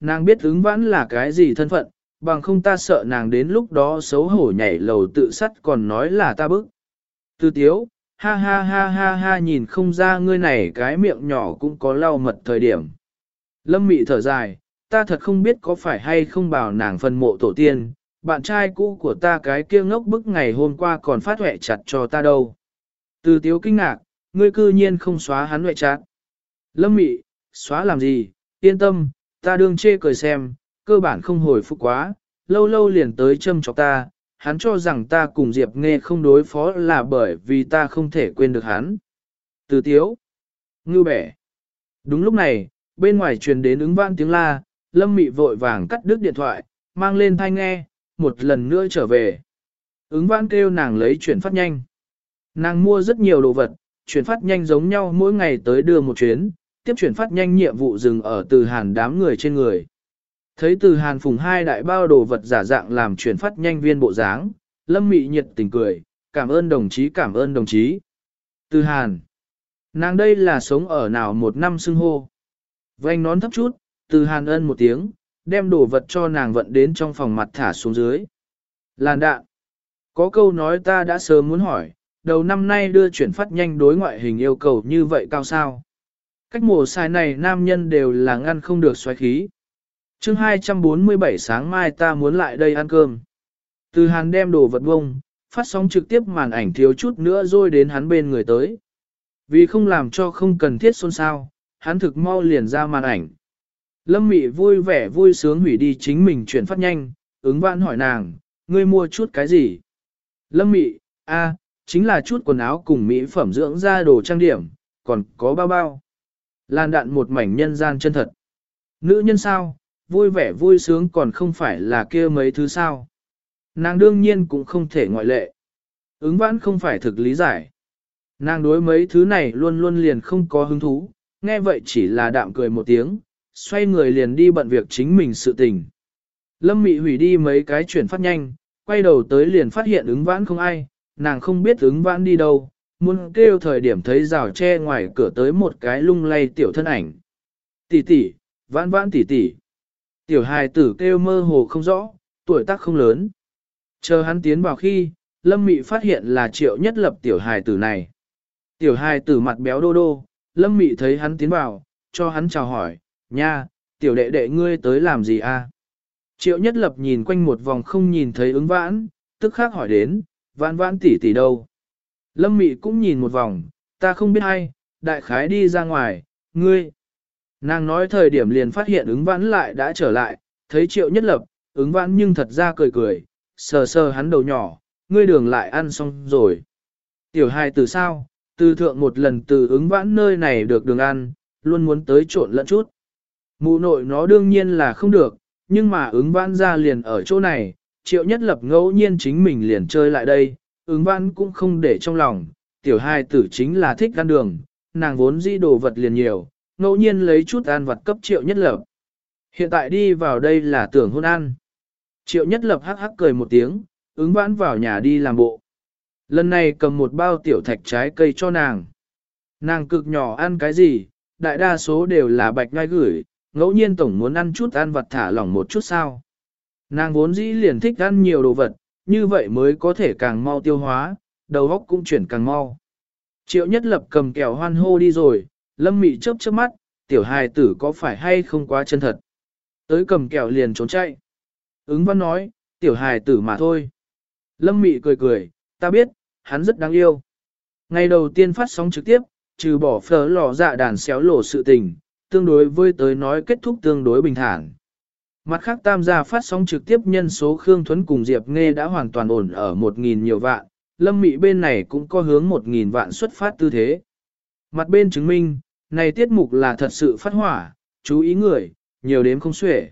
nàng biết ứng vãn là cái gì thân phận, bằng không ta sợ nàng đến lúc đó xấu hổ nhảy lầu tự sắt còn nói là ta bức. Từ tiếu, ha ha ha ha ha nhìn không ra ngươi này cái miệng nhỏ cũng có lau mật thời điểm. Lâm mị thở dài, ta thật không biết có phải hay không bảo nàng phân mộ tổ tiên, bạn trai cũ của ta cái kia ngốc bức ngày hôm qua còn phát huệ chặt cho ta đâu. Từ tiếu kinh ngạc, ngươi cư nhiên không xóa hắn huệ chặt. Lâm mị, xóa làm gì, yên tâm, ta đương chê cười xem, cơ bản không hồi phục quá, lâu lâu liền tới châm chọc ta, hắn cho rằng ta cùng Diệp nghe không đối phó là bởi vì ta không thể quên được hắn. Từ tiếu, ngư bẻ. Đúng lúc này, bên ngoài truyền đến ứng vang tiếng la, Lâm Mị vội vàng cắt đứt điện thoại, mang lên thanh nghe, một lần nữa trở về. Ứng vãn kêu nàng lấy chuyển phát nhanh. Nàng mua rất nhiều đồ vật, chuyển phát nhanh giống nhau mỗi ngày tới đưa một chuyến, tiếp chuyển phát nhanh nhiệm vụ dừng ở từ hàn đám người trên người. Thấy từ hàn phùng hai đại bao đồ vật giả dạng làm chuyển phát nhanh viên bộ dáng, lâm mị nhiệt tình cười, cảm ơn đồng chí cảm ơn đồng chí. Từ hàn, nàng đây là sống ở nào một năm xưng hô. Vành nón thấp chút, từ hàn ân một tiếng, đem đồ vật cho nàng vận đến trong phòng mặt thả xuống dưới. Làn đạn. Có câu nói ta đã sớm muốn hỏi, đầu năm nay đưa chuyển phát nhanh đối ngoại hình yêu cầu như vậy cao sao? Cách mổ sai này nam nhân đều là ngăn không được xoáy khí. chương 247 sáng mai ta muốn lại đây ăn cơm. Từ hàn đem đồ vật bông, phát sóng trực tiếp màn ảnh thiếu chút nữa rồi đến hắn bên người tới. Vì không làm cho không cần thiết xôn xao, hắn thực mau liền ra màn ảnh. Lâm Mị vui vẻ vui sướng hủy đi chính mình chuyển phát nhanh, ứng vãn hỏi nàng, ngươi mua chút cái gì? Lâm Mị, a, chính là chút quần áo cùng mỹ phẩm dưỡng da đồ trang điểm, còn có bao bao. Lan đạn một mảnh nhân gian chân thật. Nữ nhân sao, vui vẻ vui sướng còn không phải là kia mấy thứ sao. Nàng đương nhiên cũng không thể ngoại lệ. Ứng vãn không phải thực lý giải. Nàng đối mấy thứ này luôn luôn liền không có hứng thú, nghe vậy chỉ là đạm cười một tiếng, xoay người liền đi bận việc chính mình sự tình. Lâm Mị hủy đi mấy cái chuyển phát nhanh, quay đầu tới liền phát hiện ứng vãn không ai, nàng không biết ứng vãn đi đâu, muốn kêu thời điểm thấy rào tre ngoài cửa tới một cái lung lay tiểu thân ảnh. Tỷ tỷ, vãn vãn tỷ tỷ. Tiểu hài tử kêu mơ hồ không rõ, tuổi tác không lớn. Chờ hắn tiến vào khi, Lâm Mị phát hiện là triệu nhất lập tiểu hài tử này. Tiểu hài tử mặt béo đô đô, Lâm Mị thấy hắn tiến vào, cho hắn chào hỏi, nha, tiểu đệ đệ ngươi tới làm gì a? Triệu nhất lập nhìn quanh một vòng không nhìn thấy ứng vãn, tức khắc hỏi đến, vãn vãn tỷ tỷ đâu? Lâm mị cũng nhìn một vòng, ta không biết ai, đại khái đi ra ngoài, ngươi. Nàng nói thời điểm liền phát hiện ứng vãn lại đã trở lại, thấy triệu nhất lập, ứng vãn nhưng thật ra cười cười, sờ sờ hắn đầu nhỏ, ngươi đường lại ăn xong rồi. Tiểu hai từ sao, từ thượng một lần từ ứng vãn nơi này được đường ăn, luôn muốn tới trộn lẫn chút. Mụ nội nó đương nhiên là không được, nhưng mà ứng vãn ra liền ở chỗ này, triệu nhất lập ngẫu nhiên chính mình liền chơi lại đây, ứng vãn cũng không để trong lòng, tiểu hai tử chính là thích ăn đường, nàng vốn di đồ vật liền nhiều, ngẫu nhiên lấy chút ăn vật cấp triệu nhất lập. Hiện tại đi vào đây là tưởng hôn ăn. Triệu nhất lập hắc hắc cười một tiếng, ứng vãn vào nhà đi làm bộ. Lần này cầm một bao tiểu thạch trái cây cho nàng. Nàng cực nhỏ ăn cái gì, đại đa số đều là bạch ngai gửi, ngẫu nhiên tổng muốn ăn chút ăn vật thả lỏng một chút sao. Nàng vốn dĩ liền thích ăn nhiều đồ vật, như vậy mới có thể càng mau tiêu hóa, đầu óc cũng chuyển càng mau. Triệu nhất lập cầm kẹo hoan hô đi rồi, lâm mị chớp chớp mắt, tiểu hài tử có phải hay không quá chân thật. Tới cầm kẹo liền trốn chạy. Ứng văn nói, tiểu hài tử mà thôi. Lâm mị cười cười, ta biết, hắn rất đáng yêu. Ngày đầu tiên phát sóng trực tiếp, trừ bỏ phở lò dạ đàn xéo lộ sự tình, tương đối với tới nói kết thúc tương đối bình thản. Mặt khác tam gia phát sóng trực tiếp nhân số Khương Thuấn cùng Diệp Nghe đã hoàn toàn ổn ở 1.000 nhiều vạn, lâm mị bên này cũng có hướng 1.000 vạn xuất phát tư thế. Mặt bên chứng minh, này tiết mục là thật sự phát hỏa, chú ý người, nhiều đếm không xuể.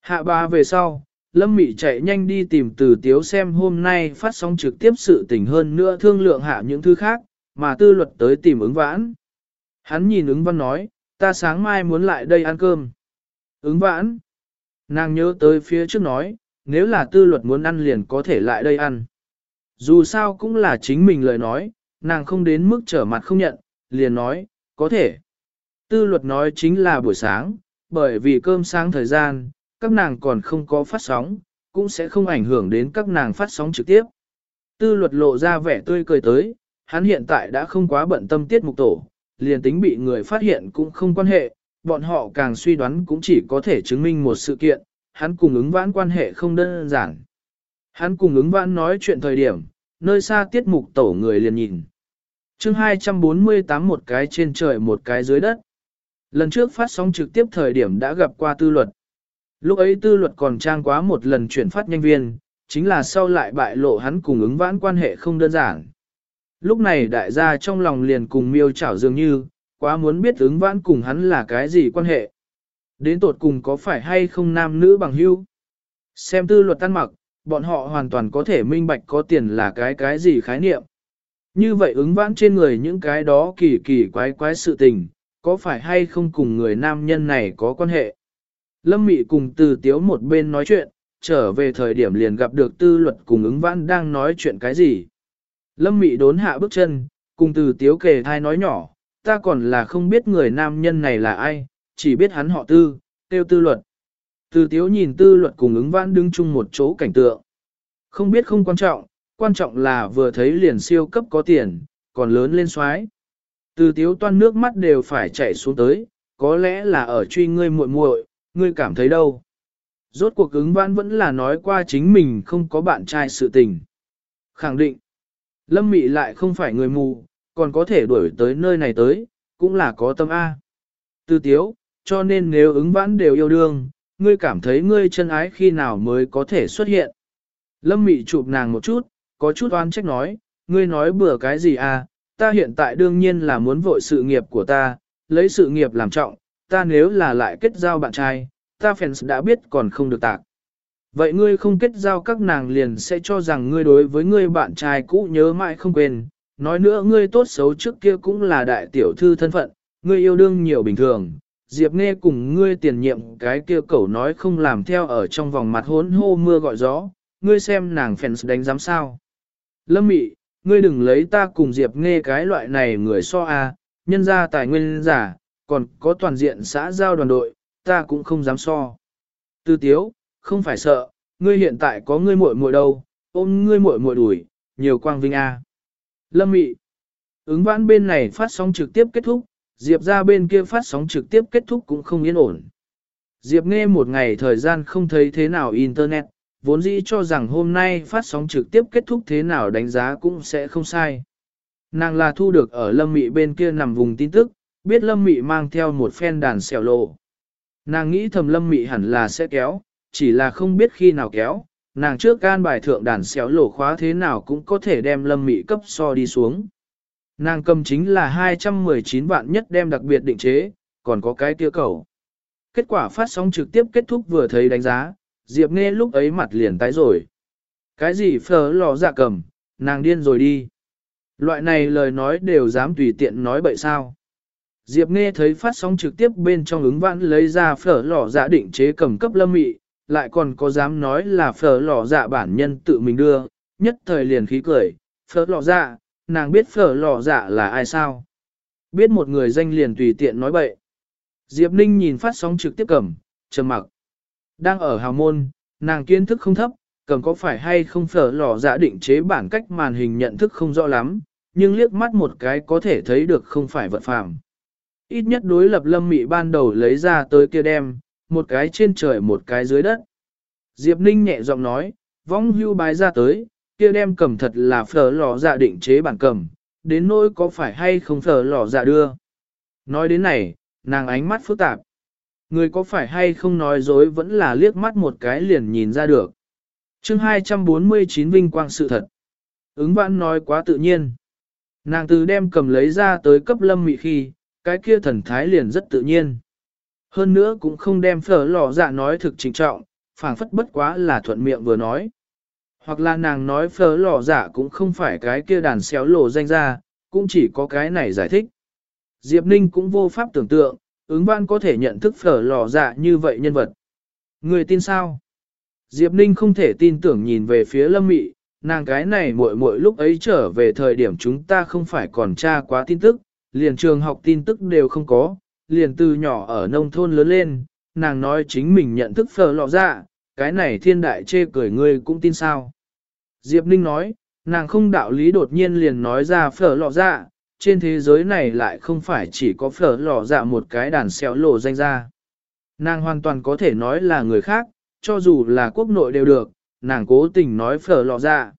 Hạ ba về sau, Lâm Mị chạy nhanh đi tìm từ tiếu xem hôm nay phát sóng trực tiếp sự tình hơn nữa thương lượng hạ những thứ khác, mà tư luật tới tìm ứng vãn. Hắn nhìn ứng văn nói, ta sáng mai muốn lại đây ăn cơm. Ứng vãn. Nàng nhớ tới phía trước nói, nếu là tư luật muốn ăn liền có thể lại đây ăn. Dù sao cũng là chính mình lời nói, nàng không đến mức trở mặt không nhận, liền nói, có thể. Tư luật nói chính là buổi sáng, bởi vì cơm sáng thời gian, các nàng còn không có phát sóng, cũng sẽ không ảnh hưởng đến các nàng phát sóng trực tiếp. Tư luật lộ ra vẻ tươi cười tới, hắn hiện tại đã không quá bận tâm tiết mục tổ, liền tính bị người phát hiện cũng không quan hệ, bọn họ càng suy đoán cũng chỉ có thể chứng minh một sự kiện, hắn cùng ứng vãn quan hệ không đơn giản. Hắn cùng ứng vãn nói chuyện thời điểm, nơi xa tiết mục tổ người liền nhìn. chương 248 một cái trên trời một cái dưới đất. Lần trước phát sóng trực tiếp thời điểm đã gặp qua tư luật. Lúc ấy tư luật còn trang quá một lần chuyển phát nhanh viên, chính là sau lại bại lộ hắn cùng ứng vãn quan hệ không đơn giản. Lúc này đại gia trong lòng liền cùng miêu chảo dường như, quá muốn biết ứng vãn cùng hắn là cái gì quan hệ. Đến tột cùng có phải hay không nam nữ bằng hữu. Xem tư luật tan mặc, bọn họ hoàn toàn có thể minh bạch có tiền là cái cái gì khái niệm. Như vậy ứng vãn trên người những cái đó kỳ kỳ quái quái sự tình, có phải hay không cùng người nam nhân này có quan hệ. Lâm Mị cùng từ tiếu một bên nói chuyện, trở về thời điểm liền gặp được tư luật cùng ứng vãn đang nói chuyện cái gì. Lâm Mị đốn hạ bước chân, cùng từ tiếu kề thai nói nhỏ, ta còn là không biết người nam nhân này là ai, chỉ biết hắn họ tư, tiêu tư luật. Từ tiếu nhìn tư luật cùng ứng vãn đứng chung một chỗ cảnh tượng. Không biết không quan trọng, quan trọng là vừa thấy liền siêu cấp có tiền, còn lớn lên xoái. Từ tiếu toan nước mắt đều phải chảy xuống tới, có lẽ là ở truy ngươi muội muội, ngươi cảm thấy đâu. Rốt cuộc ứng vãn vẫn là nói qua chính mình không có bạn trai sự tình. Khẳng định, Lâm Mị lại không phải người mù, còn có thể đuổi tới nơi này tới, cũng là có tâm A. tư tiếu, cho nên nếu ứng vãn đều yêu đương, ngươi cảm thấy ngươi chân ái khi nào mới có thể xuất hiện. Lâm Mị chụp nàng một chút, có chút oan trách nói, ngươi nói bừa cái gì à, ta hiện tại đương nhiên là muốn vội sự nghiệp của ta, lấy sự nghiệp làm trọng, ta nếu là lại kết giao bạn trai, ta fans đã biết còn không được tạc. Vậy ngươi không kết giao các nàng liền sẽ cho rằng ngươi đối với ngươi bạn trai cũ nhớ mãi không quên, nói nữa ngươi tốt xấu trước kia cũng là đại tiểu thư thân phận, ngươi yêu đương nhiều bình thường. Diệp nghe cùng ngươi tiền nhiệm cái kia cẩu nói không làm theo ở trong vòng mặt hốn hô mưa gọi gió, ngươi xem nàng phèn đánh giám sao. Lâm mị, ngươi đừng lấy ta cùng Diệp nghe cái loại này người so a, nhân ra tài nguyên giả, còn có toàn diện xã giao đoàn đội, ta cũng không dám so. Tư tiếu, không phải sợ, ngươi hiện tại có ngươi muội muội đâu, ôm ngươi muội muội đuổi, nhiều quang vinh a. Lâm Mị, ứng vãn bên này phát sóng trực tiếp kết thúc, Diệp ra bên kia phát sóng trực tiếp kết thúc cũng không yên ổn. Diệp nghe một ngày thời gian không thấy thế nào internet, vốn dĩ cho rằng hôm nay phát sóng trực tiếp kết thúc thế nào đánh giá cũng sẽ không sai. Nàng là thu được ở Lâm Mị bên kia nằm vùng tin tức, biết Lâm Mị mang theo một phen đàn xẻo lộ. Nàng nghĩ thầm Lâm Mị hẳn là sẽ kéo, chỉ là không biết khi nào kéo, nàng trước can bài thượng đàn xéo lộ khóa thế nào cũng có thể đem Lâm Mị cấp so đi xuống. Nàng cầm chính là 219 vạn nhất đem đặc biệt định chế, còn có cái kia cầu. Kết quả phát sóng trực tiếp kết thúc vừa thấy đánh giá, Diệp nghe lúc ấy mặt liền tái rồi. Cái gì phở lò dạ cầm, nàng điên rồi đi. Loại này lời nói đều dám tùy tiện nói bậy sao. Diệp nghe thấy phát sóng trực tiếp bên trong ứng vãn lấy ra phở lò dạ định chế cầm cấp lâm mị, lại còn có dám nói là phở lò dạ bản nhân tự mình đưa, nhất thời liền khí cười, phở lò dạ, nàng biết phở lò dạ là ai sao? Biết một người danh liền tùy tiện nói bậy. Diệp Ninh nhìn phát sóng trực tiếp cầm, trầm mặc. Đang ở hào môn, nàng kiến thức không thấp, cầm có phải hay không phở lò dạ định chế bản cách màn hình nhận thức không rõ lắm, nhưng liếc mắt một cái có thể thấy được không phải vật phàm. Ít nhất đối lập lâm mị ban đầu lấy ra tới kia đem, một cái trên trời một cái dưới đất. Diệp Ninh nhẹ giọng nói, vong hưu bái ra tới, kia đem cầm thật là phở lò dạ định chế bản cầm, đến nỗi có phải hay không phở lò dạ đưa. Nói đến này, nàng ánh mắt phức tạp. Người có phải hay không nói dối vẫn là liếc mắt một cái liền nhìn ra được. chương 249 vinh quang sự thật. Ứng vãn nói quá tự nhiên. Nàng từ đem cầm lấy ra tới cấp lâm mị khi, cái kia thần thái liền rất tự nhiên. Hơn nữa cũng không đem phở lò dạ nói thực trình trọng, phảng phất bất quá là thuận miệng vừa nói. Hoặc là nàng nói phở lò dạ cũng không phải cái kia đàn xéo lộ danh ra, cũng chỉ có cái này giải thích. Diệp Ninh cũng vô pháp tưởng tượng, ứng văn có thể nhận thức phở lò dạ như vậy nhân vật. Người tin sao? Diệp Ninh không thể tin tưởng nhìn về phía lâm mị, nàng cái này muội muội lúc ấy trở về thời điểm chúng ta không phải còn tra quá tin tức, liền trường học tin tức đều không có, liền từ nhỏ ở nông thôn lớn lên, nàng nói chính mình nhận thức phở lọ dạ, cái này thiên đại chê cười ngươi cũng tin sao. Diệp Ninh nói, nàng không đạo lý đột nhiên liền nói ra phở lọ dạ, trên thế giới này lại không phải chỉ có phở lọ dạ một cái đàn xéo lộ danh ra. Nàng hoàn toàn có thể nói là người khác, cho dù là quốc nội đều được, nàng cố tình nói phở lọ dạ.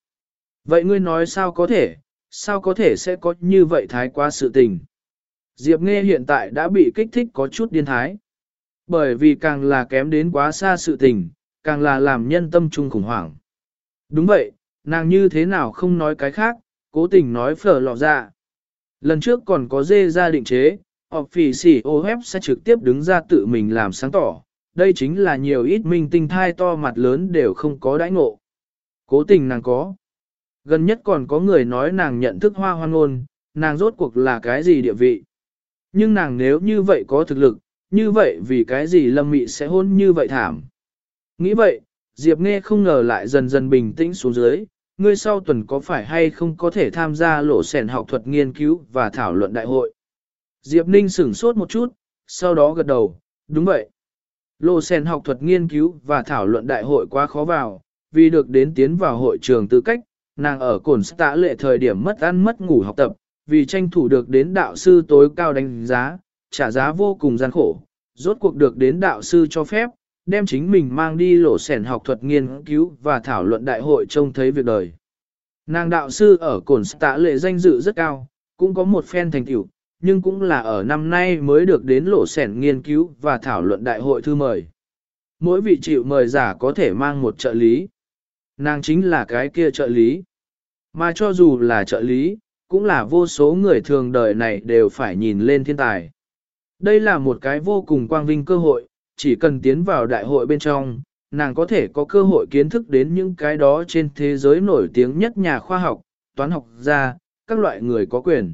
Vậy ngươi nói sao có thể, sao có thể sẽ có như vậy thái quá sự tình. Diệp Nghe hiện tại đã bị kích thích có chút điên thái. Bởi vì càng là kém đến quá xa sự tình, càng là làm nhân tâm trung khủng hoảng. Đúng vậy, nàng như thế nào không nói cái khác, cố tình nói phở lọ ra. Lần trước còn có dê ra định chế, họp phỉ xỉ ô hép sẽ trực tiếp đứng ra tự mình làm sáng tỏ. Đây chính là nhiều ít minh tinh thai to mặt lớn đều không có đãi ngộ. Cố tình nàng có. Gần nhất còn có người nói nàng nhận thức hoa hoan ngôn, nàng rốt cuộc là cái gì địa vị. Nhưng nàng nếu như vậy có thực lực, như vậy vì cái gì lâm mị sẽ hôn như vậy thảm. Nghĩ vậy, Diệp nghe không ngờ lại dần dần bình tĩnh xuống dưới, ngươi sau tuần có phải hay không có thể tham gia lộ sẻn học thuật nghiên cứu và thảo luận đại hội. Diệp Ninh sửng sốt một chút, sau đó gật đầu, đúng vậy. Lộ sẻn học thuật nghiên cứu và thảo luận đại hội quá khó vào, vì được đến tiến vào hội trường tư cách, nàng ở cổn tạ lệ thời điểm mất ăn mất ngủ học tập, vì tranh thủ được đến đạo sư tối cao đánh giá, trả giá vô cùng gian khổ, rốt cuộc được đến đạo sư cho phép, đem chính mình mang đi lộ sẻn học thuật nghiên cứu và thảo luận đại hội trông thấy việc đời. Nàng đạo sư ở cổn tạ lệ danh dự rất cao, cũng có một phen thành tựu, nhưng cũng là ở năm nay mới được đến lộ sẻn nghiên cứu và thảo luận đại hội thư mời. Mỗi vị chịu mời giả có thể mang một trợ lý. Nàng chính là cái kia trợ lý. Mà cho dù là trợ lý, cũng là vô số người thường đời này đều phải nhìn lên thiên tài. Đây là một cái vô cùng quang vinh cơ hội, chỉ cần tiến vào đại hội bên trong, nàng có thể có cơ hội kiến thức đến những cái đó trên thế giới nổi tiếng nhất nhà khoa học, toán học gia, các loại người có quyền.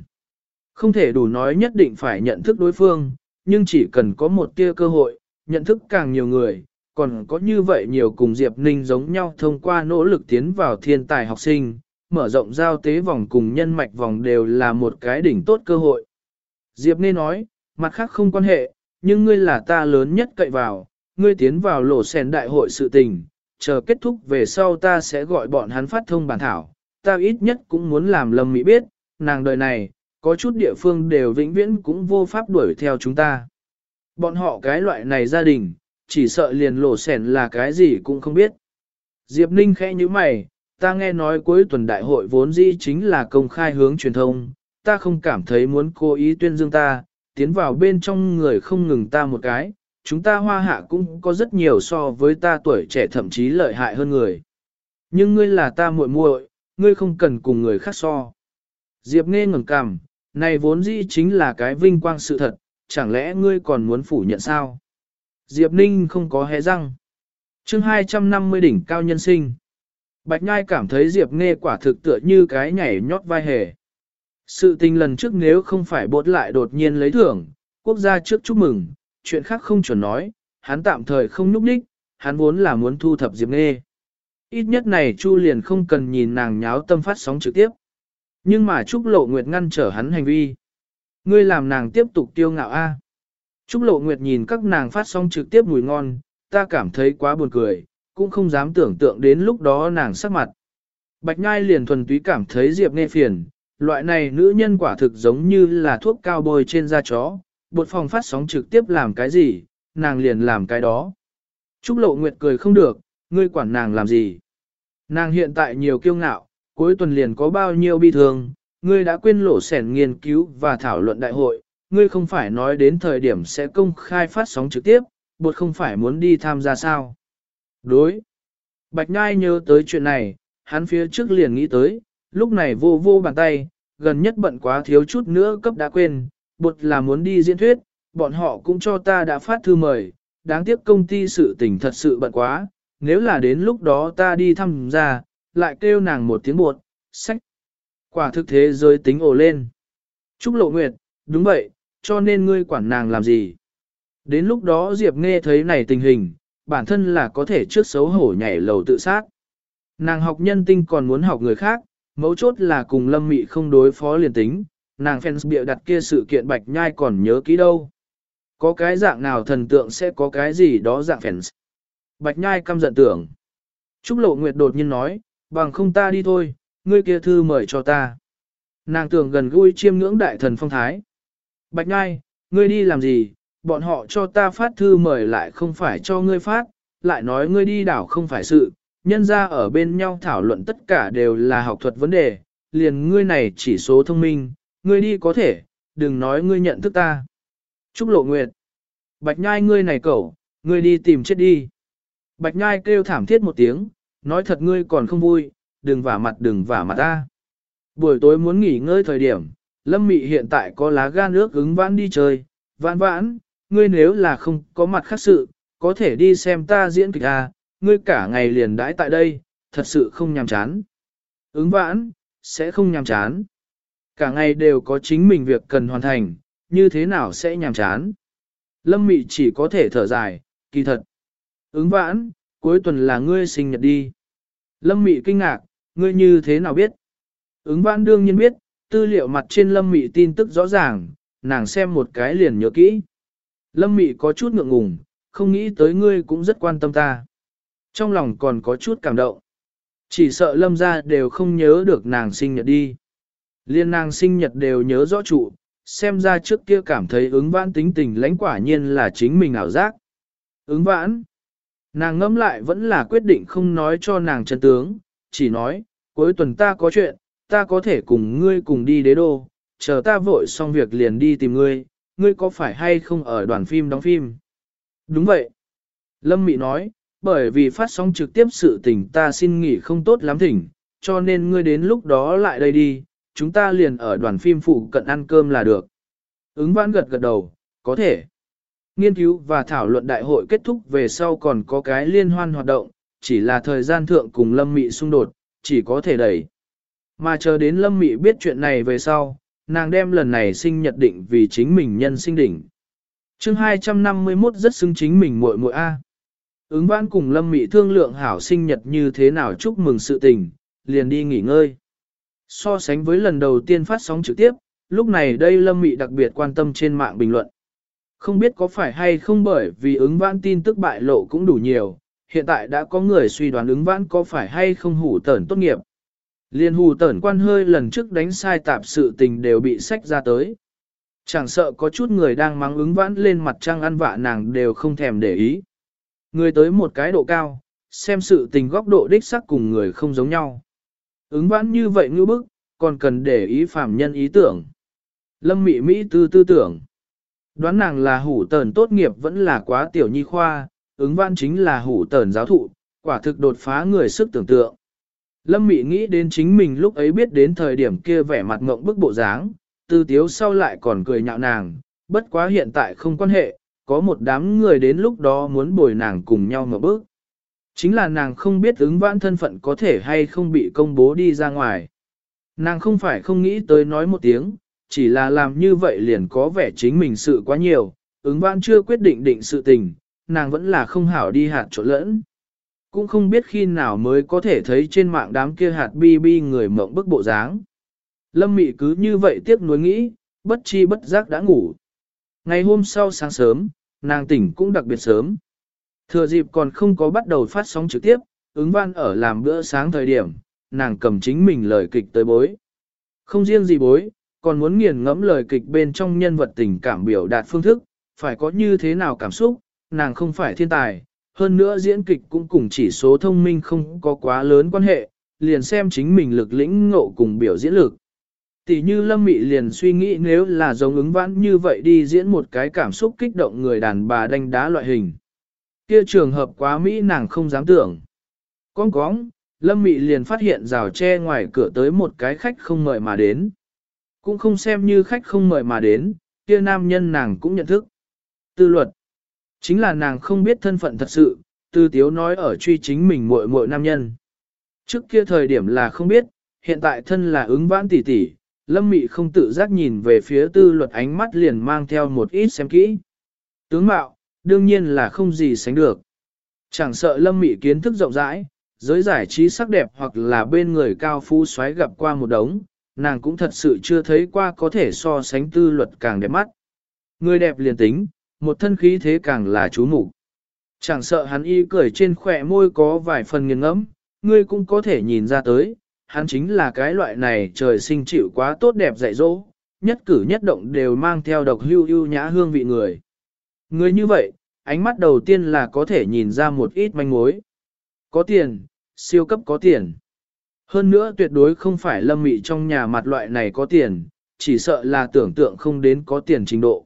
Không thể đủ nói nhất định phải nhận thức đối phương, nhưng chỉ cần có một tia cơ hội, nhận thức càng nhiều người, còn có như vậy nhiều cùng Diệp Ninh giống nhau thông qua nỗ lực tiến vào thiên tài học sinh, mở rộng giao tế vòng cùng nhân mạch vòng đều là một cái đỉnh tốt cơ hội. Diệp Nê nói, mặt khác không quan hệ, nhưng ngươi là ta lớn nhất cậy vào, ngươi tiến vào lộ sen đại hội sự tình, chờ kết thúc về sau ta sẽ gọi bọn hắn phát thông bản thảo, ta ít nhất cũng muốn làm Lâm Mỹ biết, nàng đời này, có chút địa phương đều vĩnh viễn cũng vô pháp đuổi theo chúng ta. Bọn họ cái loại này gia đình, chỉ sợ liền lộ sèn là cái gì cũng không biết. Diệp Ninh khẽ như mày, ta nghe nói cuối tuần đại hội vốn dĩ chính là công khai hướng truyền thông, ta không cảm thấy muốn cố ý tuyên dương ta, tiến vào bên trong người không ngừng ta một cái, chúng ta hoa hạ cũng có rất nhiều so với ta tuổi trẻ thậm chí lợi hại hơn người. Nhưng ngươi là ta muội muội, ngươi không cần cùng người khác so. Diệp nghe ngẩng cằm, này vốn dĩ chính là cái vinh quang sự thật, chẳng lẽ ngươi còn muốn phủ nhận sao? Diệp Ninh không có hé răng. chương 250 đỉnh cao nhân sinh. Bạch Nhai cảm thấy Diệp Nghe quả thực tựa như cái nhảy nhót vai hề. Sự tình lần trước nếu không phải bột lại đột nhiên lấy thưởng, quốc gia trước chúc mừng, chuyện khác không chuẩn nói, hắn tạm thời không núp đích, hắn vốn là muốn thu thập Diệp Nghe. Ít nhất này Chu liền không cần nhìn nàng nháo tâm phát sóng trực tiếp. Nhưng mà Trúc Lộ Nguyệt ngăn trở hắn hành vi. Ngươi làm nàng tiếp tục tiêu ngạo a. Trúc Lộ Nguyệt nhìn các nàng phát sóng trực tiếp mùi ngon, ta cảm thấy quá buồn cười, cũng không dám tưởng tượng đến lúc đó nàng sắc mặt. Bạch Nhai liền thuần túy cảm thấy Diệp nghe phiền, loại này nữ nhân quả thực giống như là thuốc cao bôi trên da chó, bột phòng phát sóng trực tiếp làm cái gì, nàng liền làm cái đó. Trúc Lộ Nguyệt cười không được, ngươi quản nàng làm gì. Nàng hiện tại nhiều kiêu ngạo, cuối tuần liền có bao nhiêu bi thương, ngươi đã quên lộ sẻn nghiên cứu và thảo luận đại hội, ngươi không phải nói đến thời điểm sẽ công khai phát sóng trực tiếp, bột không phải muốn đi tham gia sao. Đối. Bạch Nhai nhớ tới chuyện này, hắn phía trước liền nghĩ tới, lúc này vô vô bàn tay, gần nhất bận quá thiếu chút nữa cấp đã quên, bột là muốn đi diễn thuyết, bọn họ cũng cho ta đã phát thư mời, đáng tiếc công ty sự tình thật sự bận quá, nếu là đến lúc đó ta đi thăm ra, lại kêu nàng một tiếng bột, sách. Quả thực thế giới tính ổ lên. Trúc Lộ Nguyệt, đúng vậy, cho nên ngươi quản nàng làm gì? Đến lúc đó Diệp nghe thấy này tình hình, bản thân là có thể trước xấu hổ nhảy lầu tự sát. Nàng học nhân tinh còn muốn học người khác, mấu chốt là cùng lâm mị không đối phó liền tính, nàng fans bịa đặt kia sự kiện bạch nhai còn nhớ kỹ đâu. Có cái dạng nào thần tượng sẽ có cái gì đó dạng fans. Bạch nhai căm giận tưởng. Trúc Lộ Nguyệt đột nhiên nói, bằng không ta đi thôi, ngươi kia thư mời cho ta. Nàng tưởng gần gũi chiêm ngưỡng đại thần phong thái. Bạch nhai, ngươi đi làm gì, bọn họ cho ta phát thư mời lại không phải cho ngươi phát, lại nói ngươi đi đảo không phải sự, nhân ra ở bên nhau thảo luận tất cả đều là học thuật vấn đề, liền ngươi này chỉ số thông minh, ngươi đi có thể, đừng nói ngươi nhận thức ta. Trúc Lộ Nguyệt. Bạch nhai ngươi này cậu, ngươi đi tìm chết đi. Bạch nhai kêu thảm thiết một tiếng, nói thật ngươi còn không vui, đừng vả mặt đừng vả mặt ta. Buổi tối muốn nghỉ ngơi thời điểm, Lâm Mị hiện tại có lá gan nước ứng vãn đi chơi, vãn vãn, ngươi nếu là không có mặt khác sự, có thể đi xem ta diễn kịch à, ngươi cả ngày liền đãi tại đây, thật sự không nhàm chán. Ứng vãn, sẽ không nhàm chán. Cả ngày đều có chính mình việc cần hoàn thành, như thế nào sẽ nhàm chán. Lâm Mị chỉ có thể thở dài, kỳ thật. Ứng vãn, cuối tuần là ngươi sinh nhật đi. Lâm Mị kinh ngạc, ngươi như thế nào biết? Ứng vãn đương nhiên biết, tư liệu mặt trên Lâm Mị tin tức rõ ràng, nàng xem một cái liền nhớ kỹ. Lâm Mị có chút ngượng ngùng, không nghĩ tới ngươi cũng rất quan tâm ta. Trong lòng còn có chút cảm động. Chỉ sợ Lâm ra đều không nhớ được nàng sinh nhật đi. Liên nàng sinh nhật đều nhớ rõ trụ, xem ra trước kia cảm thấy ứng vãn tính tình lãnh quả nhiên là chính mình ảo giác. Ứng vãn, nàng ngẫm lại vẫn là quyết định không nói cho nàng chân tướng, chỉ nói, cuối tuần ta có chuyện, ta có thể cùng ngươi cùng đi đế đô, chờ ta vội xong việc liền đi tìm ngươi, ngươi có phải hay không ở đoàn phim đóng phim? Đúng vậy. Lâm Mị nói, bởi vì phát sóng trực tiếp sự tình ta xin nghỉ không tốt lắm thỉnh, cho nên ngươi đến lúc đó lại đây đi, chúng ta liền ở đoàn phim phụ cận ăn cơm là được. Ứng vãn gật gật đầu, có thể. Nghiên cứu và thảo luận đại hội kết thúc về sau còn có cái liên hoan hoạt động, chỉ là thời gian thượng cùng Lâm Mị xung đột, chỉ có thể đẩy. Mà chờ đến Lâm Mị biết chuyện này về sau, nàng đem lần này sinh nhật định vì chính mình nhân sinh đỉnh. chương 251 rất xứng chính mình muội muội A. Ứng vãn cùng Lâm Mị thương lượng hảo sinh nhật như thế nào chúc mừng sự tình, liền đi nghỉ ngơi. So sánh với lần đầu tiên phát sóng trực tiếp, lúc này đây Lâm Mị đặc biệt quan tâm trên mạng bình luận. Không biết có phải hay không bởi vì ứng vãn tin tức bại lộ cũng đủ nhiều, hiện tại đã có người suy đoán ứng vãn có phải hay không hủ tẩn tốt nghiệp. Liên hù tẩn quan hơi lần trước đánh sai tạp sự tình đều bị sách ra tới. Chẳng sợ có chút người đang mắng ứng vãn lên mặt trăng ăn vạ nàng đều không thèm để ý. Người tới một cái độ cao, xem sự tình góc độ đích sắc cùng người không giống nhau. Ứng vãn như vậy ngư bức, còn cần để ý phạm nhân ý tưởng. Lâm mị Mỹ tư tư tưởng. Đoán nàng là hủ tờn tốt nghiệp vẫn là quá tiểu nhi khoa, ứng vãn chính là hủ tờn giáo thụ, quả thực đột phá người sức tưởng tượng. Lâm Mị nghĩ đến chính mình lúc ấy biết đến thời điểm kia vẻ mặt ngộng bức bộ dáng, tư tiếu sau lại còn cười nhạo nàng, bất quá hiện tại không quan hệ, có một đám người đến lúc đó muốn bồi nàng cùng nhau ngộng bức. Chính là nàng không biết ứng vãn thân phận có thể hay không bị công bố đi ra ngoài. Nàng không phải không nghĩ tới nói một tiếng, chỉ là làm như vậy liền có vẻ chính mình sự quá nhiều, ứng vãn chưa quyết định định sự tình, nàng vẫn là không hảo đi hạt chỗ lẫn cũng không biết khi nào mới có thể thấy trên mạng đám kia hạt bi bi người mộng bức bộ dáng. Lâm Mị cứ như vậy tiếc nuối nghĩ, bất chi bất giác đã ngủ. Ngày hôm sau sáng sớm, nàng tỉnh cũng đặc biệt sớm. Thừa dịp còn không có bắt đầu phát sóng trực tiếp, ứng văn ở làm bữa sáng thời điểm, nàng cầm chính mình lời kịch tới bối. Không riêng gì bối, còn muốn nghiền ngẫm lời kịch bên trong nhân vật tình cảm biểu đạt phương thức, phải có như thế nào cảm xúc, nàng không phải thiên tài, hơn nữa diễn kịch cũng cùng chỉ số thông minh không có quá lớn quan hệ, liền xem chính mình lực lĩnh ngộ cùng biểu diễn lực. Tỷ như Lâm Mị liền suy nghĩ nếu là giống ứng vãn như vậy đi diễn một cái cảm xúc kích động người đàn bà đánh đá loại hình. Kia trường hợp quá Mỹ nàng không dám tưởng. Con cóng, Lâm Mị liền phát hiện rào tre ngoài cửa tới một cái khách không mời mà đến. Cũng không xem như khách không mời mà đến, kia nam nhân nàng cũng nhận thức. Tư luật. Chính là nàng không biết thân phận thật sự, tư tiếu nói ở truy chính mình muội muội nam nhân. Trước kia thời điểm là không biết, hiện tại thân là ứng vãn tỷ tỷ, lâm mị không tự giác nhìn về phía tư luật ánh mắt liền mang theo một ít xem kỹ. Tướng mạo, đương nhiên là không gì sánh được. Chẳng sợ lâm mị kiến thức rộng rãi, giới giải trí sắc đẹp hoặc là bên người cao phú xoáy gặp qua một đống, nàng cũng thật sự chưa thấy qua có thể so sánh tư luật càng đẹp mắt. Người đẹp liền tính, một thân khí thế càng là chú mục Chẳng sợ hắn y cười trên khỏe môi có vài phần nghiêng ngẫm, ngươi cũng có thể nhìn ra tới, hắn chính là cái loại này trời sinh chịu quá tốt đẹp dạy dỗ, nhất cử nhất động đều mang theo độc hưu hưu nhã hương vị người. Người như vậy, ánh mắt đầu tiên là có thể nhìn ra một ít manh mối. Có tiền, siêu cấp có tiền. Hơn nữa tuyệt đối không phải lâm mị trong nhà mặt loại này có tiền, chỉ sợ là tưởng tượng không đến có tiền trình độ.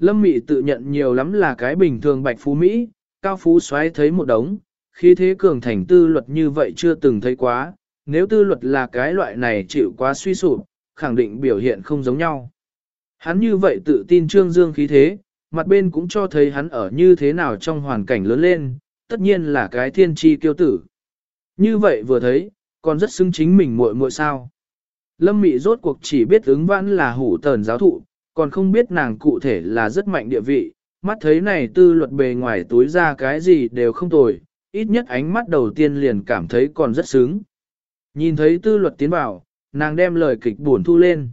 Lâm mị tự nhận nhiều lắm là cái bình thường bạch phú Mỹ, cao phú xoáy thấy một đống, khi thế cường thành tư luật như vậy chưa từng thấy quá, nếu tư luật là cái loại này chịu quá suy sụp, khẳng định biểu hiện không giống nhau. Hắn như vậy tự tin trương dương khí thế, mặt bên cũng cho thấy hắn ở như thế nào trong hoàn cảnh lớn lên, tất nhiên là cái thiên tri kiêu tử. Như vậy vừa thấy, còn rất xứng chính mình muội muội sao. Lâm Mị rốt cuộc chỉ biết ứng vãn là hủ tờn giáo thụ, còn không biết nàng cụ thể là rất mạnh địa vị, mắt thấy này tư luật bề ngoài túi ra cái gì đều không tồi, ít nhất ánh mắt đầu tiên liền cảm thấy còn rất sướng. Nhìn thấy tư luật tiến vào, nàng đem lời kịch buồn thu lên.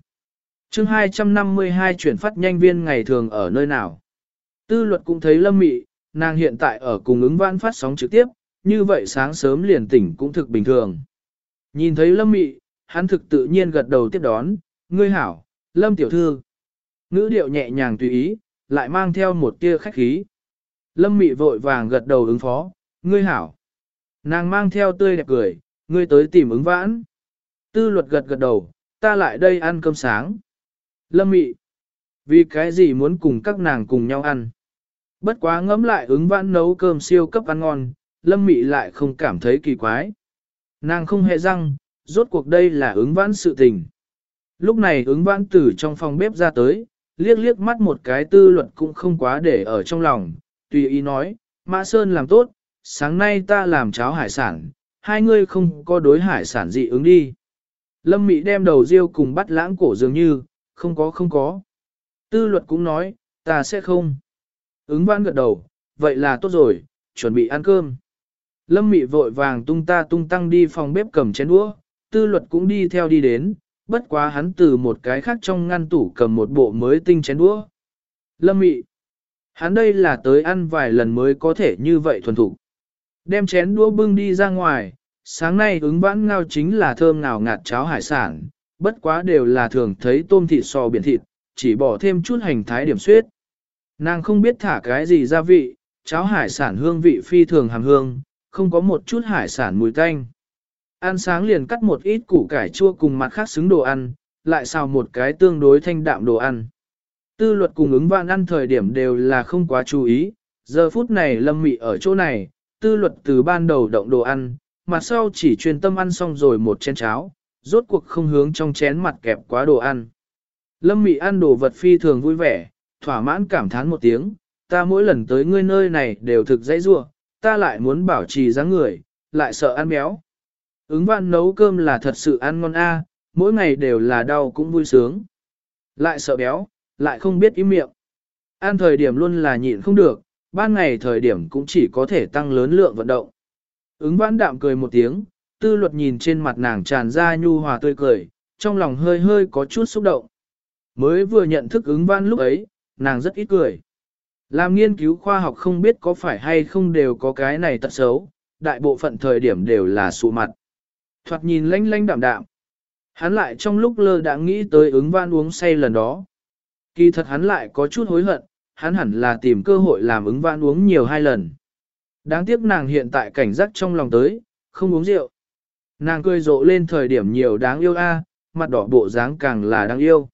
chương 252 chuyển phát nhanh viên ngày thường ở nơi nào. Tư luật cũng thấy lâm mị, nàng hiện tại ở cùng ứng vãn phát sóng trực tiếp, như vậy sáng sớm liền tỉnh cũng thực bình thường. Nhìn thấy lâm mị, hắn thực tự nhiên gật đầu tiếp đón, ngươi hảo, lâm tiểu thư. Ngữ điệu nhẹ nhàng tùy ý, lại mang theo một tia khách khí. Lâm mị vội vàng gật đầu ứng phó, ngươi hảo. Nàng mang theo tươi đẹp cười, ngươi tới tìm ứng vãn. Tư luật gật gật đầu, ta lại đây ăn cơm sáng. Lâm mị, vì cái gì muốn cùng các nàng cùng nhau ăn? Bất quá ngẫm lại ứng vãn nấu cơm siêu cấp ăn ngon, lâm mị lại không cảm thấy kỳ quái. Nàng không hề răng, rốt cuộc đây là ứng vãn sự tình. Lúc này ứng vãn từ trong phòng bếp ra tới, liếc liếc mắt một cái tư luật cũng không quá để ở trong lòng, tùy ý nói, Mã Sơn làm tốt, sáng nay ta làm cháo hải sản, hai ngươi không có đối hải sản dị ứng đi. Lâm Mị đem đầu riêu cùng bắt lãng cổ dường như, không có không có. Tư luật cũng nói, ta sẽ không. Ứng vãn gật đầu, vậy là tốt rồi, chuẩn bị ăn cơm. Lâm Mị vội vàng tung ta tung tăng đi phòng bếp cầm chén đũa, tư luật cũng đi theo đi đến, bất quá hắn từ một cái khác trong ngăn tủ cầm một bộ mới tinh chén đũa. Lâm Mị, hắn đây là tới ăn vài lần mới có thể như vậy thuần thủ. Đem chén đũa bưng đi ra ngoài, sáng nay ứng vãn ngao chính là thơm ngào ngạt cháo hải sản, bất quá đều là thường thấy tôm thịt sò biển thịt, chỉ bỏ thêm chút hành thái điểm suyết. Nàng không biết thả cái gì gia vị, cháo hải sản hương vị phi thường hàm hương, không có một chút hải sản mùi tanh. Ăn sáng liền cắt một ít củ cải chua cùng mặt khác xứng đồ ăn, lại xào một cái tương đối thanh đạm đồ ăn. Tư luật cùng ứng vạn ăn thời điểm đều là không quá chú ý, giờ phút này lâm mị ở chỗ này, tư luật từ ban đầu động đồ ăn, mặt sau chỉ chuyên tâm ăn xong rồi một chén cháo, rốt cuộc không hướng trong chén mặt kẹp quá đồ ăn. Lâm mị ăn đồ vật phi thường vui vẻ, thỏa mãn cảm thán một tiếng, ta mỗi lần tới ngươi nơi này đều thực dãy rua, ta lại muốn bảo trì dáng người, lại sợ ăn béo. Ứng văn nấu cơm là thật sự ăn ngon a, mỗi ngày đều là đau cũng vui sướng. Lại sợ béo, lại không biết im miệng. Ăn thời điểm luôn là nhịn không được, ban ngày thời điểm cũng chỉ có thể tăng lớn lượng vận động. Ứng vãn đạm cười một tiếng, tư luật nhìn trên mặt nàng tràn ra nhu hòa tươi cười, trong lòng hơi hơi có chút xúc động. Mới vừa nhận thức ứng vãn lúc ấy, nàng rất ít cười. Làm nghiên cứu khoa học không biết có phải hay không đều có cái này tật xấu, đại bộ phận thời điểm đều là sụ mặt. Thoạt nhìn lanh lanh đạm đạm. Hắn lại trong lúc lơ đã nghĩ tới ứng vãn uống say lần đó. Kỳ thật hắn lại có chút hối hận, hắn hẳn là tìm cơ hội làm ứng vãn uống nhiều hai lần. Đáng tiếc nàng hiện tại cảnh giác trong lòng tới, không uống rượu. Nàng cười rộ lên thời điểm nhiều đáng yêu a, mặt đỏ bộ dáng càng là đáng yêu.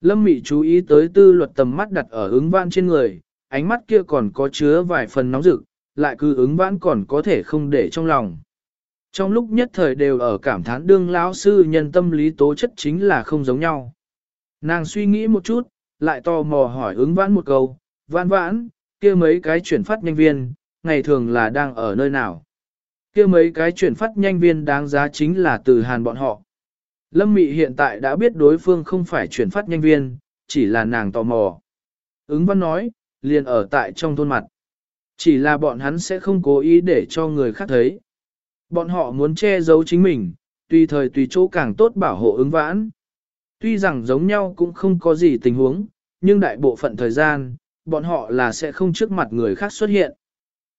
Lâm Mị chú ý tới tư luật tầm mắt đặt ở ứng vãn trên người, ánh mắt kia còn có chứa vài phần nóng rực, lại cứ ứng vãn còn có thể không để trong lòng. Trong lúc nhất thời đều ở cảm thán đương lão sư nhân tâm lý tố chất chính là không giống nhau. Nàng suy nghĩ một chút, lại tò mò hỏi ứng vãn một câu, vãn vãn, kia mấy cái chuyển phát nhanh viên, ngày thường là đang ở nơi nào. kia mấy cái chuyển phát nhanh viên đáng giá chính là từ hàn bọn họ. Lâm Mị hiện tại đã biết đối phương không phải chuyển phát nhanh viên, chỉ là nàng tò mò. Ứng văn nói, liền ở tại trong thôn mặt. Chỉ là bọn hắn sẽ không cố ý để cho người khác thấy. Bọn họ muốn che giấu chính mình, tùy thời tùy chỗ càng tốt bảo hộ ứng vãn. Tuy rằng giống nhau cũng không có gì tình huống, nhưng đại bộ phận thời gian, bọn họ là sẽ không trước mặt người khác xuất hiện.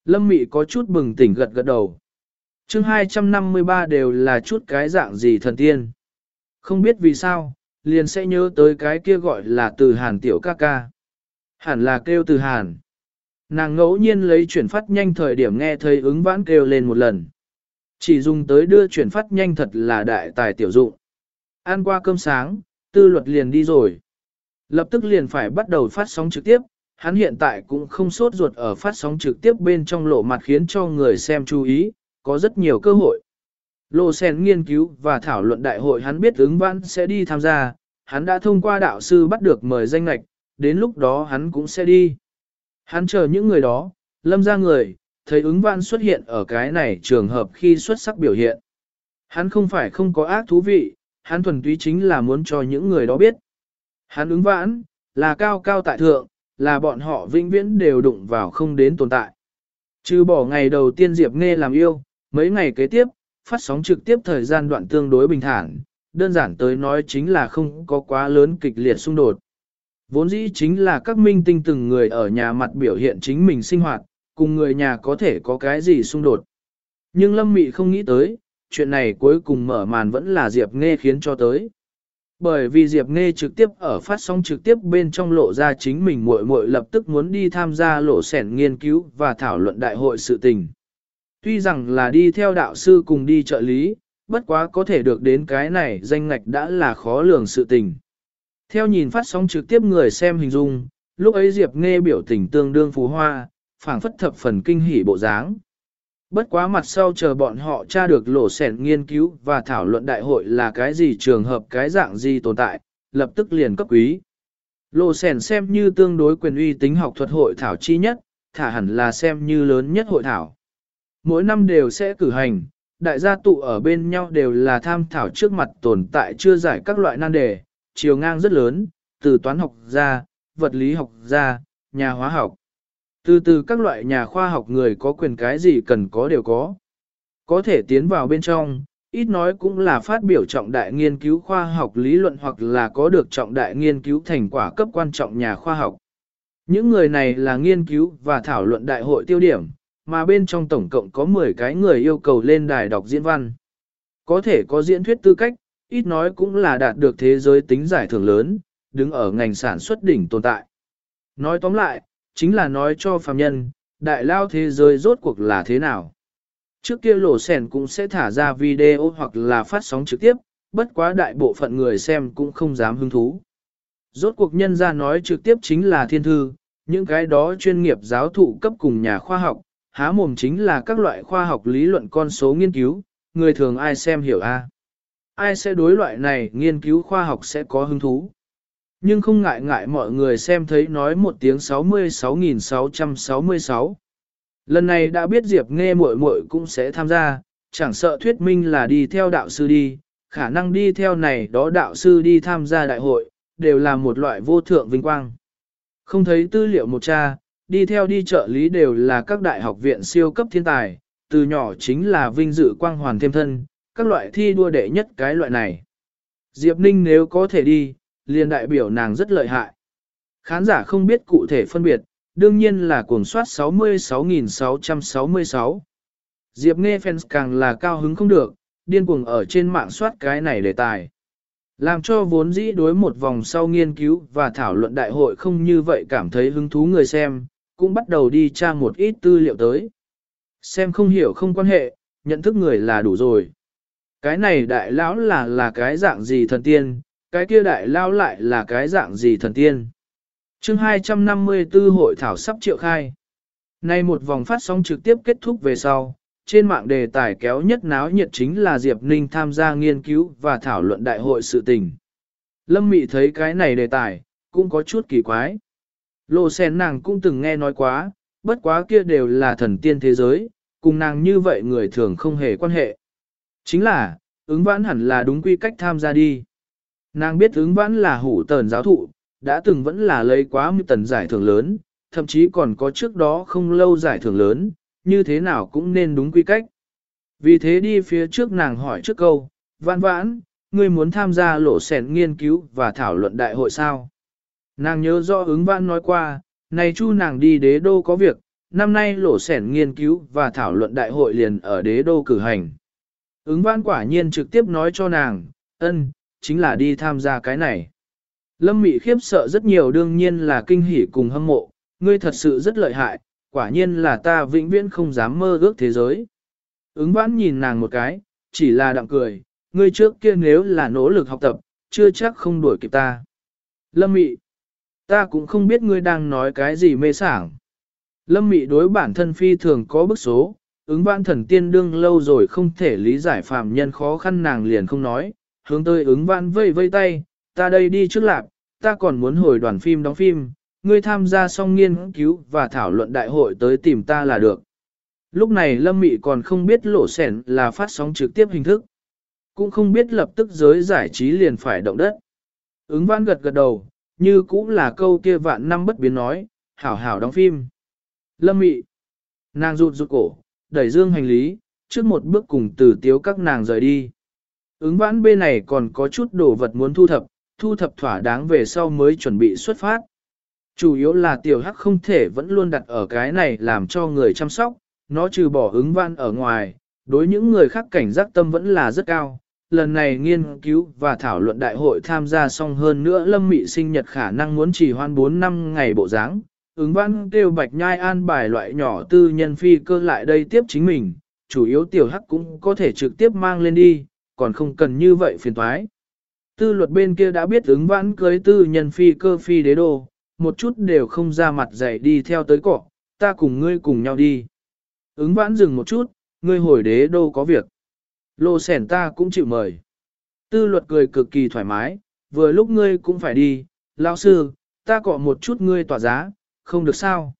Lâm Mị có chút bừng tỉnh gật gật đầu. chương 253 đều là chút cái dạng gì thần tiên. Không biết vì sao, liền sẽ nhớ tới cái kia gọi là từ hàn tiểu ca ca. Hẳn là kêu từ hàn. Nàng ngẫu nhiên lấy chuyển phát nhanh thời điểm nghe thấy ứng vãn kêu lên một lần. Chỉ dùng tới đưa chuyển phát nhanh thật là đại tài tiểu dụng. Ăn qua cơm sáng, tư luật liền đi rồi. Lập tức liền phải bắt đầu phát sóng trực tiếp, hắn hiện tại cũng không sốt ruột ở phát sóng trực tiếp bên trong lộ mặt khiến cho người xem chú ý, có rất nhiều cơ hội. Lô Sen nghiên cứu và thảo luận đại hội hắn biết ứng văn sẽ đi tham gia, hắn đã thông qua đạo sư bắt được mời danh lạch, đến lúc đó hắn cũng sẽ đi. Hắn chờ những người đó, lâm ra người, thấy ứng văn xuất hiện ở cái này trường hợp khi xuất sắc biểu hiện. Hắn không phải không có ác thú vị, hắn thuần túy chính là muốn cho những người đó biết. Hắn ứng vãn, là cao cao tại thượng, là bọn họ vĩnh viễn đều đụng vào không đến tồn tại. Trừ bỏ ngày đầu tiên Diệp Nghe làm yêu, mấy ngày kế tiếp, phát sóng trực tiếp thời gian đoạn tương đối bình thản, đơn giản tới nói chính là không có quá lớn kịch liệt xung đột. Vốn dĩ chính là các minh tinh từng người ở nhà mặt biểu hiện chính mình sinh hoạt, cùng người nhà có thể có cái gì xung đột. Nhưng Lâm Mị không nghĩ tới, chuyện này cuối cùng mở màn vẫn là Diệp Nghe khiến cho tới. Bởi vì Diệp Nghe trực tiếp ở phát sóng trực tiếp bên trong lộ ra chính mình muội muội lập tức muốn đi tham gia lộ sẻn nghiên cứu và thảo luận đại hội sự tình. Tuy rằng là đi theo đạo sư cùng đi trợ lý, bất quá có thể được đến cái này danh ngạch đã là khó lường sự tình. Theo nhìn phát sóng trực tiếp người xem hình dung, lúc ấy Diệp Nghe biểu tình tương đương phú hoa, phảng phất thập phần kinh hỉ bộ dáng. Bất quá mặt sau chờ bọn họ tra được lộ sẻn nghiên cứu và thảo luận đại hội là cái gì trường hợp cái dạng gì tồn tại, lập tức liền cấp quý. Lộ sẻn xem như tương đối quyền uy tính học thuật hội thảo chi nhất, thả hẳn là xem như lớn nhất hội thảo. Mỗi năm đều sẽ cử hành, đại gia tụ ở bên nhau đều là tham thảo trước mặt tồn tại chưa giải các loại nan đề, chiều ngang rất lớn, từ toán học ra, vật lý học ra, nhà hóa học. Từ từ các loại nhà khoa học người có quyền cái gì cần có đều có. Có thể tiến vào bên trong, ít nói cũng là phát biểu trọng đại nghiên cứu khoa học lý luận hoặc là có được trọng đại nghiên cứu thành quả cấp quan trọng nhà khoa học. Những người này là nghiên cứu và thảo luận đại hội tiêu điểm, mà bên trong tổng cộng có 10 cái người yêu cầu lên đài đọc diễn văn. Có thể có diễn thuyết tư cách, ít nói cũng là đạt được thế giới tính giải thưởng lớn, đứng ở ngành sản xuất đỉnh tồn tại. Nói tóm lại, chính là nói cho phàm nhân, đại lao thế giới rốt cuộc là thế nào. Trước kia lộ sèn cũng sẽ thả ra video hoặc là phát sóng trực tiếp, bất quá đại bộ phận người xem cũng không dám hứng thú. Rốt cuộc nhân ra nói trực tiếp chính là thiên thư, những cái đó chuyên nghiệp giáo thụ cấp cùng nhà khoa học, há mồm chính là các loại khoa học lý luận con số nghiên cứu, người thường ai xem hiểu a Ai sẽ đối loại này nghiên cứu khoa học sẽ có hứng thú. Nhưng không ngại ngại mọi người xem thấy nói một tiếng 66.666. Lần này đã biết Diệp nghe muội muội cũng sẽ tham gia, chẳng sợ thuyết minh là đi theo đạo sư đi, khả năng đi theo này đó đạo sư đi tham gia đại hội, đều là một loại vô thượng vinh quang. Không thấy tư liệu một cha, đi theo đi trợ lý đều là các đại học viện siêu cấp thiên tài, từ nhỏ chính là vinh dự quang hoàn thêm thân, các loại thi đua đệ nhất cái loại này. Diệp Ninh nếu có thể đi, liền đại biểu nàng rất lợi hại. Khán giả không biết cụ thể phân biệt, đương nhiên là cuồng soát 66.666. Diệp nghe fans càng là cao hứng không được, điên cuồng ở trên mạng soát cái này đề tài. Làm cho vốn dĩ đối một vòng sau nghiên cứu và thảo luận đại hội không như vậy cảm thấy hứng thú người xem, cũng bắt đầu đi tra một ít tư liệu tới. Xem không hiểu không quan hệ, nhận thức người là đủ rồi. Cái này đại lão là là cái dạng gì thần tiên, cái kia đại lao lại là cái dạng gì thần tiên. chương 254 hội thảo sắp triệu khai. Nay một vòng phát sóng trực tiếp kết thúc về sau, trên mạng đề tài kéo nhất náo nhiệt chính là Diệp Ninh tham gia nghiên cứu và thảo luận đại hội sự tình. Lâm Mị thấy cái này đề tài, cũng có chút kỳ quái. Lô sen nàng cũng từng nghe nói quá, bất quá kia đều là thần tiên thế giới, cùng nàng như vậy người thường không hề quan hệ. Chính là, ứng vãn hẳn là đúng quy cách tham gia đi. Nàng biết ứng vãn là hủ tờn giáo thụ, đã từng vẫn là lấy quá một tần giải thưởng lớn, thậm chí còn có trước đó không lâu giải thưởng lớn, như thế nào cũng nên đúng quy cách. Vì thế đi phía trước nàng hỏi trước câu, vãn vãn, ngươi muốn tham gia lộ sẻn nghiên cứu và thảo luận đại hội sao? Nàng nhớ rõ ứng vãn nói qua, Này chu nàng đi đế đô có việc, năm nay lộ sẻn nghiên cứu và thảo luận đại hội liền ở đế đô cử hành. Ứng vãn quả nhiên trực tiếp nói cho nàng, ân, chính là đi tham gia cái này. Lâm Mị khiếp sợ rất nhiều đương nhiên là kinh hỉ cùng hâm mộ, ngươi thật sự rất lợi hại, quả nhiên là ta vĩnh viễn không dám mơ ước thế giới. Ứng vãn nhìn nàng một cái, chỉ là đặng cười, ngươi trước kia nếu là nỗ lực học tập, chưa chắc không đuổi kịp ta. Lâm Mị, ta cũng không biết ngươi đang nói cái gì mê sảng. Lâm Mị đối bản thân phi thường có bức số, ứng vãn thần tiên đương lâu rồi không thể lý giải phàm nhân khó khăn nàng liền không nói, hướng tới ứng vãn vây vây tay, ta đây đi trước lạc, ta còn muốn hồi đoàn phim đóng phim, ngươi tham gia xong nghiên cứu và thảo luận đại hội tới tìm ta là được. Lúc này Lâm Mị còn không biết lộ sẻn là phát sóng trực tiếp hình thức. Cũng không biết lập tức giới giải trí liền phải động đất. Ứng văn gật gật đầu, như cũng là câu kia vạn năm bất biến nói, hảo hảo đóng phim. Lâm Mị. Nàng rụt rụt cổ, đẩy dương hành lý, trước một bước cùng từ tiếu các nàng rời đi. Ứng vãn bên này còn có chút đồ vật muốn thu thập, thu thập thỏa đáng về sau mới chuẩn bị xuất phát. Chủ yếu là tiểu hắc không thể vẫn luôn đặt ở cái này làm cho người chăm sóc, nó trừ bỏ ứng văn ở ngoài, đối những người khác cảnh giác tâm vẫn là rất cao. Lần này nghiên cứu và thảo luận đại hội tham gia xong hơn nữa lâm mị sinh nhật khả năng muốn chỉ hoan 4 năm ngày bộ dáng. Ứng văn kêu bạch nhai an bài loại nhỏ tư nhân phi cơ lại đây tiếp chính mình, chủ yếu tiểu hắc cũng có thể trực tiếp mang lên đi, còn không cần như vậy phiền thoái. Tư luật bên kia đã biết ứng vãn cưới tư nhân phi cơ phi đế đô, một chút đều không ra mặt dạy đi theo tới cỏ, ta cùng ngươi cùng nhau đi. Ứng vãn dừng một chút, ngươi hồi đế đô có việc. Lô sẻn ta cũng chịu mời. Tư luật cười cực kỳ thoải mái, vừa lúc ngươi cũng phải đi, lão sư, ta cọ một chút ngươi tỏa giá, không được sao.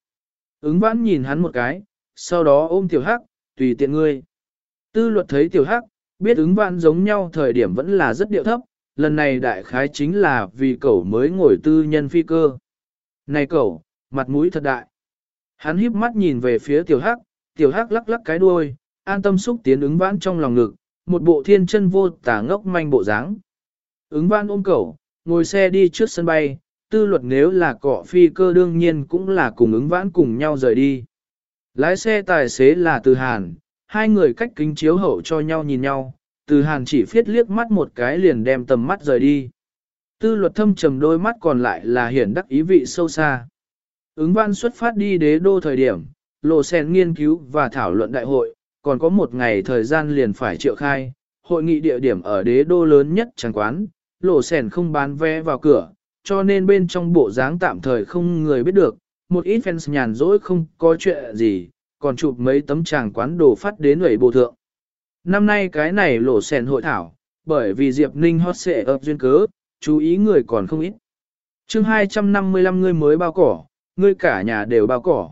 Ứng vãn nhìn hắn một cái, sau đó ôm tiểu hắc, tùy tiện ngươi. Tư luật thấy tiểu hắc, biết ứng vãn giống nhau thời điểm vẫn là rất điệu thấp, lần này đại khái chính là vì cậu mới ngồi tư nhân phi cơ. Này cậu, mặt mũi thật đại. Hắn híp mắt nhìn về phía tiểu hắc, tiểu hắc lắc lắc cái đuôi, an tâm xúc tiến ứng vãn trong lòng ngực, một bộ thiên chân vô tả ngốc manh bộ dáng. Ứng vãn ôm cậu, ngồi xe đi trước sân bay, tư luật nếu là cọ phi cơ đương nhiên cũng là cùng ứng vãn cùng nhau rời đi. Lái xe tài xế là từ Hàn, hai người cách kính chiếu hậu cho nhau nhìn nhau, từ Hàn chỉ phiết liếc mắt một cái liền đem tầm mắt rời đi. Tư luật thâm trầm đôi mắt còn lại là hiển đắc ý vị sâu xa. Ứng văn xuất phát đi đế đô thời điểm, lộ sen nghiên cứu và thảo luận đại hội, còn có một ngày thời gian liền phải triệu khai, hội nghị địa điểm ở đế đô lớn nhất chẳng quán, lộ sen không bán vé vào cửa, cho nên bên trong bộ dáng tạm thời không người biết được, một ít fans nhàn rỗi không có chuyện gì, còn chụp mấy tấm tràng quán đồ phát đến ủy bộ thượng. Năm nay cái này lộ sen hội thảo, bởi vì Diệp Ninh hot xệ ập duyên cớ, chú ý người còn không ít. chương 255 người mới bao cỏ, người cả nhà đều bao cỏ.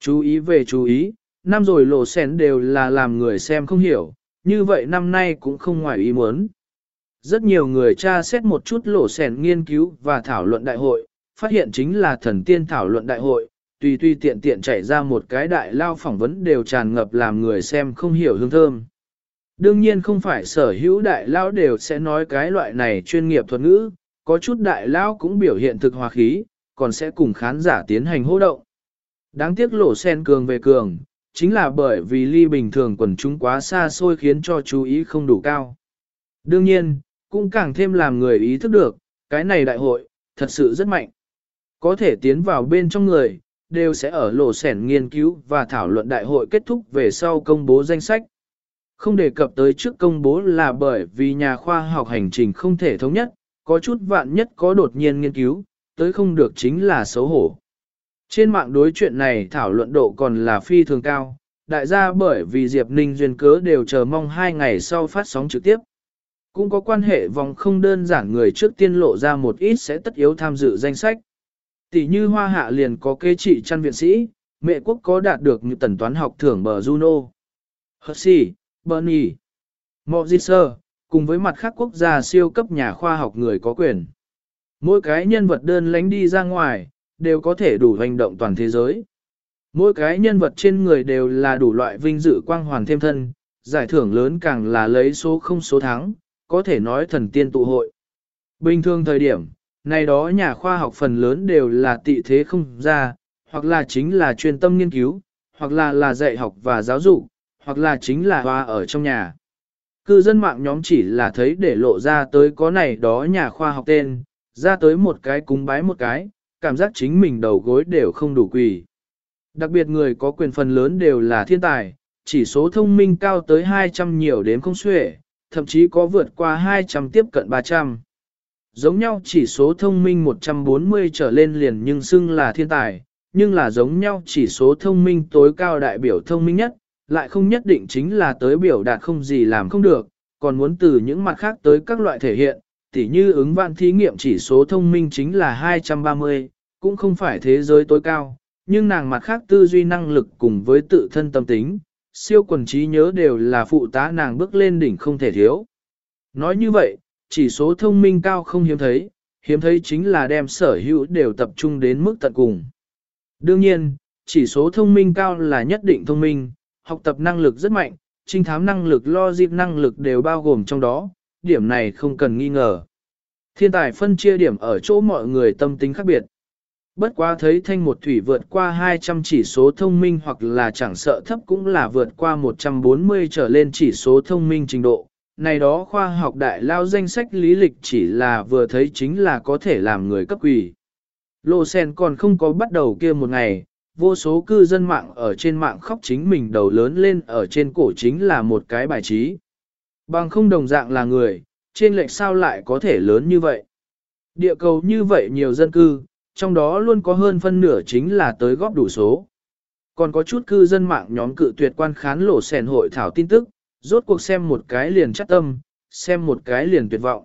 Chú ý về chú ý, năm rồi lộ sen đều là làm người xem không hiểu, như vậy năm nay cũng không ngoài ý muốn. Rất nhiều người tra xét một chút lộ sen nghiên cứu và thảo luận đại hội, phát hiện chính là thần tiên thảo luận đại hội, tùy tùy tiện tiện chảy ra một cái đại lao phỏng vấn đều tràn ngập làm người xem không hiểu hương thơm. Đương nhiên không phải sở hữu đại lao đều sẽ nói cái loại này chuyên nghiệp thuật ngữ, có chút đại lao cũng biểu hiện thực hòa khí, còn sẽ cùng khán giả tiến hành hô động. Đáng tiếc lộ sen cường về cường, chính là bởi vì ly bình thường quần chúng quá xa xôi khiến cho chú ý không đủ cao. Đương nhiên, cũng càng thêm làm người ý thức được, cái này đại hội, thật sự rất mạnh. Có thể tiến vào bên trong người, đều sẽ ở lộ sẻn nghiên cứu và thảo luận đại hội kết thúc về sau công bố danh sách. Không đề cập tới trước công bố là bởi vì nhà khoa học hành trình không thể thống nhất, có chút vạn nhất có đột nhiên nghiên cứu, tới không được chính là xấu hổ. Trên mạng đối chuyện này thảo luận độ còn là phi thường cao, đại gia bởi vì Diệp Ninh duyên cớ đều chờ mong hai ngày sau phát sóng trực tiếp. Cũng có quan hệ vòng không đơn giản người trước tiên lộ ra một ít sẽ tất yếu tham dự danh sách. Tỷ như hoa hạ liền có kê trị chăn viện sĩ, mẹ quốc có đạt được như tần toán học thưởng bờ Juno. Hershey, Bernie, Mozisser, cùng với mặt khác quốc gia siêu cấp nhà khoa học người có quyền. Mỗi cái nhân vật đơn lánh đi ra ngoài, đều có thể đủ hành động toàn thế giới. Mỗi cái nhân vật trên người đều là đủ loại vinh dự quang hoàn thêm thân, giải thưởng lớn càng là lấy số không số thắng, có thể nói thần tiên tụ hội. Bình thường thời điểm, này đó nhà khoa học phần lớn đều là tị thế không ra, hoặc là chính là chuyên tâm nghiên cứu, hoặc là là dạy học và giáo dục, hoặc là chính là hoa ở trong nhà. Cư dân mạng nhóm chỉ là thấy để lộ ra tới có này đó nhà khoa học tên, ra tới một cái cúng bái một cái, cảm giác chính mình đầu gối đều không đủ quỳ. Đặc biệt người có quyền phần lớn đều là thiên tài, chỉ số thông minh cao tới 200 nhiều đến không xuể, thậm chí có vượt qua 200 tiếp cận 300. Giống nhau chỉ số thông minh 140 trở lên liền nhưng xưng là thiên tài, nhưng là giống nhau chỉ số thông minh tối cao đại biểu thông minh nhất, lại không nhất định chính là tới biểu đạt không gì làm không được, còn muốn từ những mặt khác tới các loại thể hiện, tỉ như ứng vạn thí nghiệm chỉ số thông minh chính là 230, cũng không phải thế giới tối cao, nhưng nàng mặt khác tư duy năng lực cùng với tự thân tâm tính, siêu quần trí nhớ đều là phụ tá nàng bước lên đỉnh không thể thiếu. Nói như vậy, chỉ số thông minh cao không hiếm thấy, hiếm thấy chính là đem sở hữu đều tập trung đến mức tận cùng. Đương nhiên, chỉ số thông minh cao là nhất định thông minh, học tập năng lực rất mạnh, trinh thám năng lực logic năng lực đều bao gồm trong đó, điểm này không cần nghi ngờ. Thiên tài phân chia điểm ở chỗ mọi người tâm tính khác biệt. Bất quá thấy thanh một thủy vượt qua 200 chỉ số thông minh hoặc là chẳng sợ thấp cũng là vượt qua 140 trở lên chỉ số thông minh trình độ. Này đó khoa học đại lao danh sách lý lịch chỉ là vừa thấy chính là có thể làm người cấp quỷ. Lô sen còn không có bắt đầu kia một ngày, vô số cư dân mạng ở trên mạng khóc chính mình đầu lớn lên ở trên cổ chính là một cái bài trí. Bằng không đồng dạng là người, trên lệch sao lại có thể lớn như vậy. Địa cầu như vậy nhiều dân cư, trong đó luôn có hơn phân nửa chính là tới góp đủ số. Còn có chút cư dân mạng nhóm cự tuyệt quan khán lỗ sèn hội thảo tin tức, rốt cuộc xem một cái liền chắc tâm, xem một cái liền tuyệt vọng.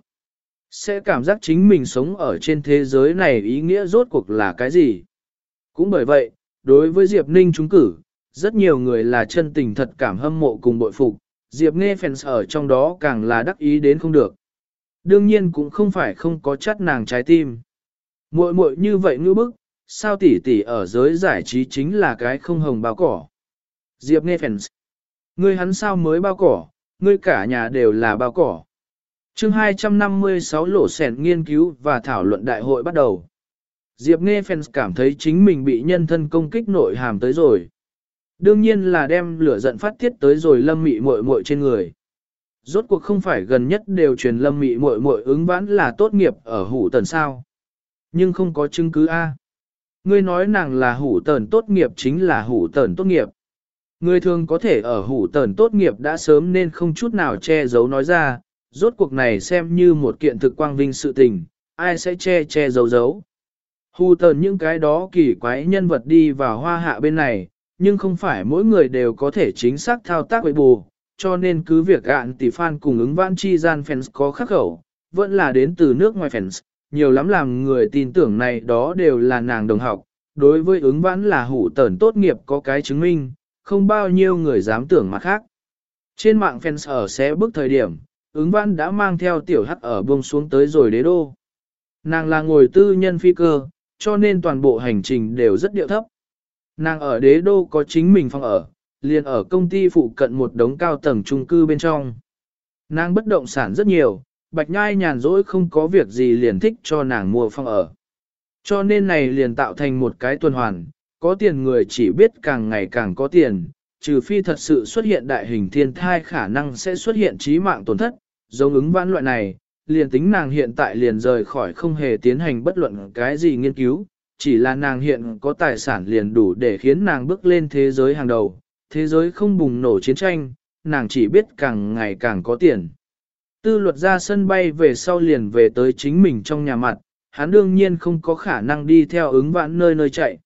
Sẽ cảm giác chính mình sống ở trên thế giới này ý nghĩa rốt cuộc là cái gì. Cũng bởi vậy, đối với Diệp Ninh trúng cử, rất nhiều người là chân tình thật cảm hâm mộ cùng bội phục, Diệp nghe fans ở trong đó càng là đắc ý đến không được. Đương nhiên cũng không phải không có chắt nàng trái tim. Muội muội như vậy ngư bức, sao tỷ tỷ ở giới giải trí chính là cái không hồng bao cỏ. Diệp nghe fans. Ngươi hắn sao mới bao cỏ, ngươi cả nhà đều là bao cỏ. chương 256 lỗ sẻn nghiên cứu và thảo luận đại hội bắt đầu. Diệp nghe fans cảm thấy chính mình bị nhân thân công kích nội hàm tới rồi. Đương nhiên là đem lửa giận phát tiết tới rồi lâm mị muội muội trên người. Rốt cuộc không phải gần nhất đều truyền lâm mị muội muội ứng vãn là tốt nghiệp ở hủ tần sao. Nhưng không có chứng cứ A. Ngươi nói nàng là hủ tần tốt nghiệp chính là hủ tần tốt nghiệp. Người thường có thể ở hủ tần tốt nghiệp đã sớm nên không chút nào che giấu nói ra, rốt cuộc này xem như một kiện thực quang vinh sự tình, ai sẽ che che giấu giấu. Hù tần những cái đó kỳ quái nhân vật đi vào hoa hạ bên này, nhưng không phải mỗi người đều có thể chính xác thao tác với bù, cho nên cứ việc gạn tỷ fan cùng ứng vãn chi gian fans có khắc khẩu, vẫn là đến từ nước ngoài fans, nhiều lắm làm người tin tưởng này đó đều là nàng đồng học, đối với ứng vãn là hủ Tần tốt nghiệp có cái chứng minh, không bao nhiêu người dám tưởng mặt khác. Trên mạng fans ở sẽ bước thời điểm, ứng vãn đã mang theo tiểu hắc ở buông xuống tới rồi đế đô. Nàng là ngồi tư nhân phi cơ, cho nên toàn bộ hành trình đều rất điệu thấp. Nàng ở đế đô có chính mình phòng ở, liền ở công ty phụ cận một đống cao tầng trung cư bên trong. Nàng bất động sản rất nhiều, bạch nhai nhàn rỗi không có việc gì liền thích cho nàng mua phòng ở. Cho nên này liền tạo thành một cái tuần hoàn, có tiền người chỉ biết càng ngày càng có tiền, trừ phi thật sự xuất hiện đại hình thiên thai khả năng sẽ xuất hiện trí mạng tổn thất, giống ứng vãn loại này, liền tính nàng hiện tại liền rời khỏi không hề tiến hành bất luận cái gì nghiên cứu, chỉ là nàng hiện có tài sản liền đủ để khiến nàng bước lên thế giới hàng đầu, thế giới không bùng nổ chiến tranh, nàng chỉ biết càng ngày càng có tiền. Tư luật ra sân bay về sau liền về tới chính mình trong nhà mặt, hắn đương nhiên không có khả năng đi theo ứng vãn nơi nơi chạy.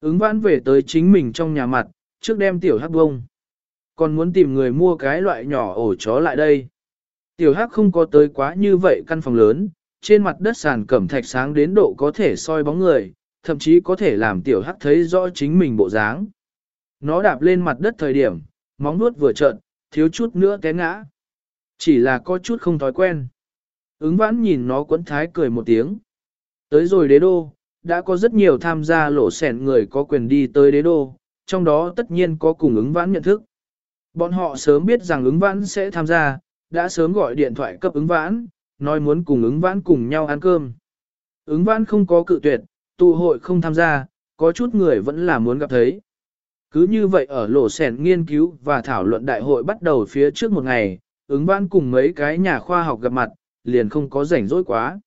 Ứng vãn về tới chính mình trong nhà mặt, trước đem tiểu hắc bông. Còn muốn tìm người mua cái loại nhỏ ổ chó lại đây. Tiểu hắc không có tới quá như vậy căn phòng lớn, trên mặt đất sàn cẩm thạch sáng đến độ có thể soi bóng người, thậm chí có thể làm tiểu hắc thấy rõ chính mình bộ dáng. Nó đạp lên mặt đất thời điểm, móng nuốt vừa trợn, thiếu chút nữa té ngã. Chỉ là có chút không thói quen. Ứng vãn nhìn nó quấn thái cười một tiếng. Tới rồi đế đô, đã có rất nhiều tham gia lỗ sẻn người có quyền đi tới đế đô, trong đó tất nhiên có cùng ứng vãn nhận thức. Bọn họ sớm biết rằng ứng vãn sẽ tham gia, đã sớm gọi điện thoại cấp ứng vãn, nói muốn cùng ứng vãn cùng nhau ăn cơm. Ứng vãn không có cự tuyệt, tụ hội không tham gia, có chút người vẫn là muốn gặp thấy. Cứ như vậy ở lộ sẻn nghiên cứu và thảo luận đại hội bắt đầu phía trước một ngày, ứng vãn cùng mấy cái nhà khoa học gặp mặt, liền không có rảnh rỗi quá.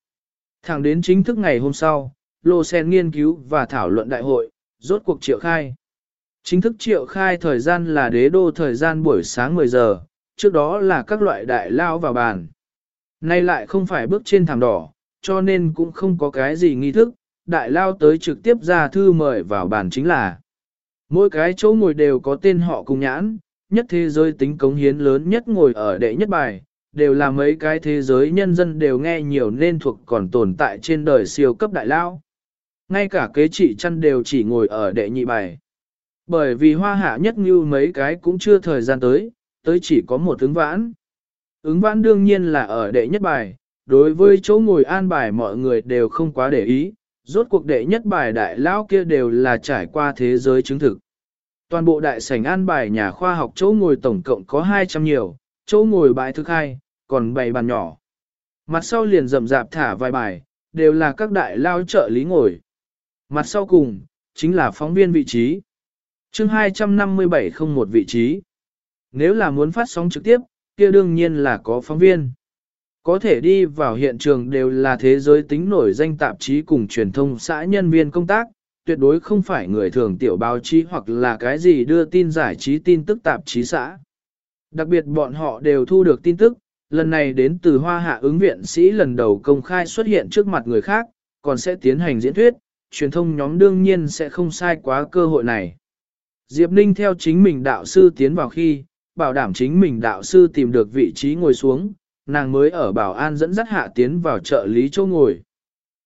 Thẳng đến chính thức ngày hôm sau, Lô Sen nghiên cứu và thảo luận đại hội, rốt cuộc triệu khai. Chính thức triệu khai thời gian là đế đô thời gian buổi sáng 10 giờ, trước đó là các loại đại lao vào bàn. Nay lại không phải bước trên thảm đỏ, cho nên cũng không có cái gì nghi thức, đại lao tới trực tiếp ra thư mời vào bàn chính là. Mỗi cái chỗ ngồi đều có tên họ cùng nhãn, nhất thế giới tính cống hiến lớn nhất ngồi ở đệ nhất bài, đều là mấy cái thế giới nhân dân đều nghe nhiều nên thuộc còn tồn tại trên đời siêu cấp đại lao. Ngay cả kế trị chăn đều chỉ ngồi ở đệ nhị bài. Bởi vì hoa hạ nhất như mấy cái cũng chưa thời gian tới, tới chỉ có một ứng vãn. Ứng vãn đương nhiên là ở đệ nhất bài, đối với chỗ ngồi an bài mọi người đều không quá để ý, rốt cuộc đệ nhất bài đại lão kia đều là trải qua thế giới chứng thực. Toàn bộ đại sảnh an bài nhà khoa học chỗ ngồi tổng cộng có 200 nhiều, chỗ ngồi bài thứ hai, còn bảy bàn nhỏ. Mặt sau liền rậm rạp thả vài bài, đều là các đại lao trợ lý ngồi. Mặt sau cùng, chính là phóng viên vị trí. chương 257 không một vị trí. Nếu là muốn phát sóng trực tiếp, kia đương nhiên là có phóng viên. Có thể đi vào hiện trường đều là thế giới tính nổi danh tạp chí cùng truyền thông xã nhân viên công tác, tuyệt đối không phải người thường tiểu báo chí hoặc là cái gì đưa tin giải trí tin tức tạp chí xã. Đặc biệt bọn họ đều thu được tin tức, lần này đến từ hoa hạ ứng viện sĩ lần đầu công khai xuất hiện trước mặt người khác, còn sẽ tiến hành diễn thuyết, truyền thông nhóm đương nhiên sẽ không sai quá cơ hội này. Diệp Ninh theo chính mình đạo sư tiến vào khi, bảo đảm chính mình đạo sư tìm được vị trí ngồi xuống, nàng mới ở bảo an dẫn dắt hạ tiến vào trợ lý chỗ ngồi.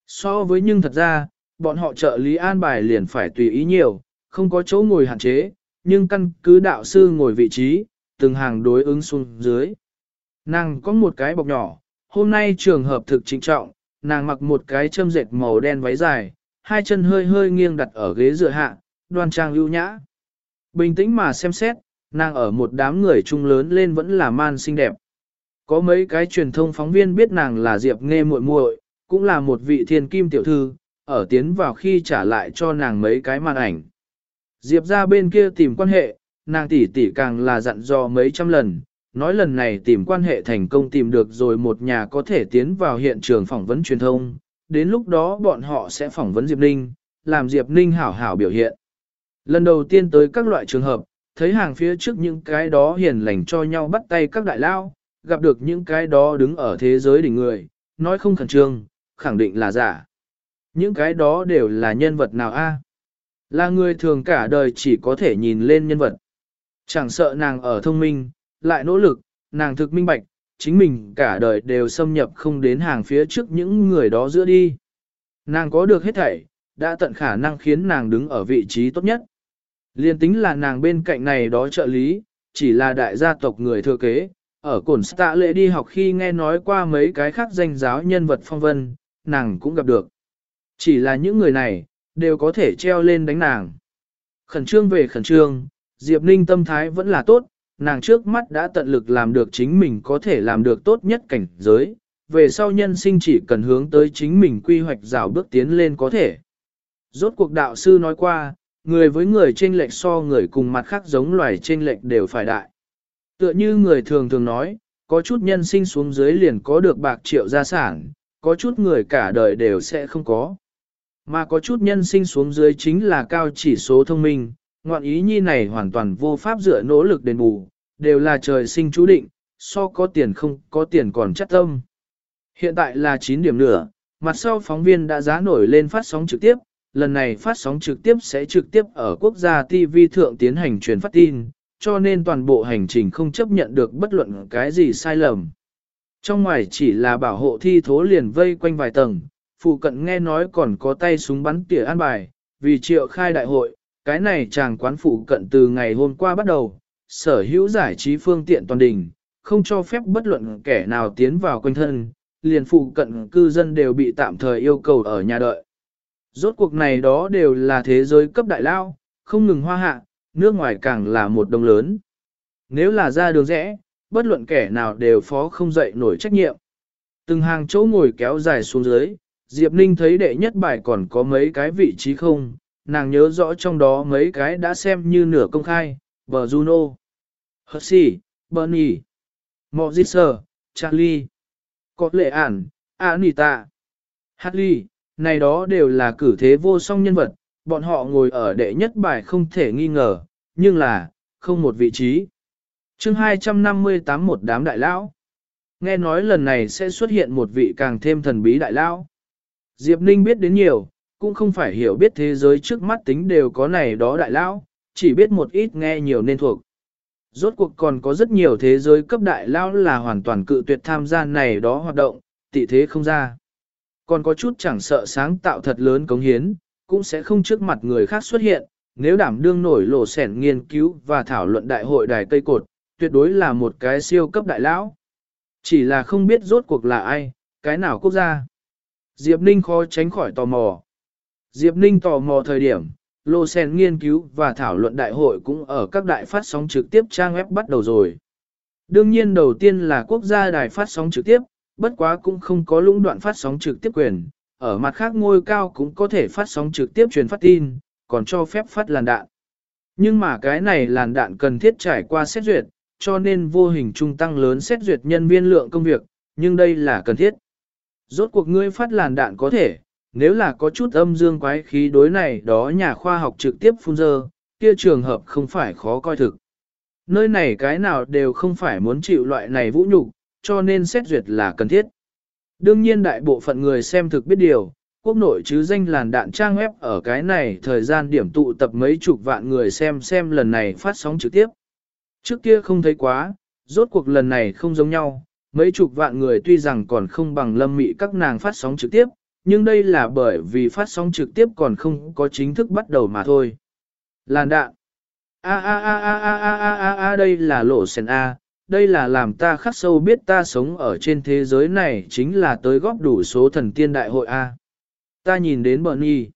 So với nhưng thật ra, bọn họ trợ lý an bài liền phải tùy ý nhiều, không có chỗ ngồi hạn chế, nhưng căn cứ đạo sư ngồi vị trí, từng hàng đối ứng xuống dưới. Nàng có một cái bọc nhỏ, hôm nay trường hợp thực trịnh trọng, nàng mặc một cái châm dệt màu đen váy dài, hai chân hơi hơi nghiêng đặt ở ghế dựa hạ, đoan trang lưu nhã. Bình tĩnh mà xem xét, nàng ở một đám người trung lớn lên vẫn là man xinh đẹp. Có mấy cái truyền thông phóng viên biết nàng là Diệp Nghe muội muội, cũng là một vị thiên kim tiểu thư, ở tiến vào khi trả lại cho nàng mấy cái màn ảnh. Diệp ra bên kia tìm quan hệ, nàng tỷ tỷ càng là dặn dò mấy trăm lần, nói lần này tìm quan hệ thành công tìm được rồi một nhà có thể tiến vào hiện trường phỏng vấn truyền thông, đến lúc đó bọn họ sẽ phỏng vấn Diệp Ninh, làm Diệp Ninh hảo hảo biểu hiện. Lần đầu tiên tới các loại trường hợp, thấy hàng phía trước những cái đó hiền lành cho nhau bắt tay các đại lao, gặp được những cái đó đứng ở thế giới đỉnh người, nói không khẩn trương, khẳng định là giả. Những cái đó đều là nhân vật nào a? À? Là người thường cả đời chỉ có thể nhìn lên nhân vật. Chẳng sợ nàng ở thông minh, lại nỗ lực, nàng thực minh bạch, chính mình cả đời đều xâm nhập không đến hàng phía trước những người đó giữa đi. Nàng có được hết thảy, đã tận khả năng khiến nàng đứng ở vị trí tốt nhất. Liên tính là nàng bên cạnh này đó trợ lý, chỉ là đại gia tộc người thừa kế, ở cổn tạ lệ đi học khi nghe nói qua mấy cái khác danh giáo nhân vật phong vân, nàng cũng gặp được. Chỉ là những người này, đều có thể treo lên đánh nàng. Khẩn trương về khẩn trương, Diệp Ninh tâm thái vẫn là tốt, nàng trước mắt đã tận lực làm được chính mình có thể làm được tốt nhất cảnh giới, về sau nhân sinh chỉ cần hướng tới chính mình quy hoạch rào bước tiến lên có thể. Rốt cuộc đạo sư nói qua, người với người trên lệch so người cùng mặt khác giống loài trên lệch đều phải đại. Tựa như người thường thường nói, có chút nhân sinh xuống dưới liền có được bạc triệu gia sản, có chút người cả đời đều sẽ không có. Mà có chút nhân sinh xuống dưới chính là cao chỉ số thông minh, ngoạn ý nhi này hoàn toàn vô pháp dựa nỗ lực đền bù, đều là trời sinh chú định, so có tiền không có tiền còn chắc tâm. Hiện tại là 9 điểm nửa, mặt sau phóng viên đã giá nổi lên phát sóng trực tiếp, lần này phát sóng trực tiếp sẽ trực tiếp ở quốc gia TV thượng tiến hành truyền phát tin, cho nên toàn bộ hành trình không chấp nhận được bất luận cái gì sai lầm. Trong ngoài chỉ là bảo hộ thi thố liền vây quanh vài tầng, phụ cận nghe nói còn có tay súng bắn tỉa an bài, vì triệu khai đại hội, cái này chàng quán phụ cận từ ngày hôm qua bắt đầu, sở hữu giải trí phương tiện toàn đình, không cho phép bất luận kẻ nào tiến vào quanh thân, liền phụ cận cư dân đều bị tạm thời yêu cầu ở nhà đợi. Rốt cuộc này đó đều là thế giới cấp đại lao, không ngừng hoa hạ, nước ngoài càng là một đồng lớn. Nếu là ra đường rẽ, bất luận kẻ nào đều phó không dậy nổi trách nhiệm. Từng hàng chỗ ngồi kéo dài xuống dưới, Diệp Ninh thấy đệ nhất bài còn có mấy cái vị trí không, nàng nhớ rõ trong đó mấy cái đã xem như nửa công khai, bờ Juno, Hussey, Bernie, Mozisser, Charlie, có lệ ản, Anita, Harley, này đó đều là cử thế vô song nhân vật, bọn họ ngồi ở đệ nhất bài không thể nghi ngờ, nhưng là, không một vị trí. chương 258 một đám đại lão. Nghe nói lần này sẽ xuất hiện một vị càng thêm thần bí đại lão. Diệp Ninh biết đến nhiều, cũng không phải hiểu biết thế giới trước mắt tính đều có này đó đại lão, chỉ biết một ít nghe nhiều nên thuộc. Rốt cuộc còn có rất nhiều thế giới cấp đại lão là hoàn toàn cự tuyệt tham gia này đó hoạt động, tị thế không ra. Còn có chút chẳng sợ sáng tạo thật lớn cống hiến, cũng sẽ không trước mặt người khác xuất hiện, nếu đảm đương nổi lộ sẻn nghiên cứu và thảo luận đại hội đài cây cột, tuyệt đối là một cái siêu cấp đại lão. Chỉ là không biết rốt cuộc là ai, cái nào quốc gia. Diệp Ninh khó tránh khỏi tò mò. Diệp Ninh tò mò thời điểm, Lô Sen nghiên cứu và thảo luận đại hội cũng ở các đại phát sóng trực tiếp trang web bắt đầu rồi. Đương nhiên đầu tiên là quốc gia đài phát sóng trực tiếp, bất quá cũng không có lũng đoạn phát sóng trực tiếp quyền, ở mặt khác ngôi cao cũng có thể phát sóng trực tiếp truyền phát tin, còn cho phép phát làn đạn. Nhưng mà cái này làn đạn cần thiết trải qua xét duyệt, cho nên vô hình trung tăng lớn xét duyệt nhân viên lượng công việc, nhưng đây là cần thiết. Rốt cuộc ngươi phát làn đạn có thể, nếu là có chút âm dương quái khí đối này đó nhà khoa học trực tiếp phun dơ, kia trường hợp không phải khó coi thực. Nơi này cái nào đều không phải muốn chịu loại này vũ nhục, cho nên xét duyệt là cần thiết. Đương nhiên đại bộ phận người xem thực biết điều, quốc nội chứ danh làn đạn trang web ở cái này thời gian điểm tụ tập mấy chục vạn người xem xem lần này phát sóng trực tiếp. Trước kia không thấy quá, rốt cuộc lần này không giống nhau, mấy chục vạn người tuy rằng còn không bằng lâm mị các nàng phát sóng trực tiếp, nhưng đây là bởi vì phát sóng trực tiếp còn không có chính thức bắt đầu mà thôi. Làn đạn. A a a a a a a a a đây là lộ sen A, đây là làm ta khắc sâu biết ta sống ở trên thế giới này chính là tới góp đủ số thần tiên đại hội A. Ta nhìn đến bọn y.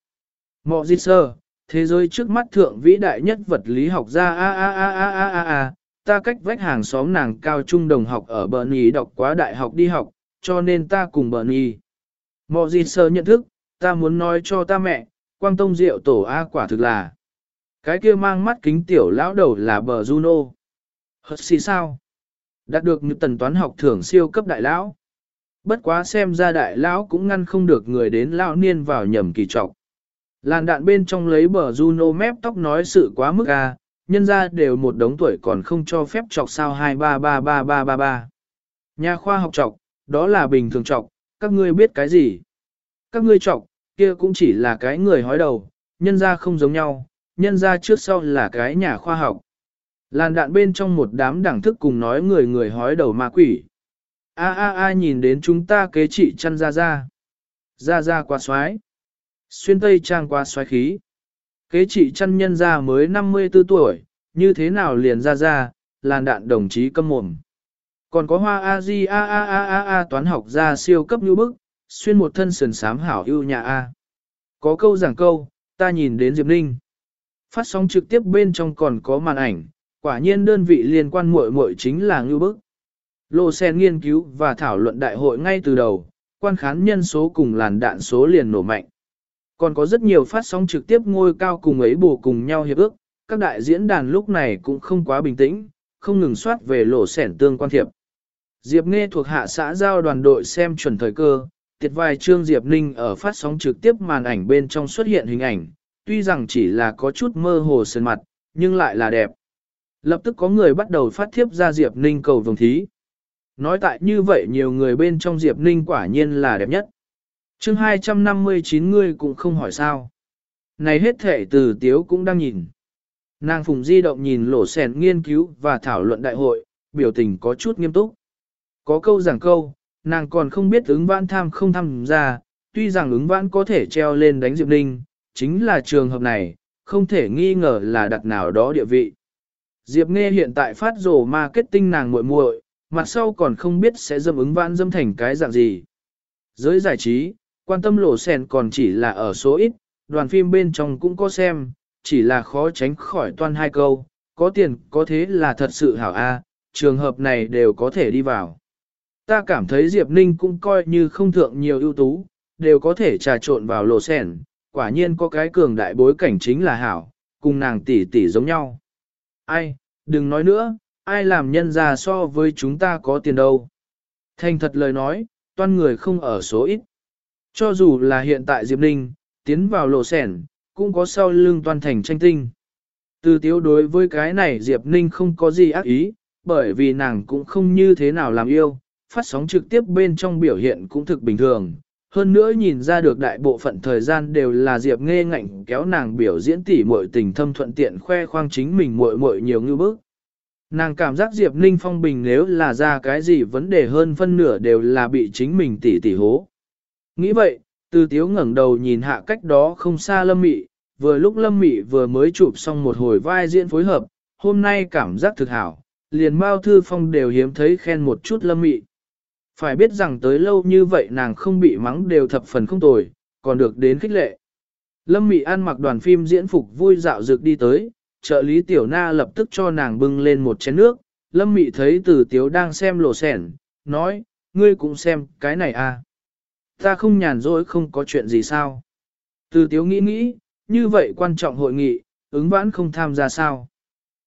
Mọ di sơ, thế giới trước mắt thượng vĩ đại nhất vật lý học gia A A A A A A A, ta cách vách hàng xóm nàng cao trung đồng học ở Bernie đọc quá đại học đi học, cho nên ta cùng Bernie. Mò gì di sơ nhận thức, ta muốn nói cho ta mẹ, quang tông rượu tổ A quả thực là. Cái kia mang mắt kính tiểu lão đầu là bờ Juno. Hật xì sao? Đạt được như tần toán học thưởng siêu cấp đại lão. Bất quá xem ra đại lão cũng ngăn không được người đến lão niên vào nhầm kỳ trọc. Làn đạn bên trong lấy bờ Juno mép tóc nói sự quá mức a, nhân ra đều một đống tuổi còn không cho phép trọc sao 233333. Nhà khoa học trọc, đó là bình thường trọc, các ngươi biết cái gì? Các ngươi trọng, kia cũng chỉ là cái người hói đầu, nhân ra không giống nhau, nhân ra trước sau là cái nhà khoa học. Làn đạn bên trong một đám đẳng thức cùng nói người người hói đầu ma quỷ. A a a nhìn đến chúng ta kế trị chăn ra ra. Ra ra quá xoái. Xuyên tây trang quá xoái khí. Kế trị chăn nhân ra mới 54 tuổi, như thế nào liền ra ra, làn đạn đồng chí câm mồm. Còn có hoa a di a a a a a toán học ra siêu cấp như bức, xuyên một thân sườn sám hảo ưu nhà a. Có câu giảng câu, ta nhìn đến Diệp Ninh. Phát sóng trực tiếp bên trong còn có màn ảnh, quả nhiên đơn vị liên quan muội muội chính là như bức. Lô sen nghiên cứu và thảo luận đại hội ngay từ đầu, quan khán nhân số cùng làn đạn số liền nổ mạnh. Còn có rất nhiều phát sóng trực tiếp ngôi cao cùng ấy bù cùng nhau hiệp ước, các đại diễn đàn lúc này cũng không quá bình tĩnh, không ngừng soát về lộ sẻn tương quan thiệp. Diệp Nghe thuộc hạ xã giao đoàn đội xem chuẩn thời cơ, tiệt vài trương Diệp Ninh ở phát sóng trực tiếp màn ảnh bên trong xuất hiện hình ảnh, tuy rằng chỉ là có chút mơ hồ sơn mặt, nhưng lại là đẹp. Lập tức có người bắt đầu phát thiếp ra Diệp Ninh cầu vồng thí. Nói tại như vậy nhiều người bên trong Diệp Ninh quả nhiên là đẹp nhất. chương 259 người cũng không hỏi sao. Này hết thể từ tiếu cũng đang nhìn. Nàng phùng di động nhìn lỗ sèn nghiên cứu và thảo luận đại hội, biểu tình có chút nghiêm túc. Có câu giảng câu, nàng còn không biết ứng vãn tham không tham gia, tuy rằng ứng vãn có thể treo lên đánh Diệp Ninh, chính là trường hợp này, không thể nghi ngờ là đặt nào đó địa vị. Diệp Nghe hiện tại phát rổ marketing nàng muội muội, mặt sau còn không biết sẽ dâm ứng vãn dâm thành cái dạng gì. Giới giải trí, quan tâm lộ sen còn chỉ là ở số ít, đoàn phim bên trong cũng có xem, chỉ là khó tránh khỏi toan hai câu, có tiền có thế là thật sự hảo a, trường hợp này đều có thể đi vào. Ta cảm thấy Diệp Ninh cũng coi như không thượng nhiều ưu tú, đều có thể trà trộn vào lộ sẻn, quả nhiên có cái cường đại bối cảnh chính là hảo, cùng nàng tỷ tỷ giống nhau. Ai, đừng nói nữa, ai làm nhân ra so với chúng ta có tiền đâu. Thành thật lời nói, toan người không ở số ít. Cho dù là hiện tại Diệp Ninh, tiến vào lộ sẻn, cũng có sau lưng toàn thành tranh tinh. Từ tiếu đối với cái này Diệp Ninh không có gì ác ý, bởi vì nàng cũng không như thế nào làm yêu, phát sóng trực tiếp bên trong biểu hiện cũng thực bình thường. Hơn nữa nhìn ra được đại bộ phận thời gian đều là Diệp nghe ngạnh kéo nàng biểu diễn tỉ muội tình thâm thuận tiện khoe khoang chính mình muội muội nhiều như bức. Nàng cảm giác Diệp Ninh phong bình nếu là ra cái gì vấn đề hơn phân nửa đều là bị chính mình tỉ tỉ hố. Nghĩ vậy, từ tiếu ngẩng đầu nhìn hạ cách đó không xa lâm mị, vừa lúc lâm mị vừa mới chụp xong một hồi vai diễn phối hợp, hôm nay cảm giác thực hảo, liền Mao Thư Phong đều hiếm thấy khen một chút lâm mị. Phải biết rằng tới lâu như vậy nàng không bị mắng đều thập phần không tồi, còn được đến khích lệ. Lâm mị an mặc đoàn phim diễn phục vui dạo dược đi tới, trợ lý tiểu na lập tức cho nàng bưng lên một chén nước, lâm mị thấy từ tiếu đang xem lộ sẻn, nói, ngươi cũng xem cái này à. Ta không nhàn rỗi không có chuyện gì sao. Từ tiếu nghĩ nghĩ, như vậy quan trọng hội nghị, ứng vãn không tham gia sao.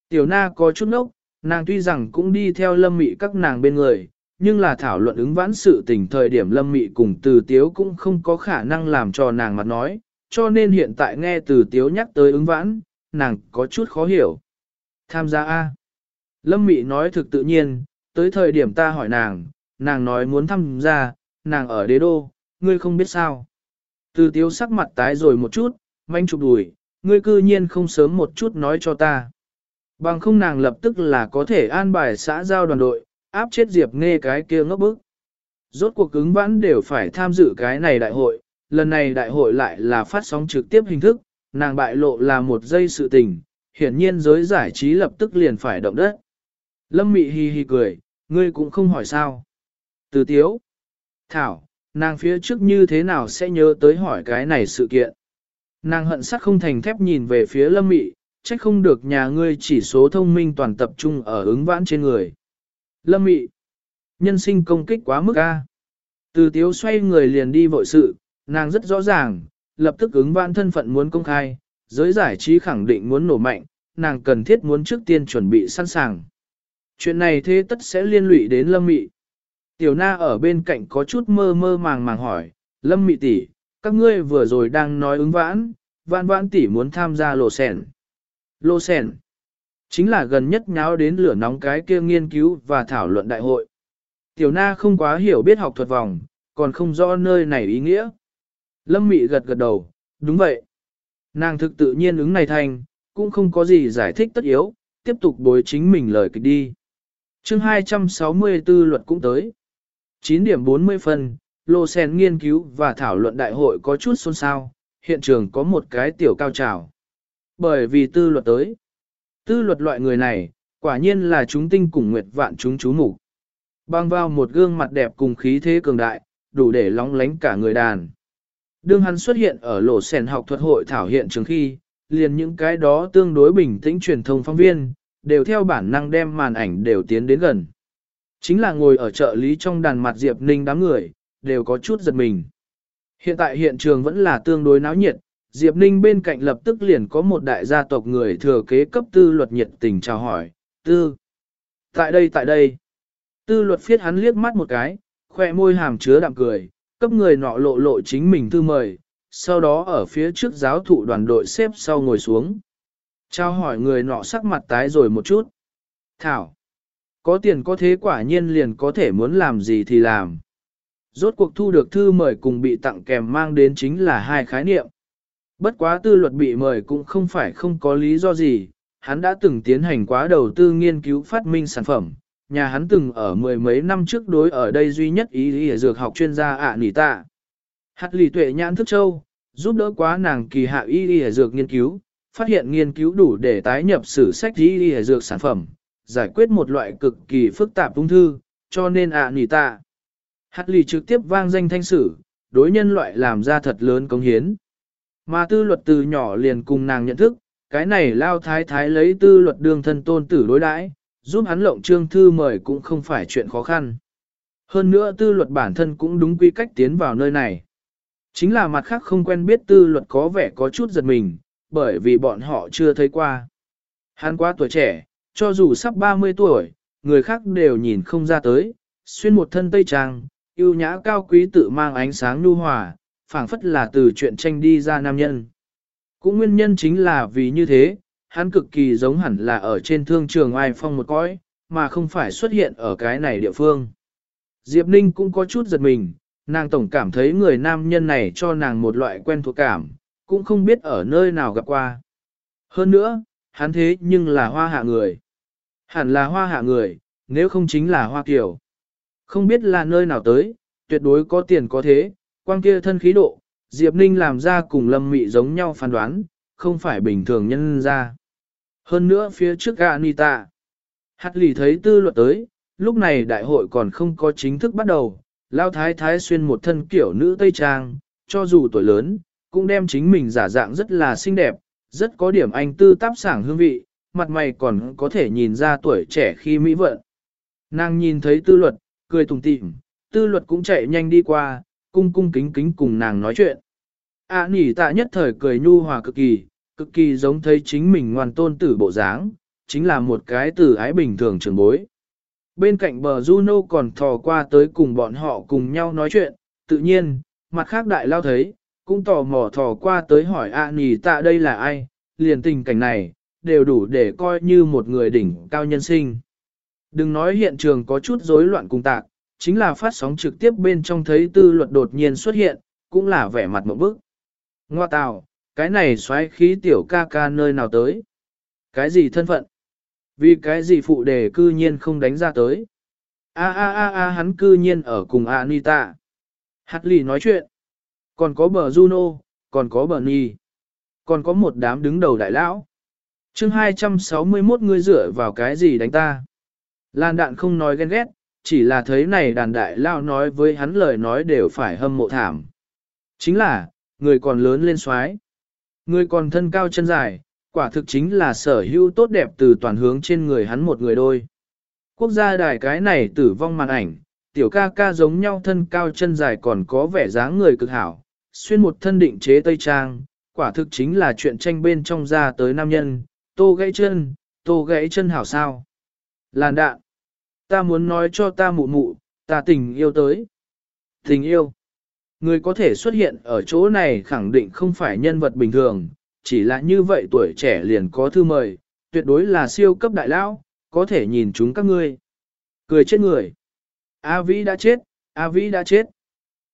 Tiểu na có chút nốc, nàng tuy rằng cũng đi theo lâm mị các nàng bên người, nhưng là thảo luận ứng vãn sự tình thời điểm lâm mị cùng từ tiếu cũng không có khả năng làm cho nàng mặt nói, cho nên hiện tại nghe từ tiếu nhắc tới ứng vãn, nàng có chút khó hiểu. Tham gia A. Lâm mị nói thực tự nhiên, tới thời điểm ta hỏi nàng, nàng nói muốn tham gia, nàng ở đế đô, ngươi không biết sao. Từ tiếu sắc mặt tái rồi một chút, manh chụp đùi, ngươi cư nhiên không sớm một chút nói cho ta. Bằng không nàng lập tức là có thể an bài xã giao đoàn đội, áp chết Diệp nghe cái kia ngốc bức. Rốt cuộc cứng vãn đều phải tham dự cái này đại hội, lần này đại hội lại là phát sóng trực tiếp hình thức, nàng bại lộ là một giây sự tình, hiển nhiên giới giải trí lập tức liền phải động đất. Lâm mị hi hi cười, ngươi cũng không hỏi sao. Từ tiếu. Thảo, nàng phía trước như thế nào sẽ nhớ tới hỏi cái này sự kiện. Nàng hận sắc không thành thép nhìn về phía lâm mị, trách không được nhà ngươi chỉ số thông minh toàn tập trung ở ứng vãn trên người. Lâm mị, nhân sinh công kích quá mức a. Từ tiếu xoay người liền đi vội sự, nàng rất rõ ràng, lập tức ứng vãn thân phận muốn công khai, giới giải trí khẳng định muốn nổ mạnh, nàng cần thiết muốn trước tiên chuẩn bị sẵn sàng. Chuyện này thế tất sẽ liên lụy đến lâm mị. Tiểu na ở bên cạnh có chút mơ mơ màng màng hỏi, lâm mị tỷ, các ngươi vừa rồi đang nói ứng vãn, vãn vãn tỷ muốn tham gia lộ sẻn. lộ Sen chính là gần nhất nháo đến lửa nóng cái kia nghiên cứu và thảo luận đại hội. Tiểu Na không quá hiểu biết học thuật vòng, còn không rõ nơi này ý nghĩa. Lâm Mị gật gật đầu, đúng vậy. Nàng thực tự nhiên ứng này thành, cũng không có gì giải thích tất yếu, tiếp tục bối chính mình lời kịch đi. chương 264 luật cũng tới. 9 điểm 40 phần Lô Sen nghiên cứu và thảo luận đại hội có chút xôn xao, hiện trường có một cái tiểu cao trào. Bởi vì tư luật tới. Tư luật loại người này, quả nhiên là chúng tinh cùng nguyệt vạn chúng chú mục Bang vào một gương mặt đẹp cùng khí thế cường đại, đủ để lóng lánh cả người đàn. Đương hắn xuất hiện ở lỗ sèn học thuật hội thảo hiện trường khi, liền những cái đó tương đối bình tĩnh truyền thông phóng viên, đều theo bản năng đem màn ảnh đều tiến đến gần. Chính là ngồi ở trợ lý trong đàn mặt Diệp Ninh đám người, đều có chút giật mình. Hiện tại hiện trường vẫn là tương đối náo nhiệt, Diệp Ninh bên cạnh lập tức liền có một đại gia tộc người thừa kế cấp tư luật nhiệt tình chào hỏi, tư. Tại đây tại đây. Tư luật phiết hắn liếc mắt một cái, khoe môi hàm chứa đạm cười, cấp người nọ lộ lộ chính mình thư mời, sau đó ở phía trước giáo thụ đoàn đội xếp sau ngồi xuống. Chào hỏi người nọ sắc mặt tái rồi một chút. Thảo. Có tiền có thế quả nhiên liền có thể muốn làm gì thì làm. Rốt cuộc thu được thư mời cùng bị tặng kèm mang đến chính là hai khái niệm. Bất quá tư luật bị mời cũng không phải không có lý do gì, hắn đã từng tiến hành quá đầu tư nghiên cứu phát minh sản phẩm, nhà hắn từng ở mười mấy năm trước đối ở đây duy nhất ý lý dược học chuyên gia ạ nỉ tạ. Hạt lì tuệ nhãn thức châu, giúp đỡ quá nàng kỳ hạ y lý dược nghiên cứu, phát hiện nghiên cứu đủ để tái nhập sử sách y lý dược sản phẩm, giải quyết một loại cực kỳ phức tạp ung thư, cho nên ạ nỉ tạ. Hạt lì trực tiếp vang danh thanh sử, đối nhân loại làm ra thật lớn công hiến. Mà tư luật từ nhỏ liền cùng nàng nhận thức, cái này lao thái thái lấy tư luật đương thân tôn tử đối đãi, giúp hắn lộng trương thư mời cũng không phải chuyện khó khăn. Hơn nữa tư luật bản thân cũng đúng quy cách tiến vào nơi này. Chính là mặt khác không quen biết tư luật có vẻ có chút giật mình, bởi vì bọn họ chưa thấy qua. Hắn quá tuổi trẻ, cho dù sắp 30 tuổi, người khác đều nhìn không ra tới, xuyên một thân tây trang, yêu nhã cao quý tự mang ánh sáng nhu hòa, phảng phất là từ chuyện tranh đi ra nam nhân. Cũng nguyên nhân chính là vì như thế, hắn cực kỳ giống hẳn là ở trên thương trường ai phong một cõi, mà không phải xuất hiện ở cái này địa phương. Diệp Ninh cũng có chút giật mình, nàng tổng cảm thấy người nam nhân này cho nàng một loại quen thuộc cảm, cũng không biết ở nơi nào gặp qua. Hơn nữa, hắn thế nhưng là hoa hạ người. Hẳn là hoa hạ người, nếu không chính là hoa kiểu. Không biết là nơi nào tới, tuyệt đối có tiền có thế, quang kia thân khí độ, Diệp Ninh làm ra cùng lâm mị giống nhau phán đoán, không phải bình thường nhân ra. Hơn nữa phía trước Anita, hạt lì thấy tư luật tới, lúc này đại hội còn không có chính thức bắt đầu, lao thái thái xuyên một thân kiểu nữ Tây Trang, cho dù tuổi lớn, cũng đem chính mình giả dạng rất là xinh đẹp, rất có điểm anh tư táp sảng hương vị, mặt mày còn có thể nhìn ra tuổi trẻ khi mỹ vận. Nàng nhìn thấy tư luật, cười tùng tịm, tư luật cũng chạy nhanh đi qua, cung cung kính kính cùng nàng nói chuyện. À nỉ tạ nhất thời cười nhu hòa cực kỳ, cực kỳ giống thấy chính mình ngoan tôn tử bộ dáng, chính là một cái tử ái bình thường trường bối. Bên cạnh bờ Juno còn thò qua tới cùng bọn họ cùng nhau nói chuyện, tự nhiên, mặt khác đại lao thấy, cũng tò mò thò qua tới hỏi ạ nỉ tạ đây là ai, liền tình cảnh này, đều đủ để coi như một người đỉnh cao nhân sinh. Đừng nói hiện trường có chút rối loạn cùng tạc, chính là phát sóng trực tiếp bên trong thấy tư luật đột nhiên xuất hiện, cũng là vẻ mặt một bức. Ngoa tào, cái này xoáy khí tiểu ca ca nơi nào tới? Cái gì thân phận? Vì cái gì phụ đề cư nhiên không đánh ra tới? A a a a hắn cư nhiên ở cùng Anita. Hát lì nói chuyện. Còn có bờ Juno, còn có bờ Nhi. Còn có một đám đứng đầu đại lão. chương 261 người dựa vào cái gì đánh ta? Lan đạn không nói ghen ghét, chỉ là thấy này đàn đại lao nói với hắn lời nói đều phải hâm mộ thảm. Chính là, người còn lớn lên xoái. Người còn thân cao chân dài, quả thực chính là sở hữu tốt đẹp từ toàn hướng trên người hắn một người đôi. Quốc gia đài cái này tử vong màn ảnh, tiểu ca ca giống nhau thân cao chân dài còn có vẻ dáng người cực hảo, xuyên một thân định chế tây trang, quả thực chính là chuyện tranh bên trong ra tới nam nhân, tô gãy chân, tô gãy chân hảo sao. Làn đạn, ta muốn nói cho ta mụ mụ, ta tình yêu tới. Tình yêu. Người có thể xuất hiện ở chỗ này khẳng định không phải nhân vật bình thường, chỉ là như vậy tuổi trẻ liền có thư mời, tuyệt đối là siêu cấp đại lão, có thể nhìn chúng các ngươi. Cười chết người. A Vĩ đã chết, A Vĩ đã chết.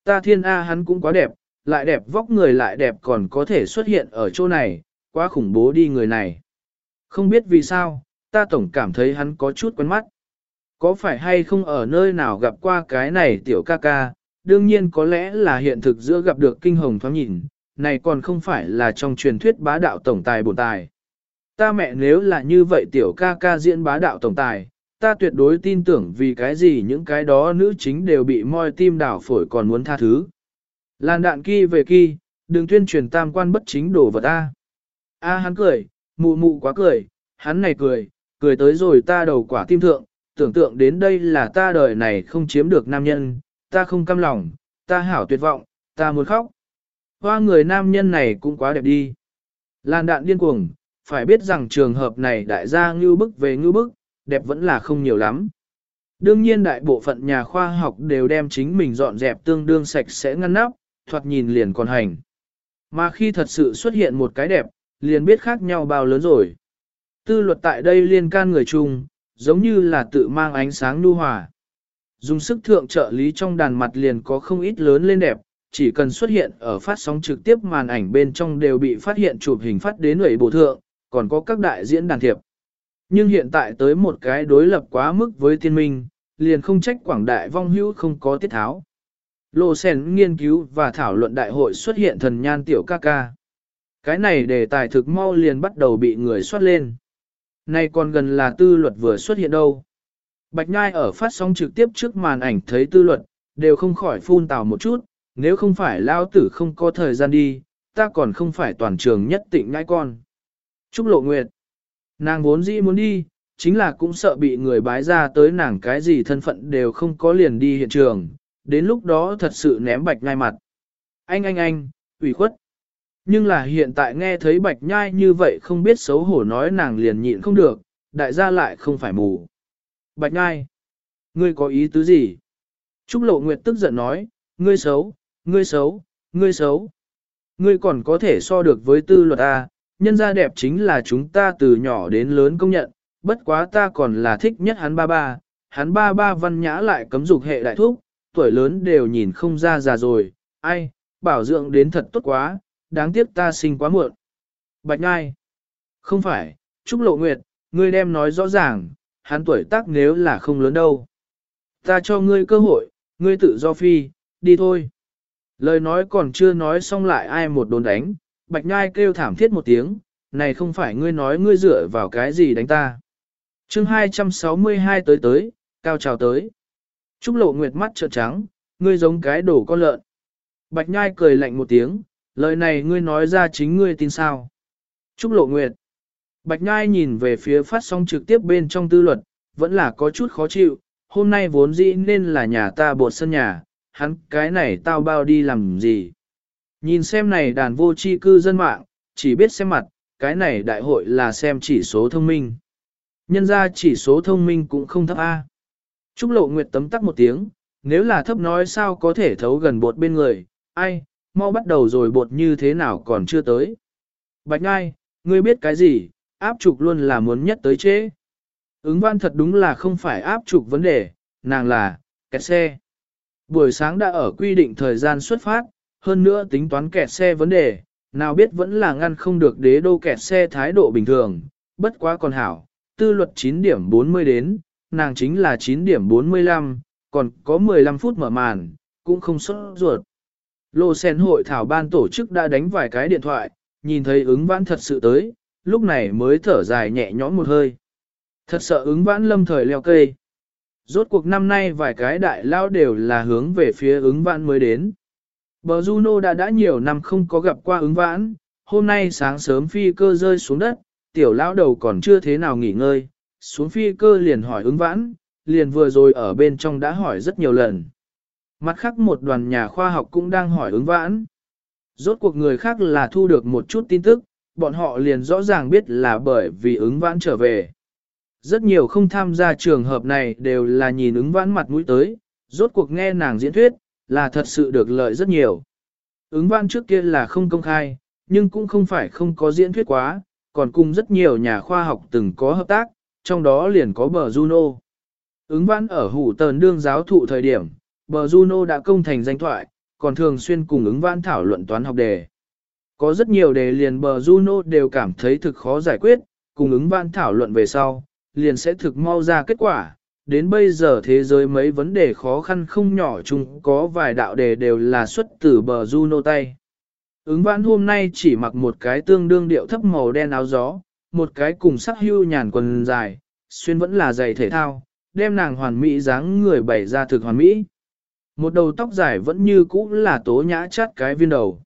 Ta thiên A hắn cũng quá đẹp, lại đẹp vóc người lại đẹp còn có thể xuất hiện ở chỗ này, quá khủng bố đi người này. Không biết vì sao, ta tổng cảm thấy hắn có chút quen mắt. Có phải hay không ở nơi nào gặp qua cái này tiểu ca ca, đương nhiên có lẽ là hiện thực giữa gặp được kinh hồng thoáng nhìn, này còn không phải là trong truyền thuyết bá đạo tổng tài bổn tài. Ta mẹ nếu là như vậy tiểu ca ca diễn bá đạo tổng tài, ta tuyệt đối tin tưởng vì cái gì những cái đó nữ chính đều bị moi tim đảo phổi còn muốn tha thứ. Làn đạn kỳ về kỳ, đừng tuyên truyền tam quan bất chính đổ vật ta. A hắn cười, mụ mụ quá cười, hắn này cười, cười tới rồi ta đầu quả tim thượng, tưởng tượng đến đây là ta đời này không chiếm được nam nhân, ta không cam lòng, ta hảo tuyệt vọng, ta muốn khóc. Hoa người nam nhân này cũng quá đẹp đi. Làn đạn điên cuồng, phải biết rằng trường hợp này đại gia ngưu bức về ngưu bức, đẹp vẫn là không nhiều lắm. Đương nhiên đại bộ phận nhà khoa học đều đem chính mình dọn dẹp tương đương sạch sẽ ngăn nắp, thoạt nhìn liền còn hành. Mà khi thật sự xuất hiện một cái đẹp, liền biết khác nhau bao lớn rồi. Tư luật tại đây liên can người chung, giống như là tự mang ánh sáng nu hòa. Dùng sức thượng trợ lý trong đàn mặt liền có không ít lớn lên đẹp, chỉ cần xuất hiện ở phát sóng trực tiếp màn ảnh bên trong đều bị phát hiện chụp hình phát đến ủy bộ thượng, còn có các đại diễn đàn thiệp. Nhưng hiện tại tới một cái đối lập quá mức với thiên minh, liền không trách quảng đại vong hữu không có tiết tháo. Lô Sen nghiên cứu và thảo luận đại hội xuất hiện thần nhan tiểu ca ca. Cái này đề tài thực mau liền bắt đầu bị người soát lên. Nay còn gần là tư luật vừa xuất hiện đâu. Bạch Nhai ở phát sóng trực tiếp trước màn ảnh thấy tư luật, đều không khỏi phun tào một chút, nếu không phải lao tử không có thời gian đi, ta còn không phải toàn trường nhất tịnh ngai con. Trúc Lộ Nguyệt, nàng vốn dĩ muốn đi, chính là cũng sợ bị người bái ra tới nàng cái gì thân phận đều không có liền đi hiện trường, đến lúc đó thật sự ném bạch ngai mặt. anh anh anh, ủy khuất. Nhưng là hiện tại nghe thấy bạch nhai như vậy không biết xấu hổ nói nàng liền nhịn không được, đại gia lại không phải mù. Bạch nhai, ngươi có ý tứ gì? Trúc Lộ Nguyệt tức giận nói, ngươi xấu, ngươi xấu, ngươi xấu. Ngươi còn có thể so được với tư luật A, nhân gia đẹp chính là chúng ta từ nhỏ đến lớn công nhận, bất quá ta còn là thích nhất hắn ba ba, hắn ba ba văn nhã lại cấm dục hệ đại thúc, tuổi lớn đều nhìn không ra già rồi, ai, bảo dưỡng đến thật tốt quá, đáng tiếc ta sinh quá muộn. Bạch Ngai, không phải, Trúc Lộ Nguyệt, ngươi đem nói rõ ràng, hắn tuổi tác nếu là không lớn đâu. Ta cho ngươi cơ hội, ngươi tự do phi, đi thôi. Lời nói còn chưa nói xong lại ai một đồn đánh, Bạch Nhai kêu thảm thiết một tiếng, này không phải ngươi nói ngươi dựa vào cái gì đánh ta. chương 262 tới tới, cao trào tới. Trúc lộ nguyệt mắt trợn trắng, ngươi giống cái đổ con lợn. Bạch Nhai cười lạnh một tiếng, lời này ngươi nói ra chính ngươi tin sao. Trúc lộ nguyệt. Bạch Nhai nhìn về phía phát sóng trực tiếp bên trong tư luật, vẫn là có chút khó chịu, hôm nay vốn dĩ nên là nhà ta bột sân nhà, hắn cái này tao bao đi làm gì. Nhìn xem này đàn vô tri cư dân mạng, chỉ biết xem mặt, cái này đại hội là xem chỉ số thông minh. Nhân ra chỉ số thông minh cũng không thấp A. Trúc lộ nguyệt tấm tắc một tiếng, nếu là thấp nói sao có thể thấu gần bột bên người, ai, mau bắt đầu rồi bột như thế nào còn chưa tới. Bạch Ngai, ngươi biết cái gì, áp trục luôn là muốn nhất tới chế. Ứng văn thật đúng là không phải áp trục vấn đề, nàng là, kẹt xe. Buổi sáng đã ở quy định thời gian xuất phát, hơn nữa tính toán kẹt xe vấn đề, nào biết vẫn là ngăn không được đế đô kẹt xe thái độ bình thường, bất quá còn hảo, tư luật 9 điểm 40 đến, nàng chính là 9 điểm 45, còn có 15 phút mở màn, cũng không sốt ruột. Lô sen hội thảo ban tổ chức đã đánh vài cái điện thoại, nhìn thấy ứng vãn thật sự tới, lúc này mới thở dài nhẹ nhõm một hơi. Thật sợ ứng vãn lâm thời leo cây. Rốt cuộc năm nay vài cái đại lao đều là hướng về phía ứng vãn mới đến. Bờ Juno đã đã nhiều năm không có gặp qua ứng vãn, hôm nay sáng sớm phi cơ rơi xuống đất, tiểu lão đầu còn chưa thế nào nghỉ ngơi, xuống phi cơ liền hỏi ứng vãn, liền vừa rồi ở bên trong đã hỏi rất nhiều lần. Mặt khác một đoàn nhà khoa học cũng đang hỏi ứng vãn. Rốt cuộc người khác là thu được một chút tin tức, bọn họ liền rõ ràng biết là bởi vì ứng vãn trở về. Rất nhiều không tham gia trường hợp này đều là nhìn ứng vãn mặt mũi tới, rốt cuộc nghe nàng diễn thuyết, là thật sự được lợi rất nhiều. Ứng vãn trước kia là không công khai, nhưng cũng không phải không có diễn thuyết quá, còn cùng rất nhiều nhà khoa học từng có hợp tác, trong đó liền có bờ Juno. Ứng vãn ở hủ tờn đương giáo thụ thời điểm, bờ Juno đã công thành danh thoại, còn thường xuyên cùng ứng vãn thảo luận toán học đề. Có rất nhiều đề liền bờ Juno đều cảm thấy thực khó giải quyết, cùng ứng vãn thảo luận về sau, liền sẽ thực mau ra kết quả. Đến bây giờ thế giới mấy vấn đề khó khăn không nhỏ chung có vài đạo đề đều là xuất từ bờ Juno tay. Ứng vãn hôm nay chỉ mặc một cái tương đương điệu thấp màu đen áo gió, một cái cùng sắc hưu nhàn quần dài, xuyên vẫn là giày thể thao, đem nàng hoàn mỹ dáng người bày ra thực hoàn mỹ. Một đầu tóc dài vẫn như cũ là tố nhã chát cái viên đầu.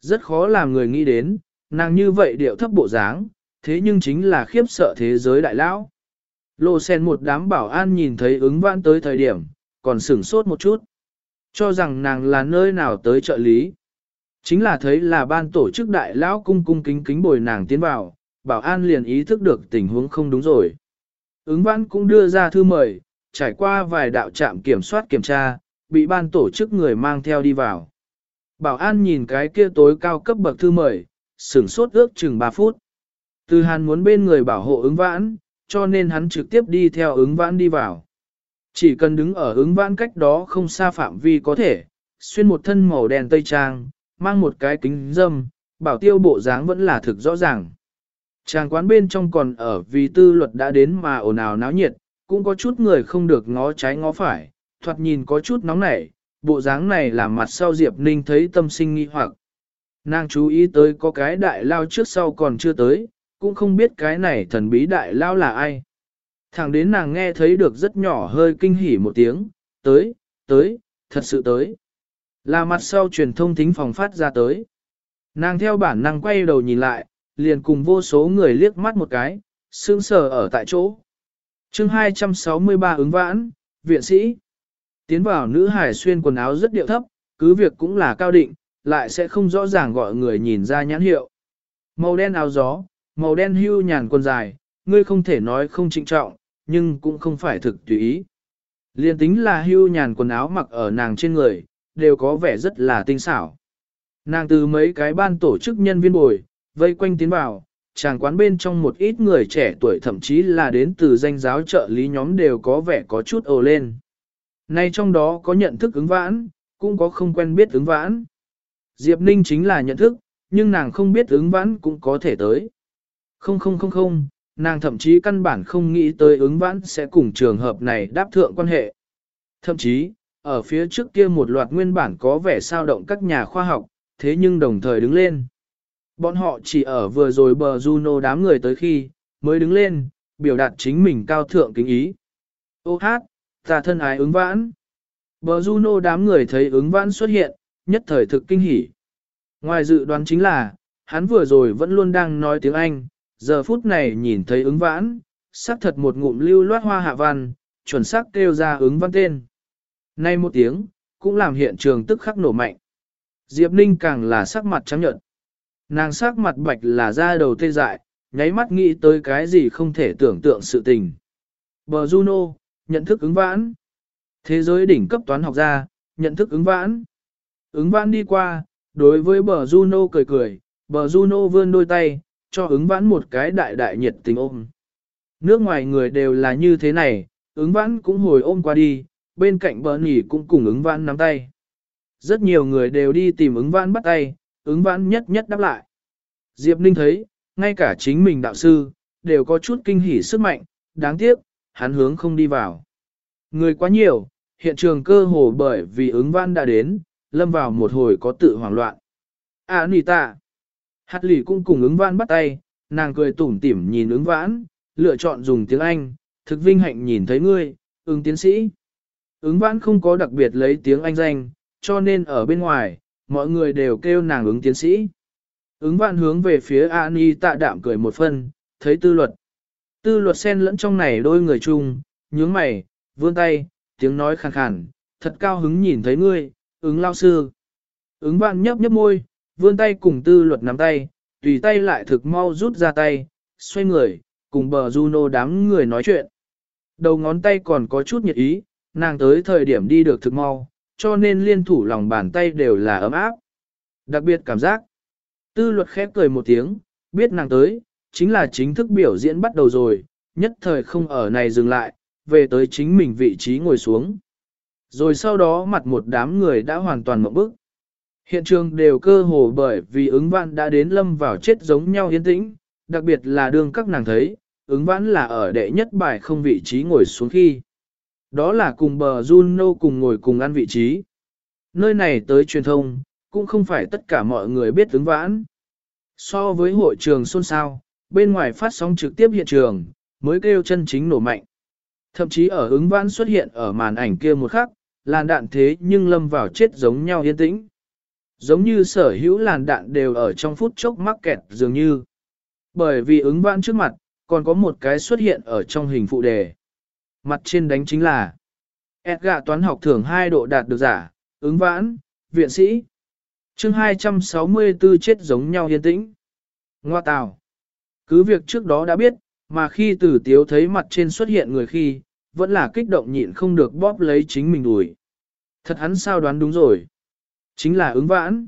Rất khó làm người nghĩ đến, nàng như vậy điệu thấp bộ dáng, thế nhưng chính là khiếp sợ thế giới đại lão. Lô sen một đám bảo an nhìn thấy ứng vãn tới thời điểm, còn sửng sốt một chút. Cho rằng nàng là nơi nào tới trợ lý. Chính là thấy là ban tổ chức đại lão cung cung kính kính bồi nàng tiến vào, bảo an liền ý thức được tình huống không đúng rồi. Ứng vãn cũng đưa ra thư mời, trải qua vài đạo trạm kiểm soát kiểm tra, bị ban tổ chức người mang theo đi vào. Bảo an nhìn cái kia tối cao cấp bậc thư mời, sửng sốt ước chừng 3 phút. Từ hàn muốn bên người bảo hộ ứng vãn, cho nên hắn trực tiếp đi theo ứng vãn đi vào. Chỉ cần đứng ở ứng vãn cách đó không xa phạm vi có thể, xuyên một thân màu đen tây trang, mang một cái kính dâm, bảo tiêu bộ dáng vẫn là thực rõ ràng. Tràng quán bên trong còn ở vì tư luật đã đến mà ồn ào náo nhiệt, cũng có chút người không được ngó trái ngó phải, thoạt nhìn có chút nóng nảy, bộ dáng này làm mặt sau Diệp Ninh thấy tâm sinh nghi hoặc. Nàng chú ý tới có cái đại lao trước sau còn chưa tới, cũng không biết cái này thần bí đại lao là ai. Thẳng đến nàng nghe thấy được rất nhỏ hơi kinh hỉ một tiếng, tới, tới, thật sự tới. Là mặt sau truyền thông thính phòng phát ra tới. Nàng theo bản năng quay đầu nhìn lại, liền cùng vô số người liếc mắt một cái, sương sờ ở tại chỗ. chương 263 ứng vãn, viện sĩ. Tiến vào nữ hải xuyên quần áo rất điệu thấp, cứ việc cũng là cao định, lại sẽ không rõ ràng gọi người nhìn ra nhãn hiệu. Màu đen áo gió, màu đen hưu nhàn quần dài, ngươi không thể nói không trịnh trọng, nhưng cũng không phải thực tùy ý. Liên tính là hưu nhàn quần áo mặc ở nàng trên người, đều có vẻ rất là tinh xảo. Nàng từ mấy cái ban tổ chức nhân viên bồi, vây quanh tiến vào, chàng quán bên trong một ít người trẻ tuổi thậm chí là đến từ danh giáo trợ lý nhóm đều có vẻ có chút ồ lên. Nay trong đó có nhận thức ứng vãn, cũng có không quen biết ứng vãn. Diệp Ninh chính là nhận thức, nhưng nàng không biết ứng vãn cũng có thể tới. Không không không không, nàng thậm chí căn bản không nghĩ tới ứng vãn sẽ cùng trường hợp này đáp thượng quan hệ. Thậm chí, ở phía trước kia một loạt nguyên bản có vẻ sao động các nhà khoa học, thế nhưng đồng thời đứng lên. Bọn họ chỉ ở vừa rồi bờ Juno đám người tới khi, mới đứng lên, biểu đạt chính mình cao thượng kính ý. Ô hát, ta thân ái ứng vãn. Bờ Juno đám người thấy ứng vãn xuất hiện, nhất thời thực kinh hỉ. Ngoài dự đoán chính là, hắn vừa rồi vẫn luôn đang nói tiếng Anh, giờ phút này nhìn thấy ứng vãn, xác thật một ngụm lưu loát hoa hạ văn, chuẩn xác kêu ra ứng văn tên. Nay một tiếng, cũng làm hiện trường tức khắc nổ mạnh. Diệp Ninh càng là sắc mặt trắng nhợt. Nàng sắc mặt bạch là ra đầu tê dại, nháy mắt nghĩ tới cái gì không thể tưởng tượng sự tình. Bờ Juno, nhận thức ứng vãn. Thế giới đỉnh cấp toán học gia, nhận thức ứng vãn. Ứng vãn đi qua, đối với bờ Juno cười cười, bờ Juno vươn đôi tay, cho ứng vãn một cái đại đại nhiệt tình ôm. Nước ngoài người đều là như thế này, ứng vãn cũng hồi ôm qua đi, bên cạnh bờ nỉ cũng cùng ứng vãn nắm tay. Rất nhiều người đều đi tìm ứng vãn bắt tay, ứng vãn nhất nhất đáp lại. Diệp Ninh thấy, ngay cả chính mình đạo sư, đều có chút kinh hỉ sức mạnh, đáng tiếc, hắn hướng không đi vào. Người quá nhiều, hiện trường cơ hồ bởi vì ứng văn đã đến, lâm vào một hồi có tự hoảng loạn. À nì tạ. Hạt lì cũng cùng ứng vãn bắt tay, nàng cười tủm tỉm nhìn ứng vãn, lựa chọn dùng tiếng Anh, thực vinh hạnh nhìn thấy ngươi, ứng tiến sĩ. Ứng vãn không có đặc biệt lấy tiếng Anh danh, cho nên ở bên ngoài, mọi người đều kêu nàng ứng tiến sĩ. Ứng vãn hướng về phía Ani tạ đạm cười một phân, thấy tư luật. Tư luật xen lẫn trong này đôi người chung, nhướng mày, vươn tay, tiếng nói khàn khàn, thật cao hứng nhìn thấy ngươi, ứng lao sư. Ứng vạn nhấp nhấp môi, vươn tay cùng tư luật nắm tay, tùy tay lại thực mau rút ra tay, xoay người, cùng bờ Juno đám người nói chuyện. Đầu ngón tay còn có chút nhiệt ý, nàng tới thời điểm đi được thực mau, cho nên liên thủ lòng bàn tay đều là ấm áp. Đặc biệt cảm giác. Tư luật khép cười một tiếng, biết nàng tới, chính là chính thức biểu diễn bắt đầu rồi, nhất thời không ở này dừng lại, về tới chính mình vị trí ngồi xuống. Rồi sau đó mặt một đám người đã hoàn toàn mộng bức. Hiện trường đều cơ hồ bởi vì ứng vãn đã đến lâm vào chết giống nhau yên tĩnh, đặc biệt là đương các nàng thấy, ứng vãn là ở đệ nhất bài không vị trí ngồi xuống khi. Đó là cùng bờ Juno cùng ngồi cùng ăn vị trí. Nơi này tới truyền thông, cũng không phải tất cả mọi người biết ứng vãn. So với hội trường xôn xao, bên ngoài phát sóng trực tiếp hiện trường, mới kêu chân chính nổ mạnh. Thậm chí ở ứng vãn xuất hiện ở màn ảnh kia một khắc, làn đạn thế nhưng lâm vào chết giống nhau yên tĩnh. Giống như sở hữu làn đạn đều ở trong phút chốc mắc kẹt dường như. Bởi vì ứng vãn trước mặt, còn có một cái xuất hiện ở trong hình phụ đề. Mặt trên đánh chính là Edgar toán học thưởng 2 độ đạt được giả, ứng vãn, viện sĩ. chương 264 chết giống nhau yên tĩnh. Ngoa tào. Cứ việc trước đó đã biết, mà khi tử tiếu thấy mặt trên xuất hiện người khi, vẫn là kích động nhịn không được bóp lấy chính mình đùi. Thật hắn sao đoán đúng rồi. Chính là ứng vãn.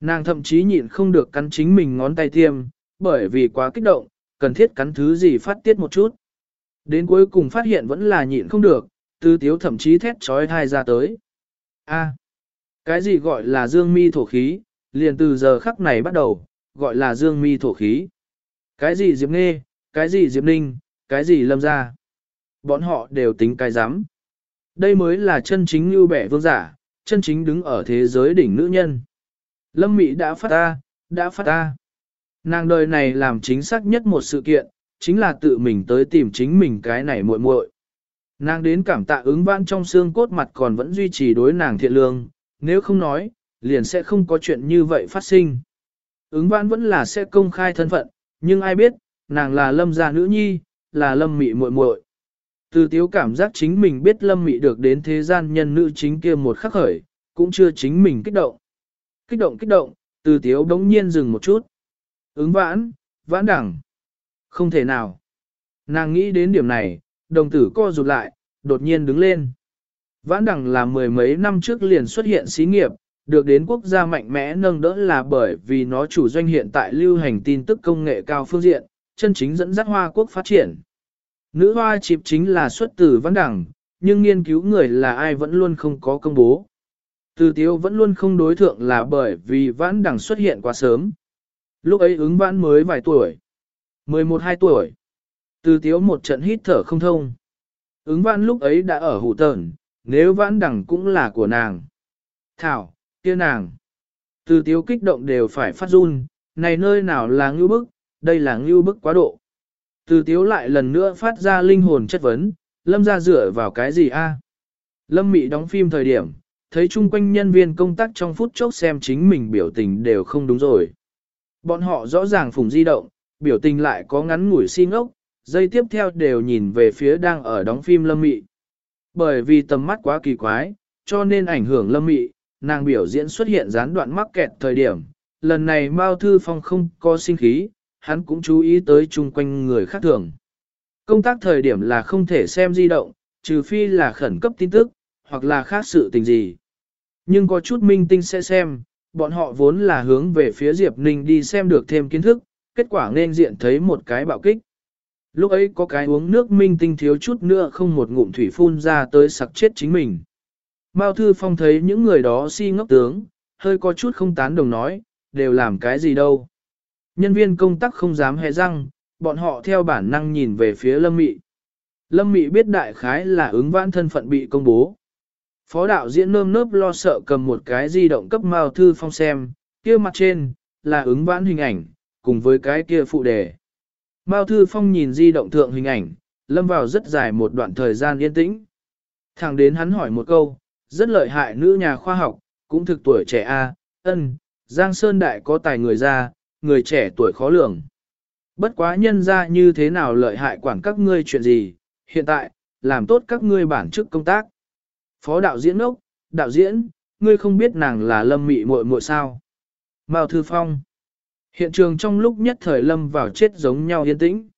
Nàng thậm chí nhịn không được cắn chính mình ngón tay tiêm, bởi vì quá kích động, cần thiết cắn thứ gì phát tiết một chút. Đến cuối cùng phát hiện vẫn là nhịn không được, tư tiếu thậm chí thét trói thai ra tới. A, cái gì gọi là dương mi thổ khí, liền từ giờ khắc này bắt đầu, gọi là dương mi thổ khí. Cái gì Diệp Nghê, cái gì Diệp Ninh, cái gì Lâm gia. Bọn họ đều tính cái giám. Đây mới là chân chính như bẻ vương giả, chân chính đứng ở thế giới đỉnh nữ nhân. Lâm Mị đã phát ta, đã phát ta. Nàng đời này làm chính xác nhất một sự kiện, chính là tự mình tới tìm chính mình cái này muội muội. Nàng đến cảm tạ ứng vãn trong xương cốt mặt còn vẫn duy trì đối nàng thiện lương, nếu không nói, liền sẽ không có chuyện như vậy phát sinh. Ứng vãn vẫn là sẽ công khai thân phận, nhưng ai biết, nàng là lâm gia nữ nhi, là lâm mị muội muội. Từ tiếu cảm giác chính mình biết lâm mị được đến thế gian nhân nữ chính kia một khắc khởi, cũng chưa chính mình kích động. Kích động kích động, từ tiếu đống nhiên dừng một chút. Ứng vãn, vãn đẳng. Không thể nào. Nàng nghĩ đến điểm này, đồng tử co rụt lại, đột nhiên đứng lên. Vãn đẳng là mười mấy năm trước liền xuất hiện xí nghiệp, được đến quốc gia mạnh mẽ nâng đỡ là bởi vì nó chủ doanh hiện tại lưu hành tin tức công nghệ cao phương diện, chân chính dẫn dắt Hoa quốc phát triển. Nữ hoa chịp chính là xuất từ văn đẳng, nhưng nghiên cứu người là ai vẫn luôn không có công bố. Từ tiêu vẫn luôn không đối thượng là bởi vì vãn đẳng xuất hiện quá sớm. Lúc ấy ứng vãn mới vài tuổi. 11-2 tuổi. Từ tiếu một trận hít thở không thông. Ứng vãn lúc ấy đã ở hủ tờn, nếu vãn đẳng cũng là của nàng. Thảo, kia nàng. Từ tiếu kích động đều phải phát run, này nơi nào là ngưu bức, đây là ngưu bức quá độ. Từ tiếu lại lần nữa phát ra linh hồn chất vấn, lâm ra dựa vào cái gì a? Lâm mị đóng phim thời điểm, thấy chung quanh nhân viên công tác trong phút chốc xem chính mình biểu tình đều không đúng rồi. Bọn họ rõ ràng phùng di động, biểu tình lại có ngắn ngủi si ngốc, dây tiếp theo đều nhìn về phía đang ở đóng phim lâm mị. Bởi vì tầm mắt quá kỳ quái, cho nên ảnh hưởng lâm mị, nàng biểu diễn xuất hiện gián đoạn mắc kẹt thời điểm. Lần này Mao Thư Phong không có sinh khí, hắn cũng chú ý tới chung quanh người khác thường. Công tác thời điểm là không thể xem di động, trừ phi là khẩn cấp tin tức, hoặc là khác sự tình gì. Nhưng có chút minh tinh sẽ xem, bọn họ vốn là hướng về phía Diệp Ninh đi xem được thêm kiến thức, kết quả nên diện thấy một cái bạo kích. Lúc ấy có cái uống nước minh tinh thiếu chút nữa không một ngụm thủy phun ra tới sặc chết chính mình. Mao Thư Phong thấy những người đó si ngốc tướng, hơi có chút không tán đồng nói, đều làm cái gì đâu. Nhân viên công tác không dám hé răng, bọn họ theo bản năng nhìn về phía Lâm Mị. Lâm Mị biết đại khái là ứng vãn thân phận bị công bố. Phó đạo diễn nơm nớp lo sợ cầm một cái di động cấp Mao Thư Phong xem, kia mặt trên, là ứng vãn hình ảnh, cùng với cái kia phụ đề. Mao Thư Phong nhìn di động thượng hình ảnh, lâm vào rất dài một đoạn thời gian yên tĩnh. Thẳng đến hắn hỏi một câu, rất lợi hại nữ nhà khoa học, cũng thực tuổi trẻ A, ân, Giang Sơn Đại có tài người ra, người trẻ tuổi khó lường. Bất quá nhân ra như thế nào lợi hại quản các ngươi chuyện gì, hiện tại, làm tốt các ngươi bản chức công tác. Phó đạo diễn ốc, đạo diễn, ngươi không biết nàng là lâm mị muội muội sao. Mao Thư Phong. Hiện trường trong lúc nhất thời lâm vào chết giống nhau yên tĩnh.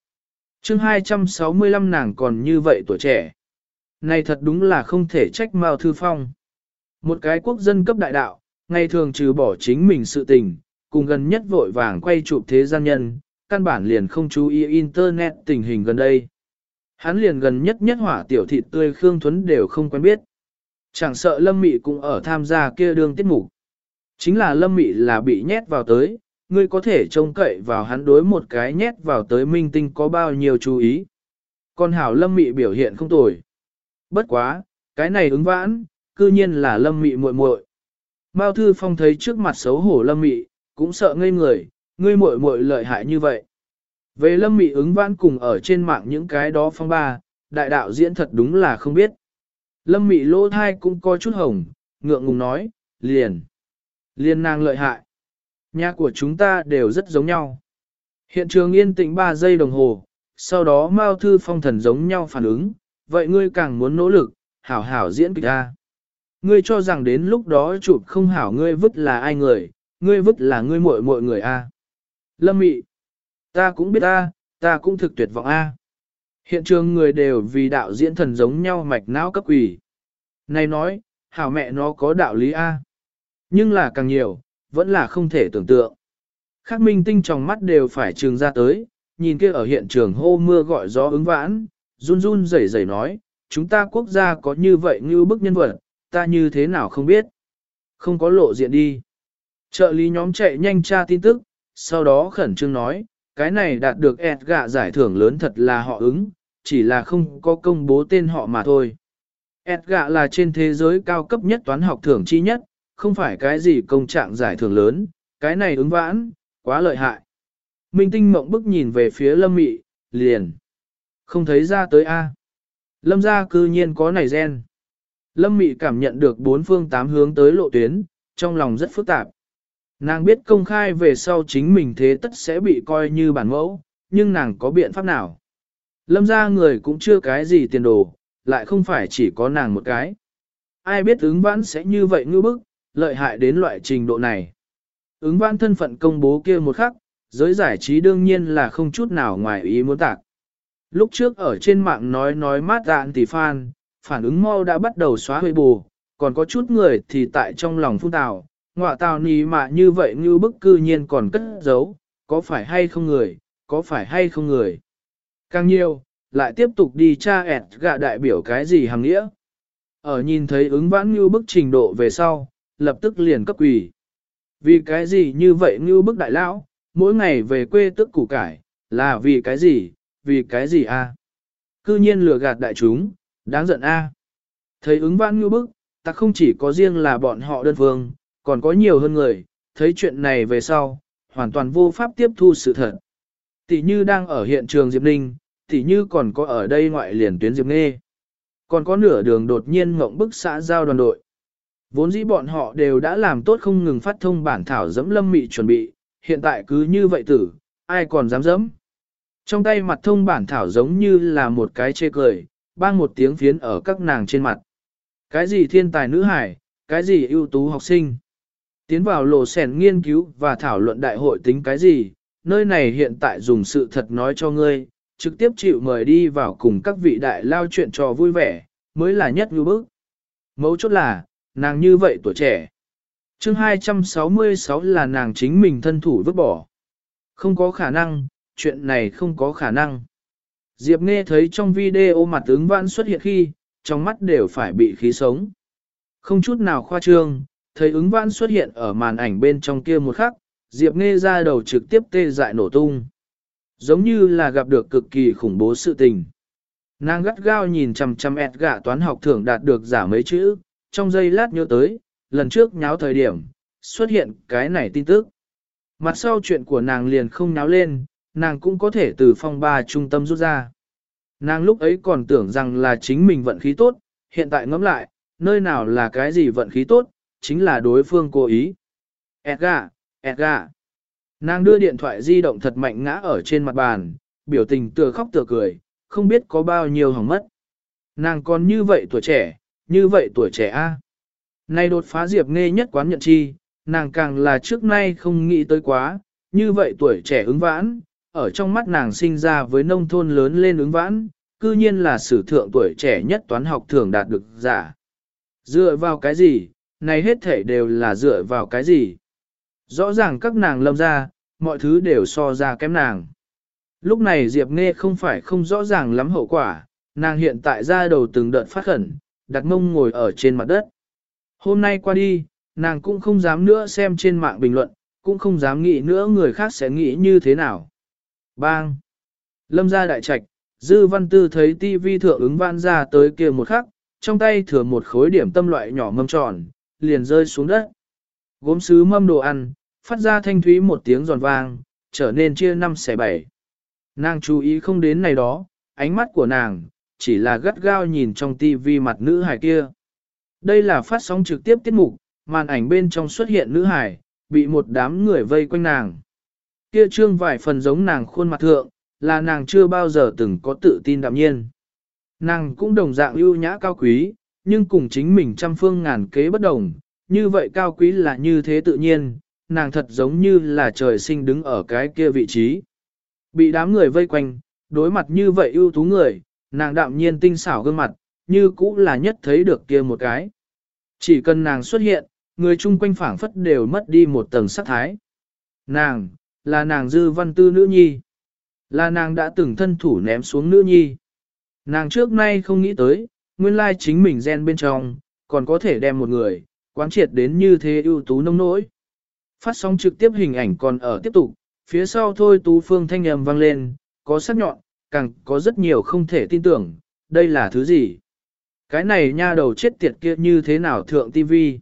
chương 265 nàng còn như vậy tuổi trẻ. Này thật đúng là không thể trách Mao Thư Phong. Một cái quốc dân cấp đại đạo, ngày thường trừ bỏ chính mình sự tình, cùng gần nhất vội vàng quay chụp thế gian nhân, căn bản liền không chú ý internet tình hình gần đây. Hắn liền gần nhất nhất hỏa tiểu thịt tươi Khương Thuấn đều không quen biết. Chẳng sợ Lâm Mị cũng ở tham gia kia đường tiết mục. Chính là Lâm Mị là bị nhét vào tới, ngươi có thể trông cậy vào hắn đối một cái nhét vào tới minh tinh có bao nhiêu chú ý. Còn hảo Lâm Mị biểu hiện không tồi. Bất quá, cái này ứng vãn, cư nhiên là Lâm Mị muội muội. Mao Thư Phong thấy trước mặt xấu hổ Lâm Mị, cũng sợ ngây người, ngươi muội muội lợi hại như vậy. Về Lâm Mị ứng vãn cùng ở trên mạng những cái đó phong ba, đại đạo diễn thật đúng là không biết. Lâm Mị lỗ thai cũng coi chút hồng, ngượng ngùng nói, liền. Liền nàng lợi hại. Nhà của chúng ta đều rất giống nhau. Hiện trường yên tĩnh 3 giây đồng hồ, sau đó Mao Thư Phong thần giống nhau phản ứng, vậy ngươi càng muốn nỗ lực, hảo hảo diễn kịch ra. Ngươi cho rằng đến lúc đó chụp không hảo ngươi vứt là ai người, ngươi vứt là ngươi muội muội người a. Lâm Mị, ta cũng biết a, ta cũng thực tuyệt vọng a. Hiện trường người đều vì đạo diễn thần giống nhau mạch não cấp quỷ. Này nói, hảo mẹ nó có đạo lý a. Nhưng là càng nhiều, vẫn là không thể tưởng tượng. Khác minh tinh trong mắt đều phải trường ra tới, nhìn kia ở hiện trường hô mưa gọi gió ứng vãn, run run rẩy rẩy nói, chúng ta quốc gia có như vậy như bức nhân vật, ta như thế nào không biết. Không có lộ diện đi. Trợ lý nhóm chạy nhanh tra tin tức, sau đó khẩn trương nói, cái này đạt được ẹt gạ giải thưởng lớn thật là họ ứng, chỉ là không có công bố tên họ mà thôi. ẹt gạ là trên thế giới cao cấp nhất toán học thưởng chi nhất, không phải cái gì công trạng giải thưởng lớn, cái này ứng vãn, quá lợi hại. Minh tinh mộng bức nhìn về phía lâm mị, liền. Không thấy ra tới A. Lâm gia cư nhiên có này gen. Lâm mị cảm nhận được bốn phương tám hướng tới lộ tuyến, trong lòng rất phức tạp. Nàng biết công khai về sau chính mình thế tất sẽ bị coi như bản mẫu, nhưng nàng có biện pháp nào? Lâm ra người cũng chưa cái gì tiền đồ, lại không phải chỉ có nàng một cái. Ai biết ứng vãn sẽ như vậy ngư bức, lợi hại đến loại trình độ này. Ứng vãn thân phận công bố kia một khắc, giới giải trí đương nhiên là không chút nào ngoài ý muốn tạc. Lúc trước ở trên mạng nói nói mát dạn thì fan, phản ứng mau đã bắt đầu xóa hơi bù, còn có chút người thì tại trong lòng phun tào, ngọa tào nì mà như vậy như bức cư nhiên còn cất giấu, có phải hay không người, có phải hay không người. Càng nhiều, lại tiếp tục đi tra ẹt gạ đại biểu cái gì hàng nghĩa. Ở nhìn thấy ứng vãn như bức trình độ về sau, lập tức liền cấp quỷ. Vì cái gì như vậy như bức đại lão, mỗi ngày về quê tức củ cải, là vì cái gì, vì cái gì a? Cư nhiên lừa gạt đại chúng, đáng giận a. Thấy ứng vãn như bức, ta không chỉ có riêng là bọn họ đơn phương, còn có nhiều hơn người, thấy chuyện này về sau, hoàn toàn vô pháp tiếp thu sự thật. Tỷ như đang ở hiện trường Diệp Ninh, tỷ như còn có ở đây ngoại liền tuyến Diệp Nghê. Còn có nửa đường đột nhiên ngộng bức xã giao đoàn đội. Vốn dĩ bọn họ đều đã làm tốt không ngừng phát thông bản thảo dẫm lâm mị chuẩn bị, hiện tại cứ như vậy tử, ai còn dám dẫm. Trong tay mặt thông bản thảo giống như là một cái chê cười, bang một tiếng phiến ở các nàng trên mặt. Cái gì thiên tài nữ hải, cái gì ưu tú học sinh. Tiến vào lộ sẻn nghiên cứu và thảo luận đại hội tính cái gì, nơi này hiện tại dùng sự thật nói cho ngươi, trực tiếp chịu mời đi vào cùng các vị đại lao chuyện trò vui vẻ, mới là nhất như bức. Mấu chốt là, nàng như vậy tuổi trẻ. chương 266 là nàng chính mình thân thủ vứt bỏ. Không có khả năng, chuyện này không có khả năng. Diệp nghe thấy trong video mặt ứng vãn xuất hiện khi, trong mắt đều phải bị khí sống. Không chút nào khoa trương, thấy ứng vãn xuất hiện ở màn ảnh bên trong kia một khắc, Diệp nghe ra đầu trực tiếp tê dại nổ tung. Giống như là gặp được cực kỳ khủng bố sự tình. Nàng gắt gao nhìn chằm chằm ẹt gạ toán học thưởng đạt được giả mấy chữ, trong giây lát nhớ tới, lần trước nháo thời điểm, xuất hiện cái này tin tức. Mặt sau chuyện của nàng liền không nháo lên, nàng cũng có thể từ phong ba trung tâm rút ra. Nàng lúc ấy còn tưởng rằng là chính mình vận khí tốt, hiện tại ngẫm lại, nơi nào là cái gì vận khí tốt, chính là đối phương cố ý. Edgar, Edgar. Nàng đưa điện thoại di động thật mạnh ngã ở trên mặt bàn, biểu tình tựa khóc tựa cười, không biết có bao nhiêu hỏng mất. Nàng còn như vậy tuổi trẻ, như vậy tuổi trẻ a. À. Nay đột phá Diệp Nghe nhất quán nhận chi, nàng càng là trước nay không nghĩ tới quá, như vậy tuổi trẻ ứng vãn, ở trong mắt nàng sinh ra với nông thôn lớn lên ứng vãn, cư nhiên là sử thượng tuổi trẻ nhất toán học thường đạt được giả. Dựa vào cái gì, này hết thể đều là dựa vào cái gì. Rõ ràng các nàng lâm ra, mọi thứ đều so ra kém nàng. Lúc này Diệp Nghe không phải không rõ ràng lắm hậu quả, nàng hiện tại ra đầu từng đợt phát khẩn, đặt mông ngồi ở trên mặt đất. Hôm nay qua đi, nàng cũng không dám nữa xem trên mạng bình luận, cũng không dám nghĩ nữa người khác sẽ nghĩ như thế nào. Bang! Lâm ra đại trạch, Dư Văn Tư thấy tivi thượng ứng vãn ra tới kia một khắc, trong tay thừa một khối điểm tâm loại nhỏ mâm tròn, liền rơi xuống đất. Gốm sứ mâm đồ ăn, phát ra thanh thúy một tiếng giòn vang, trở nên chia năm xẻ bảy. Nàng chú ý không đến này đó, ánh mắt của nàng, chỉ là gắt gao nhìn trong tivi mặt nữ hài kia. Đây là phát sóng trực tiếp tiết mục, màn ảnh bên trong xuất hiện nữ hài, bị một đám người vây quanh nàng. Kia trương vài phần giống nàng khuôn mặt thượng, là nàng chưa bao giờ từng có tự tin đạm nhiên. Nàng cũng đồng dạng ưu nhã cao quý, nhưng cùng chính mình trăm phương ngàn kế bất đồng, như vậy cao quý là như thế tự nhiên, nàng thật giống như là trời sinh đứng ở cái kia vị trí. Bị đám người vây quanh, đối mặt như vậy ưu tú người, nàng đạm nhiên tinh xảo gương mặt, như cũ là nhất thấy được kia một cái. Chỉ cần nàng xuất hiện, người chung quanh phảng phất đều mất đi một tầng sắc thái. Nàng, là nàng dư văn tư nữ nhi. Là nàng đã từng thân thủ ném xuống nữ nhi. Nàng trước nay không nghĩ tới, nguyên lai chính mình gen bên trong, còn có thể đem một người, quán triệt đến như thế ưu tú nông nỗi. Phát sóng trực tiếp hình ảnh còn ở tiếp tục, phía sau thôi tú phương thanh âm vang lên, có sắc nhọn, càng có rất nhiều không thể tin tưởng, đây là thứ gì? Cái này nha đầu chết tiệt kia như thế nào thượng tivi?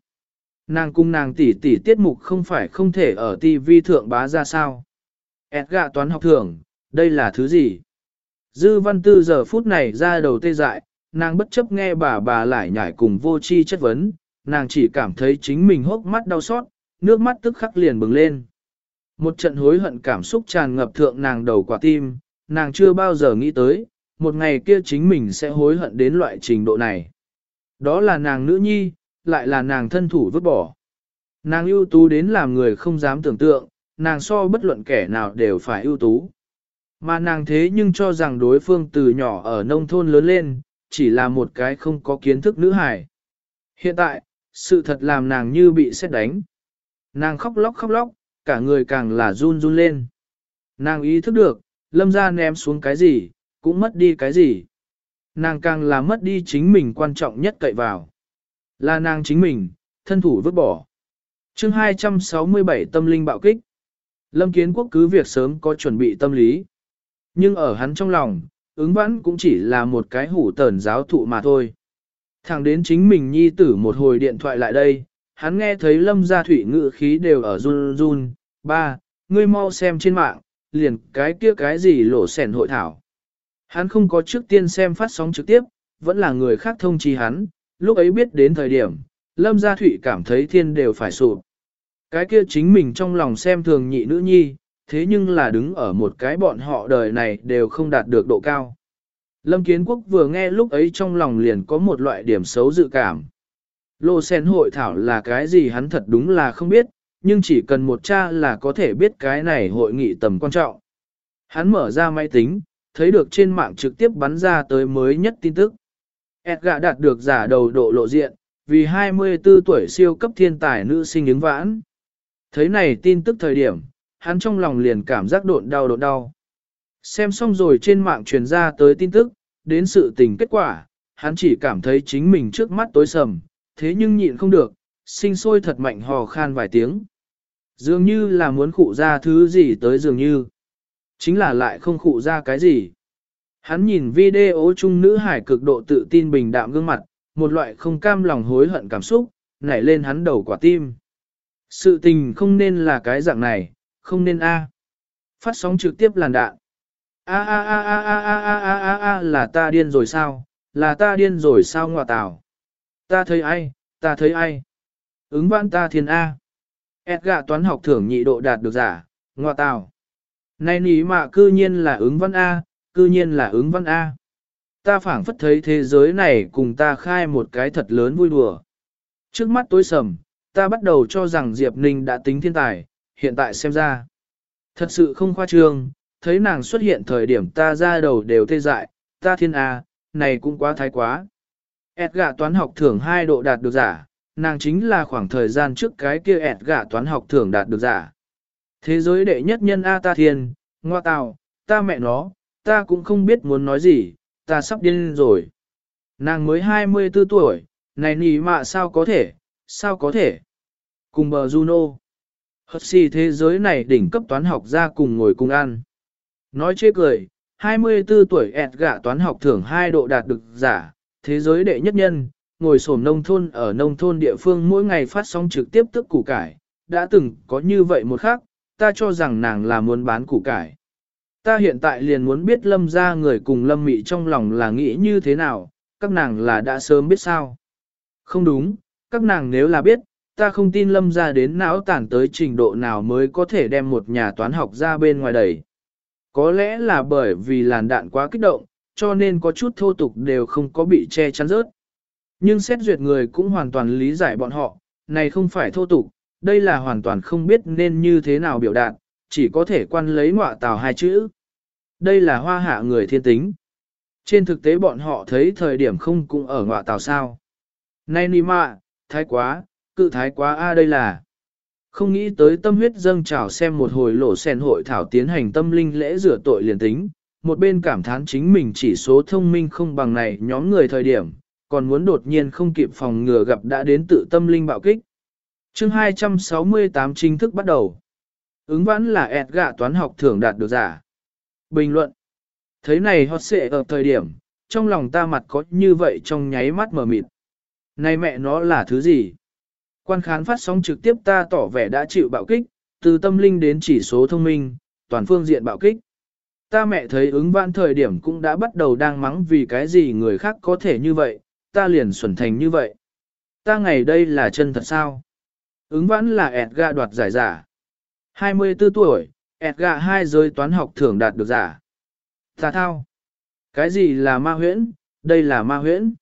Nàng cung nàng tỷ tỷ tiết mục không phải không thể ở TV thượng bá ra sao? Edgar toán học thưởng, đây là thứ gì? Dư văn tư giờ phút này ra đầu tê dại, nàng bất chấp nghe bà bà lại nhảy cùng vô chi chất vấn, nàng chỉ cảm thấy chính mình hốc mắt đau xót, nước mắt tức khắc liền bừng lên. Một trận hối hận cảm xúc tràn ngập thượng nàng đầu quả tim, nàng chưa bao giờ nghĩ tới, một ngày kia chính mình sẽ hối hận đến loại trình độ này. Đó là nàng nữ nhi, lại là nàng thân thủ vứt bỏ. Nàng ưu tú đến làm người không dám tưởng tượng, nàng so bất luận kẻ nào đều phải ưu tú. Mà nàng thế nhưng cho rằng đối phương từ nhỏ ở nông thôn lớn lên, chỉ là một cái không có kiến thức nữ hài. Hiện tại, sự thật làm nàng như bị xét đánh. Nàng khóc lóc khóc lóc, cả người càng là run run lên. Nàng ý thức được, lâm ra ném xuống cái gì, cũng mất đi cái gì. Nàng càng là mất đi chính mình quan trọng nhất cậy vào. Là nàng chính mình, thân thủ vứt bỏ. chương 267 tâm linh bạo kích. Lâm kiến quốc cứ việc sớm có chuẩn bị tâm lý. Nhưng ở hắn trong lòng, ứng vãn cũng chỉ là một cái hủ tờn giáo thụ mà thôi. Thẳng đến chính mình nhi tử một hồi điện thoại lại đây, hắn nghe thấy lâm gia thủy ngự khí đều ở run run, ba, ngươi mau xem trên mạng, liền cái kia cái gì lộ sẻn hội thảo. Hắn không có trước tiên xem phát sóng trực tiếp, vẫn là người khác thông chi hắn, lúc ấy biết đến thời điểm, lâm gia thụy cảm thấy thiên đều phải sụp. Cái kia chính mình trong lòng xem thường nhị nữ nhi, thế nhưng là đứng ở một cái bọn họ đời này đều không đạt được độ cao. Lâm Kiến Quốc vừa nghe lúc ấy trong lòng liền có một loại điểm xấu dự cảm. Lô sen hội thảo là cái gì hắn thật đúng là không biết, nhưng chỉ cần một cha là có thể biết cái này hội nghị tầm quan trọng. Hắn mở ra máy tính, thấy được trên mạng trực tiếp bắn ra tới mới nhất tin tức. Edgar đạt được giả đầu độ lộ diện, vì 24 tuổi siêu cấp thiên tài nữ sinh ứng vãn. Thấy này tin tức thời điểm, hắn trong lòng liền cảm giác độn đau độn đau. Xem xong rồi trên mạng truyền ra tới tin tức, đến sự tình kết quả, hắn chỉ cảm thấy chính mình trước mắt tối sầm, thế nhưng nhịn không được, sinh sôi thật mạnh hò khan vài tiếng. Dường như là muốn khụ ra thứ gì tới dường như. Chính là lại không khụ ra cái gì. Hắn nhìn video chung nữ hải cực độ tự tin bình đạm gương mặt, một loại không cam lòng hối hận cảm xúc, nảy lên hắn đầu quả tim. Sự tình không nên là cái dạng này, không nên A. À. Phát sóng trực tiếp làn đạn. A a a a a a a a a a là ta điên rồi sao, là ta điên rồi sao ngọa tào. Ta thấy ai, ta thấy ai. Ứng vãn ta thiên A. Edgar toán học thưởng nhị độ đạt được giả, ngọa tào. Này ní mà cư nhiên là ứng văn A, cư nhiên là ứng văn A. Ta phảng phất thấy thế giới này cùng ta khai một cái thật lớn vui đùa. Trước mắt tối sầm, ta bắt đầu cho rằng Diệp Ninh đã tính thiên tài, hiện tại xem ra. Thật sự không khoa trương, thấy nàng xuất hiện thời điểm ta ra đầu đều tê dại, ta thiên A, này cũng quá thái quá. Edgar toán học thưởng 2 độ đạt được giả, nàng chính là khoảng thời gian trước cái kia Edgar toán học thưởng đạt được giả. Thế giới đệ nhất nhân A ta thiên, ngoa tào, ta mẹ nó, ta cũng không biết muốn nói gì, ta sắp điên rồi. Nàng mới 24 tuổi, này nì mạ sao có thể, sao có thể. Cùng bờ Juno. Hật xì thế giới này đỉnh cấp toán học ra cùng ngồi cùng ăn. Nói chê cười, 24 tuổi ẹt gạ toán học thưởng 2 độ đạt được giả, thế giới đệ nhất nhân, ngồi sổm nông thôn ở nông thôn địa phương mỗi ngày phát sóng trực tiếp tức củ cải, đã từng có như vậy một khắc, ta cho rằng nàng là muốn bán củ cải. Ta hiện tại liền muốn biết lâm ra người cùng lâm mị trong lòng là nghĩ như thế nào, các nàng là đã sớm biết sao. Không đúng, các nàng nếu là biết, ta không tin lâm ra đến não tản tới trình độ nào mới có thể đem một nhà toán học ra bên ngoài đẩy. Có lẽ là bởi vì làn đạn quá kích động, cho nên có chút thô tục đều không có bị che chắn rớt. Nhưng xét duyệt người cũng hoàn toàn lý giải bọn họ, này không phải thô tục, đây là hoàn toàn không biết nên như thế nào biểu đạt, chỉ có thể quan lấy ngọa tào hai chữ. Đây là hoa hạ người thiên tính. Trên thực tế bọn họ thấy thời điểm không cũng ở ngọa tào sao. Này nì mạ, thái quá, cự thái quá a đây là. Không nghĩ tới tâm huyết dâng trào xem một hồi lộ sen hội thảo tiến hành tâm linh lễ rửa tội liền tính, một bên cảm thán chính mình chỉ số thông minh không bằng này nhóm người thời điểm, còn muốn đột nhiên không kịp phòng ngừa gặp đã đến tự tâm linh bạo kích. chương 268 chính thức bắt đầu. Ứng vãn là ẹt gạ toán học thưởng đạt được giả. Bình luận. Thấy này hot xệ ở thời điểm, trong lòng ta mặt có như vậy trong nháy mắt mở mịt. Này mẹ nó là thứ gì? Quan khán phát sóng trực tiếp ta tỏ vẻ đã chịu bạo kích, từ tâm linh đến chỉ số thông minh, toàn phương diện bạo kích. Ta mẹ thấy ứng vãn thời điểm cũng đã bắt đầu đang mắng vì cái gì người khác có thể như vậy, ta liền xuẩn thành như vậy. Ta ngày đây là chân thật sao? Ứng vãn là ẹt ga đoạt giải giả. 24 tuổi, Edgar hai giới toán học thưởng đạt được giả. Tà thao. Cái gì là ma huyễn? Đây là ma huyễn.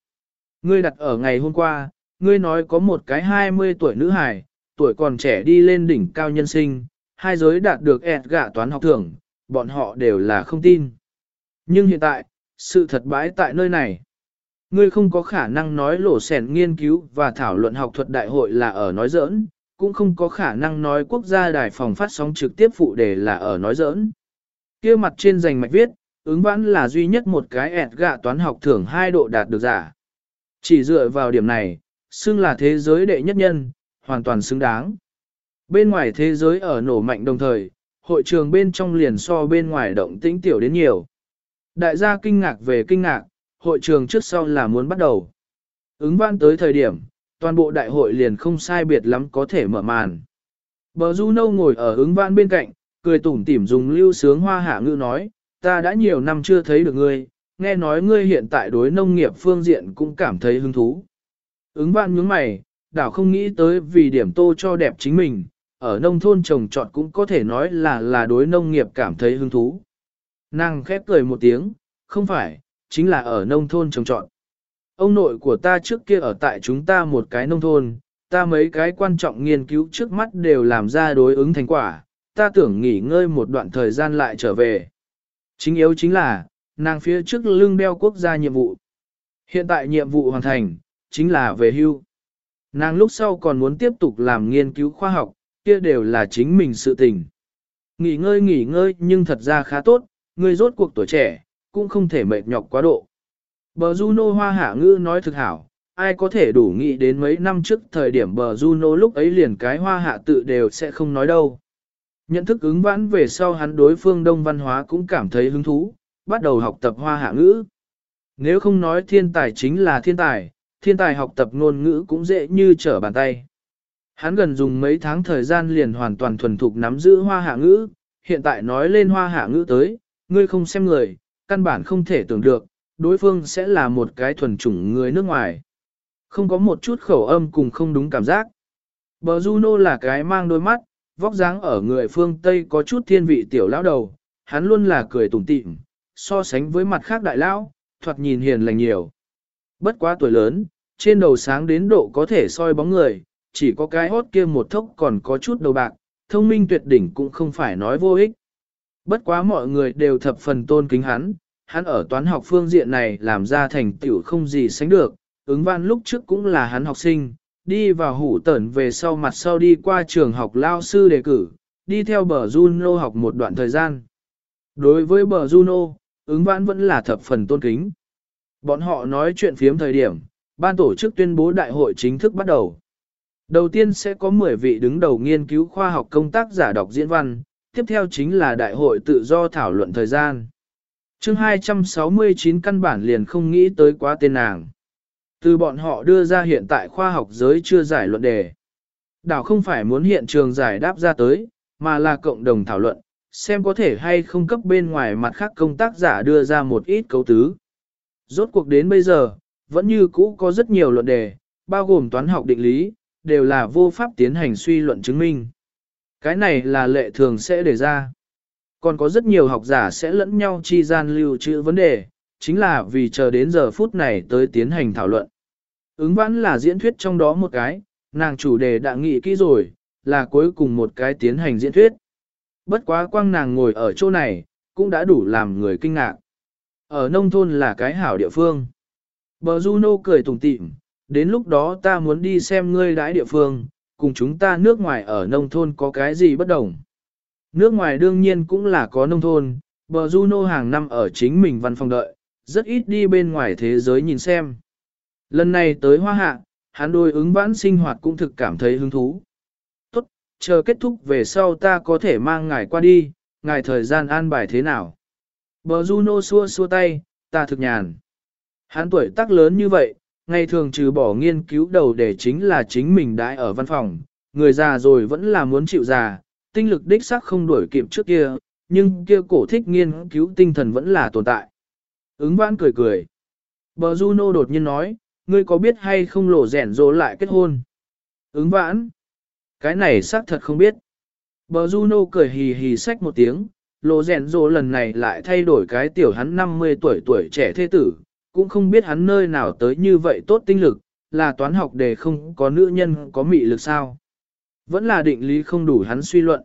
Ngươi đặt ở ngày hôm qua, ngươi nói có một cái 20 tuổi nữ hài, tuổi còn trẻ đi lên đỉnh cao nhân sinh, hai giới đạt được ẹt gạ toán học thưởng, bọn họ đều là không tin. Nhưng hiện tại, sự thật bãi tại nơi này. Ngươi không có khả năng nói lỗ sẻn nghiên cứu và thảo luận học thuật đại hội là ở nói giỡn, cũng không có khả năng nói quốc gia đài phòng phát sóng trực tiếp phụ đề là ở nói giỡn. kia mặt trên dành mạch viết, ứng vãn là duy nhất một cái ẹt gạ toán học thưởng hai độ đạt được giả. Chỉ dựa vào điểm này, xưng là thế giới đệ nhất nhân, hoàn toàn xứng đáng. Bên ngoài thế giới ở nổ mạnh đồng thời, hội trường bên trong liền so bên ngoài động tĩnh tiểu đến nhiều. Đại gia kinh ngạc về kinh ngạc, hội trường trước sau là muốn bắt đầu. Ứng vãn tới thời điểm, toàn bộ đại hội liền không sai biệt lắm có thể mở màn. Bờ Du Nâu ngồi ở ứng vãn bên cạnh, cười tủm tỉm dùng lưu sướng hoa hạ ngữ nói, ta đã nhiều năm chưa thấy được ngươi, nghe nói ngươi hiện tại đối nông nghiệp phương diện cũng cảm thấy hứng thú. Ứng vãn nhướng mày, đảo không nghĩ tới vì điểm tô cho đẹp chính mình, ở nông thôn trồng trọt cũng có thể nói là là đối nông nghiệp cảm thấy hứng thú. Nàng khép cười một tiếng, không phải, chính là ở nông thôn trồng trọt. Ông nội của ta trước kia ở tại chúng ta một cái nông thôn, ta mấy cái quan trọng nghiên cứu trước mắt đều làm ra đối ứng thành quả, ta tưởng nghỉ ngơi một đoạn thời gian lại trở về. Chính yếu chính là, nàng phía trước lưng đeo quốc gia nhiệm vụ. Hiện tại nhiệm vụ hoàn thành, chính là về hưu. Nàng lúc sau còn muốn tiếp tục làm nghiên cứu khoa học, kia đều là chính mình sự tình. Nghỉ ngơi nghỉ ngơi nhưng thật ra khá tốt, người rốt cuộc tuổi trẻ, cũng không thể mệt nhọc quá độ. Bờ Juno hoa hạ ngữ nói thực hảo, ai có thể đủ nghĩ đến mấy năm trước thời điểm bờ Juno lúc ấy liền cái hoa hạ tự đều sẽ không nói đâu. Nhận thức ứng vãn về sau hắn đối phương đông văn hóa cũng cảm thấy hứng thú, bắt đầu học tập hoa hạ ngữ. Nếu không nói thiên tài chính là thiên tài, thiên tài học tập ngôn ngữ cũng dễ như trở bàn tay. Hắn gần dùng mấy tháng thời gian liền hoàn toàn thuần thục nắm giữ hoa hạ ngữ, hiện tại nói lên hoa hạ ngữ tới, ngươi không xem người, căn bản không thể tưởng được, đối phương sẽ là một cái thuần chủng người nước ngoài. Không có một chút khẩu âm cùng không đúng cảm giác. Bờ Juno là cái mang đôi mắt, vóc dáng ở người phương Tây có chút thiên vị tiểu lão đầu, hắn luôn là cười tủm tỉm, so sánh với mặt khác đại lão, thoạt nhìn hiền lành nhiều. Bất quá tuổi lớn, trên đầu sáng đến độ có thể soi bóng người, chỉ có cái hốt kia một thốc còn có chút đầu bạc, thông minh tuyệt đỉnh cũng không phải nói vô ích. Bất quá mọi người đều thập phần tôn kính hắn, hắn ở toán học phương diện này làm ra thành tựu không gì sánh được, ứng văn lúc trước cũng là hắn học sinh, đi vào hủ tẩn về sau mặt sau đi qua trường học lao sư đề cử, đi theo bờ Juno học một đoạn thời gian. Đối với bờ Juno, ứng văn vẫn là thập phần tôn kính. Bọn họ nói chuyện phiếm thời điểm, ban tổ chức tuyên bố đại hội chính thức bắt đầu. Đầu tiên sẽ có 10 vị đứng đầu nghiên cứu khoa học công tác giả đọc diễn văn, tiếp theo chính là đại hội tự do thảo luận thời gian chương 269 căn bản liền không nghĩ tới quá tên nàng. Từ bọn họ đưa ra hiện tại khoa học giới chưa giải luận đề. Đảo không phải muốn hiện trường giải đáp ra tới, mà là cộng đồng thảo luận, xem có thể hay không cấp bên ngoài mặt khác công tác giả đưa ra một ít cấu tứ. Rốt cuộc đến bây giờ, vẫn như cũ có rất nhiều luận đề, bao gồm toán học định lý, đều là vô pháp tiến hành suy luận chứng minh. Cái này là lệ thường sẽ đề ra. Còn có rất nhiều học giả sẽ lẫn nhau chi gian lưu trữ vấn đề, chính là vì chờ đến giờ phút này tới tiến hành thảo luận. Ứng vãn là diễn thuyết trong đó một cái, nàng chủ đề đã nghị kỹ rồi, là cuối cùng một cái tiến hành diễn thuyết. Bất quá quang nàng ngồi ở chỗ này, cũng đã đủ làm người kinh ngạc. Ở nông thôn là cái hảo địa phương. Bờ Juno cười tủm tỉm, đến lúc đó ta muốn đi xem ngươi đãi địa phương, cùng chúng ta nước ngoài ở nông thôn có cái gì bất đồng. Nước ngoài đương nhiên cũng là có nông thôn, bờ Juno hàng năm ở chính mình văn phòng đợi, rất ít đi bên ngoài thế giới nhìn xem. Lần này tới hoa hạ, hắn đôi ứng vãn sinh hoạt cũng thực cảm thấy hứng thú. Tốt, chờ kết thúc về sau ta có thể mang ngài qua đi, ngài thời gian an bài thế nào. Bờ Juno xua xua tay, ta thực nhàn. Hắn tuổi tác lớn như vậy, ngày thường trừ bỏ nghiên cứu đầu để chính là chính mình đãi ở văn phòng, người già rồi vẫn là muốn chịu già, tinh lực đích xác không đuổi kịp trước kia, nhưng kia cổ thích nghiên cứu tinh thần vẫn là tồn tại. Ứng vãn cười cười. Bờ Juno đột nhiên nói, ngươi có biết hay không lộ rẻn rỗ lại kết hôn? Ứng vãn. Cái này xác thật không biết. Bờ Juno cười hì hì sách một tiếng, lộ rẻn rỗ lần này lại thay đổi cái tiểu hắn 50 tuổi tuổi trẻ thế tử, cũng không biết hắn nơi nào tới như vậy tốt tinh lực, là toán học để không có nữ nhân có mị lực sao. Vẫn là định lý không đủ hắn suy luận.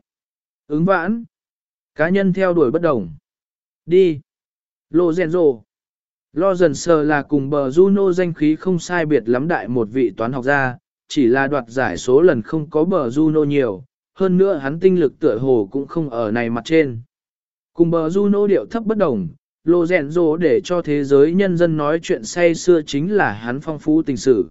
Ứng vãn. Cá nhân theo đuổi bất đồng. Đi. Lộ rèn rồ. Lo dần sờ là cùng bờ Juno danh khí không sai biệt lắm đại một vị toán học gia, chỉ là đoạt giải số lần không có bờ Juno nhiều, hơn nữa hắn tinh lực tựa hồ cũng không ở này mặt trên. Cùng bờ Juno điệu thấp bất đồng, Lô rèn rồ để cho thế giới nhân dân nói chuyện say xưa chính là hắn phong phú tình sử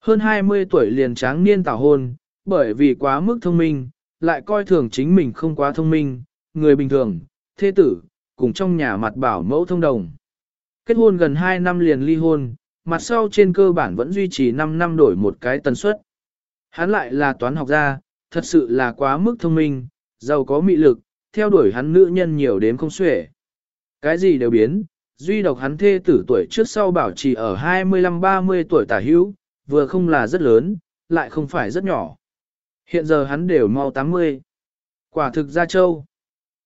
Hơn 20 tuổi liền tráng niên tảo hôn, bởi vì quá mức thông minh, lại coi thường chính mình không quá thông minh, người bình thường, thế tử, cùng trong nhà mặt bảo mẫu thông đồng. Kết hôn gần 2 năm liền ly hôn, mặt sau trên cơ bản vẫn duy trì 5 năm đổi một cái tần suất. Hắn lại là toán học gia, thật sự là quá mức thông minh, giàu có mị lực, theo đuổi hắn nữ nhân nhiều đến không xuể. Cái gì đều biến, duy độc hắn thê tử tuổi trước sau bảo trì ở 25-30 tuổi tả hữu, vừa không là rất lớn, lại không phải rất nhỏ. Hiện giờ hắn đều mau 80. Quả thực ra châu.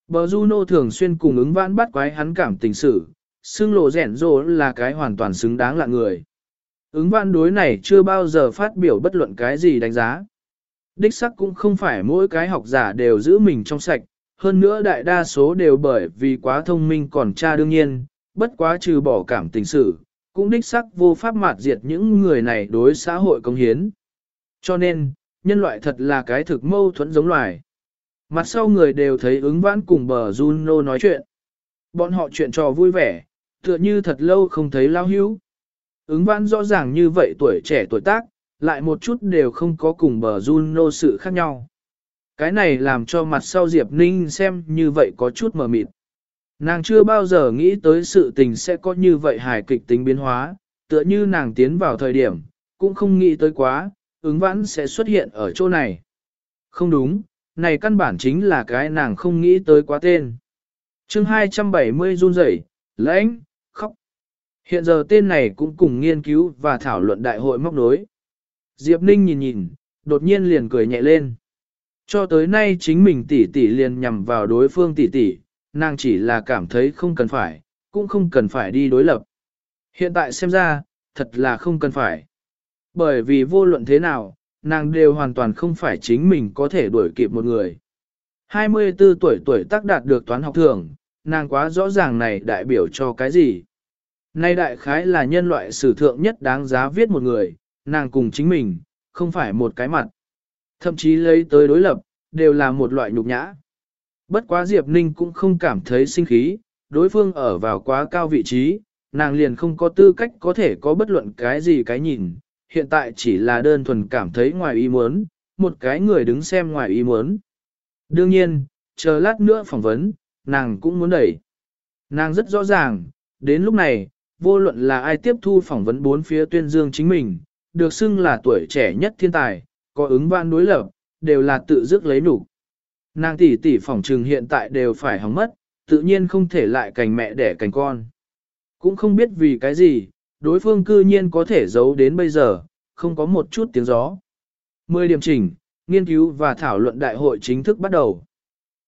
Bờ Juno thường xuyên cùng ứng vãn bắt quái hắn cảm tình sự, xưng lộ rẻn rồ là cái hoàn toàn xứng đáng là người. Ứng vãn đối này chưa bao giờ phát biểu bất luận cái gì đánh giá. Đích sắc cũng không phải mỗi cái học giả đều giữ mình trong sạch, hơn nữa đại đa số đều bởi vì quá thông minh còn cha đương nhiên, bất quá trừ bỏ cảm tình sự, cũng đích sắc vô pháp mạt diệt những người này đối xã hội công hiến. Cho nên, nhân loại thật là cái thực mâu thuẫn giống loài. Mặt sau người đều thấy ứng vãn cùng bờ Juno nói chuyện. Bọn họ chuyện trò vui vẻ, tựa như thật lâu không thấy lao hữu. Ứng vãn rõ ràng như vậy tuổi trẻ tuổi tác, lại một chút đều không có cùng bờ Juno sự khác nhau. Cái này làm cho mặt sau Diệp Ninh xem như vậy có chút mờ mịt. Nàng chưa bao giờ nghĩ tới sự tình sẽ có như vậy hài kịch tính biến hóa, tựa như nàng tiến vào thời điểm, cũng không nghĩ tới quá, ứng vãn sẽ xuất hiện ở chỗ này. Không đúng, này căn bản chính là cái nàng không nghĩ tới quá tên. chương 270 run rẩy, lãnh, khóc. Hiện giờ tên này cũng cùng nghiên cứu và thảo luận đại hội móc nối. Diệp Ninh nhìn nhìn, đột nhiên liền cười nhẹ lên. Cho tới nay chính mình tỷ tỷ liền nhằm vào đối phương tỷ tỷ, nàng chỉ là cảm thấy không cần phải, cũng không cần phải đi đối lập. Hiện tại xem ra, thật là không cần phải. Bởi vì vô luận thế nào, nàng đều hoàn toàn không phải chính mình có thể đuổi kịp một người. 24 tuổi tuổi tác đạt được toán học thường, nàng quá rõ ràng này đại biểu cho cái gì. Nay đại khái là nhân loại sử thượng nhất đáng giá viết một người, nàng cùng chính mình, không phải một cái mặt. Thậm chí lấy tới đối lập, đều là một loại nhục nhã. Bất quá Diệp Ninh cũng không cảm thấy sinh khí, đối phương ở vào quá cao vị trí, nàng liền không có tư cách có thể có bất luận cái gì cái nhìn, hiện tại chỉ là đơn thuần cảm thấy ngoài ý muốn, một cái người đứng xem ngoài ý muốn. Đương nhiên, chờ lát nữa phỏng vấn, nàng cũng muốn đẩy. Nàng rất rõ ràng, đến lúc này, vô luận là ai tiếp thu phỏng vấn bốn phía tuyên dương chính mình, được xưng là tuổi trẻ nhất thiên tài, có ứng văn đối lập, đều là tự dứt lấy đủ. Nàng tỷ tỷ phỏng trừng hiện tại đều phải hóng mất, tự nhiên không thể lại cành mẹ đẻ cành con. Cũng không biết vì cái gì, đối phương cư nhiên có thể giấu đến bây giờ, không có một chút tiếng gió. Mười điểm chỉnh, nghiên cứu và thảo luận đại hội chính thức bắt đầu.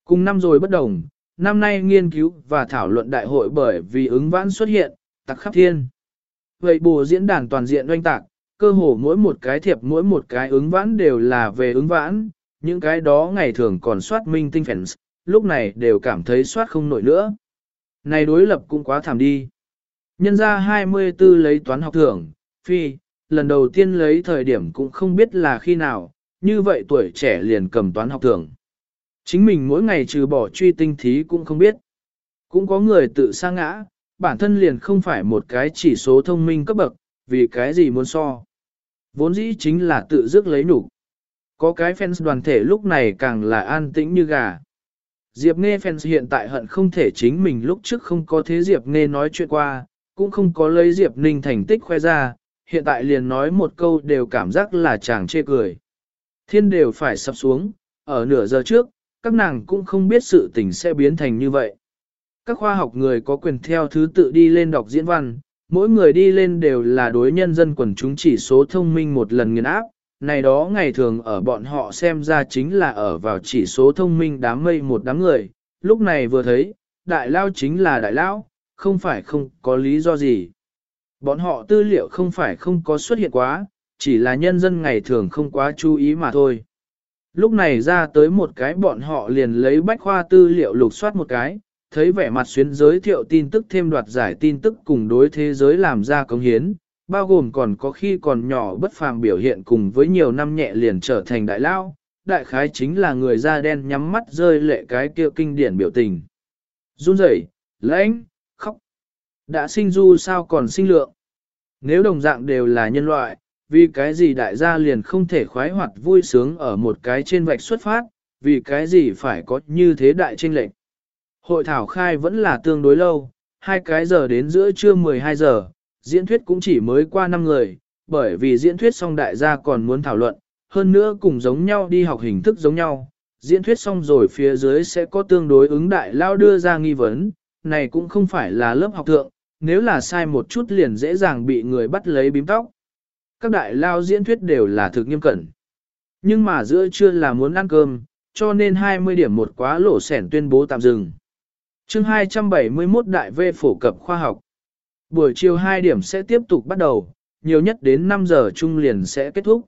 Cùng năm rồi bất đồng, năm nay nghiên cứu và thảo luận đại hội bởi vì ứng vãn xuất hiện, tặc khắp thiên. Vậy bù diễn đàn toàn diện doanh tạc, cơ hồ mỗi một cái thiệp mỗi một cái ứng vãn đều là về ứng vãn, những cái đó ngày thường còn soát minh tinh fans, lúc này đều cảm thấy soát không nổi nữa. Này đối lập cũng quá thảm đi. Nhân ra 24 lấy toán học thưởng, phi, lần đầu tiên lấy thời điểm cũng không biết là khi nào, như vậy tuổi trẻ liền cầm toán học thưởng. Chính mình mỗi ngày trừ bỏ truy tinh thí cũng không biết. Cũng có người tự sa ngã, bản thân liền không phải một cái chỉ số thông minh cấp bậc, vì cái gì muốn so. Vốn dĩ chính là tự dứt lấy nhục Có cái fans đoàn thể lúc này càng là an tĩnh như gà. Diệp Nghe fans hiện tại hận không thể chính mình lúc trước không có thế Diệp Nghe nói chuyện qua, cũng không có lấy Diệp Ninh thành tích khoe ra, hiện tại liền nói một câu đều cảm giác là chàng chê cười. Thiên đều phải sập xuống, ở nửa giờ trước, các nàng cũng không biết sự tình sẽ biến thành như vậy. Các khoa học người có quyền theo thứ tự đi lên đọc diễn văn, mỗi người đi lên đều là đối nhân dân quần chúng chỉ số thông minh một lần nghiền áp, này đó ngày thường ở bọn họ xem ra chính là ở vào chỉ số thông minh đám mây một đám người, lúc này vừa thấy, đại lao chính là đại lao, không phải không có lý do gì. Bọn họ tư liệu không phải không có xuất hiện quá, chỉ là nhân dân ngày thường không quá chú ý mà thôi. Lúc này ra tới một cái bọn họ liền lấy bách khoa tư liệu lục soát một cái, thấy vẻ mặt xuyến giới thiệu tin tức thêm đoạt giải tin tức cùng đối thế giới làm ra công hiến, bao gồm còn có khi còn nhỏ bất phàm biểu hiện cùng với nhiều năm nhẹ liền trở thành đại lao, đại khái chính là người da đen nhắm mắt rơi lệ cái kia kinh điển biểu tình. Run rẩy, lãnh. Đã sinh du sao còn sinh lượng. Nếu đồng dạng đều là nhân loại, vì cái gì đại gia liền không thể khoái hoạt vui sướng ở một cái trên vạch xuất phát, vì cái gì phải có như thế đại tranh lệch. Hội thảo khai vẫn là tương đối lâu, hai cái giờ đến giữa trưa 12 giờ, diễn thuyết cũng chỉ mới qua 5 người, bởi vì diễn thuyết xong đại gia còn muốn thảo luận, hơn nữa cùng giống nhau đi học hình thức giống nhau. Diễn thuyết xong rồi phía dưới sẽ có tương đối ứng đại lao đưa ra nghi vấn, này cũng không phải là lớp học thượng, nếu là sai một chút liền dễ dàng bị người bắt lấy bím tóc. Các đại lao diễn thuyết đều là thực nghiêm cẩn. Nhưng mà giữa trưa là muốn ăn cơm, cho nên 20 điểm một quá lỗ sẻn tuyên bố tạm dừng. chương 271 đại vê phổ cập khoa học. Buổi chiều 2 điểm sẽ tiếp tục bắt đầu, nhiều nhất đến 5 giờ trung liền sẽ kết thúc.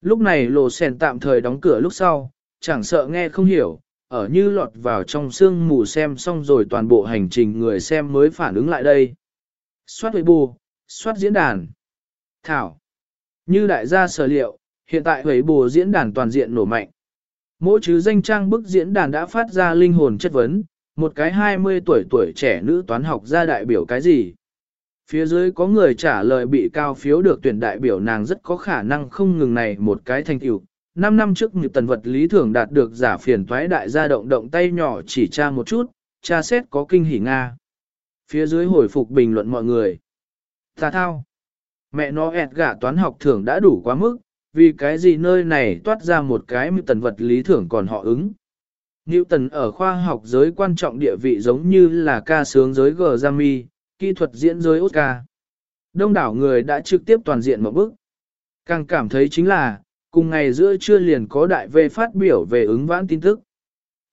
Lúc này lỗ sẻn tạm thời đóng cửa lúc sau, chẳng sợ nghe không hiểu, ở như lọt vào trong sương mù xem xong rồi toàn bộ hành trình người xem mới phản ứng lại đây. Xoát huệ bù, xoát diễn đàn. Thảo. Như đại gia sở liệu, hiện tại huệ bù diễn đàn toàn diện nổ mạnh. Mỗi chứ danh trang bức diễn đàn đã phát ra linh hồn chất vấn, một cái 20 tuổi tuổi trẻ nữ toán học ra đại biểu cái gì. Phía dưới có người trả lời bị cao phiếu được tuyển đại biểu nàng rất có khả năng không ngừng này một cái thành tựu. 5 năm trước như tần vật lý thưởng đạt được giả phiền toái đại gia động động tay nhỏ chỉ tra một chút, tra xét có kinh hỉ Nga. Phía dưới hồi phục bình luận mọi người. Ta thao. Mẹ nó ẹt gả toán học thưởng đã đủ quá mức, vì cái gì nơi này toát ra một cái như tần vật lý thưởng còn họ ứng. Newton ở khoa học giới quan trọng địa vị giống như là ca sướng giới Grammy, kỹ thuật diễn giới Oscar. Đông đảo người đã trực tiếp toàn diện một bước. Càng cảm thấy chính là, cùng ngày giữa trưa liền có đại về phát biểu về ứng vãn tin tức.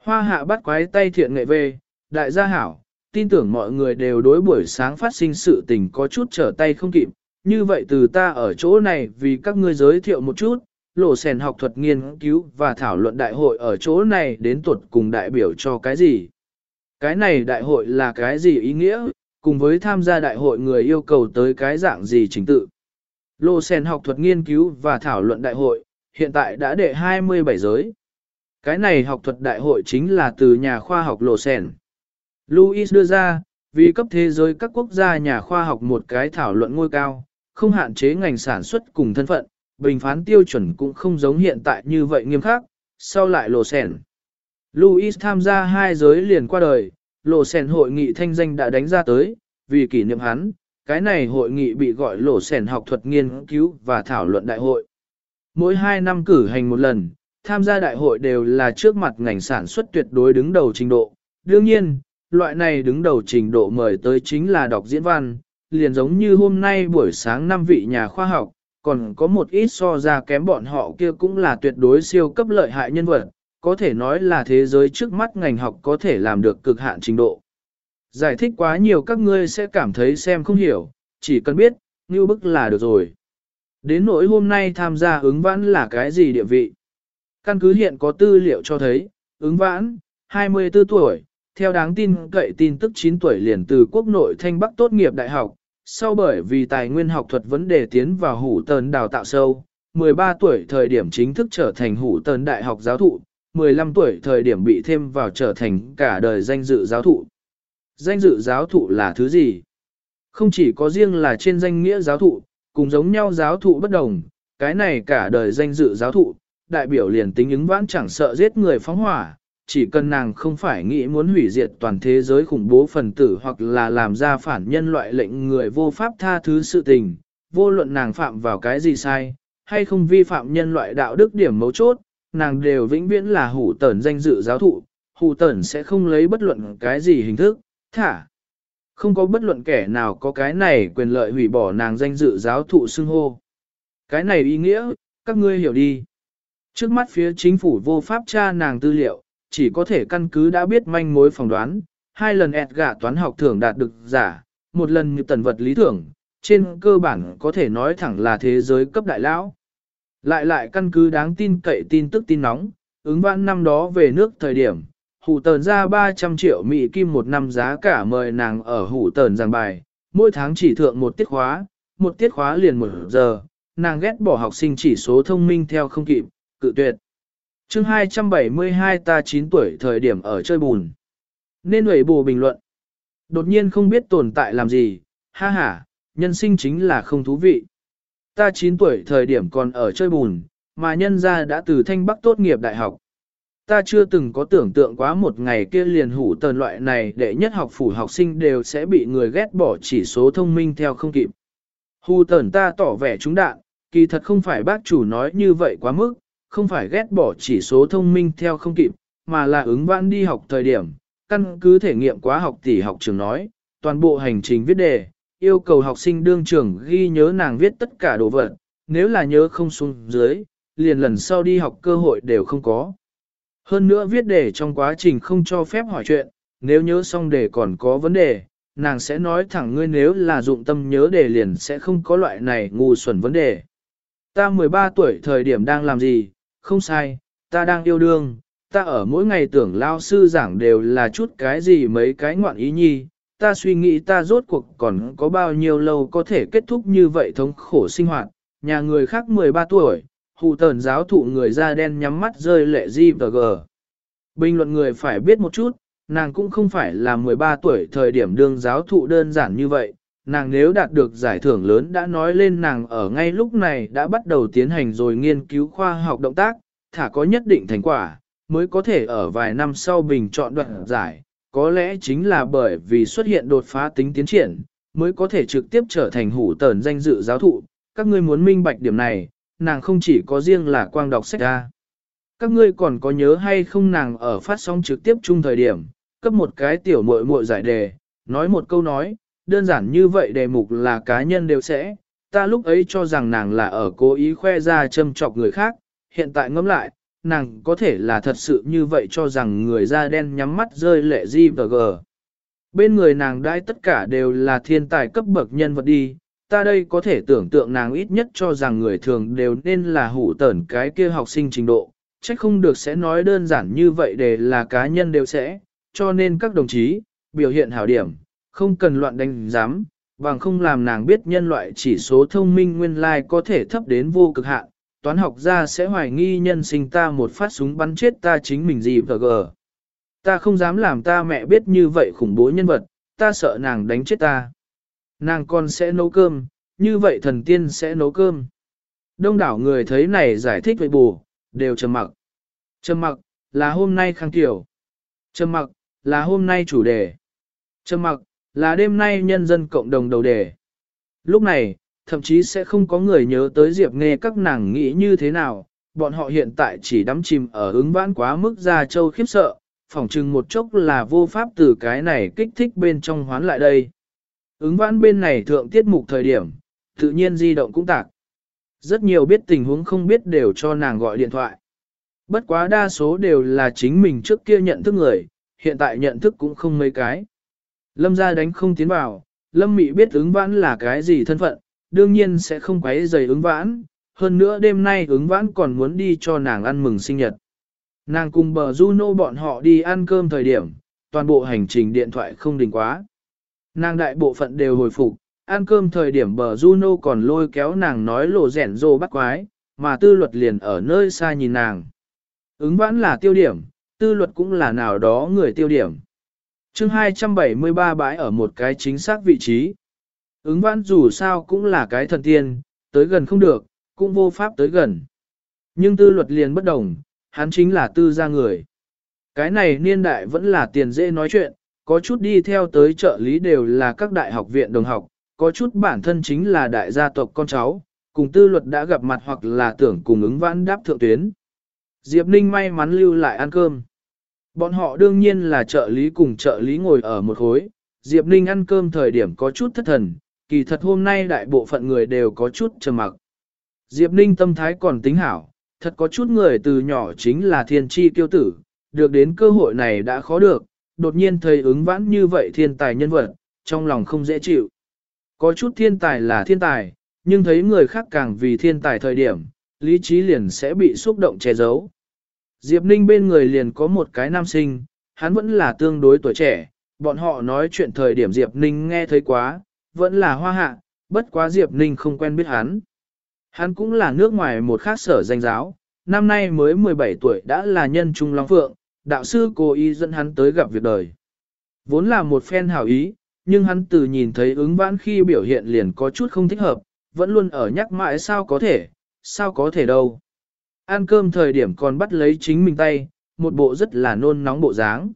Hoa hạ bắt quái tay thiện nghệ về, đại gia hảo, tin tưởng mọi người đều đối buổi sáng phát sinh sự tình có chút trở tay không kịp, như vậy từ ta ở chỗ này vì các ngươi giới thiệu một chút, lộ sèn học thuật nghiên cứu và thảo luận đại hội ở chỗ này đến tuột cùng đại biểu cho cái gì. Cái này đại hội là cái gì ý nghĩa, cùng với tham gia đại hội người yêu cầu tới cái dạng gì trình tự. Lô Sen học thuật nghiên cứu và thảo luận đại hội, hiện tại đã đệ 27 giới. Cái này học thuật đại hội chính là từ nhà khoa học Lộ Sèn. Louis đưa ra, vì cấp thế giới các quốc gia nhà khoa học một cái thảo luận ngôi cao, không hạn chế ngành sản xuất cùng thân phận, bình phán tiêu chuẩn cũng không giống hiện tại như vậy nghiêm khắc, sau lại Lộ Sèn. Louis tham gia hai giới liền qua đời, Lộ Sèn hội nghị thanh danh đã đánh ra tới, vì kỷ niệm hắn, cái này hội nghị bị gọi Lộ Sèn học thuật nghiên cứu và thảo luận đại hội. Mỗi hai năm cử hành một lần, tham gia đại hội đều là trước mặt ngành sản xuất tuyệt đối đứng đầu trình độ. Đương nhiên, loại này đứng đầu trình độ mời tới chính là đọc diễn văn, liền giống như hôm nay buổi sáng năm vị nhà khoa học, còn có một ít so ra kém bọn họ kia cũng là tuyệt đối siêu cấp lợi hại nhân vật, có thể nói là thế giới trước mắt ngành học có thể làm được cực hạn trình độ. Giải thích quá nhiều các ngươi sẽ cảm thấy xem không hiểu, chỉ cần biết, như bức là được rồi. Đến nỗi hôm nay tham gia ứng vãn là cái gì địa vị? Căn cứ hiện có tư liệu cho thấy, ứng vãn, 24 tuổi, theo đáng tin cậy tin tức 9 tuổi liền từ quốc nội thanh bắc tốt nghiệp đại học, sau bởi vì tài nguyên học thuật vấn đề tiến vào hủ tần đào tạo sâu, 13 tuổi thời điểm chính thức trở thành hủ tần đại học giáo thụ, 15 tuổi thời điểm bị thêm vào trở thành cả đời danh dự giáo thụ. Danh dự giáo thụ là thứ gì? Không chỉ có riêng là trên danh nghĩa giáo thụ, cùng giống nhau giáo thụ bất đồng, cái này cả đời danh dự giáo thụ, đại biểu liền tính ứng vãn chẳng sợ giết người phóng hỏa, chỉ cần nàng không phải nghĩ muốn hủy diệt toàn thế giới khủng bố phần tử hoặc là làm ra phản nhân loại lệnh người vô pháp tha thứ sự tình, vô luận nàng phạm vào cái gì sai, hay không vi phạm nhân loại đạo đức điểm mấu chốt, nàng đều vĩnh viễn là hủ tẩn danh dự giáo thụ, hủ tẩn sẽ không lấy bất luận cái gì hình thức, thả. Không có bất luận kẻ nào có cái này quyền lợi hủy bỏ nàng danh dự giáo thụ xưng hô. Cái này ý nghĩa, các ngươi hiểu đi. Trước mắt phía chính phủ vô pháp tra nàng tư liệu, chỉ có thể căn cứ đã biết manh mối phỏng đoán, hai lần ẹt gả toán học thưởng đạt được giả, một lần như tần vật lý thưởng, trên cơ bản có thể nói thẳng là thế giới cấp đại lão. Lại lại căn cứ đáng tin cậy tin tức tin nóng, ứng vãn năm đó về nước thời điểm, hủ tờn ra 300 triệu Mỹ kim một năm giá cả mời nàng ở hủ tờn giảng bài, mỗi tháng chỉ thượng một tiết khóa, một tiết khóa liền một giờ, nàng ghét bỏ học sinh chỉ số thông minh theo không kịp, cự tuyệt. chương 272 ta 9 tuổi thời điểm ở chơi bùn. Nên hủy bù bình luận. Đột nhiên không biết tồn tại làm gì, ha ha, nhân sinh chính là không thú vị. Ta 9 tuổi thời điểm còn ở chơi bùn, mà nhân ra đã từ thanh bắc tốt nghiệp đại học. Ta chưa từng có tưởng tượng quá một ngày kia liền hủ tần loại này để nhất học phủ học sinh đều sẽ bị người ghét bỏ chỉ số thông minh theo không kịp. Hù tần ta tỏ vẻ chúng đạn, kỳ thật không phải bác chủ nói như vậy quá mức, không phải ghét bỏ chỉ số thông minh theo không kịp, mà là ứng vãn đi học thời điểm, căn cứ thể nghiệm quá học tỷ học trường nói, toàn bộ hành trình viết đề, yêu cầu học sinh đương trường ghi nhớ nàng viết tất cả đồ vật, nếu là nhớ không xuống dưới, liền lần sau đi học cơ hội đều không có. Hơn nữa viết đề trong quá trình không cho phép hỏi chuyện, nếu nhớ xong đề còn có vấn đề, nàng sẽ nói thẳng ngươi nếu là dụng tâm nhớ đề liền sẽ không có loại này ngu xuẩn vấn đề. Ta 13 tuổi thời điểm đang làm gì, không sai, ta đang yêu đương, ta ở mỗi ngày tưởng lao sư giảng đều là chút cái gì mấy cái ngoạn ý nhi, ta suy nghĩ ta rốt cuộc còn có bao nhiêu lâu có thể kết thúc như vậy thống khổ sinh hoạt, nhà người khác 13 tuổi, hù tờn giáo thụ người da đen nhắm mắt rơi lệ di và gờ. Bình luận người phải biết một chút, nàng cũng không phải là 13 tuổi thời điểm đương giáo thụ đơn giản như vậy, nàng nếu đạt được giải thưởng lớn đã nói lên nàng ở ngay lúc này đã bắt đầu tiến hành rồi nghiên cứu khoa học động tác, thả có nhất định thành quả, mới có thể ở vài năm sau bình chọn đoạn giải, có lẽ chính là bởi vì xuất hiện đột phá tính tiến triển, mới có thể trực tiếp trở thành hủ tờn danh dự giáo thụ, các ngươi muốn minh bạch điểm này, nàng không chỉ có riêng là quang đọc sách ra. Các ngươi còn có nhớ hay không nàng ở phát sóng trực tiếp chung thời điểm, cấp một cái tiểu muội muội giải đề, nói một câu nói, đơn giản như vậy đề mục là cá nhân đều sẽ, ta lúc ấy cho rằng nàng là ở cố ý khoe ra châm chọc người khác, hiện tại ngẫm lại, nàng có thể là thật sự như vậy cho rằng người da đen nhắm mắt rơi lệ di và gờ. Bên người nàng đãi tất cả đều là thiên tài cấp bậc nhân vật đi, ta đây có thể tưởng tượng nàng ít nhất cho rằng người thường đều nên là hủ tẩn cái kia học sinh trình độ, chắc không được sẽ nói đơn giản như vậy để là cá nhân đều sẽ, cho nên các đồng chí, biểu hiện hảo điểm, không cần loạn đánh giám, bằng không làm nàng biết nhân loại chỉ số thông minh nguyên lai có thể thấp đến vô cực hạn, toán học gia sẽ hoài nghi nhân sinh ta một phát súng bắn chết ta chính mình gì vờ gờ. Ta không dám làm ta mẹ biết như vậy khủng bố nhân vật, ta sợ nàng đánh chết ta. Nàng con sẽ nấu cơm, như vậy thần tiên sẽ nấu cơm. Đông đảo người thấy này giải thích với bù, đều trầm mặc. Trầm mặc, là hôm nay khang tiểu. Trầm mặc, là hôm nay chủ đề. Trầm mặc, là đêm nay nhân dân cộng đồng đầu đề. Lúc này, thậm chí sẽ không có người nhớ tới Diệp Nghe các nàng nghĩ như thế nào, bọn họ hiện tại chỉ đắm chìm ở ứng vãn quá mức ra châu khiếp sợ, phỏng chừng một chốc là vô pháp từ cái này kích thích bên trong hoán lại đây. Ứng vãn bên này thượng tiết mục thời điểm, tự nhiên di động cũng tạc. Rất nhiều biết tình huống không biết đều cho nàng gọi điện thoại. Bất quá đa số đều là chính mình trước kia nhận thức người, hiện tại nhận thức cũng không mấy cái. Lâm ra đánh không tiến vào, Lâm Mị biết ứng vãn là cái gì thân phận, đương nhiên sẽ không quấy giày ứng vãn, hơn nữa đêm nay ứng vãn còn muốn đi cho nàng ăn mừng sinh nhật. Nàng cùng bờ Juno bọn họ đi ăn cơm thời điểm, toàn bộ hành trình điện thoại không đình quá. Nàng đại bộ phận đều hồi phục, ăn cơm thời điểm bờ Juno còn lôi kéo nàng nói lộ rẻn rô bắt quái, mà tư luật liền ở nơi xa nhìn nàng. Ứng vãn là tiêu điểm, tư luật cũng là nào đó người tiêu điểm. chương 273 bãi ở một cái chính xác vị trí. Ứng vãn dù sao cũng là cái thần tiên, tới gần không được, cũng vô pháp tới gần. Nhưng tư luật liền bất đồng, hắn chính là tư gia người. Cái này niên đại vẫn là tiền dễ nói chuyện, có chút đi theo tới trợ lý đều là các đại học viện đồng học, có chút bản thân chính là đại gia tộc con cháu, cùng tư luật đã gặp mặt hoặc là tưởng cùng ứng vãn đáp thượng tuyến. Diệp Ninh may mắn lưu lại ăn cơm. Bọn họ đương nhiên là trợ lý cùng trợ lý ngồi ở một khối. Diệp Ninh ăn cơm thời điểm có chút thất thần, kỳ thật hôm nay đại bộ phận người đều có chút trầm mặc. Diệp Ninh tâm thái còn tính hảo, thật có chút người từ nhỏ chính là thiên tri kiêu tử, được đến cơ hội này đã khó được, đột nhiên thấy ứng vãn như vậy thiên tài nhân vật, trong lòng không dễ chịu. Có chút thiên tài là thiên tài, nhưng thấy người khác càng vì thiên tài thời điểm, lý trí liền sẽ bị xúc động che giấu. Diệp Ninh bên người liền có một cái nam sinh, hắn vẫn là tương đối tuổi trẻ, bọn họ nói chuyện thời điểm Diệp Ninh nghe thấy quá, vẫn là hoa hạ, bất quá Diệp Ninh không quen biết hắn. Hắn cũng là nước ngoài một khác sở danh giáo, năm nay mới 17 tuổi đã là nhân trung long phượng, đạo sư cố ý dẫn hắn tới gặp việc đời. Vốn là một phen hảo ý, nhưng hắn từ nhìn thấy ứng vãn khi biểu hiện liền có chút không thích hợp, vẫn luôn ở nhắc mãi sao có thể, sao có thể đâu. Ăn cơm thời điểm còn bắt lấy chính mình tay, một bộ rất là nôn nóng bộ dáng.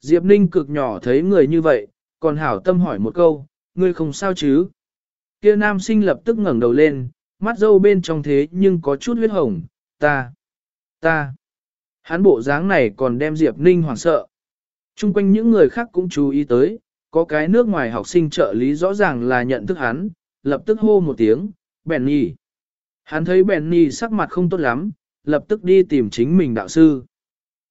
Diệp Ninh cực nhỏ thấy người như vậy, còn hảo tâm hỏi một câu, ngươi không sao chứ? Kia nam sinh lập tức ngẩng đầu lên, mắt dâu bên trong thế nhưng có chút huyết hồng, ta, ta. Hắn bộ dáng này còn đem Diệp Ninh hoảng sợ. Trung quanh những người khác cũng chú ý tới, có cái nước ngoài học sinh trợ lý rõ ràng là nhận thức hắn, lập tức hô một tiếng, Benny. Hắn thấy Benny sắc mặt không tốt lắm, lập tức đi tìm chính mình đạo sư.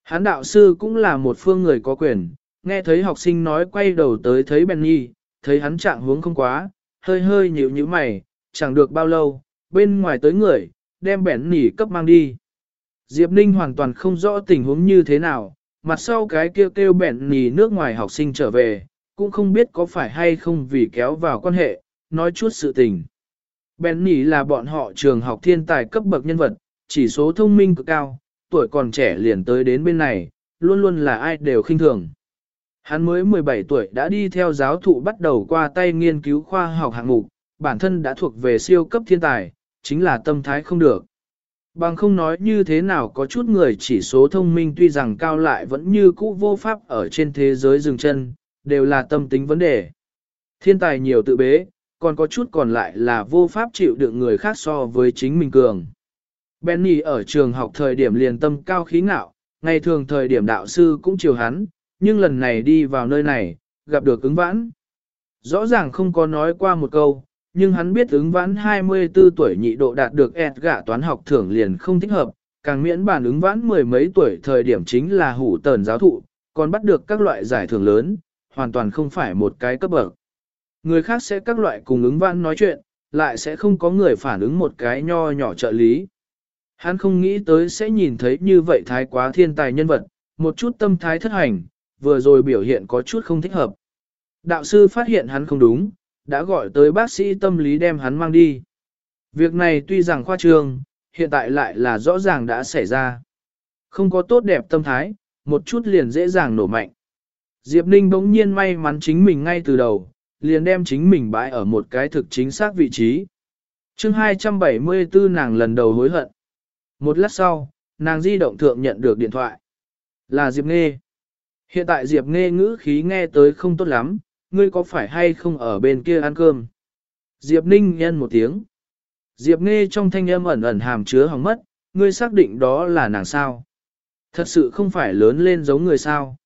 Hắn đạo sư cũng là một phương người có quyền, nghe thấy học sinh nói quay đầu tới thấy Benny, thấy hắn trạng hướng không quá, hơi hơi nhíu như mày, chẳng được bao lâu, bên ngoài tới người, đem Benny cấp mang đi. Diệp Ninh hoàn toàn không rõ tình huống như thế nào, mặt sau cái kêu kêu Benny nước ngoài học sinh trở về, cũng không biết có phải hay không vì kéo vào quan hệ, nói chút sự tình. Bẹn nì là bọn họ trường học thiên tài cấp bậc nhân vật, chỉ số thông minh cực cao, tuổi còn trẻ liền tới đến bên này, luôn luôn là ai đều khinh thường. Hắn mới 17 tuổi đã đi theo giáo thụ bắt đầu qua tay nghiên cứu khoa học hạng mục, bản thân đã thuộc về siêu cấp thiên tài, chính là tâm thái không được. Bằng không nói như thế nào có chút người chỉ số thông minh tuy rằng cao lại vẫn như cũ vô pháp ở trên thế giới dừng chân, đều là tâm tính vấn đề. Thiên tài nhiều tự bế, còn có chút còn lại là vô pháp chịu đựng người khác so với chính mình cường. Benny ở trường học thời điểm liền tâm cao khí ngạo, ngày thường thời điểm đạo sư cũng chiều hắn, nhưng lần này đi vào nơi này, gặp được ứng vãn. Rõ ràng không có nói qua một câu, nhưng hắn biết ứng vãn 24 tuổi nhị độ đạt được ẹt gạ toán học thưởng liền không thích hợp, càng miễn bản ứng vãn mười mấy tuổi thời điểm chính là hủ tờn giáo thụ, còn bắt được các loại giải thưởng lớn, hoàn toàn không phải một cái cấp bậc. Người khác sẽ các loại cùng ứng vãn nói chuyện, lại sẽ không có người phản ứng một cái nho nhỏ trợ lý. Hắn không nghĩ tới sẽ nhìn thấy như vậy thái quá thiên tài nhân vật, một chút tâm thái thất hành, vừa rồi biểu hiện có chút không thích hợp. Đạo sư phát hiện hắn không đúng, đã gọi tới bác sĩ tâm lý đem hắn mang đi. Việc này tuy rằng khoa trương, hiện tại lại là rõ ràng đã xảy ra. Không có tốt đẹp tâm thái, một chút liền dễ dàng nổ mạnh. Diệp Ninh bỗng nhiên may mắn chính mình ngay từ đầu, liền đem chính mình bãi ở một cái thực chính xác vị trí. chương 274 nàng lần đầu hối hận. Một lát sau, nàng di động thượng nhận được điện thoại. Là Diệp Nghê. Hiện tại Diệp Nghê ngữ khí nghe tới không tốt lắm, ngươi có phải hay không ở bên kia ăn cơm? Diệp Ninh nhân một tiếng. Diệp nghe trong thanh âm ẩn ẩn hàm chứa hỏng mất, ngươi xác định đó là nàng sao? Thật sự không phải lớn lên giống người sao?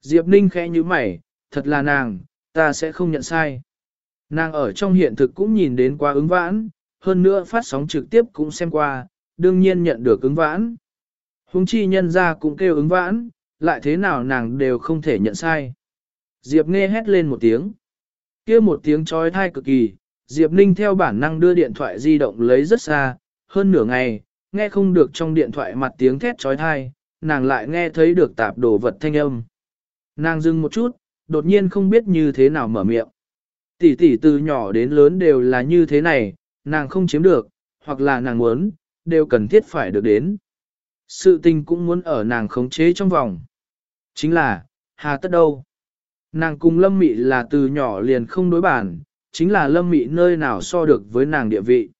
Diệp Ninh khẽ như mày, thật là nàng, ta sẽ không nhận sai. Nàng ở trong hiện thực cũng nhìn đến qua ứng vãn, hơn nữa phát sóng trực tiếp cũng xem qua, đương nhiên nhận được ứng vãn. Hùng chi nhân ra cũng kêu ứng vãn, lại thế nào nàng đều không thể nhận sai. Diệp nghe hét lên một tiếng. kia một tiếng trói thai cực kỳ, Diệp Ninh theo bản năng đưa điện thoại di động lấy rất xa, hơn nửa ngày, nghe không được trong điện thoại mặt tiếng thét trói thai, nàng lại nghe thấy được tạp đồ vật thanh âm. Nàng dừng một chút, đột nhiên không biết như thế nào mở miệng. Tỷ tỷ từ nhỏ đến lớn đều là như thế này, nàng không chiếm được, hoặc là nàng muốn, đều cần thiết phải được đến. Sự tình cũng muốn ở nàng khống chế trong vòng. Chính là, hà tất đâu. Nàng cùng lâm mị là từ nhỏ liền không đối bản, chính là lâm mị nơi nào so được với nàng địa vị.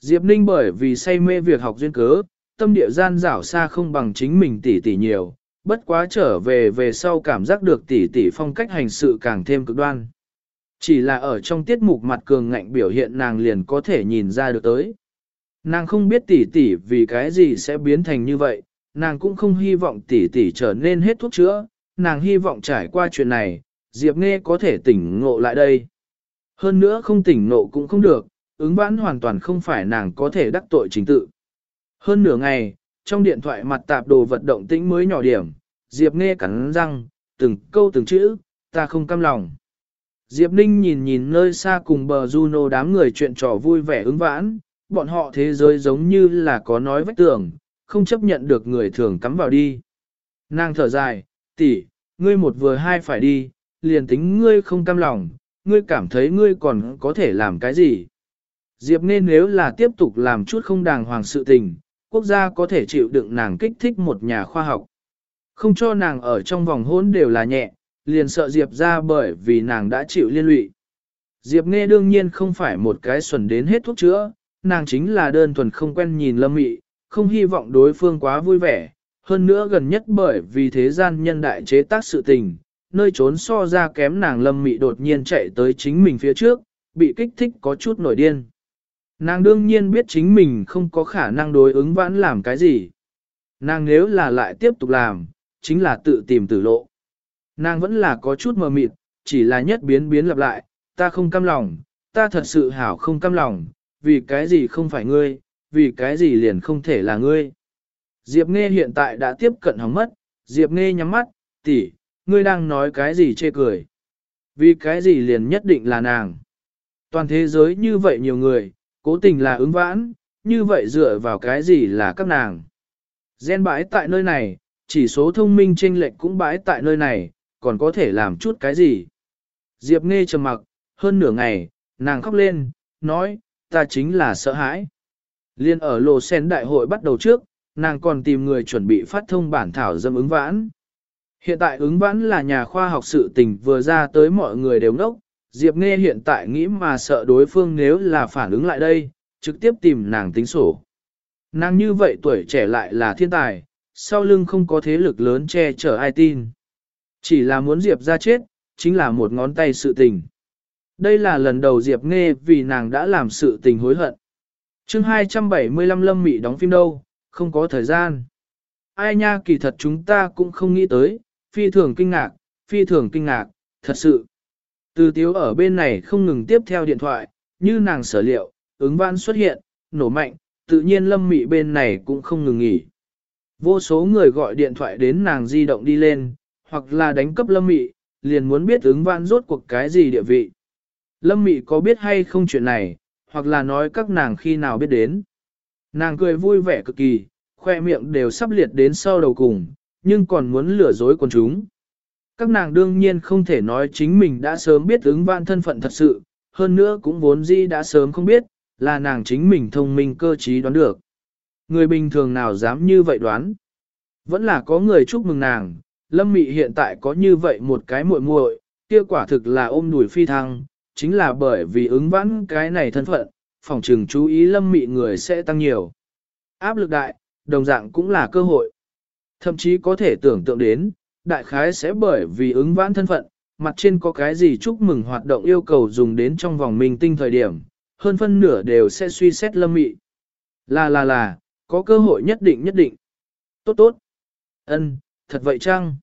Diệp Ninh bởi vì say mê việc học duyên cớ, tâm địa gian rảo xa không bằng chính mình tỷ tỷ nhiều, bất quá trở về về sau cảm giác được tỷ tỷ phong cách hành sự càng thêm cực đoan. Chỉ là ở trong tiết mục mặt cường ngạnh biểu hiện nàng liền có thể nhìn ra được tới. Nàng không biết tỷ tỷ vì cái gì sẽ biến thành như vậy, nàng cũng không hy vọng tỷ tỷ trở nên hết thuốc chữa, nàng hy vọng trải qua chuyện này, Diệp Nghe có thể tỉnh ngộ lại đây. Hơn nữa không tỉnh ngộ cũng không được, ứng vãn hoàn toàn không phải nàng có thể đắc tội chính tự. Hơn nửa ngày, trong điện thoại mặt tạp đồ vật động tĩnh mới nhỏ điểm, Diệp Nghe cắn răng, từng câu từng chữ, ta không cam lòng. Diệp Ninh nhìn nhìn nơi xa cùng bờ Juno đám người chuyện trò vui vẻ ứng vãn, bọn họ thế giới giống như là có nói vách tường, không chấp nhận được người thường cắm vào đi. Nàng thở dài, tỷ, ngươi một vừa hai phải đi, liền tính ngươi không cam lòng, ngươi cảm thấy ngươi còn có thể làm cái gì. Diệp nên nếu là tiếp tục làm chút không đàng hoàng sự tình, quốc gia có thể chịu đựng nàng kích thích một nhà khoa học. Không cho nàng ở trong vòng hôn đều là nhẹ, liền sợ Diệp ra bởi vì nàng đã chịu liên lụy. Diệp nghe đương nhiên không phải một cái xuẩn đến hết thuốc chữa, nàng chính là đơn thuần không quen nhìn lâm mị, không hy vọng đối phương quá vui vẻ, hơn nữa gần nhất bởi vì thế gian nhân đại chế tác sự tình, nơi trốn so ra kém nàng lâm mị đột nhiên chạy tới chính mình phía trước, bị kích thích có chút nổi điên. Nàng đương nhiên biết chính mình không có khả năng đối ứng vãn làm cái gì. Nàng nếu là lại tiếp tục làm, chính là tự tìm tử lộ. Nàng vẫn là có chút mờ mịt, chỉ là nhất biến biến lặp lại, ta không cam lòng, ta thật sự hảo không cam lòng, vì cái gì không phải ngươi, vì cái gì liền không thể là ngươi. Diệp Nghe hiện tại đã tiếp cận hóng mất, Diệp Nghe nhắm mắt, tỷ, ngươi đang nói cái gì chê cười. Vì cái gì liền nhất định là nàng. Toàn thế giới như vậy nhiều người, cố tình là ứng vãn, như vậy dựa vào cái gì là các nàng. Gen bãi tại nơi này, chỉ số thông minh chênh lệch cũng bãi tại nơi này, còn có thể làm chút cái gì. Diệp nghe trầm mặc, hơn nửa ngày, nàng khóc lên, nói, ta chính là sợ hãi. Liên ở lô sen đại hội bắt đầu trước, nàng còn tìm người chuẩn bị phát thông bản thảo dâm ứng vãn. Hiện tại ứng vãn là nhà khoa học sự tình vừa ra tới mọi người đều ngốc, Diệp Nghe hiện tại nghĩ mà sợ đối phương nếu là phản ứng lại đây, trực tiếp tìm nàng tính sổ. Nàng như vậy tuổi trẻ lại là thiên tài, sau lưng không có thế lực lớn che chở ai tin. Chỉ là muốn Diệp ra chết, chính là một ngón tay sự tình. Đây là lần đầu Diệp nghe vì nàng đã làm sự tình hối hận. chương 275 Lâm Mị đóng phim đâu, không có thời gian. Ai nha kỳ thật chúng ta cũng không nghĩ tới, phi thường kinh ngạc, phi thường kinh ngạc, thật sự. Từ tiếu ở bên này không ngừng tiếp theo điện thoại, như nàng sở liệu, ứng văn xuất hiện, nổ mạnh, tự nhiên lâm mị bên này cũng không ngừng nghỉ. Vô số người gọi điện thoại đến nàng di động đi lên, hoặc là đánh cấp lâm mị, liền muốn biết ứng văn rốt cuộc cái gì địa vị. Lâm mị có biết hay không chuyện này, hoặc là nói các nàng khi nào biết đến. Nàng cười vui vẻ cực kỳ, khoe miệng đều sắp liệt đến sau đầu cùng, nhưng còn muốn lừa dối con chúng. Các nàng đương nhiên không thể nói chính mình đã sớm biết ứng vạn thân phận thật sự, hơn nữa cũng vốn dĩ đã sớm không biết, là nàng chính mình thông minh cơ trí đoán được. Người bình thường nào dám như vậy đoán. Vẫn là có người chúc mừng nàng, Lâm Mị hiện tại có như vậy một cái muội muội, kia quả thực là ôm đùi phi thăng, chính là bởi vì ứng vãn cái này thân phận, phòng trừng chú ý Lâm Mị người sẽ tăng nhiều. Áp lực đại, đồng dạng cũng là cơ hội. Thậm chí có thể tưởng tượng đến, đại khái sẽ bởi vì ứng vãn thân phận, mặt trên có cái gì chúc mừng hoạt động yêu cầu dùng đến trong vòng mình tinh thời điểm, hơn phân nửa đều sẽ suy xét lâm mị. Là là là, có cơ hội nhất định nhất định. Tốt tốt. ân thật vậy chăng?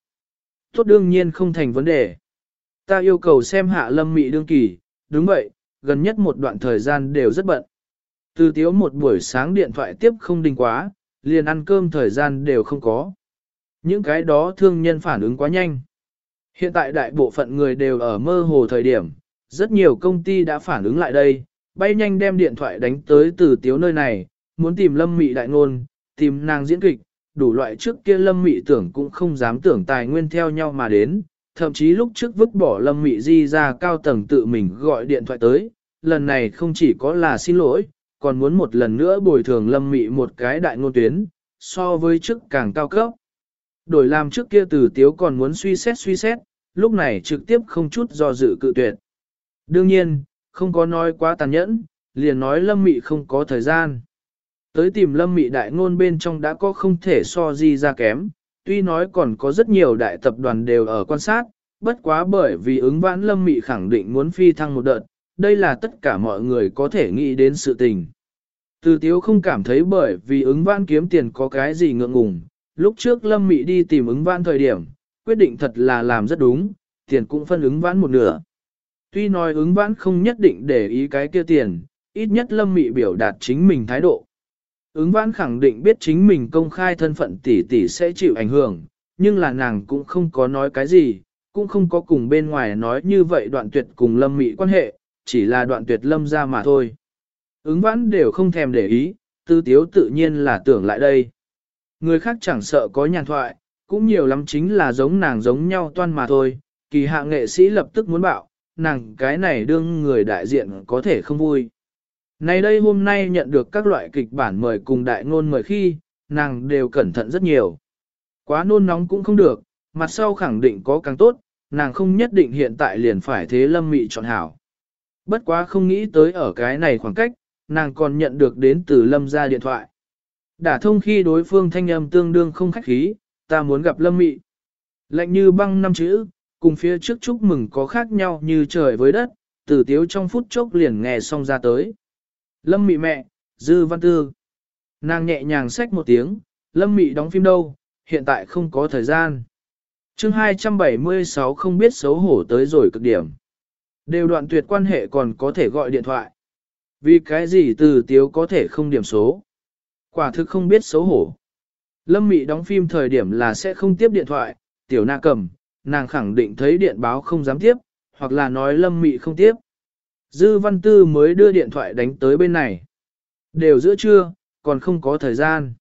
Tốt đương nhiên không thành vấn đề. Ta yêu cầu xem hạ lâm mị đương kỳ, đúng vậy, gần nhất một đoạn thời gian đều rất bận. Từ tiếu một buổi sáng điện thoại tiếp không đình quá, liền ăn cơm thời gian đều không có. Những cái đó thương nhân phản ứng quá nhanh. Hiện tại đại bộ phận người đều ở mơ hồ thời điểm, rất nhiều công ty đã phản ứng lại đây, bay nhanh đem điện thoại đánh tới từ tiếu nơi này, muốn tìm lâm mị đại ngôn, tìm nàng diễn kịch, đủ loại trước kia lâm mị tưởng cũng không dám tưởng tài nguyên theo nhau mà đến, thậm chí lúc trước vứt bỏ lâm mị di ra cao tầng tự mình gọi điện thoại tới, lần này không chỉ có là xin lỗi, còn muốn một lần nữa bồi thường lâm mị một cái đại ngôn tuyến, so với trước càng cao cấp. Đổi làm trước kia từ tiếu còn muốn suy xét suy xét, lúc này trực tiếp không chút do dự cự tuyệt. Đương nhiên, không có nói quá tàn nhẫn, liền nói lâm mị không có thời gian. Tới tìm lâm mị đại ngôn bên trong đã có không thể so di ra kém, tuy nói còn có rất nhiều đại tập đoàn đều ở quan sát, bất quá bởi vì ứng vãn lâm mị khẳng định muốn phi thăng một đợt, đây là tất cả mọi người có thể nghĩ đến sự tình. Từ tiếu không cảm thấy bởi vì ứng vãn kiếm tiền có cái gì ngượng ngùng, lúc trước lâm mị đi tìm ứng vãn thời điểm, quyết định thật là làm rất đúng, tiền cũng phân ứng vãn một nửa. Tuy nói ứng vãn không nhất định để ý cái kia tiền, ít nhất lâm mị biểu đạt chính mình thái độ. Ứng vãn khẳng định biết chính mình công khai thân phận tỷ tỷ sẽ chịu ảnh hưởng, nhưng là nàng cũng không có nói cái gì, cũng không có cùng bên ngoài nói như vậy đoạn tuyệt cùng lâm mị quan hệ, chỉ là đoạn tuyệt lâm ra mà thôi. Ứng vãn đều không thèm để ý, tư tiếu tự nhiên là tưởng lại đây. người khác chẳng sợ có nhàn thoại, cũng nhiều lắm chính là giống nàng giống nhau toan mà thôi, kỳ hạ nghệ sĩ lập tức muốn bảo, nàng cái này đương người đại diện có thể không vui. Này đây hôm nay nhận được các loại kịch bản mời cùng đại ngôn mời khi, nàng đều cẩn thận rất nhiều. Quá nôn nóng cũng không được, mặt sau khẳng định có càng tốt, nàng không nhất định hiện tại liền phải thế lâm mị chọn hảo. Bất quá không nghĩ tới ở cái này khoảng cách, nàng còn nhận được đến từ lâm ra điện thoại. Đả thông khi đối phương thanh âm tương đương không khách khí, ta muốn gặp lâm mị. Lạnh như băng năm chữ, cùng phía trước chúc mừng có khác nhau như trời với đất, từ tiếu trong phút chốc liền nghe xong ra tới. Lâm mị mẹ, dư văn tư. Nàng nhẹ nhàng xách một tiếng, lâm mị đóng phim đâu, hiện tại không có thời gian. chương 276 không biết xấu hổ tới rồi cực điểm. Đều đoạn tuyệt quan hệ còn có thể gọi điện thoại. Vì cái gì từ tiếu có thể không điểm số. Quả thực không biết xấu hổ. Lâm Mị đóng phim thời điểm là sẽ không tiếp điện thoại, tiểu na cầm, nàng khẳng định thấy điện báo không dám tiếp, hoặc là nói Lâm Mị không tiếp. Dư Văn Tư mới đưa điện thoại đánh tới bên này. Đều giữa trưa, còn không có thời gian.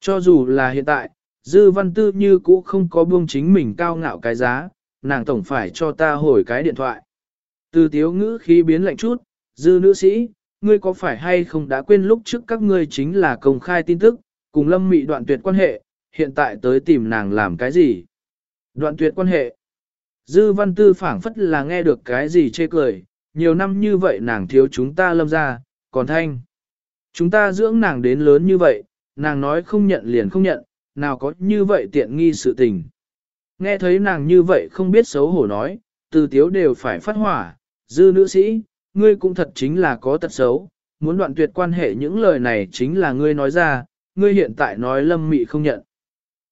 Cho dù là hiện tại, Dư Văn Tư như cũ không có buông chính mình cao ngạo cái giá, nàng tổng phải cho ta hồi cái điện thoại. Từ tiếu ngữ khí biến lạnh chút, Dư nữ sĩ, ngươi có phải hay không đã quên lúc trước các ngươi chính là công khai tin tức, cùng lâm mị đoạn tuyệt quan hệ, hiện tại tới tìm nàng làm cái gì? Đoạn tuyệt quan hệ. Dư văn tư phảng phất là nghe được cái gì chê cười, nhiều năm như vậy nàng thiếu chúng ta lâm ra, còn thanh. Chúng ta dưỡng nàng đến lớn như vậy, nàng nói không nhận liền không nhận, nào có như vậy tiện nghi sự tình. Nghe thấy nàng như vậy không biết xấu hổ nói, từ tiếu đều phải phát hỏa, dư nữ sĩ, ngươi cũng thật chính là có tật xấu, muốn đoạn tuyệt quan hệ những lời này chính là ngươi nói ra, ngươi hiện tại nói lâm mị không nhận.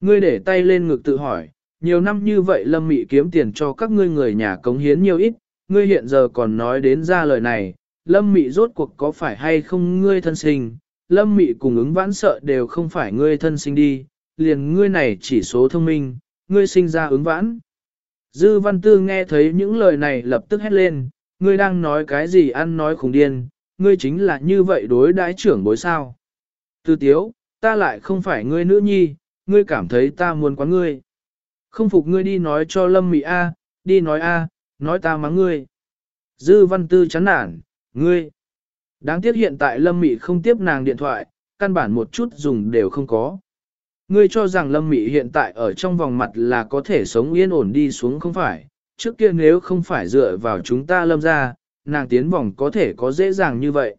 Ngươi để tay lên ngực tự hỏi, nhiều năm như vậy lâm mị kiếm tiền cho các ngươi người nhà cống hiến nhiều ít, ngươi hiện giờ còn nói đến ra lời này, lâm mị rốt cuộc có phải hay không ngươi thân sinh, lâm mị cùng ứng vãn sợ đều không phải ngươi thân sinh đi, liền ngươi này chỉ số thông minh, ngươi sinh ra ứng vãn. Dư văn tư nghe thấy những lời này lập tức hét lên, ngươi đang nói cái gì ăn nói khủng điên, ngươi chính là như vậy đối đãi trưởng bối sao. Tư tiếu, ta lại không phải ngươi nữ nhi, ngươi cảm thấy ta muốn quán ngươi. Không phục ngươi đi nói cho lâm mị A, đi nói A, nói ta mắng ngươi. Dư văn tư chán nản, ngươi. Đáng tiếc hiện tại lâm mị không tiếp nàng điện thoại, căn bản một chút dùng đều không có. Ngươi cho rằng lâm mị hiện tại ở trong vòng mặt là có thể sống yên ổn đi xuống không phải, trước kia nếu không phải dựa vào chúng ta lâm ra, nàng tiến vòng có thể có dễ dàng như vậy.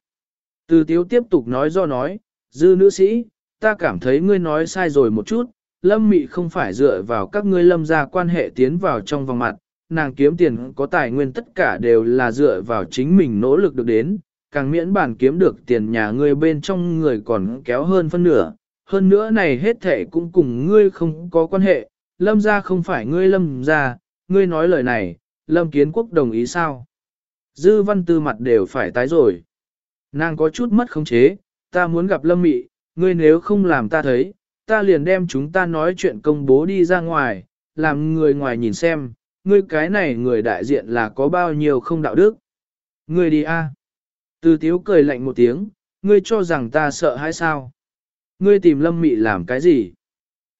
Từ tiếu tiếp tục nói do nói, dư nữ sĩ, ta cảm thấy ngươi nói sai rồi một chút, lâm mị không phải dựa vào các ngươi lâm ra quan hệ tiến vào trong vòng mặt, nàng kiếm tiền có tài nguyên tất cả đều là dựa vào chính mình nỗ lực được đến, càng miễn bản kiếm được tiền nhà ngươi bên trong người còn kéo hơn phân nửa, hơn nữa này hết thể cũng cùng ngươi không có quan hệ, lâm ra không phải ngươi lâm ra, ngươi nói lời này, lâm kiến quốc đồng ý sao? Dư văn tư mặt đều phải tái rồi. Nàng có chút mất khống chế, ta muốn gặp lâm mị, ngươi nếu không làm ta thấy, ta liền đem chúng ta nói chuyện công bố đi ra ngoài, làm người ngoài nhìn xem, ngươi cái này người đại diện là có bao nhiêu không đạo đức. Ngươi đi a. Từ tiếu cười lạnh một tiếng, ngươi cho rằng ta sợ hay sao? Ngươi tìm lâm mị làm cái gì?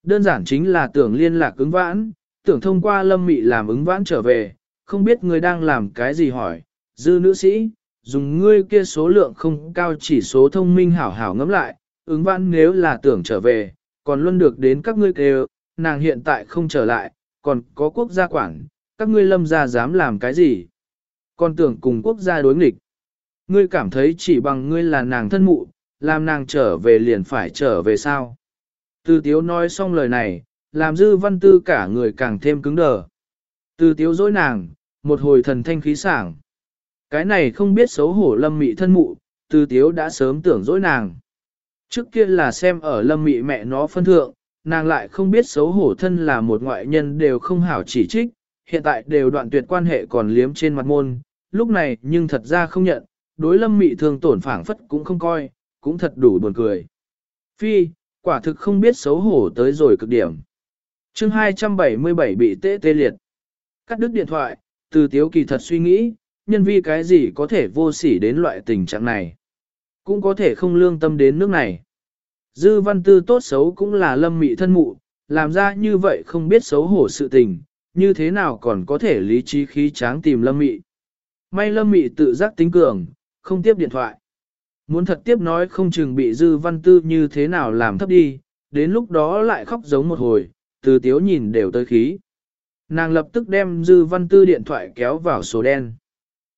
Đơn giản chính là tưởng liên lạc ứng vãn, tưởng thông qua lâm mị làm ứng vãn trở về, không biết ngươi đang làm cái gì hỏi, dư nữ sĩ, dùng ngươi kia số lượng không cao chỉ số thông minh hảo hảo ngẫm lại, ứng vãn nếu là tưởng trở về, còn luôn được đến các ngươi kêu, nàng hiện tại không trở lại, còn có quốc gia quản, các ngươi lâm gia dám làm cái gì? Còn tưởng cùng quốc gia đối nghịch. Ngươi cảm thấy chỉ bằng ngươi là nàng thân mụ, làm nàng trở về liền phải trở về sao? Từ tiếu nói xong lời này, làm dư văn tư cả người càng thêm cứng đờ. Từ tiếu dối nàng, một hồi thần thanh khí sảng. Cái này không biết xấu hổ lâm mị thân mụ, từ tiếu đã sớm tưởng dối nàng. Trước kia là xem ở lâm mị mẹ nó phân thượng, nàng lại không biết xấu hổ thân là một ngoại nhân đều không hảo chỉ trích, hiện tại đều đoạn tuyệt quan hệ còn liếm trên mặt môn, lúc này nhưng thật ra không nhận, đối lâm mị thường tổn phảng phất cũng không coi, cũng thật đủ buồn cười. Phi, quả thực không biết xấu hổ tới rồi cực điểm chương 277 bị tê tê liệt. Cắt đứt điện thoại, từ tiếu kỳ thật suy nghĩ, nhân vi cái gì có thể vô sỉ đến loại tình trạng này. Cũng có thể không lương tâm đến nước này. Dư văn tư tốt xấu cũng là lâm mị thân mụ, làm ra như vậy không biết xấu hổ sự tình, như thế nào còn có thể lý trí khí tráng tìm lâm mị. May lâm mị tự giác tính cường, không tiếp điện thoại. Muốn thật tiếp nói không chừng bị dư văn tư như thế nào làm thấp đi, đến lúc đó lại khóc giống một hồi, từ tiếu nhìn đều tới khí. Nàng lập tức đem dư văn tư điện thoại kéo vào số đen.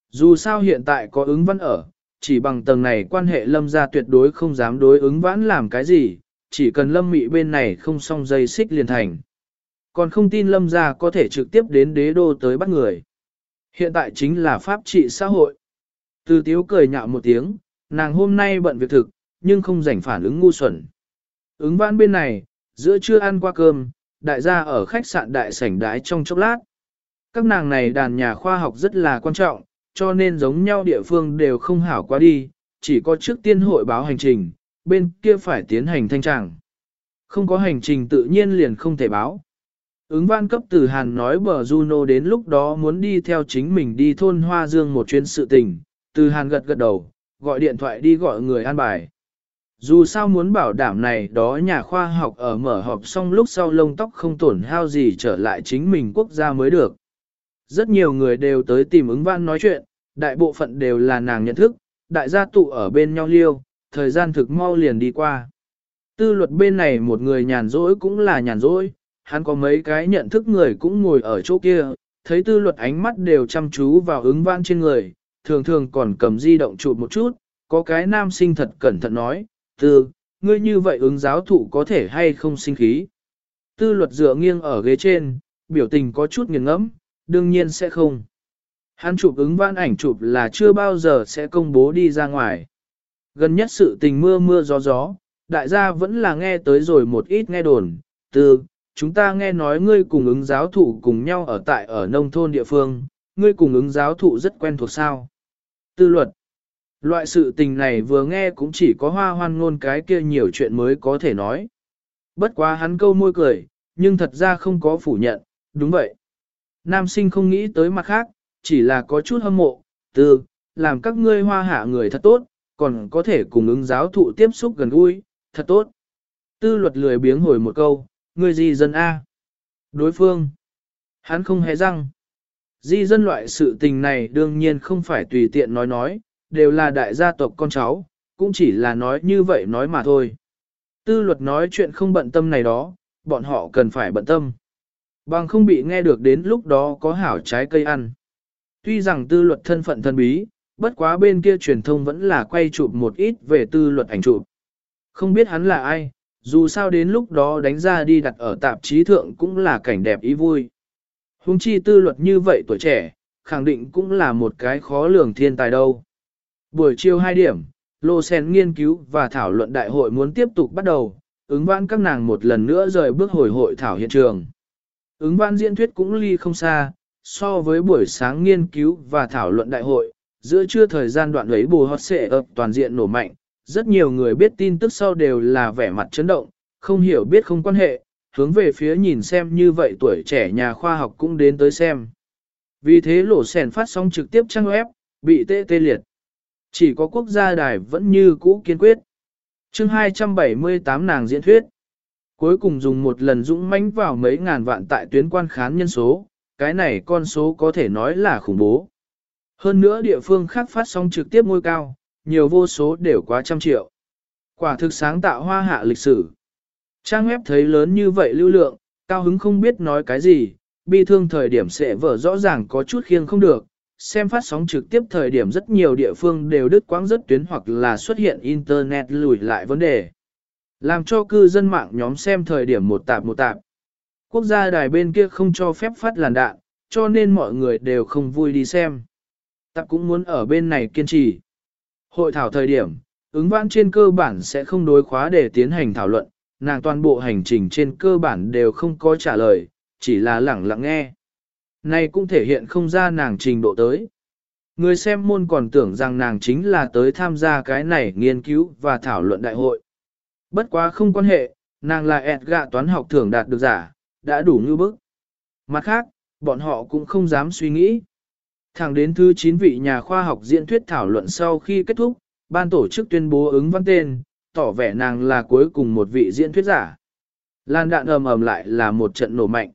Dù sao hiện tại có ứng văn ở, chỉ bằng tầng này quan hệ lâm ra tuyệt đối không dám đối ứng vãn làm cái gì, chỉ cần lâm mị bên này không xong dây xích liền thành. Còn không tin lâm gia có thể trực tiếp đến đế đô tới bắt người. Hiện tại chính là pháp trị xã hội. Từ tiếu cười nhạo một tiếng, nàng hôm nay bận việc thực, nhưng không rảnh phản ứng ngu xuẩn. Ứng vãn bên này, giữa trưa ăn qua cơm, đại gia ở khách sạn đại sảnh đái trong chốc lát. Các nàng này đàn nhà khoa học rất là quan trọng, cho nên giống nhau địa phương đều không hảo qua đi, chỉ có trước tiên hội báo hành trình, bên kia phải tiến hành thanh trạng. Không có hành trình tự nhiên liền không thể báo. Ứng văn cấp từ Hàn nói bờ Juno đến lúc đó muốn đi theo chính mình đi thôn Hoa Dương một chuyến sự tình, từ Hàn gật gật đầu, gọi điện thoại đi gọi người an bài. Dù sao muốn bảo đảm này đó nhà khoa học ở mở họp xong lúc sau lông tóc không tổn hao gì trở lại chính mình quốc gia mới được. Rất nhiều người đều tới tìm ứng văn nói chuyện, đại bộ phận đều là nàng nhận thức, đại gia tụ ở bên nhau liêu, thời gian thực mau liền đi qua. Tư luật bên này một người nhàn rỗi cũng là nhàn rỗi, hắn có mấy cái nhận thức người cũng ngồi ở chỗ kia, thấy tư luật ánh mắt đều chăm chú vào ứng vãn trên người, thường thường còn cầm di động chụp một chút, có cái nam sinh thật cẩn thận nói, tư, ngươi như vậy ứng giáo thụ có thể hay không sinh khí. Tư luật dựa nghiêng ở ghế trên, biểu tình có chút nghiêng ngẫm, đương nhiên sẽ không. Hắn chụp ứng vãn ảnh chụp là chưa bao giờ sẽ công bố đi ra ngoài. Gần nhất sự tình mưa mưa gió gió, đại gia vẫn là nghe tới rồi một ít nghe đồn, từ, chúng ta nghe nói ngươi cùng ứng giáo thụ cùng nhau ở tại ở nông thôn địa phương, ngươi cùng ứng giáo thụ rất quen thuộc sao. Tư luật, loại sự tình này vừa nghe cũng chỉ có hoa hoan ngôn cái kia nhiều chuyện mới có thể nói. Bất quá hắn câu môi cười, nhưng thật ra không có phủ nhận, đúng vậy. Nam sinh không nghĩ tới mặt khác, chỉ là có chút hâm mộ, từ, làm các ngươi hoa hạ người thật tốt, còn có thể cùng ứng giáo thụ tiếp xúc gần gũi, thật tốt. Tư luật lười biếng hồi một câu, người gì dân A? Đối phương. Hắn không hề răng. Di dân loại sự tình này đương nhiên không phải tùy tiện nói nói, đều là đại gia tộc con cháu, cũng chỉ là nói như vậy nói mà thôi. Tư luật nói chuyện không bận tâm này đó, bọn họ cần phải bận tâm. Bằng không bị nghe được đến lúc đó có hảo trái cây ăn. Tuy rằng tư luật thân phận thân bí, bất quá bên kia truyền thông vẫn là quay chụp một ít về tư luật ảnh chụp. Không biết hắn là ai, dù sao đến lúc đó đánh ra đi đặt ở tạp chí thượng cũng là cảnh đẹp ý vui. Hùng chi tư luật như vậy tuổi trẻ, khẳng định cũng là một cái khó lường thiên tài đâu. Buổi chiều 2 điểm, Lô Sen nghiên cứu và thảo luận đại hội muốn tiếp tục bắt đầu, ứng vãn các nàng một lần nữa rời bước hồi hội thảo hiện trường. Ứng vãn diễn thuyết cũng ly không xa, so với buổi sáng nghiên cứu và thảo luận đại hội, giữa trưa thời gian đoạn ấy bù hót xệ ập toàn diện nổ mạnh, rất nhiều người biết tin tức sau đều là vẻ mặt chấn động, không hiểu biết không quan hệ, hướng về phía nhìn xem như vậy tuổi trẻ nhà khoa học cũng đến tới xem. Vì thế lỗ sèn phát sóng trực tiếp trang web, bị tê tê liệt. Chỉ có quốc gia đài vẫn như cũ kiên quyết. chương 278 nàng diễn thuyết. Cuối cùng dùng một lần dũng mãnh vào mấy ngàn vạn tại tuyến quan khán nhân số, cái này con số có thể nói là khủng bố. Hơn nữa địa phương khác phát sóng trực tiếp ngôi cao, nhiều vô số đều quá trăm triệu. Quả thực sáng tạo hoa hạ lịch sử. Trang web thấy lớn như vậy lưu lượng, cao hứng không biết nói cái gì, bi thương thời điểm sẽ vở rõ ràng có chút khiêng không được. Xem phát sóng trực tiếp thời điểm rất nhiều địa phương đều đứt quãng rất tuyến hoặc là xuất hiện internet lùi lại vấn đề. Làm cho cư dân mạng nhóm xem thời điểm một tạp một tạp. Quốc gia đài bên kia không cho phép phát làn đạn, cho nên mọi người đều không vui đi xem. Tạp cũng muốn ở bên này kiên trì. Hội thảo thời điểm, ứng vãn trên cơ bản sẽ không đối khóa để tiến hành thảo luận, nàng toàn bộ hành trình trên cơ bản đều không có trả lời, chỉ là lẳng lặng nghe. Này cũng thể hiện không ra nàng trình độ tới. Người xem môn còn tưởng rằng nàng chính là tới tham gia cái này nghiên cứu và thảo luận đại hội. Bất quá không quan hệ, nàng là ẹt gạ toán học thưởng đạt được giả, đã đủ như bức. Mặt khác, bọn họ cũng không dám suy nghĩ. Thẳng đến thứ 9 vị nhà khoa học diễn thuyết thảo luận sau khi kết thúc, ban tổ chức tuyên bố ứng văn tên, tỏ vẻ nàng là cuối cùng một vị diễn thuyết giả. Lan đạn ầm ầm lại là một trận nổ mạnh.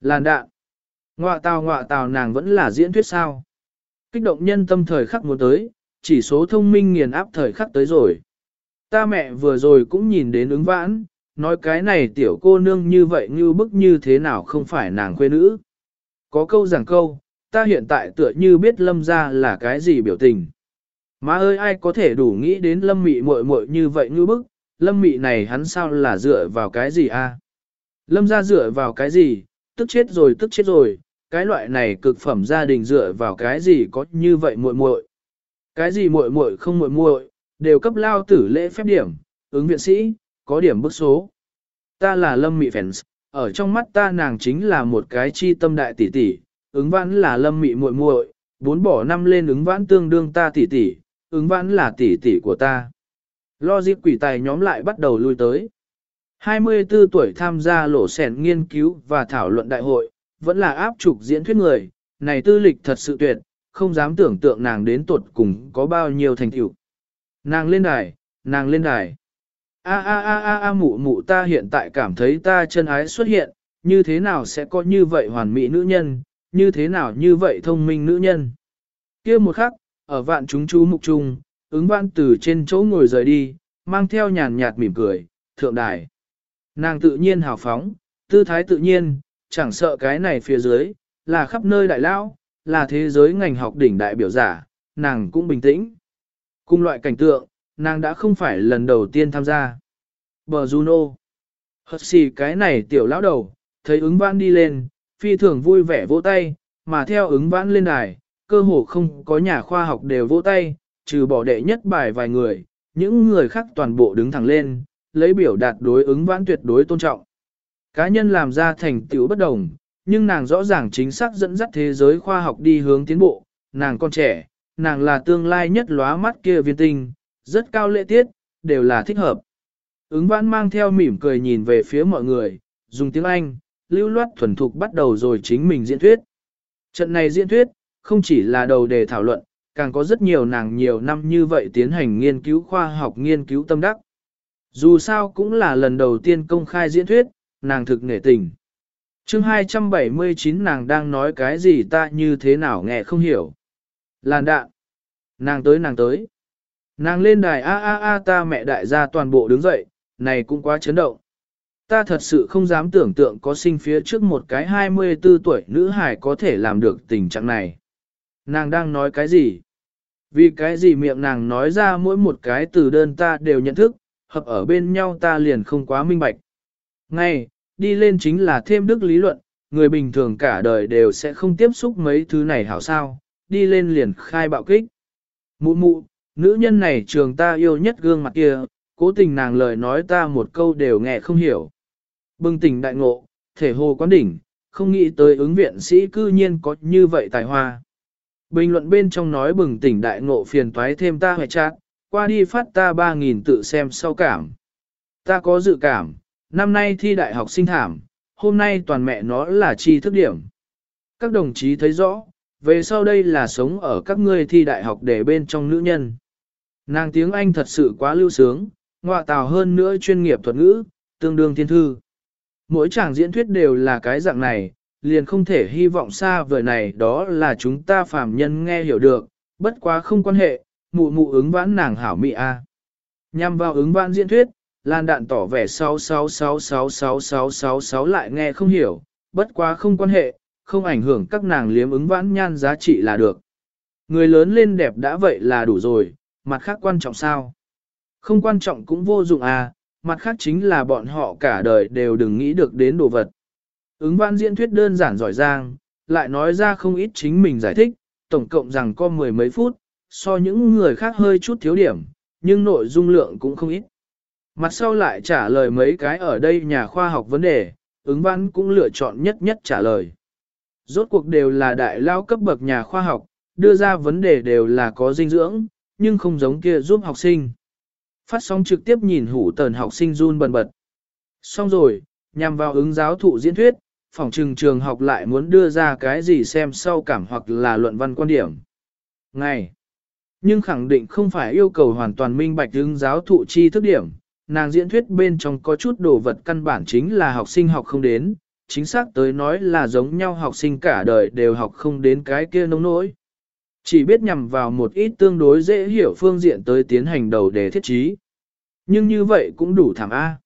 Lan đạn. Ngoạ tào ngoạ tào nàng vẫn là diễn thuyết sao. Kích động nhân tâm thời khắc muốn tới, chỉ số thông minh nghiền áp thời khắc tới rồi. Ta mẹ vừa rồi cũng nhìn đến ứng vãn, nói cái này tiểu cô nương như vậy như bức như thế nào không phải nàng quê nữ. Có câu giảng câu, ta hiện tại tựa như biết lâm ra là cái gì biểu tình. Má ơi ai có thể đủ nghĩ đến lâm mị muội muội như vậy như bức, lâm mị này hắn sao là dựa vào cái gì a? Lâm ra dựa vào cái gì, tức chết rồi tức chết rồi, cái loại này cực phẩm gia đình dựa vào cái gì có như vậy muội muội. Cái gì muội muội không muội muội, đều cấp lao tử lễ phép điểm, ứng viện sĩ, có điểm bức số. Ta là lâm mị fans, ở trong mắt ta nàng chính là một cái chi tâm đại tỷ tỷ, ứng vãn là lâm mị muội muội, bốn bỏ năm lên ứng vãn tương đương ta tỷ tỷ, ứng vãn là tỷ tỷ của ta. Lo dịp quỷ tài nhóm lại bắt đầu lui tới. 24 tuổi tham gia lỗ sẻn nghiên cứu và thảo luận đại hội, vẫn là áp trục diễn thuyết người, này tư lịch thật sự tuyệt, không dám tưởng tượng nàng đến tuột cùng có bao nhiêu thành tựu. Nàng lên đài, nàng lên đài. A a a a a mụ mụ ta hiện tại cảm thấy ta chân ái xuất hiện, như thế nào sẽ có như vậy hoàn mỹ nữ nhân, như thế nào như vậy thông minh nữ nhân. kia một khắc, ở vạn chúng chú mục trung, ứng vạn từ trên chỗ ngồi rời đi, mang theo nhàn nhạt mỉm cười, thượng đài. Nàng tự nhiên hào phóng, tư thái tự nhiên, chẳng sợ cái này phía dưới, là khắp nơi đại lao, là thế giới ngành học đỉnh đại biểu giả, nàng cũng bình tĩnh. Cùng loại cảnh tượng, nàng đã không phải lần đầu tiên tham gia. Bờ Juno. Hật xì cái này tiểu lão đầu, thấy ứng vãn đi lên, phi thường vui vẻ vỗ tay, mà theo ứng vãn lên đài, cơ hồ không có nhà khoa học đều vỗ tay, trừ bỏ đệ nhất bài vài người, những người khác toàn bộ đứng thẳng lên, lấy biểu đạt đối ứng vãn tuyệt đối tôn trọng. Cá nhân làm ra thành tựu bất đồng, nhưng nàng rõ ràng chính xác dẫn dắt thế giới khoa học đi hướng tiến bộ, nàng con trẻ, nàng là tương lai nhất lóa mắt kia viên tinh, rất cao lễ tiết, đều là thích hợp. Ứng vãn mang theo mỉm cười nhìn về phía mọi người, dùng tiếng Anh, lưu loát thuần thục bắt đầu rồi chính mình diễn thuyết. Trận này diễn thuyết, không chỉ là đầu đề thảo luận, càng có rất nhiều nàng nhiều năm như vậy tiến hành nghiên cứu khoa học nghiên cứu tâm đắc. Dù sao cũng là lần đầu tiên công khai diễn thuyết, nàng thực nể tình. chương 279 nàng đang nói cái gì ta như thế nào nghe không hiểu. Làn đạn. Nàng tới nàng tới. Nàng lên đài a a a ta mẹ đại gia toàn bộ đứng dậy, này cũng quá chấn động. Ta thật sự không dám tưởng tượng có sinh phía trước một cái 24 tuổi nữ hải có thể làm được tình trạng này. Nàng đang nói cái gì? Vì cái gì miệng nàng nói ra mỗi một cái từ đơn ta đều nhận thức, hợp ở bên nhau ta liền không quá minh bạch. Ngay, đi lên chính là thêm đức lý luận, người bình thường cả đời đều sẽ không tiếp xúc mấy thứ này hảo sao, đi lên liền khai bạo kích. Mụ mụ, nữ nhân này trường ta yêu nhất gương mặt kia, cố tình nàng lời nói ta một câu đều nghe không hiểu. Bừng tỉnh đại ngộ, thể hồ quán đỉnh, không nghĩ tới ứng viện sĩ cư nhiên có như vậy tài hoa. Bình luận bên trong nói bừng tỉnh đại ngộ phiền toái thêm ta hệ chát, qua đi phát ta 3.000 tự xem sau cảm. Ta có dự cảm, năm nay thi đại học sinh thảm, hôm nay toàn mẹ nó là chi thức điểm. Các đồng chí thấy rõ, về sau đây là sống ở các ngươi thi đại học để bên trong nữ nhân. Nàng tiếng Anh thật sự quá lưu sướng, ngọa tào hơn nữa chuyên nghiệp thuật ngữ, tương đương thiên thư. Mỗi chàng diễn thuyết đều là cái dạng này, liền không thể hy vọng xa vời này đó là chúng ta phàm nhân nghe hiểu được, bất quá không quan hệ, mụ mụ ứng vãn nàng hảo mị a. Nhằm vào ứng vãn diễn thuyết, Lan đạn tỏ vẻ 66666666 lại nghe không hiểu, bất quá không quan hệ, không ảnh hưởng các nàng liếm ứng vãn nhan giá trị là được. Người lớn lên đẹp đã vậy là đủ rồi, mặt khác quan trọng sao? Không quan trọng cũng vô dụng à, mặt khác chính là bọn họ cả đời đều đừng nghĩ được đến đồ vật. Ứng văn diễn thuyết đơn giản giỏi giang, lại nói ra không ít chính mình giải thích, tổng cộng rằng có mười mấy phút, so những người khác hơi chút thiếu điểm, nhưng nội dung lượng cũng không ít. Mặt sau lại trả lời mấy cái ở đây nhà khoa học vấn đề, ứng văn cũng lựa chọn nhất nhất trả lời. Rốt cuộc đều là đại lao cấp bậc nhà khoa học, đưa ra vấn đề đều là có dinh dưỡng, nhưng không giống kia giúp học sinh. Phát sóng trực tiếp nhìn hủ tần học sinh run bần bật. Xong rồi, nhằm vào ứng giáo thụ diễn thuyết, phòng trừng trường học lại muốn đưa ra cái gì xem sau cảm hoặc là luận văn quan điểm. Ngày. Nhưng khẳng định không phải yêu cầu hoàn toàn minh bạch ứng giáo thụ chi thức điểm, nàng diễn thuyết bên trong có chút đồ vật căn bản chính là học sinh học không đến, chính xác tới nói là giống nhau học sinh cả đời đều học không đến cái kia nông nỗi. Chỉ biết nhằm vào một ít tương đối dễ hiểu phương diện tới tiến hành đầu đề thiết trí. Nhưng như vậy cũng đủ thảm A.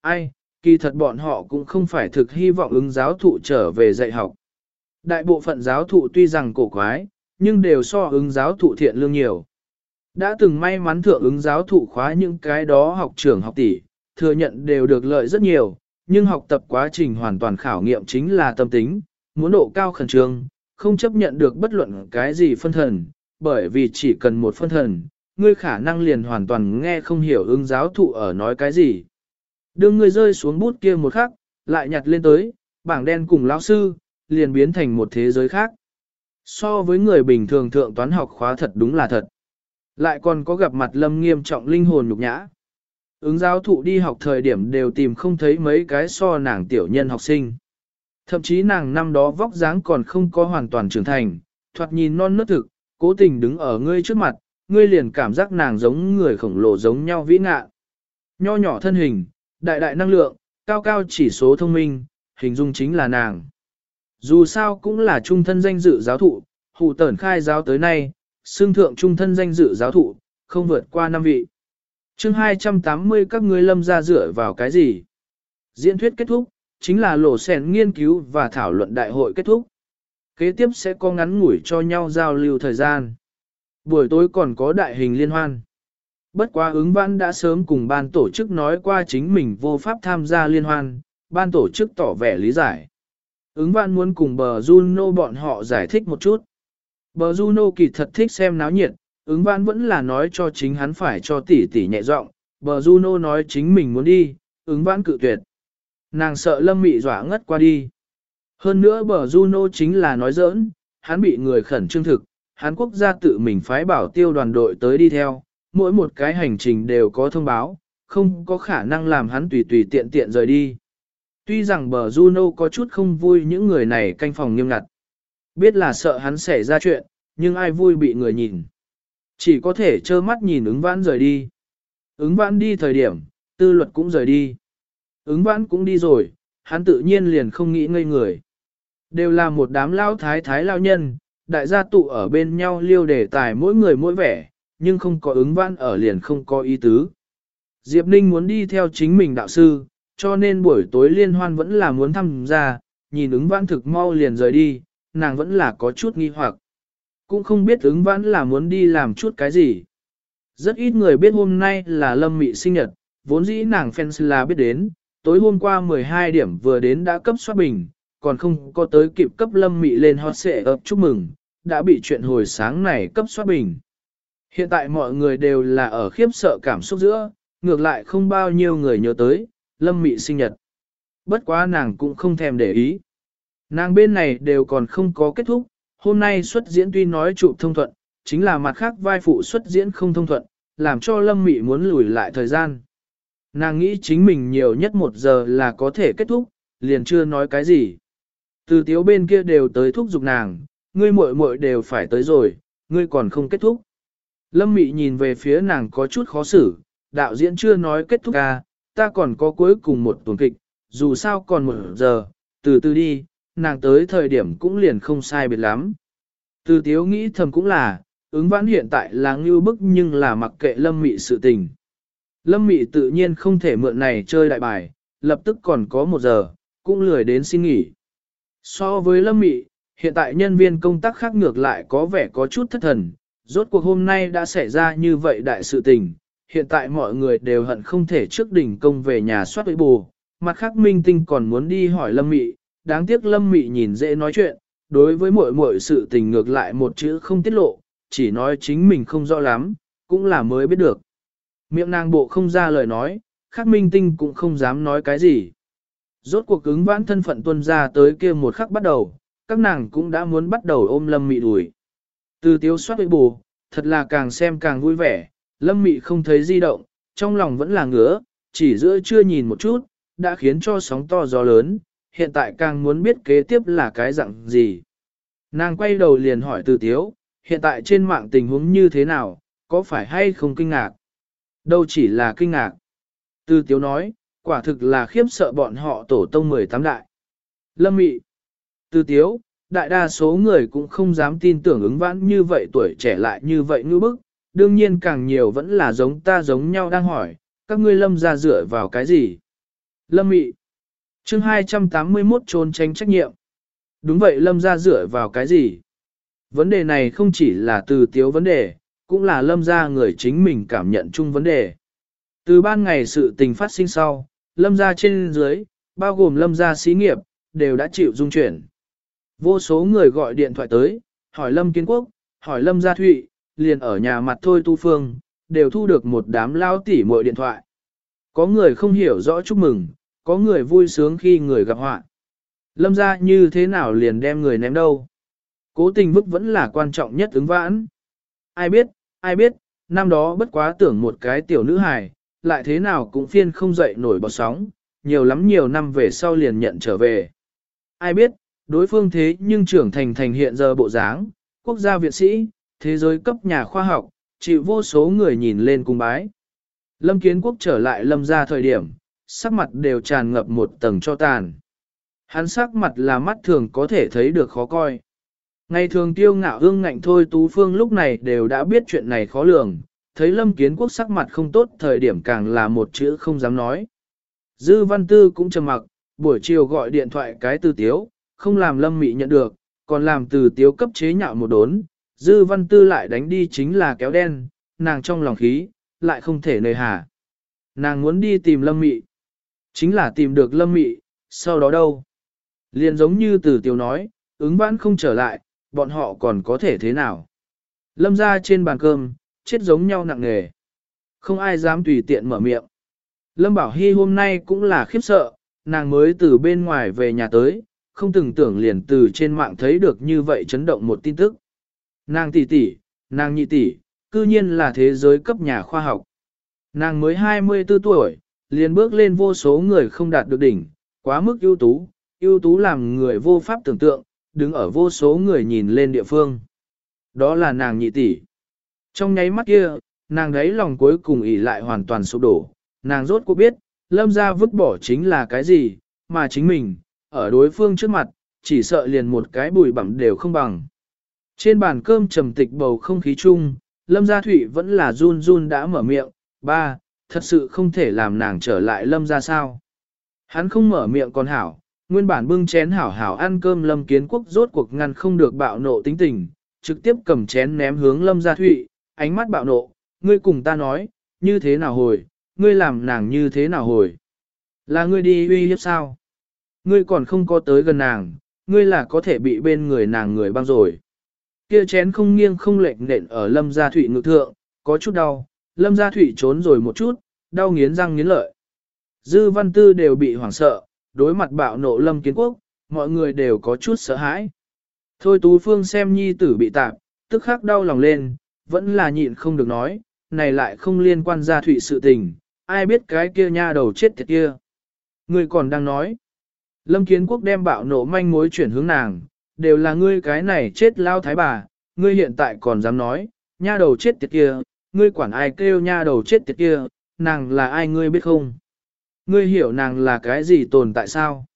Ai, kỳ thật bọn họ cũng không phải thực hy vọng ứng giáo thụ trở về dạy học. Đại bộ phận giáo thụ tuy rằng cổ quái, nhưng đều so ứng giáo thụ thiện lương nhiều. Đã từng may mắn thượng ứng giáo thụ khóa những cái đó học trưởng học tỷ, thừa nhận đều được lợi rất nhiều, nhưng học tập quá trình hoàn toàn khảo nghiệm chính là tâm tính, muốn độ cao khẩn trương, không chấp nhận được bất luận cái gì phân thần, bởi vì chỉ cần một phân thần, ngươi khả năng liền hoàn toàn nghe không hiểu ứng giáo thụ ở nói cái gì. Đưa ngươi rơi xuống bút kia một khắc, lại nhặt lên tới, bảng đen cùng lão sư, liền biến thành một thế giới khác. So với người bình thường thượng toán học khóa thật đúng là thật. Lại còn có gặp mặt lâm nghiêm trọng linh hồn nhục nhã. Ứng giáo thụ đi học thời điểm đều tìm không thấy mấy cái so nàng tiểu nhân học sinh. Thậm chí nàng năm đó vóc dáng còn không có hoàn toàn trưởng thành, thoạt nhìn non nớt thực, cố tình đứng ở ngươi trước mặt, ngươi liền cảm giác nàng giống người khổng lồ giống nhau vĩ ngạ. Nho nhỏ thân hình, đại đại năng lượng, cao cao chỉ số thông minh, hình dung chính là nàng. Dù sao cũng là trung thân danh dự giáo thụ, hù tẩn khai giáo tới nay, xương thượng trung thân danh dự giáo thụ, không vượt qua năm vị. chương 280 các ngươi lâm ra dựa vào cái gì? Diễn thuyết kết thúc, chính là lộ sen nghiên cứu và thảo luận đại hội kết thúc. Kế tiếp sẽ có ngắn ngủi cho nhau giao lưu thời gian. Buổi tối còn có đại hình liên hoan. Bất quá ứng văn đã sớm cùng ban tổ chức nói qua chính mình vô pháp tham gia liên hoan, ban tổ chức tỏ vẻ lý giải. Ứng văn muốn cùng bờ Juno bọn họ giải thích một chút. Bờ Juno kỳ thật thích xem náo nhiệt, ứng văn vẫn là nói cho chính hắn phải cho tỷ tỷ nhẹ giọng. bờ Juno nói chính mình muốn đi, ứng văn cự tuyệt. Nàng sợ lâm mị dọa ngất qua đi. Hơn nữa bờ Juno chính là nói giỡn, hắn bị người khẩn trương thực, hắn quốc gia tự mình phái bảo tiêu đoàn đội tới đi theo, mỗi một cái hành trình đều có thông báo, không có khả năng làm hắn tùy tùy tiện tiện rời đi. Tuy rằng bờ Juno có chút không vui những người này canh phòng nghiêm ngặt. Biết là sợ hắn xảy ra chuyện, nhưng ai vui bị người nhìn. Chỉ có thể trơ mắt nhìn ứng vãn rời đi. Ứng vãn đi thời điểm, tư luật cũng rời đi. Ứng vãn cũng đi rồi, hắn tự nhiên liền không nghĩ ngây người. Đều là một đám lao thái thái lao nhân, đại gia tụ ở bên nhau liêu đề tài mỗi người mỗi vẻ, nhưng không có ứng vãn ở liền không có ý tứ. Diệp Ninh muốn đi theo chính mình đạo sư, cho nên buổi tối liên hoan vẫn là muốn tham gia, nhìn ứng vãn thực mau liền rời đi, nàng vẫn là có chút nghi hoặc. Cũng không biết ứng vãn là muốn đi làm chút cái gì. Rất ít người biết hôm nay là lâm mị sinh nhật, vốn dĩ nàng fans là biết đến, tối hôm qua 12 điểm vừa đến đã cấp soát bình, còn không có tới kịp cấp lâm mị lên hot xệ ập chúc mừng, đã bị chuyện hồi sáng này cấp soát bình. Hiện tại mọi người đều là ở khiếp sợ cảm xúc giữa, ngược lại không bao nhiêu người nhớ tới, lâm mị sinh nhật. Bất quá nàng cũng không thèm để ý. Nàng bên này đều còn không có kết thúc, hôm nay xuất diễn tuy nói trụ thông thuận, chính là mặt khác vai phụ xuất diễn không thông thuận, làm cho lâm mị muốn lùi lại thời gian. Nàng nghĩ chính mình nhiều nhất một giờ là có thể kết thúc, liền chưa nói cái gì. Từ tiếu bên kia đều tới thúc giục nàng, ngươi muội muội đều phải tới rồi, ngươi còn không kết thúc. Lâm Mị nhìn về phía nàng có chút khó xử, đạo diễn chưa nói kết thúc à, ta còn có cuối cùng một tuần kịch, dù sao còn một giờ, từ từ đi, nàng tới thời điểm cũng liền không sai biệt lắm. Từ tiếu nghĩ thầm cũng là, ứng vãn hiện tại là ngưu bức nhưng là mặc kệ lâm mị sự tình. Lâm mị tự nhiên không thể mượn này chơi đại bài, lập tức còn có một giờ, cũng lười đến xin nghỉ. So với lâm mị, hiện tại nhân viên công tác khác ngược lại có vẻ có chút thất thần, rốt cuộc hôm nay đã xảy ra như vậy đại sự tình, hiện tại mọi người đều hận không thể trước đỉnh công về nhà soát với bù, mặt khác minh tinh còn muốn đi hỏi lâm mị, đáng tiếc lâm mị nhìn dễ nói chuyện, đối với mọi mọi sự tình ngược lại một chữ không tiết lộ, chỉ nói chính mình không rõ lắm, cũng là mới biết được. Miệng nàng bộ không ra lời nói, khắc minh tinh cũng không dám nói cái gì. Rốt cuộc ứng vãn thân phận tuân ra tới kia một khắc bắt đầu, các nàng cũng đã muốn bắt đầu ôm lâm mị đuổi. Từ tiếu soát với bù, thật là càng xem càng vui vẻ, lâm mị không thấy di động, trong lòng vẫn là ngứa, chỉ giữa chưa nhìn một chút, đã khiến cho sóng to gió lớn, hiện tại càng muốn biết kế tiếp là cái dạng gì. Nàng quay đầu liền hỏi từ tiếu, hiện tại trên mạng tình huống như thế nào, có phải hay không kinh ngạc? Đâu chỉ là kinh ngạc. Tư Tiếu nói, quả thực là khiếp sợ bọn họ tổ tông 18 đại. Lâm Mị. Tư Tiếu, đại đa số người cũng không dám tin tưởng ứng vãn như vậy tuổi trẻ lại như vậy ngư bức, đương nhiên càng nhiều vẫn là giống ta giống nhau đang hỏi, các ngươi lâm ra dựa vào cái gì? Lâm Mị. chương 281 trốn tránh trách nhiệm. Đúng vậy lâm ra dựa vào cái gì? Vấn đề này không chỉ là từ tiếu vấn đề, cũng là lâm Gia người chính mình cảm nhận chung vấn đề. Từ ban ngày sự tình phát sinh sau, lâm Gia trên dưới, bao gồm lâm Gia xí nghiệp, đều đã chịu dung chuyển. Vô số người gọi điện thoại tới, hỏi lâm kiến quốc, hỏi lâm gia thụy, liền ở nhà mặt thôi tu phương, đều thu được một đám lao tỉ mọi điện thoại. Có người không hiểu rõ chúc mừng, có người vui sướng khi người gặp họa. Lâm Gia như thế nào liền đem người ném đâu. Cố tình vứt vẫn là quan trọng nhất ứng vãn. Ai biết, ai biết, năm đó bất quá tưởng một cái tiểu nữ hài, lại thế nào cũng phiên không dậy nổi bọt sóng, nhiều lắm nhiều năm về sau liền nhận trở về. Ai biết, đối phương thế nhưng trưởng thành thành hiện giờ bộ dáng, quốc gia viện sĩ, thế giới cấp nhà khoa học, chịu vô số người nhìn lên cung bái. Lâm Kiến Quốc trở lại lâm ra thời điểm, sắc mặt đều tràn ngập một tầng cho tàn. Hắn sắc mặt là mắt thường có thể thấy được khó coi. Ngày thường tiêu ngạo ương ngạnh thôi Tú Phương lúc này đều đã biết chuyện này khó lường, thấy Lâm Kiến Quốc sắc mặt không tốt thời điểm càng là một chữ không dám nói. Dư Văn Tư cũng trầm mặc, buổi chiều gọi điện thoại cái từ tiếu, không làm Lâm Mị nhận được, còn làm từ tiếu cấp chế nhạo một đốn, Dư Văn Tư lại đánh đi chính là kéo đen, nàng trong lòng khí, lại không thể nơi hà. Nàng muốn đi tìm Lâm Mị, chính là tìm được Lâm Mị, sau đó đâu? Liền giống như từ tiếu nói, ứng vãn không trở lại, bọn họ còn có thể thế nào? Lâm ra trên bàn cơm, chết giống nhau nặng nề. Không ai dám tùy tiện mở miệng. Lâm Bảo Hy hôm nay cũng là khiếp sợ, nàng mới từ bên ngoài về nhà tới, không từng tưởng liền từ trên mạng thấy được như vậy chấn động một tin tức. Nàng tỷ tỷ, nàng nhị tỷ, cư nhiên là thế giới cấp nhà khoa học. Nàng mới 24 tuổi, liền bước lên vô số người không đạt được đỉnh, quá mức ưu tú, ưu tú làm người vô pháp tưởng tượng, đứng ở vô số người nhìn lên địa phương. Đó là nàng nhị tỷ. Trong nháy mắt kia, nàng đấy lòng cuối cùng ỉ lại hoàn toàn sụp đổ, nàng rốt cuộc biết, lâm ra vứt bỏ chính là cái gì, mà chính mình, ở đối phương trước mặt, chỉ sợ liền một cái bùi bẩm đều không bằng. Trên bàn cơm trầm tịch bầu không khí chung, lâm gia thủy vẫn là run run đã mở miệng, ba, thật sự không thể làm nàng trở lại lâm ra sao. Hắn không mở miệng còn hảo, nguyên bản bưng chén hảo hảo ăn cơm lâm kiến quốc rốt cuộc ngăn không được bạo nộ tính tình, trực tiếp cầm chén ném hướng lâm gia thụy, ánh mắt bạo nộ, ngươi cùng ta nói, như thế nào hồi, ngươi làm nàng như thế nào hồi. Là ngươi đi uy hiếp sao? Ngươi còn không có tới gần nàng, ngươi là có thể bị bên người nàng người băng rồi. Kia chén không nghiêng không lệch nện ở lâm gia thụy ngự thượng, có chút đau, lâm gia thụy trốn rồi một chút, đau nghiến răng nghiến lợi. Dư văn tư đều bị hoảng sợ, đối mặt bạo nộ lâm kiến quốc, mọi người đều có chút sợ hãi. Thôi Tú Phương xem nhi tử bị tạp, tức khắc đau lòng lên, vẫn là nhịn không được nói, này lại không liên quan gia thủy sự tình, ai biết cái kia nha đầu chết thiệt kia. Người còn đang nói. Lâm Kiến Quốc đem bạo nộ manh mối chuyển hướng nàng, đều là ngươi cái này chết lao thái bà, ngươi hiện tại còn dám nói, nha đầu chết tiệt kia, ngươi quản ai kêu nha đầu chết tiệt kia, nàng là ai ngươi biết không? Ngươi hiểu nàng là cái gì tồn tại sao?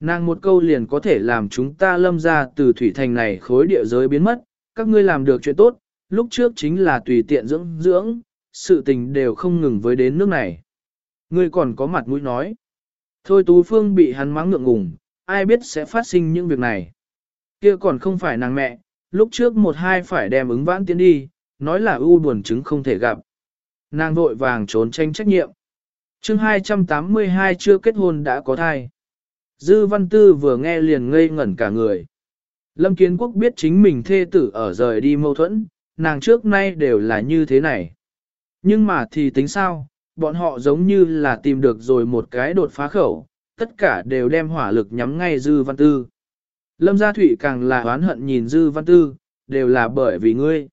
Nàng một câu liền có thể làm chúng ta lâm ra từ thủy thành này khối địa giới biến mất, các ngươi làm được chuyện tốt, lúc trước chính là tùy tiện dưỡng dưỡng, sự tình đều không ngừng với đến nước này. Ngươi còn có mặt mũi nói. Thôi Tú Phương bị hắn mắng ngượng ngùng, ai biết sẽ phát sinh những việc này. Kia còn không phải nàng mẹ, lúc trước một hai phải đem ứng vãn tiến đi, nói là ưu buồn chứng không thể gặp. Nàng vội vàng trốn tranh trách nhiệm chương 282 chưa kết hôn đã có thai. Dư Văn Tư vừa nghe liền ngây ngẩn cả người. Lâm Kiến Quốc biết chính mình thê tử ở rời đi mâu thuẫn, nàng trước nay đều là như thế này. Nhưng mà thì tính sao, bọn họ giống như là tìm được rồi một cái đột phá khẩu, tất cả đều đem hỏa lực nhắm ngay Dư Văn Tư. Lâm Gia Thụy càng là oán hận nhìn Dư Văn Tư, đều là bởi vì ngươi.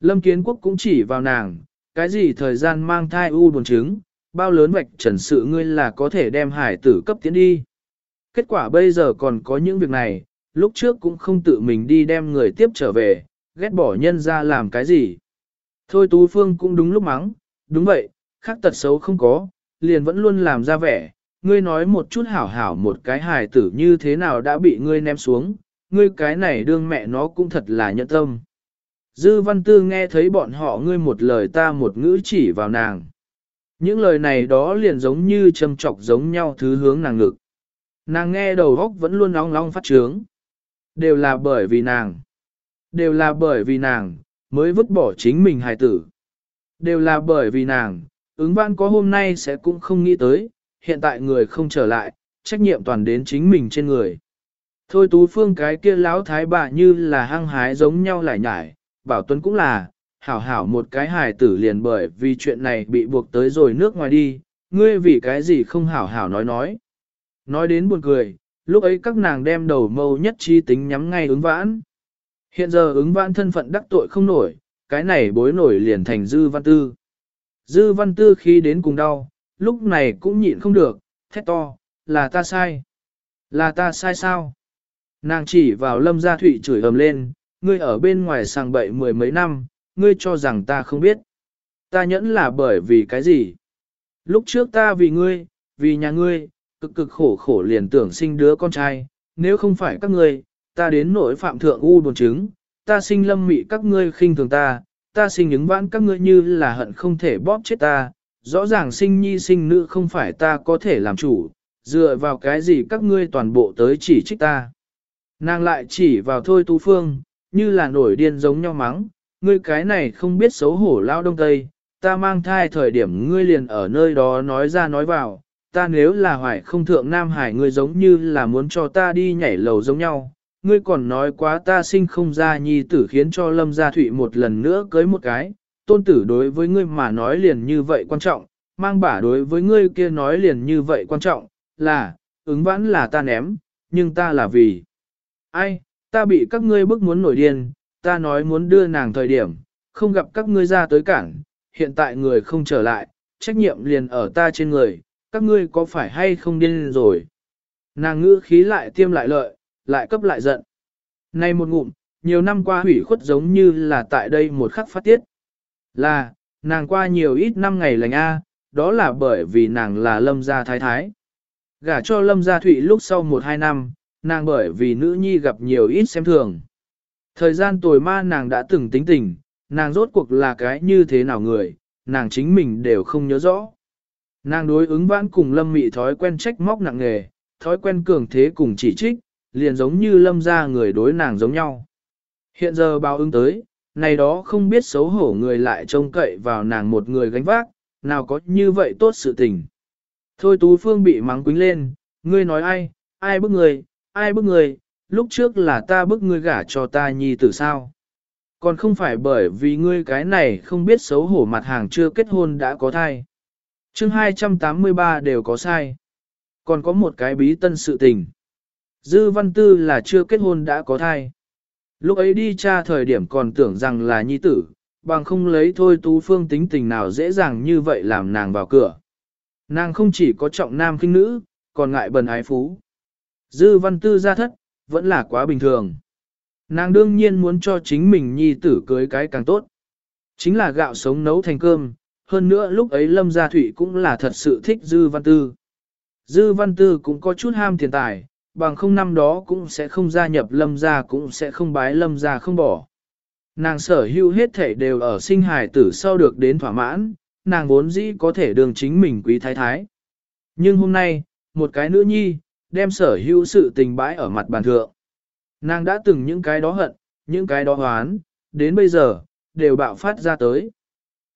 Lâm Kiến Quốc cũng chỉ vào nàng, cái gì thời gian mang thai u buồn trứng, bao lớn vạch trần sự ngươi là có thể đem hải tử cấp tiến đi. Kết quả bây giờ còn có những việc này, lúc trước cũng không tự mình đi đem người tiếp trở về, ghét bỏ nhân ra làm cái gì. Thôi Tú Phương cũng đúng lúc mắng, đúng vậy, khác tật xấu không có, liền vẫn luôn làm ra vẻ, ngươi nói một chút hảo hảo một cái hài tử như thế nào đã bị ngươi ném xuống, ngươi cái này đương mẹ nó cũng thật là nhẫn tâm. Dư văn tư nghe thấy bọn họ ngươi một lời ta một ngữ chỉ vào nàng. Những lời này đó liền giống như châm trọc giống nhau thứ hướng nàng ngực. Nàng nghe đầu góc vẫn luôn long long phát trướng. Đều là bởi vì nàng. Đều là bởi vì nàng, mới vứt bỏ chính mình hài tử. Đều là bởi vì nàng, ứng văn có hôm nay sẽ cũng không nghĩ tới, hiện tại người không trở lại, trách nhiệm toàn đến chính mình trên người. Thôi tú phương cái kia lão thái bà như là hăng hái giống nhau lại nhải, bảo tuấn cũng là, hảo hảo một cái hài tử liền bởi vì chuyện này bị buộc tới rồi nước ngoài đi, ngươi vì cái gì không hảo hảo nói nói. Nói đến buồn cười, lúc ấy các nàng đem đầu mâu nhất chi tính nhắm ngay ứng vãn. Hiện giờ ứng vãn thân phận đắc tội không nổi, cái này bối nổi liền thành dư văn tư. Dư văn tư khi đến cùng đau, lúc này cũng nhịn không được, thét to, là ta sai. Là ta sai sao? Nàng chỉ vào lâm gia thụy chửi ầm lên, ngươi ở bên ngoài sàng bậy mười mấy năm, ngươi cho rằng ta không biết. Ta nhẫn là bởi vì cái gì? Lúc trước ta vì ngươi, vì nhà ngươi, cực cực khổ khổ liền tưởng sinh đứa con trai, nếu không phải các ngươi, ta đến nỗi phạm thượng u buồn chứng, ta sinh lâm mị các ngươi khinh thường ta, ta sinh những vãn các ngươi như là hận không thể bóp chết ta, rõ ràng sinh nhi sinh nữ không phải ta có thể làm chủ, dựa vào cái gì các ngươi toàn bộ tới chỉ trích ta. Nàng lại chỉ vào thôi tú phương, như là nổi điên giống nhau mắng, ngươi cái này không biết xấu hổ lao đông tây, ta mang thai thời điểm ngươi liền ở nơi đó nói ra nói vào, ta nếu là hoài không thượng Nam Hải ngươi giống như là muốn cho ta đi nhảy lầu giống nhau, ngươi còn nói quá ta sinh không ra nhi tử khiến cho lâm gia thụy một lần nữa cưới một cái, tôn tử đối với ngươi mà nói liền như vậy quan trọng, mang bả đối với ngươi kia nói liền như vậy quan trọng, là, ứng vãn là ta ném, nhưng ta là vì, ai, ta bị các ngươi bức muốn nổi điên, ta nói muốn đưa nàng thời điểm, không gặp các ngươi ra tới cản, hiện tại người không trở lại, trách nhiệm liền ở ta trên người, các ngươi có phải hay không điên rồi. Nàng ngữ khí lại tiêm lại lợi, lại cấp lại giận. Nay một ngụm, nhiều năm qua hủy khuất giống như là tại đây một khắc phát tiết. Là, nàng qua nhiều ít năm ngày lành A, đó là bởi vì nàng là lâm gia thái thái. Gả cho lâm gia thụy lúc sau một hai năm, nàng bởi vì nữ nhi gặp nhiều ít xem thường. Thời gian tồi ma nàng đã từng tính tình, nàng rốt cuộc là cái như thế nào người, nàng chính mình đều không nhớ rõ. Nàng đối ứng vãn cùng lâm mị thói quen trách móc nặng nghề, thói quen cường thế cùng chỉ trích, liền giống như lâm ra người đối nàng giống nhau. Hiện giờ báo ứng tới, này đó không biết xấu hổ người lại trông cậy vào nàng một người gánh vác, nào có như vậy tốt sự tình. Thôi Tú Phương bị mắng quính lên, ngươi nói ai, ai bức người, ai bức người, lúc trước là ta bức ngươi gả cho ta nhi tử sao. Còn không phải bởi vì ngươi cái này không biết xấu hổ mặt hàng chưa kết hôn đã có thai. chương 283 đều có sai. Còn có một cái bí tân sự tình. Dư văn tư là chưa kết hôn đã có thai. Lúc ấy đi tra thời điểm còn tưởng rằng là nhi tử, bằng không lấy thôi tú phương tính tình nào dễ dàng như vậy làm nàng vào cửa. Nàng không chỉ có trọng nam khinh nữ, còn ngại bần ái phú. Dư văn tư ra thất, vẫn là quá bình thường. Nàng đương nhiên muốn cho chính mình nhi tử cưới cái càng tốt. Chính là gạo sống nấu thành cơm, hơn nữa lúc ấy Lâm Gia Thụy cũng là thật sự thích Dư Văn Tư. Dư Văn Tư cũng có chút ham tiền tài, bằng không năm đó cũng sẽ không gia nhập Lâm Gia cũng sẽ không bái Lâm Gia không bỏ. Nàng sở hữu hết thể đều ở sinh hài tử sau được đến thỏa mãn, nàng vốn dĩ có thể đường chính mình quý thái thái. Nhưng hôm nay, một cái nữ nhi, đem sở hữu sự tình bãi ở mặt bàn thượng. Nàng đã từng những cái đó hận, những cái đó hoán, đến bây giờ, đều bạo phát ra tới.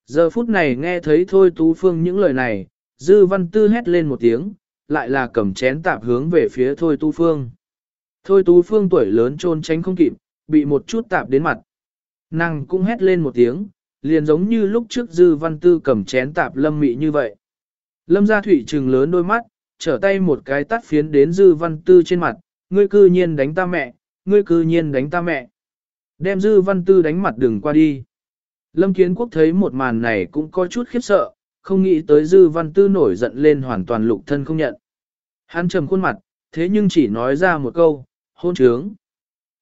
Giờ phút này nghe thấy Thôi Tú Phương những lời này, Dư Văn Tư hét lên một tiếng, lại là cầm chén tạp hướng về phía Thôi Tú Phương. Thôi Tú Phương tuổi lớn trôn tránh không kịp, bị một chút tạp đến mặt. Nàng cũng hét lên một tiếng, liền giống như lúc trước Dư Văn Tư cầm chén tạp lâm mị như vậy. Lâm gia thủy trừng lớn đôi mắt, trở tay một cái tắt phiến đến Dư Văn Tư trên mặt, ngươi cư nhiên đánh ta mẹ, ngươi cư nhiên đánh ta mẹ. Đem Dư Văn Tư đánh mặt đừng qua đi. Lâm Kiến Quốc thấy một màn này cũng có chút khiếp sợ, không nghĩ tới Dư Văn Tư nổi giận lên hoàn toàn lục thân không nhận. Hắn trầm khuôn mặt, thế nhưng chỉ nói ra một câu, hôn trướng.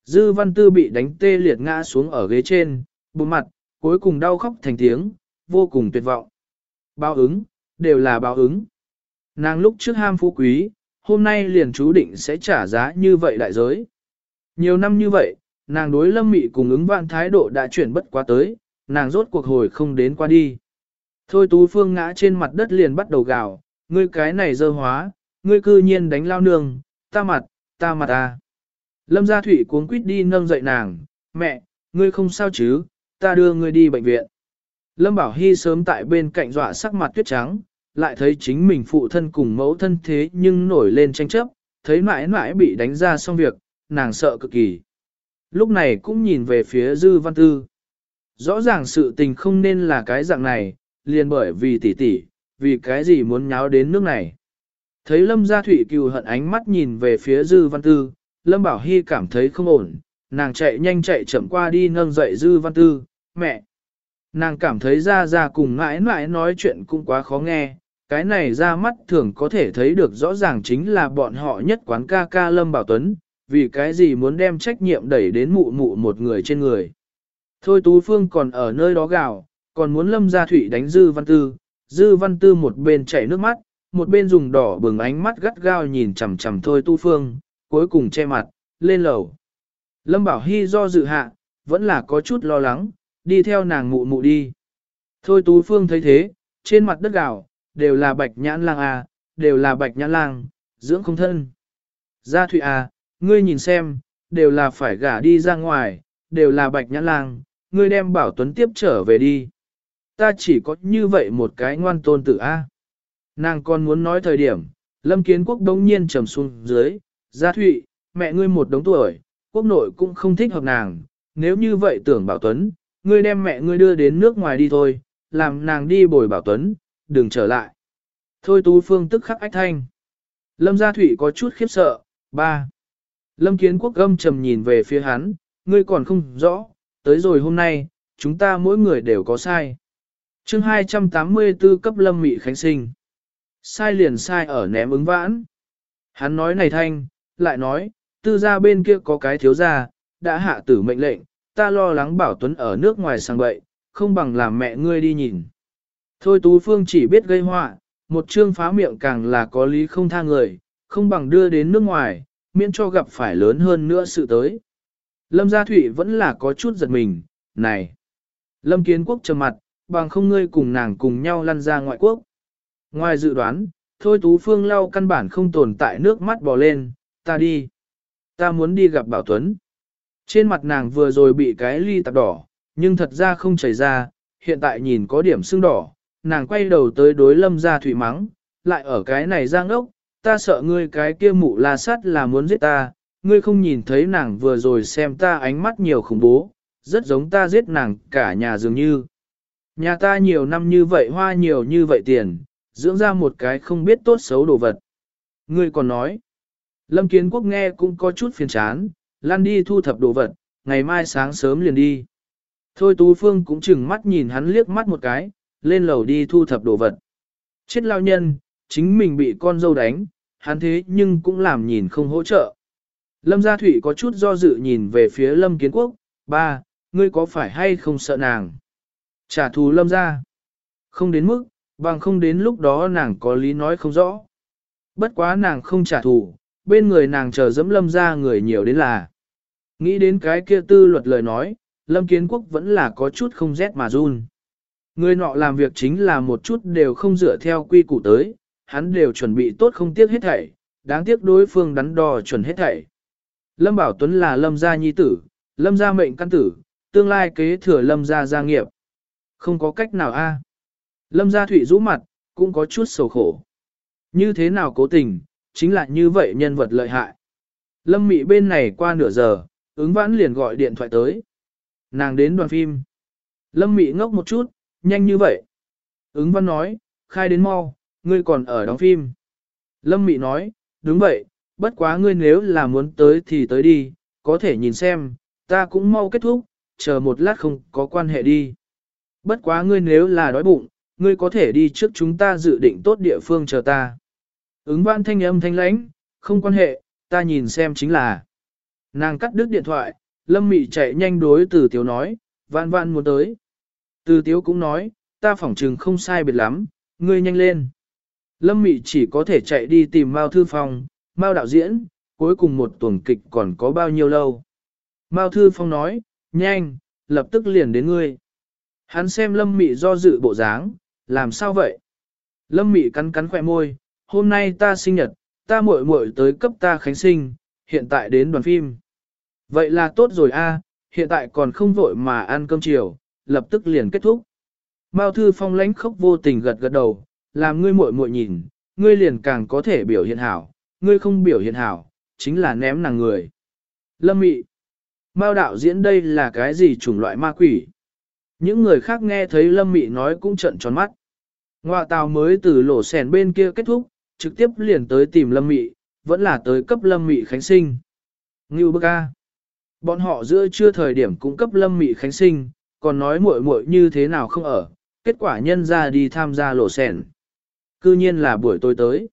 Dư văn tư bị đánh tê liệt ngã xuống ở ghế trên, bụng mặt, cuối cùng đau khóc thành tiếng, vô cùng tuyệt vọng. Báo ứng, đều là báo ứng. Nàng lúc trước ham phú quý, hôm nay liền chú định sẽ trả giá như vậy đại giới. Nhiều năm như vậy, nàng đối lâm mị cùng ứng vạn thái độ đã chuyển bất quá tới, nàng rốt cuộc hồi không đến qua đi. Thôi tú phương ngã trên mặt đất liền bắt đầu gào, ngươi cái này dơ hóa, ngươi cư nhiên đánh lao nương, ta mặt, ta mặt à. Lâm gia thủy cuống quýt đi nâng dậy nàng, mẹ, ngươi không sao chứ, ta đưa ngươi đi bệnh viện. Lâm Bảo Hy sớm tại bên cạnh dọa sắc mặt tuyết trắng, lại thấy chính mình phụ thân cùng mẫu thân thế nhưng nổi lên tranh chấp, thấy mãi mãi bị đánh ra xong việc, nàng sợ cực kỳ. Lúc này cũng nhìn về phía Dư Văn Tư. Rõ ràng sự tình không nên là cái dạng này, liền bởi vì tỷ tỷ, vì cái gì muốn nháo đến nước này. Thấy Lâm Gia Thụy cừu hận ánh mắt nhìn về phía Dư Văn Tư, Lâm Bảo Hy cảm thấy không ổn, nàng chạy nhanh chạy chậm qua đi nâng dậy Dư Văn Tư, mẹ. Nàng cảm thấy ra ra cùng mãi mãi nói chuyện cũng quá khó nghe, cái này ra mắt thường có thể thấy được rõ ràng chính là bọn họ nhất quán ca ca Lâm Bảo Tuấn, vì cái gì muốn đem trách nhiệm đẩy đến mụ mụ một người trên người. Thôi Tú Phương còn ở nơi đó gào, còn muốn Lâm Gia Thụy đánh Dư Văn Tư, Dư Văn Tư một bên chảy nước mắt, một bên dùng đỏ bừng ánh mắt gắt gao nhìn chằm chằm Thôi tú Phương, cuối cùng che mặt, lên lầu. Lâm Bảo Hy do dự hạ, vẫn là có chút lo lắng, đi theo nàng mụ mụ đi. Thôi Tú Phương thấy thế, trên mặt đất gào đều là bạch nhãn lang à, đều là bạch nhãn lang, dưỡng không thân. Gia Thụy à, ngươi nhìn xem, đều là phải gả đi ra ngoài, đều là bạch nhãn lang, ngươi đem bảo tuấn tiếp trở về đi. Ta chỉ có như vậy một cái ngoan tôn tử a. Nàng còn muốn nói thời điểm, Lâm Kiến Quốc đông nhiên trầm xuống dưới, Gia Thụy, mẹ ngươi một đống tuổi, quốc nội cũng không thích hợp nàng, nếu như vậy tưởng Bảo Tuấn, ngươi đem mẹ ngươi đưa đến nước ngoài đi thôi, làm nàng đi bồi Bảo Tuấn, đừng trở lại. Thôi Tú Phương tức khắc ách thanh. Lâm Gia Thụy có chút khiếp sợ, ba. Lâm Kiến Quốc gâm trầm nhìn về phía hắn, ngươi còn không rõ, tới rồi hôm nay, chúng ta mỗi người đều có sai. chương 284 cấp Lâm Mị Khánh Sinh. Sai liền sai ở ném ứng vãn. Hắn nói này thanh, lại nói, tư gia bên kia có cái thiếu gia, đã hạ tử mệnh lệnh, ta lo lắng bảo tuấn ở nước ngoài sang bậy, không bằng làm mẹ ngươi đi nhìn. Thôi Tú Phương chỉ biết gây họa, một chương phá miệng càng là có lý không tha người, không bằng đưa đến nước ngoài, miễn cho gặp phải lớn hơn nữa sự tới. Lâm Gia Thụy vẫn là có chút giật mình, này. Lâm Kiến Quốc trầm mặt, bằng không ngươi cùng nàng cùng nhau lăn ra ngoại quốc. Ngoài dự đoán, Thôi Tú Phương lau căn bản không tồn tại nước mắt bò lên, ta đi. Ta muốn đi gặp Bảo Tuấn. Trên mặt nàng vừa rồi bị cái ly tạp đỏ, nhưng thật ra không chảy ra, hiện tại nhìn có điểm sưng đỏ, nàng quay đầu tới đối lâm ra thủy mắng, lại ở cái này giang ốc, ta sợ ngươi cái kia mụ la sắt là muốn giết ta, ngươi không nhìn thấy nàng vừa rồi xem ta ánh mắt nhiều khủng bố, rất giống ta giết nàng cả nhà dường như. Nhà ta nhiều năm như vậy hoa nhiều như vậy tiền, dưỡng ra một cái không biết tốt xấu đồ vật. Ngươi còn nói, Lâm Kiến Quốc nghe cũng có chút phiền chán, lan đi thu thập đồ vật, ngày mai sáng sớm liền đi. Thôi Tú Phương cũng chừng mắt nhìn hắn liếc mắt một cái, lên lầu đi thu thập đồ vật. Chết lao nhân, chính mình bị con dâu đánh, hắn thế nhưng cũng làm nhìn không hỗ trợ. Lâm Gia Thụy có chút do dự nhìn về phía Lâm Kiến Quốc, ba, ngươi có phải hay không sợ nàng? Trả thù Lâm Gia. Không đến mức, bằng không đến lúc đó nàng có lý nói không rõ. Bất quá nàng không trả thù, bên người nàng chờ dẫm Lâm Gia người nhiều đến là. Nghĩ đến cái kia tư luật lời nói, Lâm Kiến Quốc vẫn là có chút không rét mà run. Người nọ làm việc chính là một chút đều không dựa theo quy củ tới, hắn đều chuẩn bị tốt không tiếc hết thảy, đáng tiếc đối phương đắn đo chuẩn hết thảy. Lâm Bảo Tuấn là Lâm gia nhi tử, Lâm gia mệnh căn tử, tương lai kế thừa Lâm gia gia nghiệp. Không có cách nào a. Lâm gia thủy rũ mặt, cũng có chút sầu khổ. Như thế nào cố tình, chính là như vậy nhân vật lợi hại. Lâm Mị bên này qua nửa giờ, ứng vãn liền gọi điện thoại tới. Nàng đến đoàn phim. Lâm Mị ngốc một chút, nhanh như vậy. Ứng văn nói, khai đến mau, ngươi còn ở đóng phim. Lâm Mị nói, đúng vậy, bất quá ngươi nếu là muốn tới thì tới đi, có thể nhìn xem, ta cũng mau kết thúc, chờ một lát không có quan hệ đi. Bất quá ngươi nếu là đói bụng, ngươi có thể đi trước chúng ta dự định tốt địa phương chờ ta. Ứng văn thanh âm thanh lãnh, không quan hệ, ta nhìn xem chính là. Nàng cắt đứt điện thoại, Lâm Mị chạy nhanh đối từ tiểu nói, vạn vạn muốn tới. Từ tiếu cũng nói, ta phỏng trừng không sai biệt lắm, ngươi nhanh lên. Lâm Mị chỉ có thể chạy đi tìm Mao Thư Phong, Mao đạo diễn, cuối cùng một tuần kịch còn có bao nhiêu lâu. Mao Thư Phong nói, nhanh, lập tức liền đến ngươi. Hắn xem Lâm Mị do dự bộ dáng, làm sao vậy? Lâm Mị cắn cắn khỏe môi, hôm nay ta sinh nhật, ta muội muội tới cấp ta khánh sinh, hiện tại đến đoàn phim. Vậy là tốt rồi a, hiện tại còn không vội mà ăn cơm chiều, lập tức liền kết thúc. Mao Thư Phong lãnh khốc vô tình gật gật đầu, làm ngươi muội muội nhìn, ngươi liền càng có thể biểu hiện hảo, ngươi không biểu hiện hảo, chính là ném nàng người. Lâm Mị Mao đạo diễn đây là cái gì chủng loại ma quỷ? Những người khác nghe thấy Lâm Mị nói cũng trận tròn mắt. Ngoà tàu mới từ lỗ sèn bên kia kết thúc, trực tiếp liền tới tìm Lâm Mị, vẫn là tới cấp Lâm Mị Khánh Sinh. Ngưu bức a. Bọn họ giữa chưa thời điểm cung cấp Lâm Mị Khánh Sinh, còn nói muội muội như thế nào không ở, kết quả nhân ra đi tham gia lộ sẻn. Cư nhiên là buổi tối tới.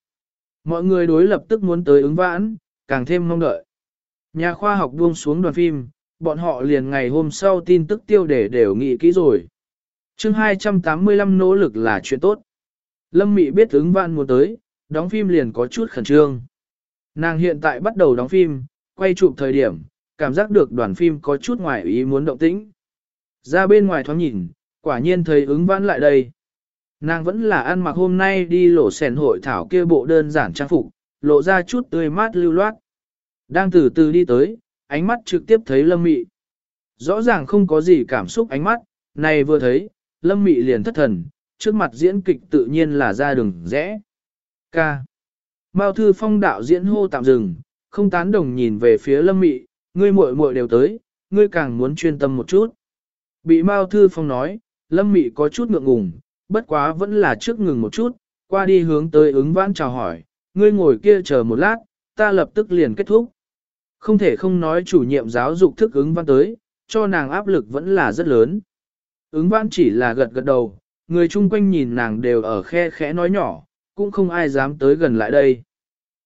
Mọi người đối lập tức muốn tới ứng vãn, càng thêm mong đợi. Nhà khoa học buông xuống đoàn phim, bọn họ liền ngày hôm sau tin tức tiêu đề đều nghĩ kỹ rồi. chương 285 nỗ lực là chuyện tốt. Lâm Mị biết ứng vãn muốn tới, đóng phim liền có chút khẩn trương. Nàng hiện tại bắt đầu đóng phim, quay chụp thời điểm, cảm giác được đoàn phim có chút ngoài ý muốn động tĩnh. Ra bên ngoài thoáng nhìn, quả nhiên thấy ứng vãn lại đây. Nàng vẫn là ăn mặc hôm nay đi lộ sèn hội thảo kia bộ đơn giản trang phục, lộ ra chút tươi mát lưu loát. Đang từ từ đi tới, ánh mắt trực tiếp thấy lâm mị. Rõ ràng không có gì cảm xúc ánh mắt, này vừa thấy, lâm mị liền thất thần, trước mặt diễn kịch tự nhiên là ra đường rẽ. Ca. Mao Thư Phong đạo diễn hô tạm dừng, không tán đồng nhìn về phía Lâm Mị, ngươi muội muội đều tới, ngươi càng muốn chuyên tâm một chút. Bị Mao Thư Phong nói, Lâm Mị có chút ngượng ngùng, bất quá vẫn là trước ngừng một chút, qua đi hướng tới ứng vãn chào hỏi, ngươi ngồi kia chờ một lát, ta lập tức liền kết thúc. Không thể không nói chủ nhiệm giáo dục thức ứng văn tới, cho nàng áp lực vẫn là rất lớn. Ứng văn chỉ là gật gật đầu, người chung quanh nhìn nàng đều ở khe khẽ nói nhỏ, cũng không ai dám tới gần lại đây.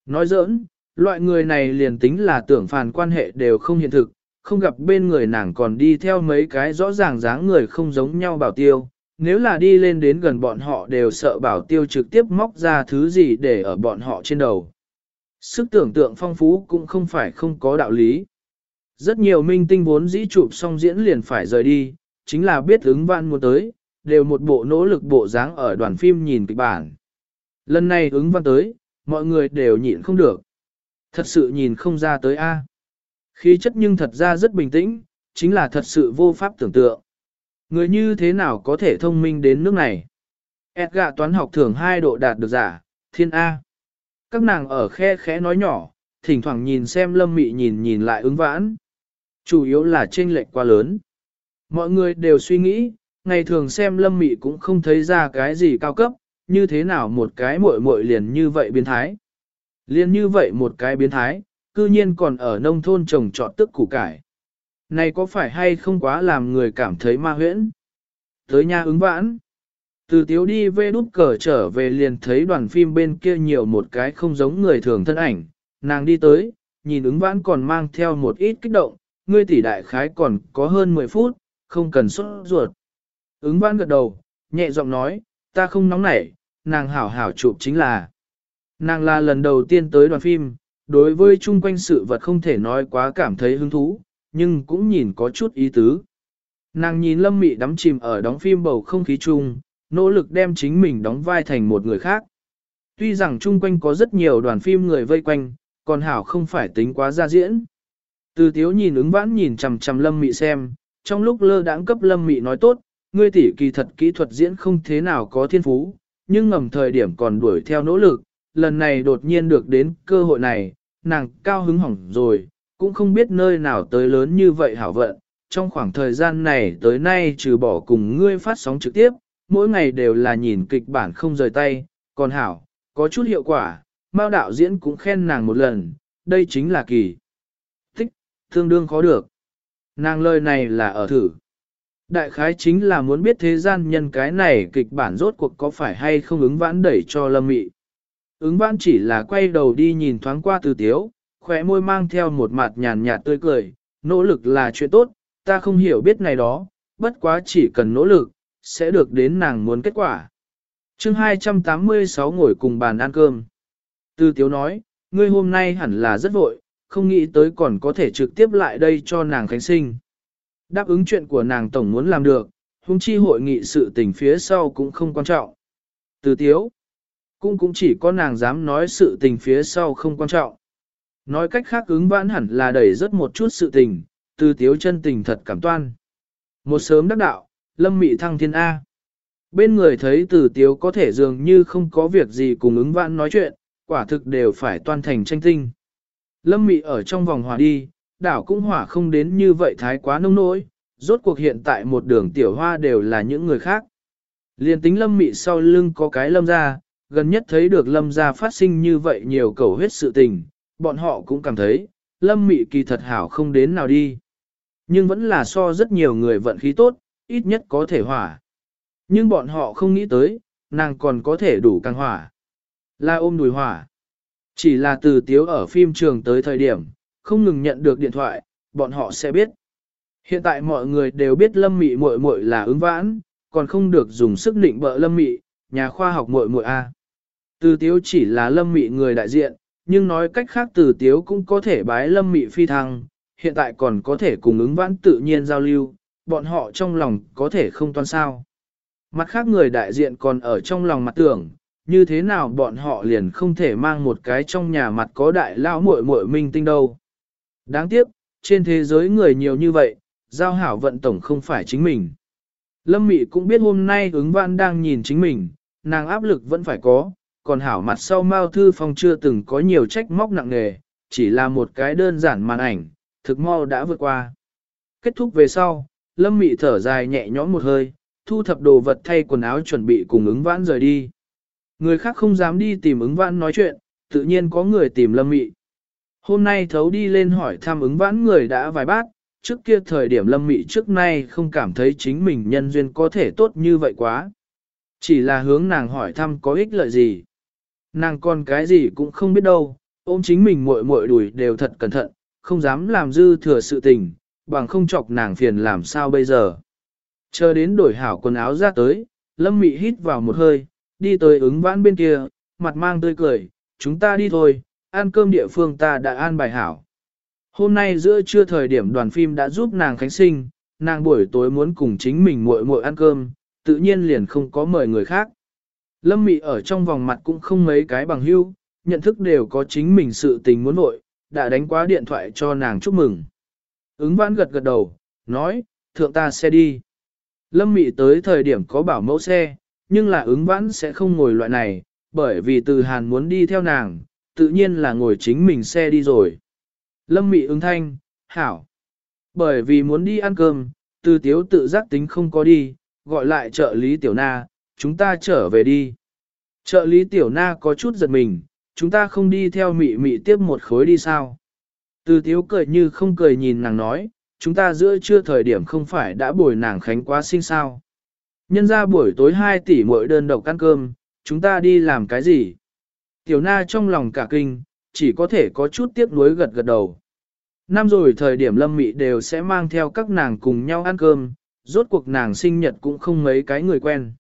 Nói giỡn, loại người này liền tính là tưởng phản quan hệ đều không hiện thực, không gặp bên người nàng còn đi theo mấy cái rõ ràng dáng người không giống nhau bảo tiêu. Nếu là đi lên đến gần bọn họ đều sợ bảo tiêu trực tiếp móc ra thứ gì để ở bọn họ trên đầu. Sức tưởng tượng phong phú cũng không phải không có đạo lý. Rất nhiều minh tinh vốn dĩ chụp xong diễn liền phải rời đi, chính là biết ứng văn muốn tới, đều một bộ nỗ lực bộ dáng ở đoàn phim nhìn kịch bản. Lần này ứng văn tới, mọi người đều nhịn không được. Thật sự nhìn không ra tới A. Khí chất nhưng thật ra rất bình tĩnh, chính là thật sự vô pháp tưởng tượng. Người như thế nào có thể thông minh đến nước này? Edgar toán học thường hai độ đạt được giả, thiên A. Các nàng ở khe khẽ nói nhỏ, thỉnh thoảng nhìn xem lâm mị nhìn nhìn lại ứng vãn. Chủ yếu là chênh lệch quá lớn. Mọi người đều suy nghĩ, ngày thường xem lâm mị cũng không thấy ra cái gì cao cấp, như thế nào một cái muội muội liền như vậy biến thái. Liền như vậy một cái biến thái, cư nhiên còn ở nông thôn trồng trọt tức củ cải. Này có phải hay không quá làm người cảm thấy ma huyễn? Tới nhà ứng vãn. Từ tiếu đi về đút cờ trở về liền thấy đoàn phim bên kia nhiều một cái không giống người thường thân ảnh, nàng đi tới, nhìn ứng vãn còn mang theo một ít kích động, ngươi tỷ đại khái còn có hơn 10 phút, không cần xuất ruột. Ứng vãn gật đầu, nhẹ giọng nói, ta không nóng nảy, nàng hảo hảo chụp chính là. Nàng là lần đầu tiên tới đoàn phim, đối với chung quanh sự vật không thể nói quá cảm thấy hứng thú, nhưng cũng nhìn có chút ý tứ. Nàng nhìn lâm mị đắm chìm ở đóng phim bầu không khí chung, nỗ lực đem chính mình đóng vai thành một người khác. Tuy rằng chung quanh có rất nhiều đoàn phim người vây quanh, còn Hảo không phải tính quá ra diễn. Từ thiếu nhìn ứng vãn nhìn chằm chằm lâm mị xem, trong lúc lơ đãng cấp lâm mị nói tốt, ngươi tỷ kỳ thật kỹ thuật diễn không thế nào có thiên phú, nhưng ngầm thời điểm còn đuổi theo nỗ lực, lần này đột nhiên được đến cơ hội này, nàng cao hứng hỏng rồi, cũng không biết nơi nào tới lớn như vậy hảo vận. Trong khoảng thời gian này tới nay trừ bỏ cùng ngươi phát sóng trực tiếp, mỗi ngày đều là nhìn kịch bản không rời tay, còn hảo, có chút hiệu quả, Mao đạo diễn cũng khen nàng một lần, đây chính là kỳ. Thích, tương đương khó được. Nàng lời này là ở thử. Đại khái chính là muốn biết thế gian nhân cái này kịch bản rốt cuộc có phải hay không ứng vãn đẩy cho lâm mị. Ứng văn chỉ là quay đầu đi nhìn thoáng qua từ tiếu, khóe môi mang theo một mặt nhàn nhạt tươi cười, nỗ lực là chuyện tốt, ta không hiểu biết này đó, bất quá chỉ cần nỗ lực, sẽ được đến nàng muốn kết quả. chương 286 ngồi cùng bàn ăn cơm. Từ Tiếu nói, ngươi hôm nay hẳn là rất vội, không nghĩ tới còn có thể trực tiếp lại đây cho nàng khánh sinh. Đáp ứng chuyện của nàng tổng muốn làm được, hung chi hội nghị sự tình phía sau cũng không quan trọng. Từ Tiếu, cũng cũng chỉ có nàng dám nói sự tình phía sau không quan trọng. Nói cách khác ứng vãn hẳn là đẩy rất một chút sự tình, từ Tiếu chân tình thật cảm toan. Một sớm đắc đạo, lâm mị thăng thiên A. Bên người thấy từ Tiếu có thể dường như không có việc gì cùng ứng vãn nói chuyện, quả thực đều phải toan thành tranh tinh. Lâm mị ở trong vòng hòa đi, đảo cũng hỏa không đến như vậy thái quá nông nỗi, rốt cuộc hiện tại một đường tiểu hoa đều là những người khác. Liên tính lâm mị sau lưng có cái lâm ra, gần nhất thấy được lâm gia phát sinh như vậy nhiều cầu huyết sự tình, bọn họ cũng cảm thấy, lâm mị kỳ thật hảo không đến nào đi. Nhưng vẫn là so rất nhiều người vận khí tốt, ít nhất có thể hỏa. Nhưng bọn họ không nghĩ tới, nàng còn có thể đủ càng hỏa. Là ôm đùi hỏa. Chỉ là từ tiếu ở phim trường tới thời điểm, không ngừng nhận được điện thoại, bọn họ sẽ biết. Hiện tại mọi người đều biết lâm mị muội muội là ứng vãn, còn không được dùng sức định bợ lâm mị, nhà khoa học muội muội A. Từ tiếu chỉ là lâm mị người đại diện, nhưng nói cách khác từ tiếu cũng có thể bái lâm mị phi thăng, hiện tại còn có thể cùng ứng vãn tự nhiên giao lưu, bọn họ trong lòng có thể không toan sao. Mặt khác người đại diện còn ở trong lòng mặt tưởng, như thế nào bọn họ liền không thể mang một cái trong nhà mặt có đại lão muội muội minh tinh đâu. Đáng tiếc, trên thế giới người nhiều như vậy, giao hảo vận tổng không phải chính mình. Lâm Mị cũng biết hôm nay ứng vãn đang nhìn chính mình, nàng áp lực vẫn phải có, còn hảo mặt sau Mao Thư Phong chưa từng có nhiều trách móc nặng nề, chỉ là một cái đơn giản màn ảnh, thực mau đã vượt qua. Kết thúc về sau, Lâm Mị thở dài nhẹ nhõm một hơi, thu thập đồ vật thay quần áo chuẩn bị cùng ứng vãn rời đi. Người khác không dám đi tìm ứng vãn nói chuyện, tự nhiên có người tìm Lâm Mị. Hôm nay thấu đi lên hỏi thăm ứng vãn người đã vài bát, trước kia thời điểm Lâm Mị trước nay không cảm thấy chính mình nhân duyên có thể tốt như vậy quá. Chỉ là hướng nàng hỏi thăm có ích lợi gì. Nàng còn cái gì cũng không biết đâu, ôm chính mình muội muội đuổi đều thật cẩn thận, không dám làm dư thừa sự tình, bằng không chọc nàng phiền làm sao bây giờ. Chờ đến đổi hảo quần áo ra tới, Lâm Mị hít vào một hơi, đi tới ứng vãn bên kia, mặt mang tươi cười, chúng ta đi thôi, ăn cơm địa phương ta đã an bài hảo. Hôm nay giữa trưa thời điểm đoàn phim đã giúp nàng khánh sinh, nàng buổi tối muốn cùng chính mình muội muội ăn cơm, tự nhiên liền không có mời người khác. Lâm Mị ở trong vòng mặt cũng không mấy cái bằng hưu, nhận thức đều có chính mình sự tình muốn vội, đã đánh quá điện thoại cho nàng chúc mừng. Ứng vãn gật gật đầu, nói, thượng ta xe đi. Lâm Mị tới thời điểm có bảo mẫu xe, nhưng là ứng vãn sẽ không ngồi loại này, bởi vì từ Hàn muốn đi theo nàng, tự nhiên là ngồi chính mình xe đi rồi. Lâm Mị ứng thanh, hảo. Bởi vì muốn đi ăn cơm, từ tiếu tự giác tính không có đi, gọi lại trợ lý tiểu na, chúng ta trở về đi. Trợ lý tiểu na có chút giật mình, chúng ta không đi theo mị mị tiếp một khối đi sao. Từ tiếu cười như không cười nhìn nàng nói, chúng ta giữa trưa thời điểm không phải đã bồi nàng khánh quá sinh sao. Nhân ra buổi tối 2 tỷ mỗi đơn độc ăn cơm, chúng ta đi làm cái gì? Tiểu na trong lòng cả kinh, chỉ có thể có chút tiếc nuối gật gật đầu. Năm rồi thời điểm lâm mị đều sẽ mang theo các nàng cùng nhau ăn cơm, rốt cuộc nàng sinh nhật cũng không mấy cái người quen.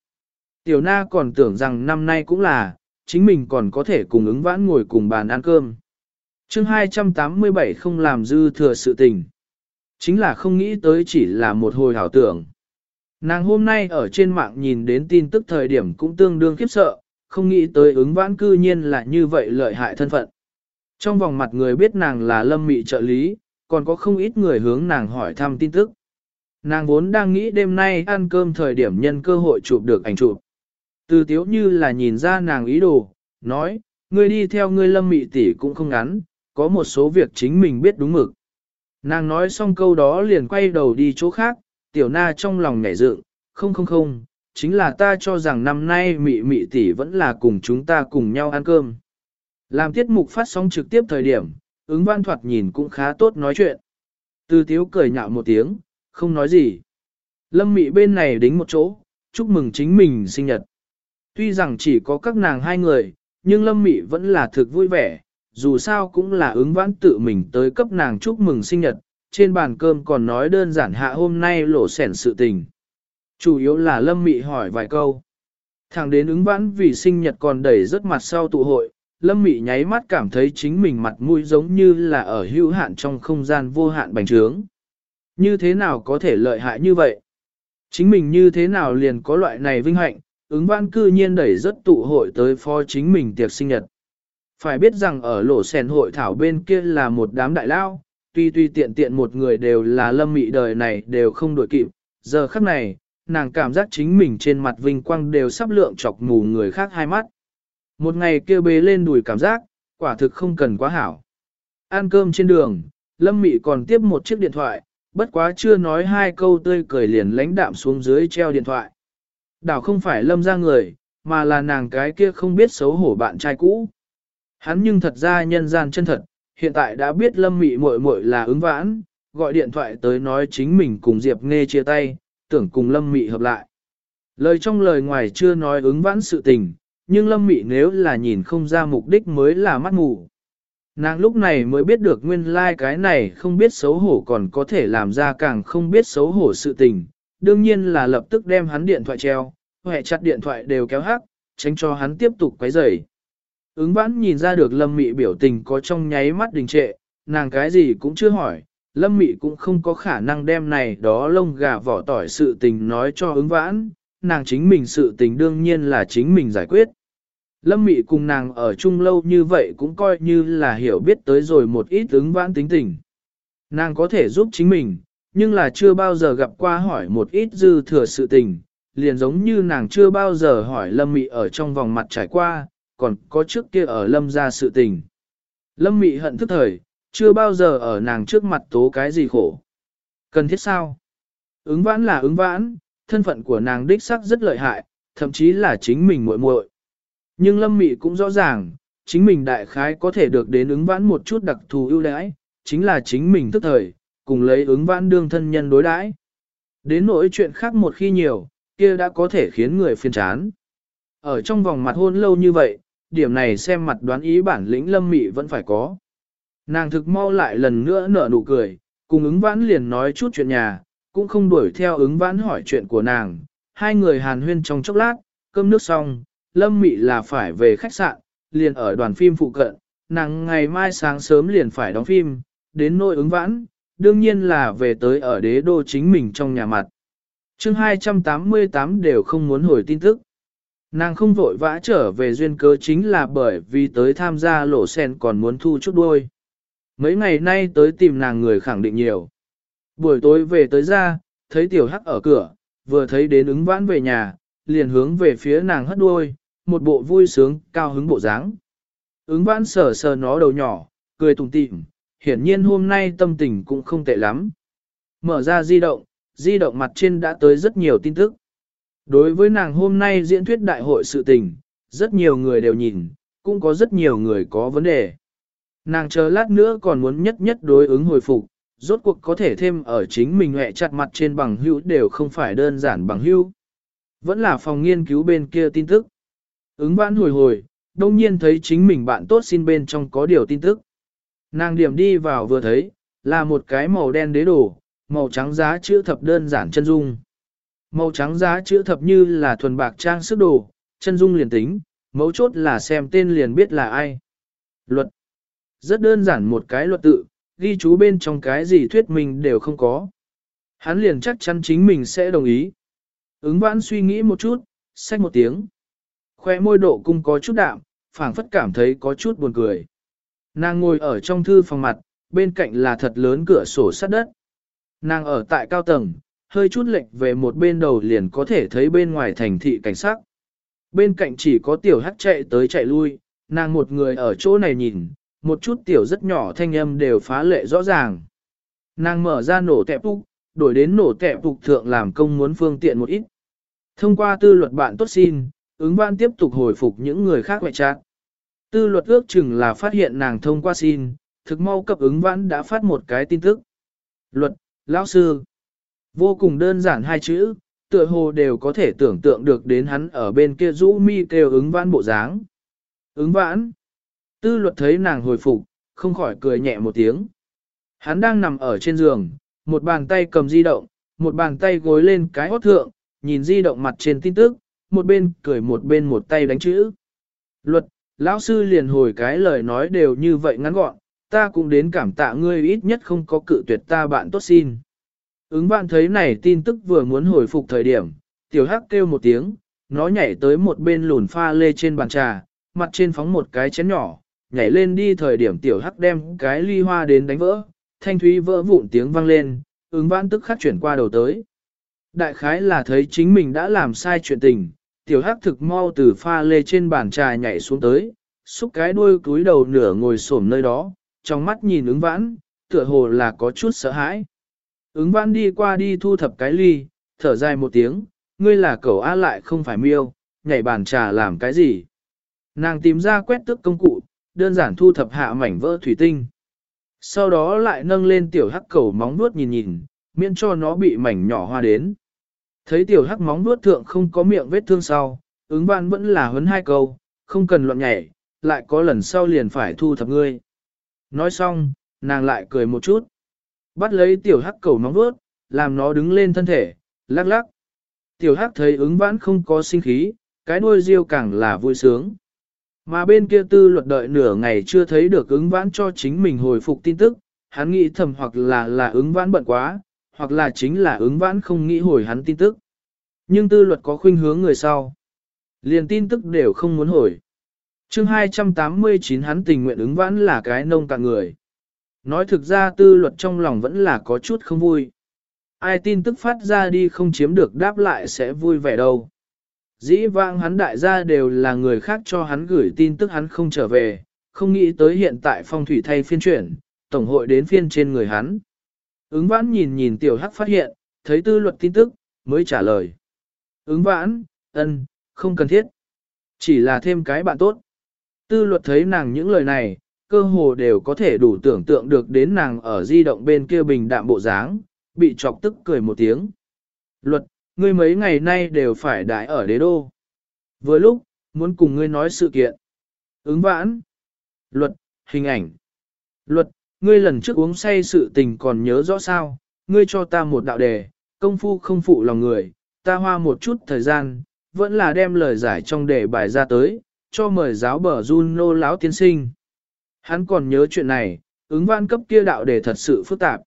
Tiểu na còn tưởng rằng năm nay cũng là, chính mình còn có thể cùng ứng vãn ngồi cùng bàn ăn cơm. chương 287 không làm dư thừa sự tình. Chính là không nghĩ tới chỉ là một hồi hảo tưởng. Nàng hôm nay ở trên mạng nhìn đến tin tức thời điểm cũng tương đương khiếp sợ, không nghĩ tới ứng vãn cư nhiên là như vậy lợi hại thân phận. Trong vòng mặt người biết nàng là lâm mị trợ lý, còn có không ít người hướng nàng hỏi thăm tin tức. Nàng vốn đang nghĩ đêm nay ăn cơm thời điểm nhân cơ hội chụp được ảnh chụp. Từ tiếu như là nhìn ra nàng ý đồ, nói, ngươi đi theo ngươi lâm mị tỷ cũng không ngắn, có một số việc chính mình biết đúng mực. Nàng nói xong câu đó liền quay đầu đi chỗ khác, tiểu na trong lòng nhảy dựng, không không không, chính là ta cho rằng năm nay mị mị tỷ vẫn là cùng chúng ta cùng nhau ăn cơm. Làm tiết mục phát sóng trực tiếp thời điểm, ứng văn thoạt nhìn cũng khá tốt nói chuyện. Từ tiếu cười nhạo một tiếng, không nói gì. Lâm mị bên này đính một chỗ, chúc mừng chính mình sinh nhật. Tuy rằng chỉ có các nàng hai người, nhưng Lâm Mị vẫn là thực vui vẻ, dù sao cũng là ứng vãn tự mình tới cấp nàng chúc mừng sinh nhật, trên bàn cơm còn nói đơn giản hạ hôm nay lộ sẻn sự tình. Chủ yếu là Lâm Mị hỏi vài câu. Thẳng đến ứng vãn vì sinh nhật còn đẩy rất mặt sau tụ hội, Lâm Mị nháy mắt cảm thấy chính mình mặt mũi giống như là ở hữu hạn trong không gian vô hạn bành trướng. Như thế nào có thể lợi hại như vậy? Chính mình như thế nào liền có loại này vinh hạnh, ứng vãn cư nhiên đẩy rất tụ hội tới phó chính mình tiệc sinh nhật. Phải biết rằng ở lỗ sen hội thảo bên kia là một đám đại lao, tuy tuy tiện tiện một người đều là lâm mị đời này đều không đổi kịp, giờ khắc này, nàng cảm giác chính mình trên mặt vinh quang đều sắp lượng chọc mù người khác hai mắt. Một ngày kêu bế lên đùi cảm giác, quả thực không cần quá hảo. Ăn cơm trên đường, lâm mị còn tiếp một chiếc điện thoại, bất quá chưa nói hai câu tươi cười liền lãnh đạm xuống dưới treo điện thoại. Đảo không phải lâm ra người, mà là nàng cái kia không biết xấu hổ bạn trai cũ. Hắn nhưng thật ra nhân gian chân thật, hiện tại đã biết lâm mị muội muội là ứng vãn, gọi điện thoại tới nói chính mình cùng Diệp Nghe chia tay, tưởng cùng lâm mị hợp lại. Lời trong lời ngoài chưa nói ứng vãn sự tình, nhưng lâm mị nếu là nhìn không ra mục đích mới là mắt mù. Nàng lúc này mới biết được nguyên lai like cái này không biết xấu hổ còn có thể làm ra càng không biết xấu hổ sự tình, đương nhiên là lập tức đem hắn điện thoại treo, hệ chặt điện thoại đều kéo hắc, tránh cho hắn tiếp tục quấy rầy. Ứng vãn nhìn ra được lâm mị biểu tình có trong nháy mắt đình trệ, nàng cái gì cũng chưa hỏi, lâm mị cũng không có khả năng đem này đó lông gà vỏ tỏi sự tình nói cho ứng vãn, nàng chính mình sự tình đương nhiên là chính mình giải quyết. Lâm mị cùng nàng ở chung lâu như vậy cũng coi như là hiểu biết tới rồi một ít ứng vãn tính tình. Nàng có thể giúp chính mình, nhưng là chưa bao giờ gặp qua hỏi một ít dư thừa sự tình, liền giống như nàng chưa bao giờ hỏi Lâm Mị ở trong vòng mặt trải qua, còn có trước kia ở Lâm ra sự tình. Lâm Mị hận thức thời, chưa bao giờ ở nàng trước mặt tố cái gì khổ. Cần thiết sao? Ứng vãn là ứng vãn, thân phận của nàng đích sắc rất lợi hại, thậm chí là chính mình muội muội. Nhưng Lâm Mị cũng rõ ràng, chính mình đại khái có thể được đến ứng vãn một chút đặc thù ưu đãi, chính là chính mình thức thời, cùng lấy ứng vãn đương thân nhân đối đãi. Đến nỗi chuyện khác một khi nhiều, kia đã có thể khiến người phiền chán. Ở trong vòng mặt hôn lâu như vậy, điểm này xem mặt đoán ý bản lĩnh lâm mị vẫn phải có. Nàng thực mau lại lần nữa nở nụ cười, cùng ứng vãn liền nói chút chuyện nhà, cũng không đuổi theo ứng vãn hỏi chuyện của nàng. Hai người hàn huyên trong chốc lát, cơm nước xong, lâm mị là phải về khách sạn, liền ở đoàn phim phụ cận, nàng ngày mai sáng sớm liền phải đóng phim, đến nội ứng vãn, đương nhiên là về tới ở đế đô chính mình trong nhà mặt. chương 288 đều không muốn hồi tin tức. Nàng không vội vã trở về duyên cớ chính là bởi vì tới tham gia lộ sen còn muốn thu chút đuôi. Mấy ngày nay tới tìm nàng người khẳng định nhiều. Buổi tối về tới ra, thấy tiểu hắc ở cửa, vừa thấy đến ứng vãn về nhà, liền hướng về phía nàng hất đuôi, một bộ vui sướng, cao hứng bộ dáng. Ứng vãn sờ sờ nó đầu nhỏ, cười tùng tịm, hiển nhiên hôm nay tâm tình cũng không tệ lắm. Mở ra di động, di động mặt trên đã tới rất nhiều tin tức. Đối với nàng hôm nay diễn thuyết đại hội sự tình, rất nhiều người đều nhìn, cũng có rất nhiều người có vấn đề. Nàng chờ lát nữa còn muốn nhất nhất đối ứng hồi phục, rốt cuộc có thể thêm ở chính mình hẹ chặt mặt trên bằng hữu đều không phải đơn giản bằng hữu. Vẫn là phòng nghiên cứu bên kia tin tức. Ứng vãn hồi hồi, đông nhiên thấy chính mình bạn tốt xin bên trong có điều tin tức. Nàng điểm đi vào vừa thấy, là một cái màu đen đế đồ, màu trắng giá chữ thập đơn giản chân dung. Màu trắng giá chữ thập như là thuần bạc trang sức đồ, chân dung liền tính, mấu chốt là xem tên liền biết là ai. Luật. Rất đơn giản một cái luật tự, ghi chú bên trong cái gì thuyết mình đều không có. Hắn liền chắc chắn chính mình sẽ đồng ý. Ứng vãn suy nghĩ một chút, xách một tiếng. Khoe môi độ cung có chút đạm, phảng phất cảm thấy có chút buồn cười. Nàng ngồi ở trong thư phòng mặt, bên cạnh là thật lớn cửa sổ sắt đất. Nàng ở tại cao tầng, hơi chút lệch về một bên đầu liền có thể thấy bên ngoài thành thị cảnh sắc. Bên cạnh chỉ có tiểu hắc chạy tới chạy lui, nàng một người ở chỗ này nhìn, một chút tiểu rất nhỏ thanh âm đều phá lệ rõ ràng. Nàng mở ra nổ tẹp phục, đổi đến nổ tẹp phục thượng làm công muốn phương tiện một ít. Thông qua tư luật bạn tốt xin, ứng ban tiếp tục hồi phục những người khác ngoại trạng. Tư luật ước chừng là phát hiện nàng thông qua xin, thực mau cấp ứng vãn đã phát một cái tin tức. Luật, lão sư. Vô cùng đơn giản hai chữ, tựa hồ đều có thể tưởng tượng được đến hắn ở bên kia rũ mi kêu ứng vãn bộ dáng. Ứng vãn. Tư luật thấy nàng hồi phục, không khỏi cười nhẹ một tiếng. Hắn đang nằm ở trên giường, một bàn tay cầm di động, một bàn tay gối lên cái hót thượng, nhìn di động mặt trên tin tức, một bên cười một bên một tay đánh chữ. Luật, lão sư liền hồi cái lời nói đều như vậy ngắn gọn, ta cũng đến cảm tạ ngươi ít nhất không có cự tuyệt ta bạn tốt xin. Ứng bạn thấy này tin tức vừa muốn hồi phục thời điểm, tiểu hắc kêu một tiếng, nó nhảy tới một bên lùn pha lê trên bàn trà, mặt trên phóng một cái chén nhỏ, nhảy lên đi thời điểm tiểu hắc đem cái ly hoa đến đánh vỡ, thanh thúy vỡ vụn tiếng vang lên, ứng vãn tức khắc chuyển qua đầu tới. Đại khái là thấy chính mình đã làm sai chuyện tình, tiểu hắc thực mau từ pha lê trên bàn trà nhảy xuống tới, xúc cái đuôi cúi đầu nửa ngồi xổm nơi đó, trong mắt nhìn ứng vãn, tựa hồ là có chút sợ hãi. Ứng vãn đi qua đi thu thập cái ly, thở dài một tiếng, ngươi là cậu á lại không phải miêu, nhảy bàn trà làm cái gì. Nàng tìm ra quét tước công cụ, đơn giản thu thập hạ mảnh vỡ thủy tinh. Sau đó lại nâng lên tiểu hắc cầu móng vuốt nhìn nhìn, miễn cho nó bị mảnh nhỏ hoa đến. Thấy tiểu hắc móng vuốt thượng không có miệng vết thương sau, ứng văn vẫn là huấn hai câu, không cần loạn nhảy, lại có lần sau liền phải thu thập ngươi. Nói xong, nàng lại cười một chút. Bắt lấy tiểu hắc cầu móng vuốt, làm nó đứng lên thân thể, lắc lắc. Tiểu hắc thấy ứng vãn không có sinh khí, cái đuôi riêu càng là vui sướng. Mà bên kia tư luật đợi nửa ngày chưa thấy được ứng vãn cho chính mình hồi phục tin tức, hắn nghĩ thầm hoặc là là ứng vãn bận quá, hoặc là chính là ứng vãn không nghĩ hồi hắn tin tức. Nhưng tư luật có khuynh hướng người sau. Liền tin tức đều không muốn hồi. chương 289 hắn tình nguyện ứng vãn là cái nông cạn người. Nói thực ra tư luật trong lòng vẫn là có chút không vui. Ai tin tức phát ra đi không chiếm được đáp lại sẽ vui vẻ đâu. Dĩ vãng hắn đại gia đều là người khác cho hắn gửi tin tức hắn không trở về, không nghĩ tới hiện tại phong thủy thay phiên chuyển, tổng hội đến phiên trên người hắn. Ứng vãn nhìn nhìn tiểu hắc phát hiện, thấy tư luật tin tức, mới trả lời. Ứng vãn, ân, không cần thiết. Chỉ là thêm cái bạn tốt. Tư luật thấy nàng những lời này, cơ hồ đều có thể đủ tưởng tượng được đến nàng ở di động bên kia bình đạm bộ dáng, bị chọc tức cười một tiếng. Luật, ngươi mấy ngày nay đều phải đại ở đế đô. Vừa lúc, muốn cùng ngươi nói sự kiện. Ứng vãn. Luật, hình ảnh. Luật, ngươi lần trước uống say sự tình còn nhớ rõ sao, ngươi cho ta một đạo đề, công phu không phụ lòng người, ta hoa một chút thời gian, vẫn là đem lời giải trong đề bài ra tới, cho mời giáo bờ Juno lão tiên sinh. Hắn còn nhớ chuyện này, ứng văn cấp kia đạo đề thật sự phức tạp.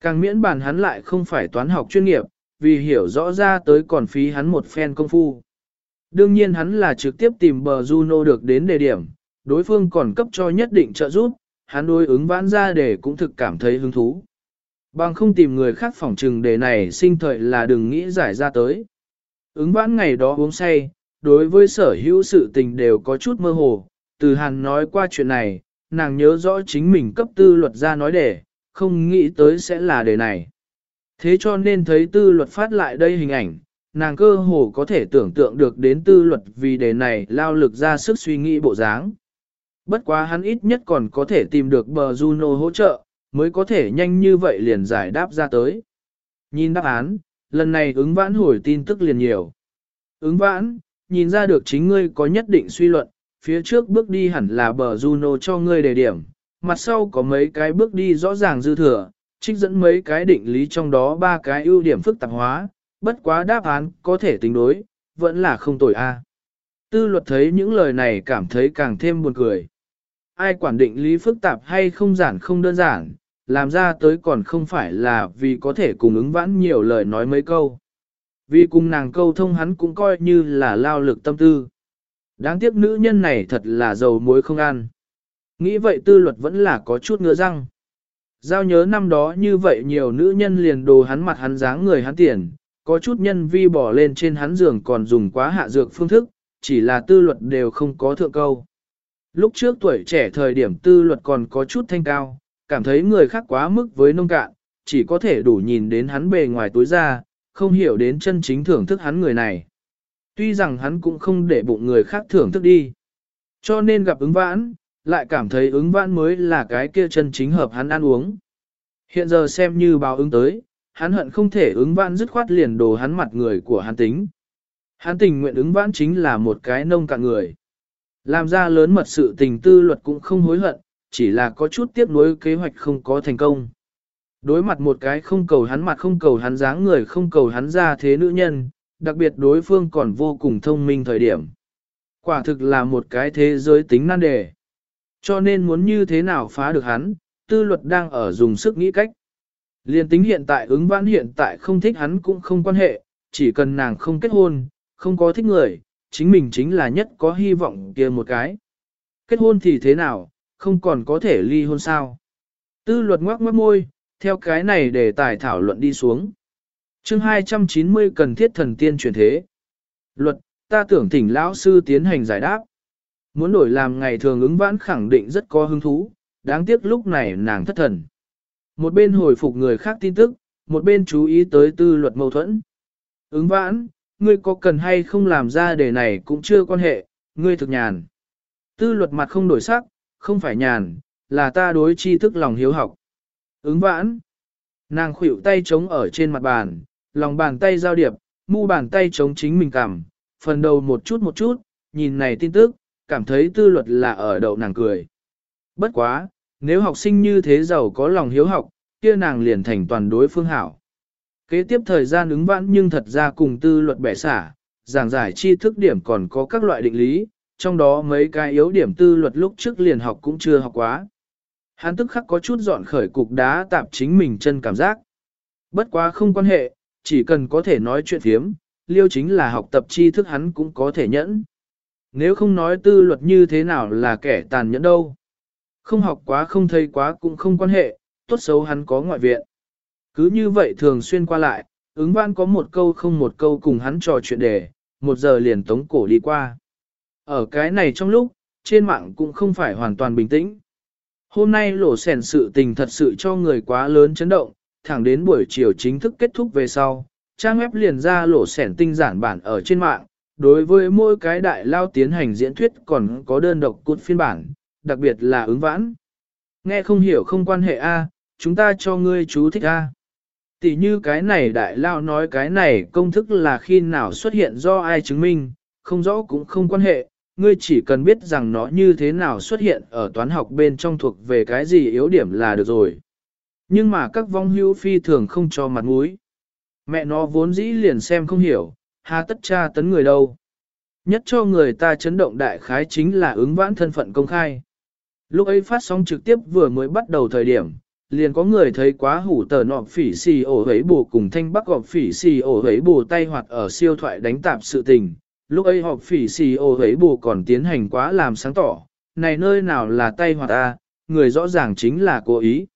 Càng miễn bàn hắn lại không phải toán học chuyên nghiệp, vì hiểu rõ ra tới còn phí hắn một phen công phu. Đương nhiên hắn là trực tiếp tìm bờ Juno được đến đề điểm, đối phương còn cấp cho nhất định trợ giúp, hắn đối ứng vãn ra để cũng thực cảm thấy hứng thú. Bằng không tìm người khác phỏng trừng đề này sinh thời là đừng nghĩ giải ra tới. Ứng vãn ngày đó uống say, đối với sở hữu sự tình đều có chút mơ hồ, từ hàn nói qua chuyện này, nàng nhớ rõ chính mình cấp tư luật ra nói để, không nghĩ tới sẽ là đề này. Thế cho nên thấy tư luật phát lại đây hình ảnh, nàng cơ hồ có thể tưởng tượng được đến tư luật vì đề này lao lực ra sức suy nghĩ bộ dáng. Bất quá hắn ít nhất còn có thể tìm được bờ Juno hỗ trợ, mới có thể nhanh như vậy liền giải đáp ra tới. Nhìn đáp án, lần này ứng vãn hồi tin tức liền nhiều. Ứng vãn, nhìn ra được chính ngươi có nhất định suy luận, phía trước bước đi hẳn là bờ Juno cho ngươi đề điểm, mặt sau có mấy cái bước đi rõ ràng dư thừa, trích dẫn mấy cái định lý trong đó ba cái ưu điểm phức tạp hóa, bất quá đáp án có thể tính đối, vẫn là không tồi a. Tư luật thấy những lời này cảm thấy càng thêm buồn cười. Ai quản định lý phức tạp hay không giản không đơn giản, làm ra tới còn không phải là vì có thể cùng ứng vãn nhiều lời nói mấy câu. Vì cùng nàng câu thông hắn cũng coi như là lao lực tâm tư. Đáng tiếc nữ nhân này thật là dầu muối không ăn. Nghĩ vậy tư luật vẫn là có chút ngựa răng. Giao nhớ năm đó như vậy nhiều nữ nhân liền đồ hắn mặt hắn dáng người hắn tiền, có chút nhân vi bỏ lên trên hắn giường còn dùng quá hạ dược phương thức, chỉ là tư luật đều không có thượng câu. Lúc trước tuổi trẻ thời điểm tư luật còn có chút thanh cao, cảm thấy người khác quá mức với nông cạn, chỉ có thể đủ nhìn đến hắn bề ngoài tối ra, không hiểu đến chân chính thưởng thức hắn người này. Tuy rằng hắn cũng không để bụng người khác thưởng thức đi. Cho nên gặp ứng vãn, lại cảm thấy ứng vãn mới là cái kia chân chính hợp hắn ăn uống. Hiện giờ xem như báo ứng tới, hắn hận không thể ứng vãn dứt khoát liền đồ hắn mặt người của hắn tính. Hắn tình nguyện ứng vãn chính là một cái nông cạn người. Làm ra lớn mật sự tình tư luật cũng không hối hận, chỉ là có chút tiếc nuối kế hoạch không có thành công. Đối mặt một cái không cầu hắn mặt không cầu hắn dáng người không cầu hắn ra thế nữ nhân, đặc biệt đối phương còn vô cùng thông minh thời điểm. Quả thực là một cái thế giới tính nan đề. Cho nên muốn như thế nào phá được hắn, tư luật đang ở dùng sức nghĩ cách. Liên tính hiện tại ứng vãn hiện tại không thích hắn cũng không quan hệ, chỉ cần nàng không kết hôn, không có thích người, chính mình chính là nhất có hy vọng kia một cái. Kết hôn thì thế nào, không còn có thể ly hôn sao. Tư luật ngoác mất môi, theo cái này để tài thảo luận đi xuống. chương 290 cần thiết thần tiên chuyển thế. Luật, ta tưởng thỉnh lão sư tiến hành giải đáp. Muốn đổi làm ngày thường ứng vãn khẳng định rất có hứng thú, đáng tiếc lúc này nàng thất thần. Một bên hồi phục người khác tin tức, một bên chú ý tới tư luật mâu thuẫn. Ứng vãn, ngươi có cần hay không làm ra đề này cũng chưa quan hệ, ngươi thực nhàn. Tư luật mặt không đổi sắc, không phải nhàn, là ta đối tri thức lòng hiếu học. Ứng vãn, nàng khuỵu tay chống ở trên mặt bàn, lòng bàn tay giao điệp, mu bàn tay chống chính mình cảm, phần đầu một chút một chút, nhìn này tin tức, cảm thấy tư luật là ở đậu nàng cười. Bất quá, nếu học sinh như thế giàu có lòng hiếu học, kia nàng liền thành toàn đối phương hảo. Kế tiếp thời gian ứng vãn nhưng thật ra cùng tư luật bẻ xả, giảng giải tri thức điểm còn có các loại định lý, trong đó mấy cái yếu điểm tư luật lúc trước liền học cũng chưa học quá. Hắn tức khắc có chút dọn khởi cục đá tạp chính mình chân cảm giác. Bất quá không quan hệ, chỉ cần có thể nói chuyện phiếm, liêu chính là học tập tri thức hắn cũng có thể nhẫn. Nếu không nói tư luật như thế nào là kẻ tàn nhẫn đâu. Không học quá không thấy quá cũng không quan hệ, tốt xấu hắn có ngoại viện. Cứ như vậy thường xuyên qua lại, ứng văn có một câu không một câu cùng hắn trò chuyện đề, một giờ liền tống cổ đi qua. Ở cái này trong lúc, trên mạng cũng không phải hoàn toàn bình tĩnh. Hôm nay lỗ sẻn sự tình thật sự cho người quá lớn chấn động, thẳng đến buổi chiều chính thức kết thúc về sau, trang web liền ra lỗ sẻn tinh giản bản ở trên mạng, đối với mỗi cái đại lao tiến hành diễn thuyết còn có đơn độc cút phiên bản, đặc biệt là ứng vãn. Nghe không hiểu không quan hệ A, chúng ta cho ngươi chú thích A. Tỷ như cái này đại lao nói cái này công thức là khi nào xuất hiện do ai chứng minh, không rõ cũng không quan hệ, ngươi chỉ cần biết rằng nó như thế nào xuất hiện ở toán học bên trong thuộc về cái gì yếu điểm là được rồi. Nhưng mà các vong hữu phi thường không cho mặt mũi. Mẹ nó vốn dĩ liền xem không hiểu, hà tất cha tấn người đâu. Nhất cho người ta chấn động đại khái chính là ứng vãn thân phận công khai. Lúc ấy phát sóng trực tiếp vừa mới bắt đầu thời điểm, liền có người thấy quá hủ tờ nọ phỉ xì ổ hấy bù cùng thanh bắc gọp phỉ xì ổ hấy bù tay hoạt ở siêu thoại đánh tạp sự tình. Lúc ấy họp phỉ xì ổ hấy bù còn tiến hành quá làm sáng tỏ, này nơi nào là tay hoạt ta, người rõ ràng chính là cố ý.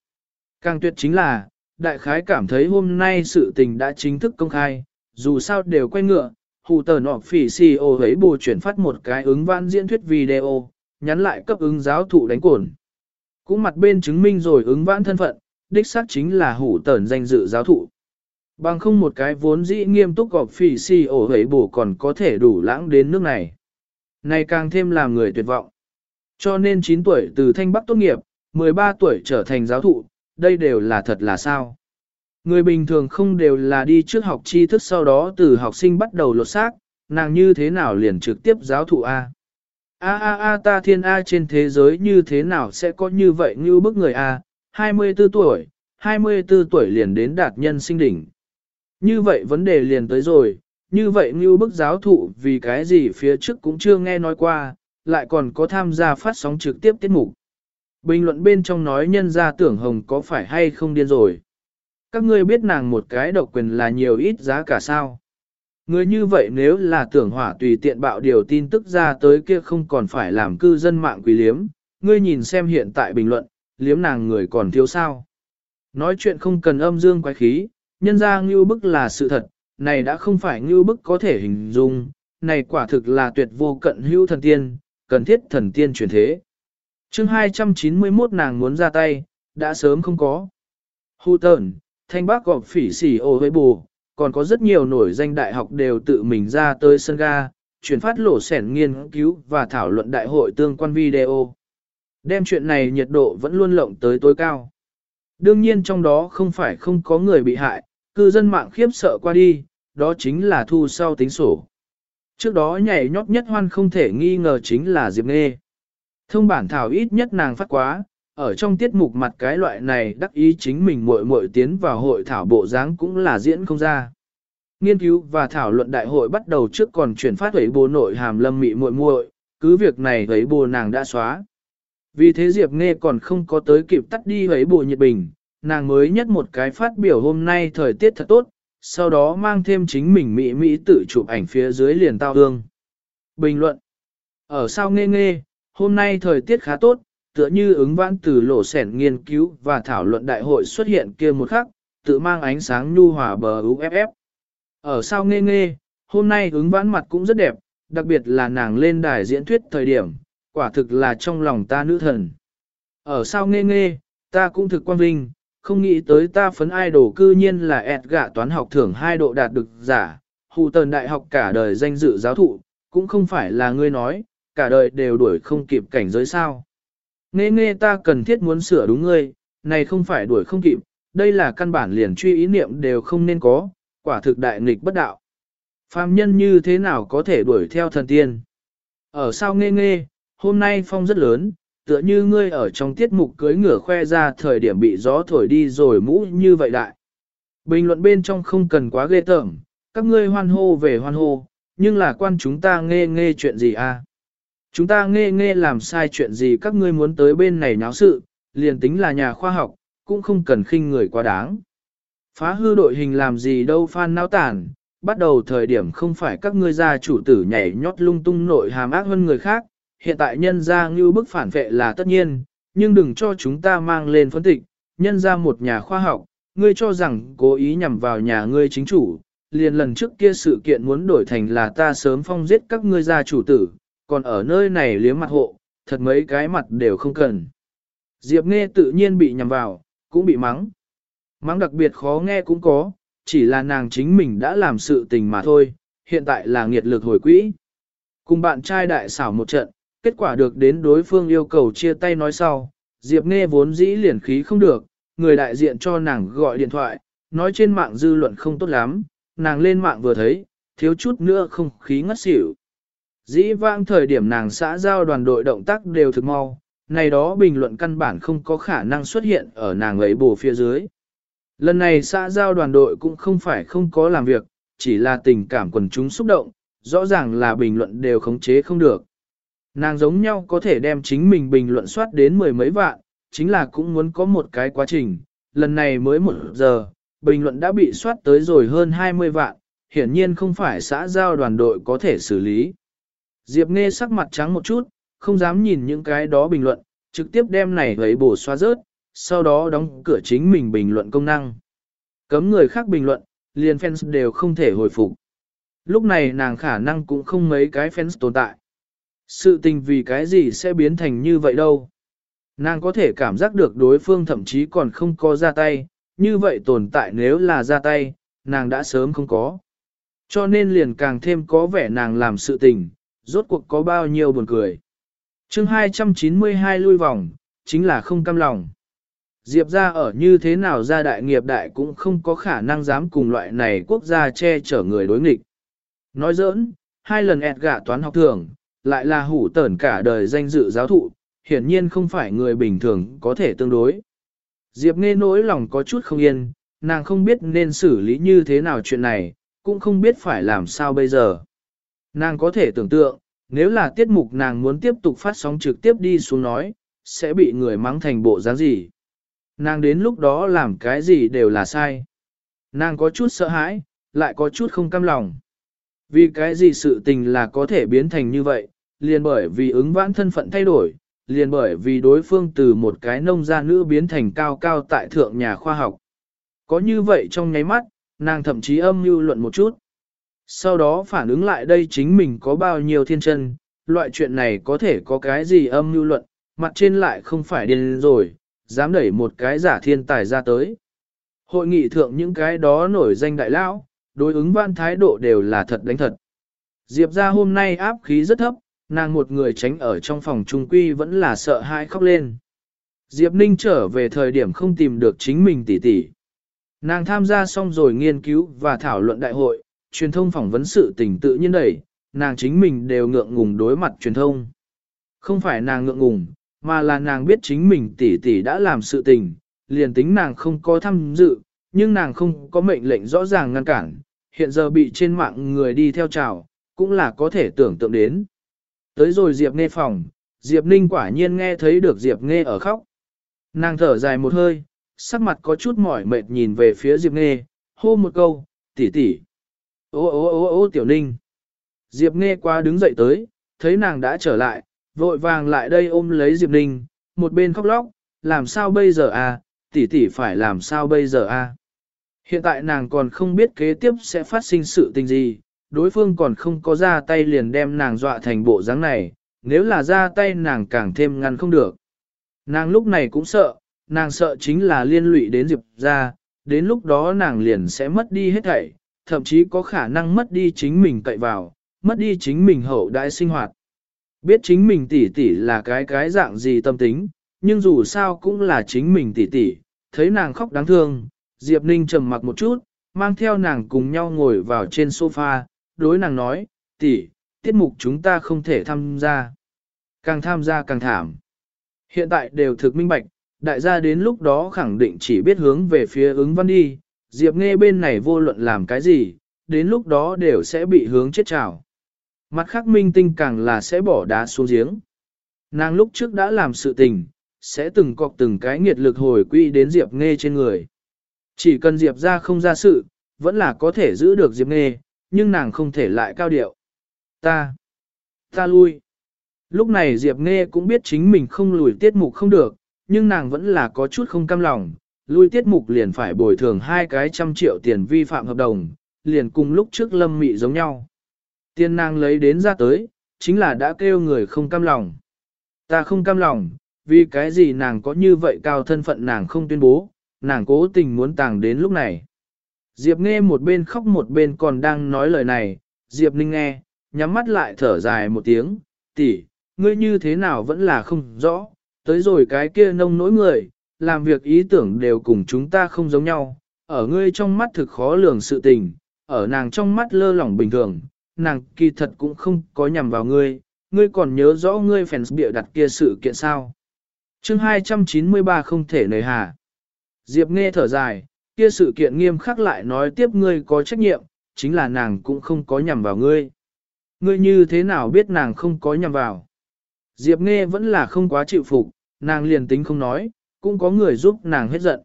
Càng tuyệt chính là, đại khái cảm thấy hôm nay sự tình đã chính thức công khai, dù sao đều quay ngựa, hù tờ nọ phỉ xì ổ hấy bù chuyển phát một cái ứng văn diễn thuyết video, nhắn lại cấp ứng giáo thụ đánh cổn. Cũng mặt bên chứng minh rồi ứng vãn thân phận, đích xác chính là hủ tẩn danh dự giáo thụ. Bằng không một cái vốn dĩ nghiêm túc gọp phỉ si ổ hấy bổ còn có thể đủ lãng đến nước này. Này càng thêm làm người tuyệt vọng. Cho nên 9 tuổi từ thanh bắc tốt nghiệp, 13 tuổi trở thành giáo thụ, đây đều là thật là sao. Người bình thường không đều là đi trước học tri thức sau đó từ học sinh bắt đầu lột xác, nàng như thế nào liền trực tiếp giáo thụ A. A a a ta thiên A trên thế giới như thế nào sẽ có như vậy như bức người A, 24 tuổi, 24 tuổi liền đến đạt nhân sinh đỉnh. Như vậy vấn đề liền tới rồi, như vậy như bức giáo thụ vì cái gì phía trước cũng chưa nghe nói qua, lại còn có tham gia phát sóng trực tiếp tiết mục. Bình luận bên trong nói nhân ra tưởng hồng có phải hay không điên rồi. Các ngươi biết nàng một cái độc quyền là nhiều ít giá cả sao. Người như vậy nếu là tưởng hỏa tùy tiện bạo điều tin tức ra tới kia không còn phải làm cư dân mạng quý liếm, ngươi nhìn xem hiện tại bình luận, liếm nàng người còn thiếu sao. Nói chuyện không cần âm dương quái khí, nhân ra ngưu bức là sự thật, này đã không phải ngưu bức có thể hình dung, này quả thực là tuyệt vô cận hữu thần tiên, cần thiết thần tiên chuyển thế. chương 291 nàng muốn ra tay, đã sớm không có. Hù tờn, thanh bác gọp phỉ xỉ ô với bù, còn có rất nhiều nổi danh đại học đều tự mình ra tới sân ga, chuyển phát lộ sẻn nghiên cứu và thảo luận đại hội tương quan video. Đem chuyện này nhiệt độ vẫn luôn lộng tới tối cao. Đương nhiên trong đó không phải không có người bị hại, cư dân mạng khiếp sợ qua đi, đó chính là thu sau tính sổ. Trước đó nhảy nhót nhất hoan không thể nghi ngờ chính là Diệp Nghê. Thông bản thảo ít nhất nàng phát quá, ở trong tiết mục mặt cái loại này đắc ý chính mình muội muội tiến vào hội thảo bộ dáng cũng là diễn không ra. Nghiên cứu và thảo luận đại hội bắt đầu trước còn chuyển phát ấy bố nội hàm lâm mị muội muội, cứ việc này ấy bố nàng đã xóa. Vì thế Diệp Nghe còn không có tới kịp tắt đi ấy bố nhiệt bình, nàng mới nhất một cái phát biểu hôm nay thời tiết thật tốt, sau đó mang thêm chính mình mỹ mỹ tự chụp ảnh phía dưới liền tao hương. Bình luận Ở sao nghe nghe, hôm nay thời tiết khá tốt, tựa như ứng vãn từ lộ sẻn nghiên cứu và thảo luận đại hội xuất hiện kia một khắc, tự mang ánh sáng nhu hòa bờ UFF. Ở sao nghe nghe, hôm nay ứng vãn mặt cũng rất đẹp, đặc biệt là nàng lên đài diễn thuyết thời điểm, quả thực là trong lòng ta nữ thần. Ở sao nghe nghe, ta cũng thực quan vinh, không nghĩ tới ta phấn idol cư nhiên là ẹt gạ toán học thưởng hai độ đạt được giả, hù tần đại học cả đời danh dự giáo thụ, cũng không phải là ngươi nói, cả đời đều đuổi không kịp cảnh giới sao. Nghe nghe ta cần thiết muốn sửa đúng ngươi, này không phải đuổi không kịp, đây là căn bản liền truy ý niệm đều không nên có, quả thực đại nghịch bất đạo. Phàm nhân như thế nào có thể đuổi theo thần tiên? Ở sao nghe nghe, hôm nay phong rất lớn, tựa như ngươi ở trong tiết mục cưới ngửa khoe ra thời điểm bị gió thổi đi rồi mũ như vậy đại. Bình luận bên trong không cần quá ghê tởm, các ngươi hoan hô về hoan hô, nhưng là quan chúng ta nghe nghe chuyện gì à? Chúng ta nghe nghe làm sai chuyện gì các ngươi muốn tới bên này náo sự, liền tính là nhà khoa học, cũng không cần khinh người quá đáng. Phá hư đội hình làm gì đâu phan náo tản, bắt đầu thời điểm không phải các ngươi gia chủ tử nhảy nhót lung tung nội hàm ác hơn người khác, hiện tại nhân ra như bức phản vệ là tất nhiên, nhưng đừng cho chúng ta mang lên phân tịch, nhân ra một nhà khoa học, ngươi cho rằng cố ý nhằm vào nhà ngươi chính chủ, liền lần trước kia sự kiện muốn đổi thành là ta sớm phong giết các ngươi gia chủ tử, còn ở nơi này liếm mặt hộ, thật mấy cái mặt đều không cần. Diệp nghe tự nhiên bị nhằm vào, cũng bị mắng. Mắng đặc biệt khó nghe cũng có, chỉ là nàng chính mình đã làm sự tình mà thôi, hiện tại là nghiệt lực hồi quỹ. Cùng bạn trai đại xảo một trận, kết quả được đến đối phương yêu cầu chia tay nói sau, Diệp nghe vốn dĩ liền khí không được, người đại diện cho nàng gọi điện thoại, nói trên mạng dư luận không tốt lắm, nàng lên mạng vừa thấy, thiếu chút nữa không khí ngất xỉu. Dĩ vãng thời điểm nàng xã giao đoàn đội động tác đều thực mau, này đó bình luận căn bản không có khả năng xuất hiện ở nàng ấy bổ phía dưới. Lần này xã giao đoàn đội cũng không phải không có làm việc, chỉ là tình cảm quần chúng xúc động, rõ ràng là bình luận đều khống chế không được. Nàng giống nhau có thể đem chính mình bình luận soát đến mười mấy vạn, chính là cũng muốn có một cái quá trình, lần này mới một giờ, bình luận đã bị soát tới rồi hơn 20 vạn, hiển nhiên không phải xã giao đoàn đội có thể xử lý. Diệp nghe sắc mặt trắng một chút, không dám nhìn những cái đó bình luận, trực tiếp đem này lấy bổ xóa rớt, sau đó đóng cửa chính mình bình luận công năng. Cấm người khác bình luận, liền fans đều không thể hồi phục. Lúc này nàng khả năng cũng không mấy cái fans tồn tại. Sự tình vì cái gì sẽ biến thành như vậy đâu. Nàng có thể cảm giác được đối phương thậm chí còn không có ra tay, như vậy tồn tại nếu là ra tay, nàng đã sớm không có. Cho nên liền càng thêm có vẻ nàng làm sự tình, rốt cuộc có bao nhiêu buồn cười. chương 292 lui vòng, chính là không cam lòng. Diệp ra ở như thế nào ra đại nghiệp đại cũng không có khả năng dám cùng loại này quốc gia che chở người đối nghịch. Nói giỡn, hai lần ẹt gạ toán học thường, lại là hủ tẩn cả đời danh dự giáo thụ, hiển nhiên không phải người bình thường có thể tương đối. Diệp nghe nỗi lòng có chút không yên, nàng không biết nên xử lý như thế nào chuyện này, cũng không biết phải làm sao bây giờ. Nàng có thể tưởng tượng, nếu là tiết mục nàng muốn tiếp tục phát sóng trực tiếp đi xuống nói, sẽ bị người mắng thành bộ dáng gì. Nàng đến lúc đó làm cái gì đều là sai. Nàng có chút sợ hãi, lại có chút không cam lòng. Vì cái gì sự tình là có thể biến thành như vậy, liền bởi vì ứng vãn thân phận thay đổi, liền bởi vì đối phương từ một cái nông gia nữ biến thành cao cao tại thượng nhà khoa học. Có như vậy trong nháy mắt, nàng thậm chí âm mưu luận một chút. Sau đó phản ứng lại đây chính mình có bao nhiêu thiên chân, loại chuyện này có thể có cái gì âm mưu luận, mặt trên lại không phải điên rồi, dám đẩy một cái giả thiên tài ra tới. Hội nghị thượng những cái đó nổi danh đại lão, đối ứng văn thái độ đều là thật đánh thật. Diệp ra hôm nay áp khí rất thấp, nàng một người tránh ở trong phòng trung quy vẫn là sợ hãi khóc lên. Diệp Ninh trở về thời điểm không tìm được chính mình tỷ tỷ. Nàng tham gia xong rồi nghiên cứu và thảo luận đại hội, truyền thông phỏng vấn sự tình tự nhiên đẩy, nàng chính mình đều ngượng ngùng đối mặt truyền thông. Không phải nàng ngượng ngùng, mà là nàng biết chính mình tỷ tỷ đã làm sự tình, liền tính nàng không có tham dự, nhưng nàng không có mệnh lệnh rõ ràng ngăn cản, hiện giờ bị trên mạng người đi theo trào cũng là có thể tưởng tượng đến. Tới rồi Diệp Nghe phòng, Diệp Ninh quả nhiên nghe thấy được Diệp Nghe ở khóc. Nàng thở dài một hơi, sắc mặt có chút mỏi mệt nhìn về phía Diệp Nghe, hô một câu, tỷ tỷ. Ô ô ô ô tiểu ninh. Diệp Nghe qua đứng dậy tới, thấy nàng đã trở lại, vội vàng lại đây ôm lấy Diệp Ninh, một bên khóc lóc, làm sao bây giờ à, tỷ tỷ phải làm sao bây giờ à. Hiện tại nàng còn không biết kế tiếp sẽ phát sinh sự tình gì, đối phương còn không có ra tay liền đem nàng dọa thành bộ dáng này, nếu là ra tay nàng càng thêm ngăn không được. Nàng lúc này cũng sợ, nàng sợ chính là liên lụy đến Diệp ra, đến lúc đó nàng liền sẽ mất đi hết thảy, thậm chí có khả năng mất đi chính mình cậy vào, mất đi chính mình hậu đại sinh hoạt. Biết chính mình tỷ tỷ là cái cái dạng gì tâm tính, nhưng dù sao cũng là chính mình tỷ tỷ, thấy nàng khóc đáng thương, Diệp Ninh trầm mặc một chút, mang theo nàng cùng nhau ngồi vào trên sofa, đối nàng nói, tỷ, tiết mục chúng ta không thể tham gia. Càng tham gia càng thảm. Hiện tại đều thực minh bạch, đại gia đến lúc đó khẳng định chỉ biết hướng về phía ứng văn đi, Diệp nghe bên này vô luận làm cái gì, đến lúc đó đều sẽ bị hướng chết trào. Mặt khác minh tinh càng là sẽ bỏ đá xuống giếng. Nàng lúc trước đã làm sự tình, sẽ từng cọc từng cái nghiệt lực hồi quy đến Diệp Nghe trên người. Chỉ cần Diệp ra không ra sự, vẫn là có thể giữ được Diệp Nghe, nhưng nàng không thể lại cao điệu. Ta, ta lui. Lúc này Diệp Nghe cũng biết chính mình không lùi tiết mục không được, nhưng nàng vẫn là có chút không cam lòng. Lui tiết mục liền phải bồi thường hai cái trăm triệu tiền vi phạm hợp đồng, liền cùng lúc trước lâm mị giống nhau. Tiên nàng lấy đến ra tới, chính là đã kêu người không cam lòng. Ta không cam lòng, vì cái gì nàng có như vậy cao thân phận nàng không tuyên bố, nàng cố tình muốn tàng đến lúc này. Diệp nghe một bên khóc một bên còn đang nói lời này, Diệp ninh nghe, nhắm mắt lại thở dài một tiếng, tỷ, ngươi như thế nào vẫn là không rõ, tới rồi cái kia nông nỗi người, làm việc ý tưởng đều cùng chúng ta không giống nhau, ở ngươi trong mắt thực khó lường sự tình, ở nàng trong mắt lơ lỏng bình thường, nàng kỳ thật cũng không có nhằm vào ngươi, ngươi còn nhớ rõ ngươi fans bịa đặt kia sự kiện sao. chương 293 không thể nời hà. Diệp nghe thở dài, kia sự kiện nghiêm khắc lại nói tiếp ngươi có trách nhiệm, chính là nàng cũng không có nhằm vào ngươi. Ngươi như thế nào biết nàng không có nhằm vào? Diệp nghe vẫn là không quá chịu phục, nàng liền tính không nói, cũng có người giúp nàng hết giận.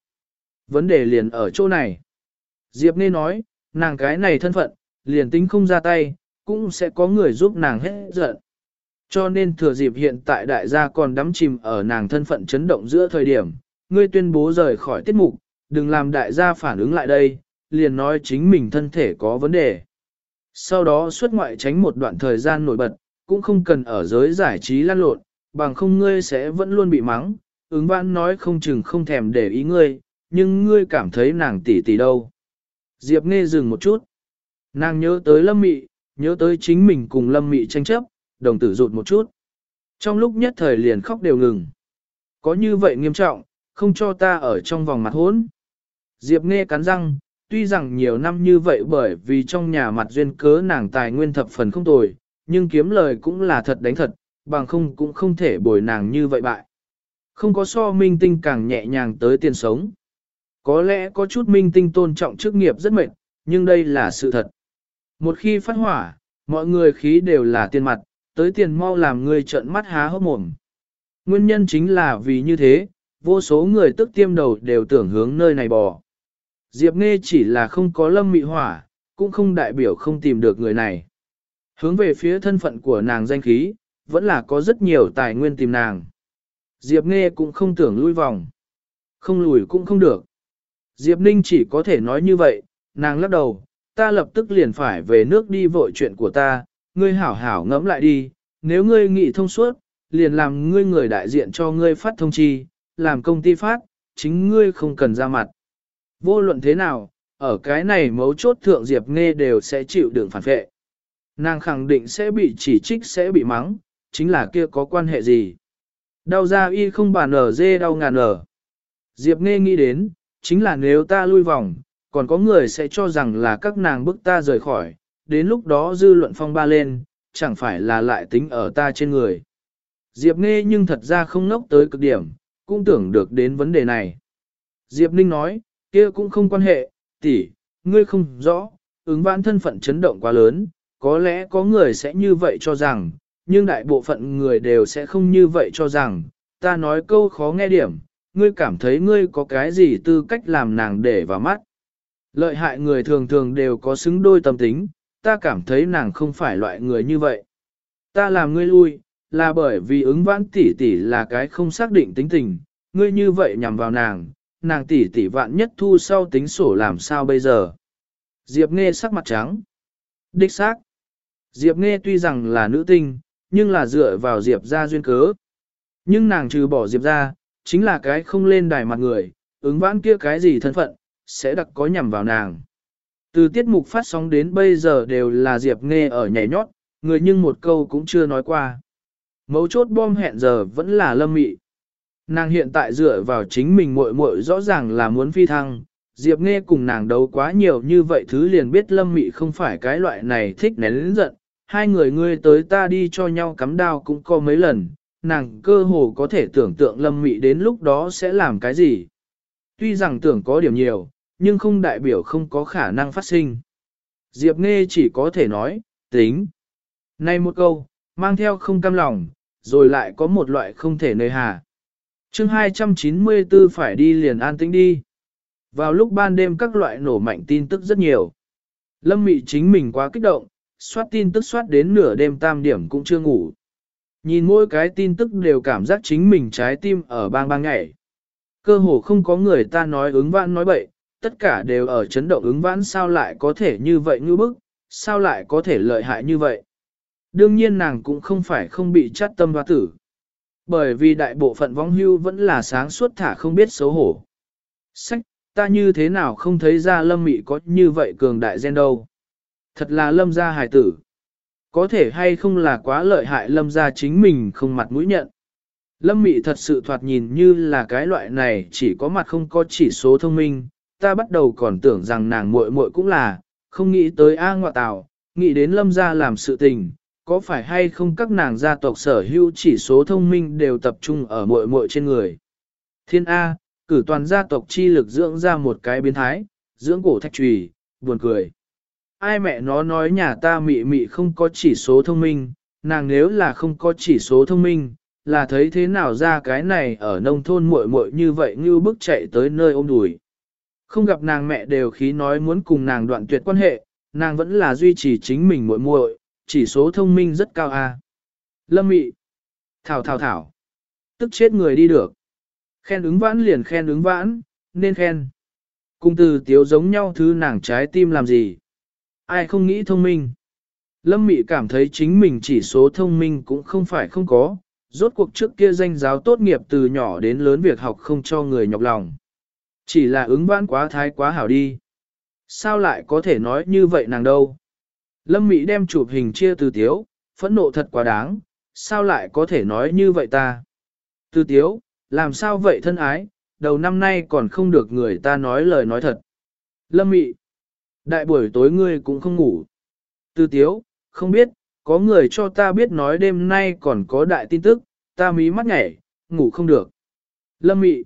Vấn đề liền ở chỗ này. Diệp nghe nói, nàng cái này thân phận, liền tính không ra tay, cũng sẽ có người giúp nàng hết giận. Cho nên thừa dịp hiện tại đại gia còn đắm chìm ở nàng thân phận chấn động giữa thời điểm, ngươi tuyên bố rời khỏi tiết mục, đừng làm đại gia phản ứng lại đây, liền nói chính mình thân thể có vấn đề. Sau đó xuất ngoại tránh một đoạn thời gian nổi bật, cũng không cần ở giới giải trí lan lộn, bằng không ngươi sẽ vẫn luôn bị mắng, ứng vãn nói không chừng không thèm để ý ngươi, nhưng ngươi cảm thấy nàng tỷ tỷ đâu. Diệp nghe dừng một chút. Nàng nhớ tới lâm mị, nhớ tới chính mình cùng lâm mị tranh chấp, đồng tử rụt một chút. Trong lúc nhất thời liền khóc đều ngừng. Có như vậy nghiêm trọng, không cho ta ở trong vòng mặt hốn. Diệp nghe cắn răng, tuy rằng nhiều năm như vậy bởi vì trong nhà mặt duyên cớ nàng tài nguyên thập phần không tồi, nhưng kiếm lời cũng là thật đánh thật, bằng không cũng không thể bồi nàng như vậy bại. Không có so minh tinh càng nhẹ nhàng tới tiền sống. Có lẽ có chút minh tinh tôn trọng chức nghiệp rất mệt, nhưng đây là sự thật. Một khi phát hỏa, mọi người khí đều là tiền mặt, tới tiền mau làm người trợn mắt há hốc mồm. Nguyên nhân chính là vì như thế, vô số người tức tiêm đầu đều tưởng hướng nơi này bò. Diệp Nghe chỉ là không có lâm mị hỏa, cũng không đại biểu không tìm được người này. Hướng về phía thân phận của nàng danh khí, vẫn là có rất nhiều tài nguyên tìm nàng. Diệp Nghe cũng không tưởng lui vòng. Không lùi cũng không được. Diệp Ninh chỉ có thể nói như vậy, nàng lắc đầu, ta lập tức liền phải về nước đi vội chuyện của ta, ngươi hảo hảo ngẫm lại đi, nếu ngươi nghĩ thông suốt, liền làm ngươi người đại diện cho ngươi phát thông chi, làm công ty phát, chính ngươi không cần ra mặt. Vô luận thế nào, ở cái này mấu chốt thượng Diệp Nghe đều sẽ chịu đựng phản vệ. Nàng khẳng định sẽ bị chỉ trích sẽ bị mắng, chính là kia có quan hệ gì. Đau ra y không bàn ở dê đau ngàn ở. Diệp Nghe nghĩ đến, chính là nếu ta lui vòng, còn có người sẽ cho rằng là các nàng bức ta rời khỏi, đến lúc đó dư luận phong ba lên, chẳng phải là lại tính ở ta trên người. Diệp nghe nhưng thật ra không nốc tới cực điểm, cũng tưởng được đến vấn đề này. Diệp Ninh nói, kia cũng không quan hệ, tỷ, ngươi không rõ, ứng vãn thân phận chấn động quá lớn, có lẽ có người sẽ như vậy cho rằng, nhưng đại bộ phận người đều sẽ không như vậy cho rằng, ta nói câu khó nghe điểm, ngươi cảm thấy ngươi có cái gì tư cách làm nàng để vào mắt. Lợi hại người thường thường đều có xứng đôi tâm tính, ta cảm thấy nàng không phải loại người như vậy. Ta làm ngươi lui, là bởi vì ứng vãn tỷ tỷ là cái không xác định tính tình, ngươi như vậy nhằm vào nàng, nàng tỷ tỷ vạn nhất thu sau tính sổ làm sao bây giờ. Diệp nghe sắc mặt trắng. Đích xác. Diệp nghe tuy rằng là nữ tinh, nhưng là dựa vào Diệp ra duyên cớ. Nhưng nàng trừ bỏ Diệp ra, chính là cái không lên đài mặt người, ứng vãn kia cái gì thân phận, sẽ đặc có nhằm vào nàng. Từ tiết mục phát sóng đến bây giờ đều là Diệp nghe ở nhảy nhót, người nhưng một câu cũng chưa nói qua. Mấu chốt bom hẹn giờ vẫn là lâm mị. Nàng hiện tại dựa vào chính mình muội muội rõ ràng là muốn phi thăng, Diệp nghe cùng nàng đấu quá nhiều như vậy thứ liền biết lâm mị không phải cái loại này thích nén lĩnh giận, hai người ngươi tới ta đi cho nhau cắm đao cũng có mấy lần, nàng cơ hồ có thể tưởng tượng lâm mị đến lúc đó sẽ làm cái gì. Tuy rằng tưởng có điểm nhiều, nhưng không đại biểu không có khả năng phát sinh. Diệp Nghe chỉ có thể nói, tính. Này một câu, mang theo không cam lòng, rồi lại có một loại không thể nơi hà. chương 294 phải đi liền an tĩnh đi. Vào lúc ban đêm các loại nổ mạnh tin tức rất nhiều. Lâm Mị chính mình quá kích động, soát tin tức soát đến nửa đêm tam điểm cũng chưa ngủ. Nhìn mỗi cái tin tức đều cảm giác chính mình trái tim ở bang bang nhảy. Cơ hồ không có người ta nói ứng vãn nói bậy, tất cả đều ở chấn động ứng vãn sao lại có thể như vậy như bức, sao lại có thể lợi hại như vậy. Đương nhiên nàng cũng không phải không bị chát tâm hoa tử. Bởi vì đại bộ phận vong hưu vẫn là sáng suốt thả không biết xấu hổ. Sách, ta như thế nào không thấy ra lâm mị có như vậy cường đại gen đâu. Thật là lâm gia hài tử. Có thể hay không là quá lợi hại lâm gia chính mình không mặt mũi nhận. Lâm mị thật sự thoạt nhìn như là cái loại này chỉ có mặt không có chỉ số thông minh, ta bắt đầu còn tưởng rằng nàng muội muội cũng là, không nghĩ tới A ngoại tào, nghĩ đến lâm gia làm sự tình, có phải hay không các nàng gia tộc sở hữu chỉ số thông minh đều tập trung ở muội muội trên người. Thiên A, cử toàn gia tộc chi lực dưỡng ra một cái biến thái, dưỡng cổ thạch trùy, buồn cười. Ai mẹ nó nói nhà ta mị mị không có chỉ số thông minh, nàng nếu là không có chỉ số thông minh, là thấy thế nào ra cái này ở nông thôn muội muội như vậy như bước chạy tới nơi ôm đùi. Không gặp nàng mẹ đều khí nói muốn cùng nàng đoạn tuyệt quan hệ, nàng vẫn là duy trì chính mình muội muội, chỉ số thông minh rất cao a. Lâm mị. Thảo thảo thảo. Tức chết người đi được. Khen ứng vãn liền khen ứng vãn, nên khen. Cùng từ tiếu giống nhau thứ nàng trái tim làm gì. Ai không nghĩ thông minh. Lâm mị cảm thấy chính mình chỉ số thông minh cũng không phải không có, rốt cuộc trước kia danh giáo tốt nghiệp từ nhỏ đến lớn việc học không cho người nhọc lòng. Chỉ là ứng vãn quá thái quá hảo đi. Sao lại có thể nói như vậy nàng đâu? Lâm Mỹ đem chụp hình chia từ tiếu, phẫn nộ thật quá đáng, sao lại có thể nói như vậy ta? Từ tiếu, làm sao vậy thân ái, đầu năm nay còn không được người ta nói lời nói thật. Lâm Mị, đại buổi tối ngươi cũng không ngủ. Tư tiếu, không biết, có người cho ta biết nói đêm nay còn có đại tin tức, ta mí mắt nhảy, ngủ không được. Lâm Mị,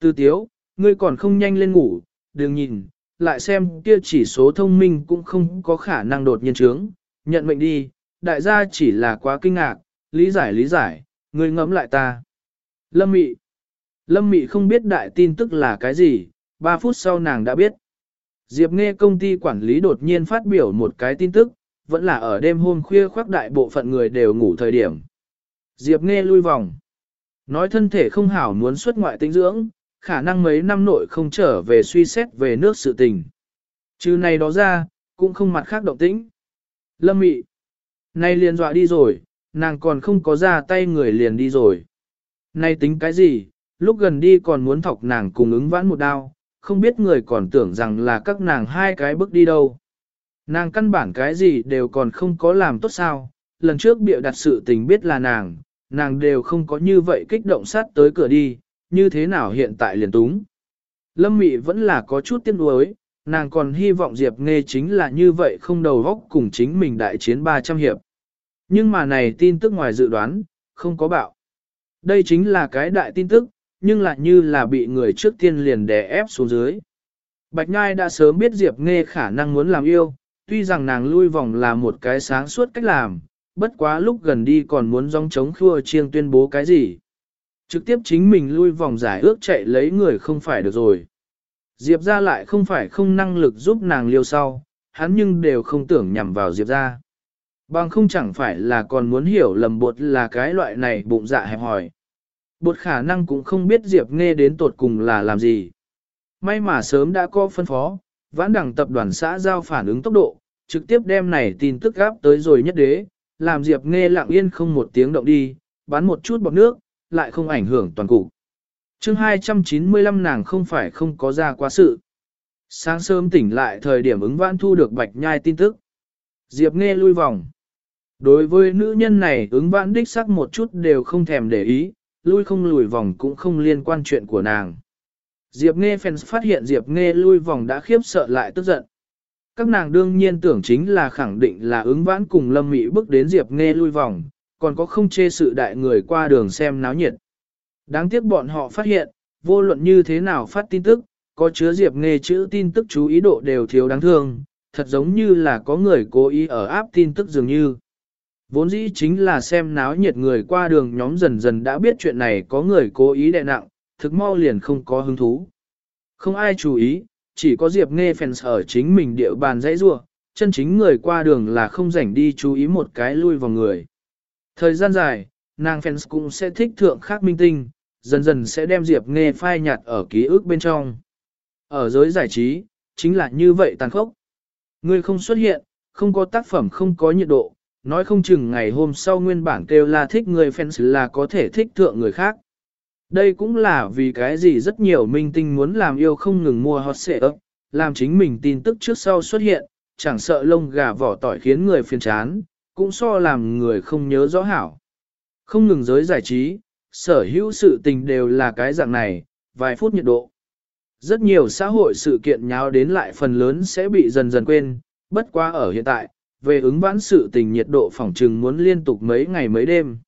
Tư tiếu, ngươi còn không nhanh lên ngủ, đừng nhìn, lại xem kia chỉ số thông minh cũng không có khả năng đột nhiên trướng, nhận mệnh đi, đại gia chỉ là quá kinh ngạc, lý giải lý giải, ngươi ngẫm lại ta. Lâm Mị Lâm Mị không biết đại tin tức là cái gì, 3 phút sau nàng đã biết. Diệp nghe công ty quản lý đột nhiên phát biểu một cái tin tức, vẫn là ở đêm hôm khuya khoác đại bộ phận người đều ngủ thời điểm. Diệp nghe lui vòng. Nói thân thể không hảo muốn xuất ngoại tinh dưỡng, khả năng mấy năm nội không trở về suy xét về nước sự tình. Chứ này đó ra, cũng không mặt khác động tĩnh. Lâm mị. Nay liền dọa đi rồi, nàng còn không có ra tay người liền đi rồi. Nay tính cái gì, lúc gần đi còn muốn thọc nàng cùng ứng vãn một đao, không biết người còn tưởng rằng là các nàng hai cái bước đi đâu. Nàng căn bản cái gì đều còn không có làm tốt sao, lần trước bịa đặt sự tình biết là nàng, nàng đều không có như vậy kích động sát tới cửa đi, như thế nào hiện tại liền túng. Lâm Mị vẫn là có chút tiếc nuối, nàng còn hy vọng Diệp Nghe chính là như vậy không đầu góc cùng chính mình đại chiến 300 hiệp. Nhưng mà này tin tức ngoài dự đoán, không có bạo. Đây chính là cái đại tin tức, nhưng lại như là bị người trước tiên liền đè ép xuống dưới. Bạch Nhai đã sớm biết Diệp Nghe khả năng muốn làm yêu, tuy rằng nàng lui vòng là một cái sáng suốt cách làm, bất quá lúc gần đi còn muốn dòng chống khua chiêng tuyên bố cái gì. Trực tiếp chính mình lui vòng giải ước chạy lấy người không phải được rồi. Diệp ra lại không phải không năng lực giúp nàng liêu sau, hắn nhưng đều không tưởng nhằm vào Diệp ra. Bằng không chẳng phải là còn muốn hiểu lầm bột là cái loại này bụng dạ hẹp hỏi. Bột khả năng cũng không biết Diệp nghe đến tột cùng là làm gì. May mà sớm đã có phân phó, vãn đẳng tập đoàn xã giao phản ứng tốc độ, trực tiếp đem này tin tức gáp tới rồi nhất đế, làm Diệp nghe lặng yên không một tiếng động đi, bắn một chút bọt nước, lại không ảnh hưởng toàn cục. chương 295 nàng không phải không có ra quá sự. Sáng sớm tỉnh lại thời điểm ứng vãn thu được bạch nhai tin tức. Diệp nghe lui vòng. Đối với nữ nhân này ứng vãn đích sắc một chút đều không thèm để ý, lui không lùi vòng cũng không liên quan chuyện của nàng. Diệp Nghe fans phát hiện Diệp Nghe lui vòng đã khiếp sợ lại tức giận. Các nàng đương nhiên tưởng chính là khẳng định là ứng vãn cùng Lâm Mỹ bước đến Diệp Nghe lui vòng, còn có không chê sự đại người qua đường xem náo nhiệt. Đáng tiếc bọn họ phát hiện, vô luận như thế nào phát tin tức, có chứa Diệp Nghe chữ tin tức chú ý độ đều thiếu đáng thương, thật giống như là có người cố ý ở áp tin tức dường như. Vốn dĩ chính là xem náo nhiệt người qua đường nhóm dần dần đã biết chuyện này có người cố ý đè nặng, thực mau liền không có hứng thú. Không ai chú ý, chỉ có Diệp Nghe fans ở chính mình địa bàn dãy rua, chân chính người qua đường là không rảnh đi chú ý một cái lui vào người. Thời gian dài, nàng fans cũng sẽ thích thượng khác minh tinh, dần dần sẽ đem Diệp Nghe phai nhạt ở ký ức bên trong. Ở giới giải trí, chính là như vậy tàn khốc. Người không xuất hiện, không có tác phẩm không có nhiệt độ, nói không chừng ngày hôm sau nguyên bản kêu là thích người fans là có thể thích thượng người khác. Đây cũng là vì cái gì rất nhiều minh tinh muốn làm yêu không ngừng mua hot xệ ấp, làm chính mình tin tức trước sau xuất hiện, chẳng sợ lông gà vỏ tỏi khiến người phiền chán, cũng so làm người không nhớ rõ hảo. Không ngừng giới giải trí, sở hữu sự tình đều là cái dạng này, vài phút nhiệt độ. Rất nhiều xã hội sự kiện nháo đến lại phần lớn sẽ bị dần dần quên, bất quá ở hiện tại, về ứng vãn sự tình nhiệt độ phỏng trừng muốn liên tục mấy ngày mấy đêm.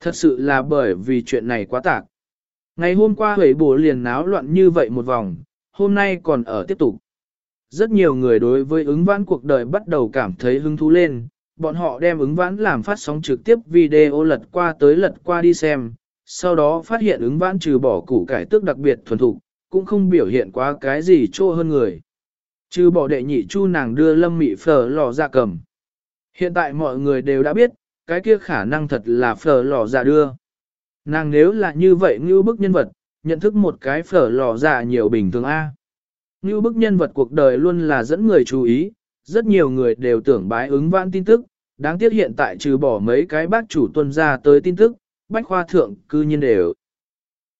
Thật sự là bởi vì chuyện này quá tạc. Ngày hôm qua hủy bổ liền náo loạn như vậy một vòng, hôm nay còn ở tiếp tục. Rất nhiều người đối với ứng vãn cuộc đời bắt đầu cảm thấy hứng thú lên, bọn họ đem ứng vãn làm phát sóng trực tiếp video lật qua tới lật qua đi xem, sau đó phát hiện ứng vãn trừ bỏ củ cải tước đặc biệt thuần thục, cũng không biểu hiện quá cái gì trô hơn người. Chứ bỏ đệ nhị chu nàng đưa lâm mị phở lò ra cầm. Hiện tại mọi người đều đã biết, cái kia khả năng thật là phở lò ra đưa. Nàng nếu là như vậy như bức nhân vật, nhận thức một cái phở lò ra nhiều bình thường A. Như bức nhân vật cuộc đời luôn là dẫn người chú ý, rất nhiều người đều tưởng bái ứng vãn tin tức, đáng tiếc hiện tại trừ bỏ mấy cái bác chủ tuân ra tới tin tức, bách khoa thượng cư nhiên đều.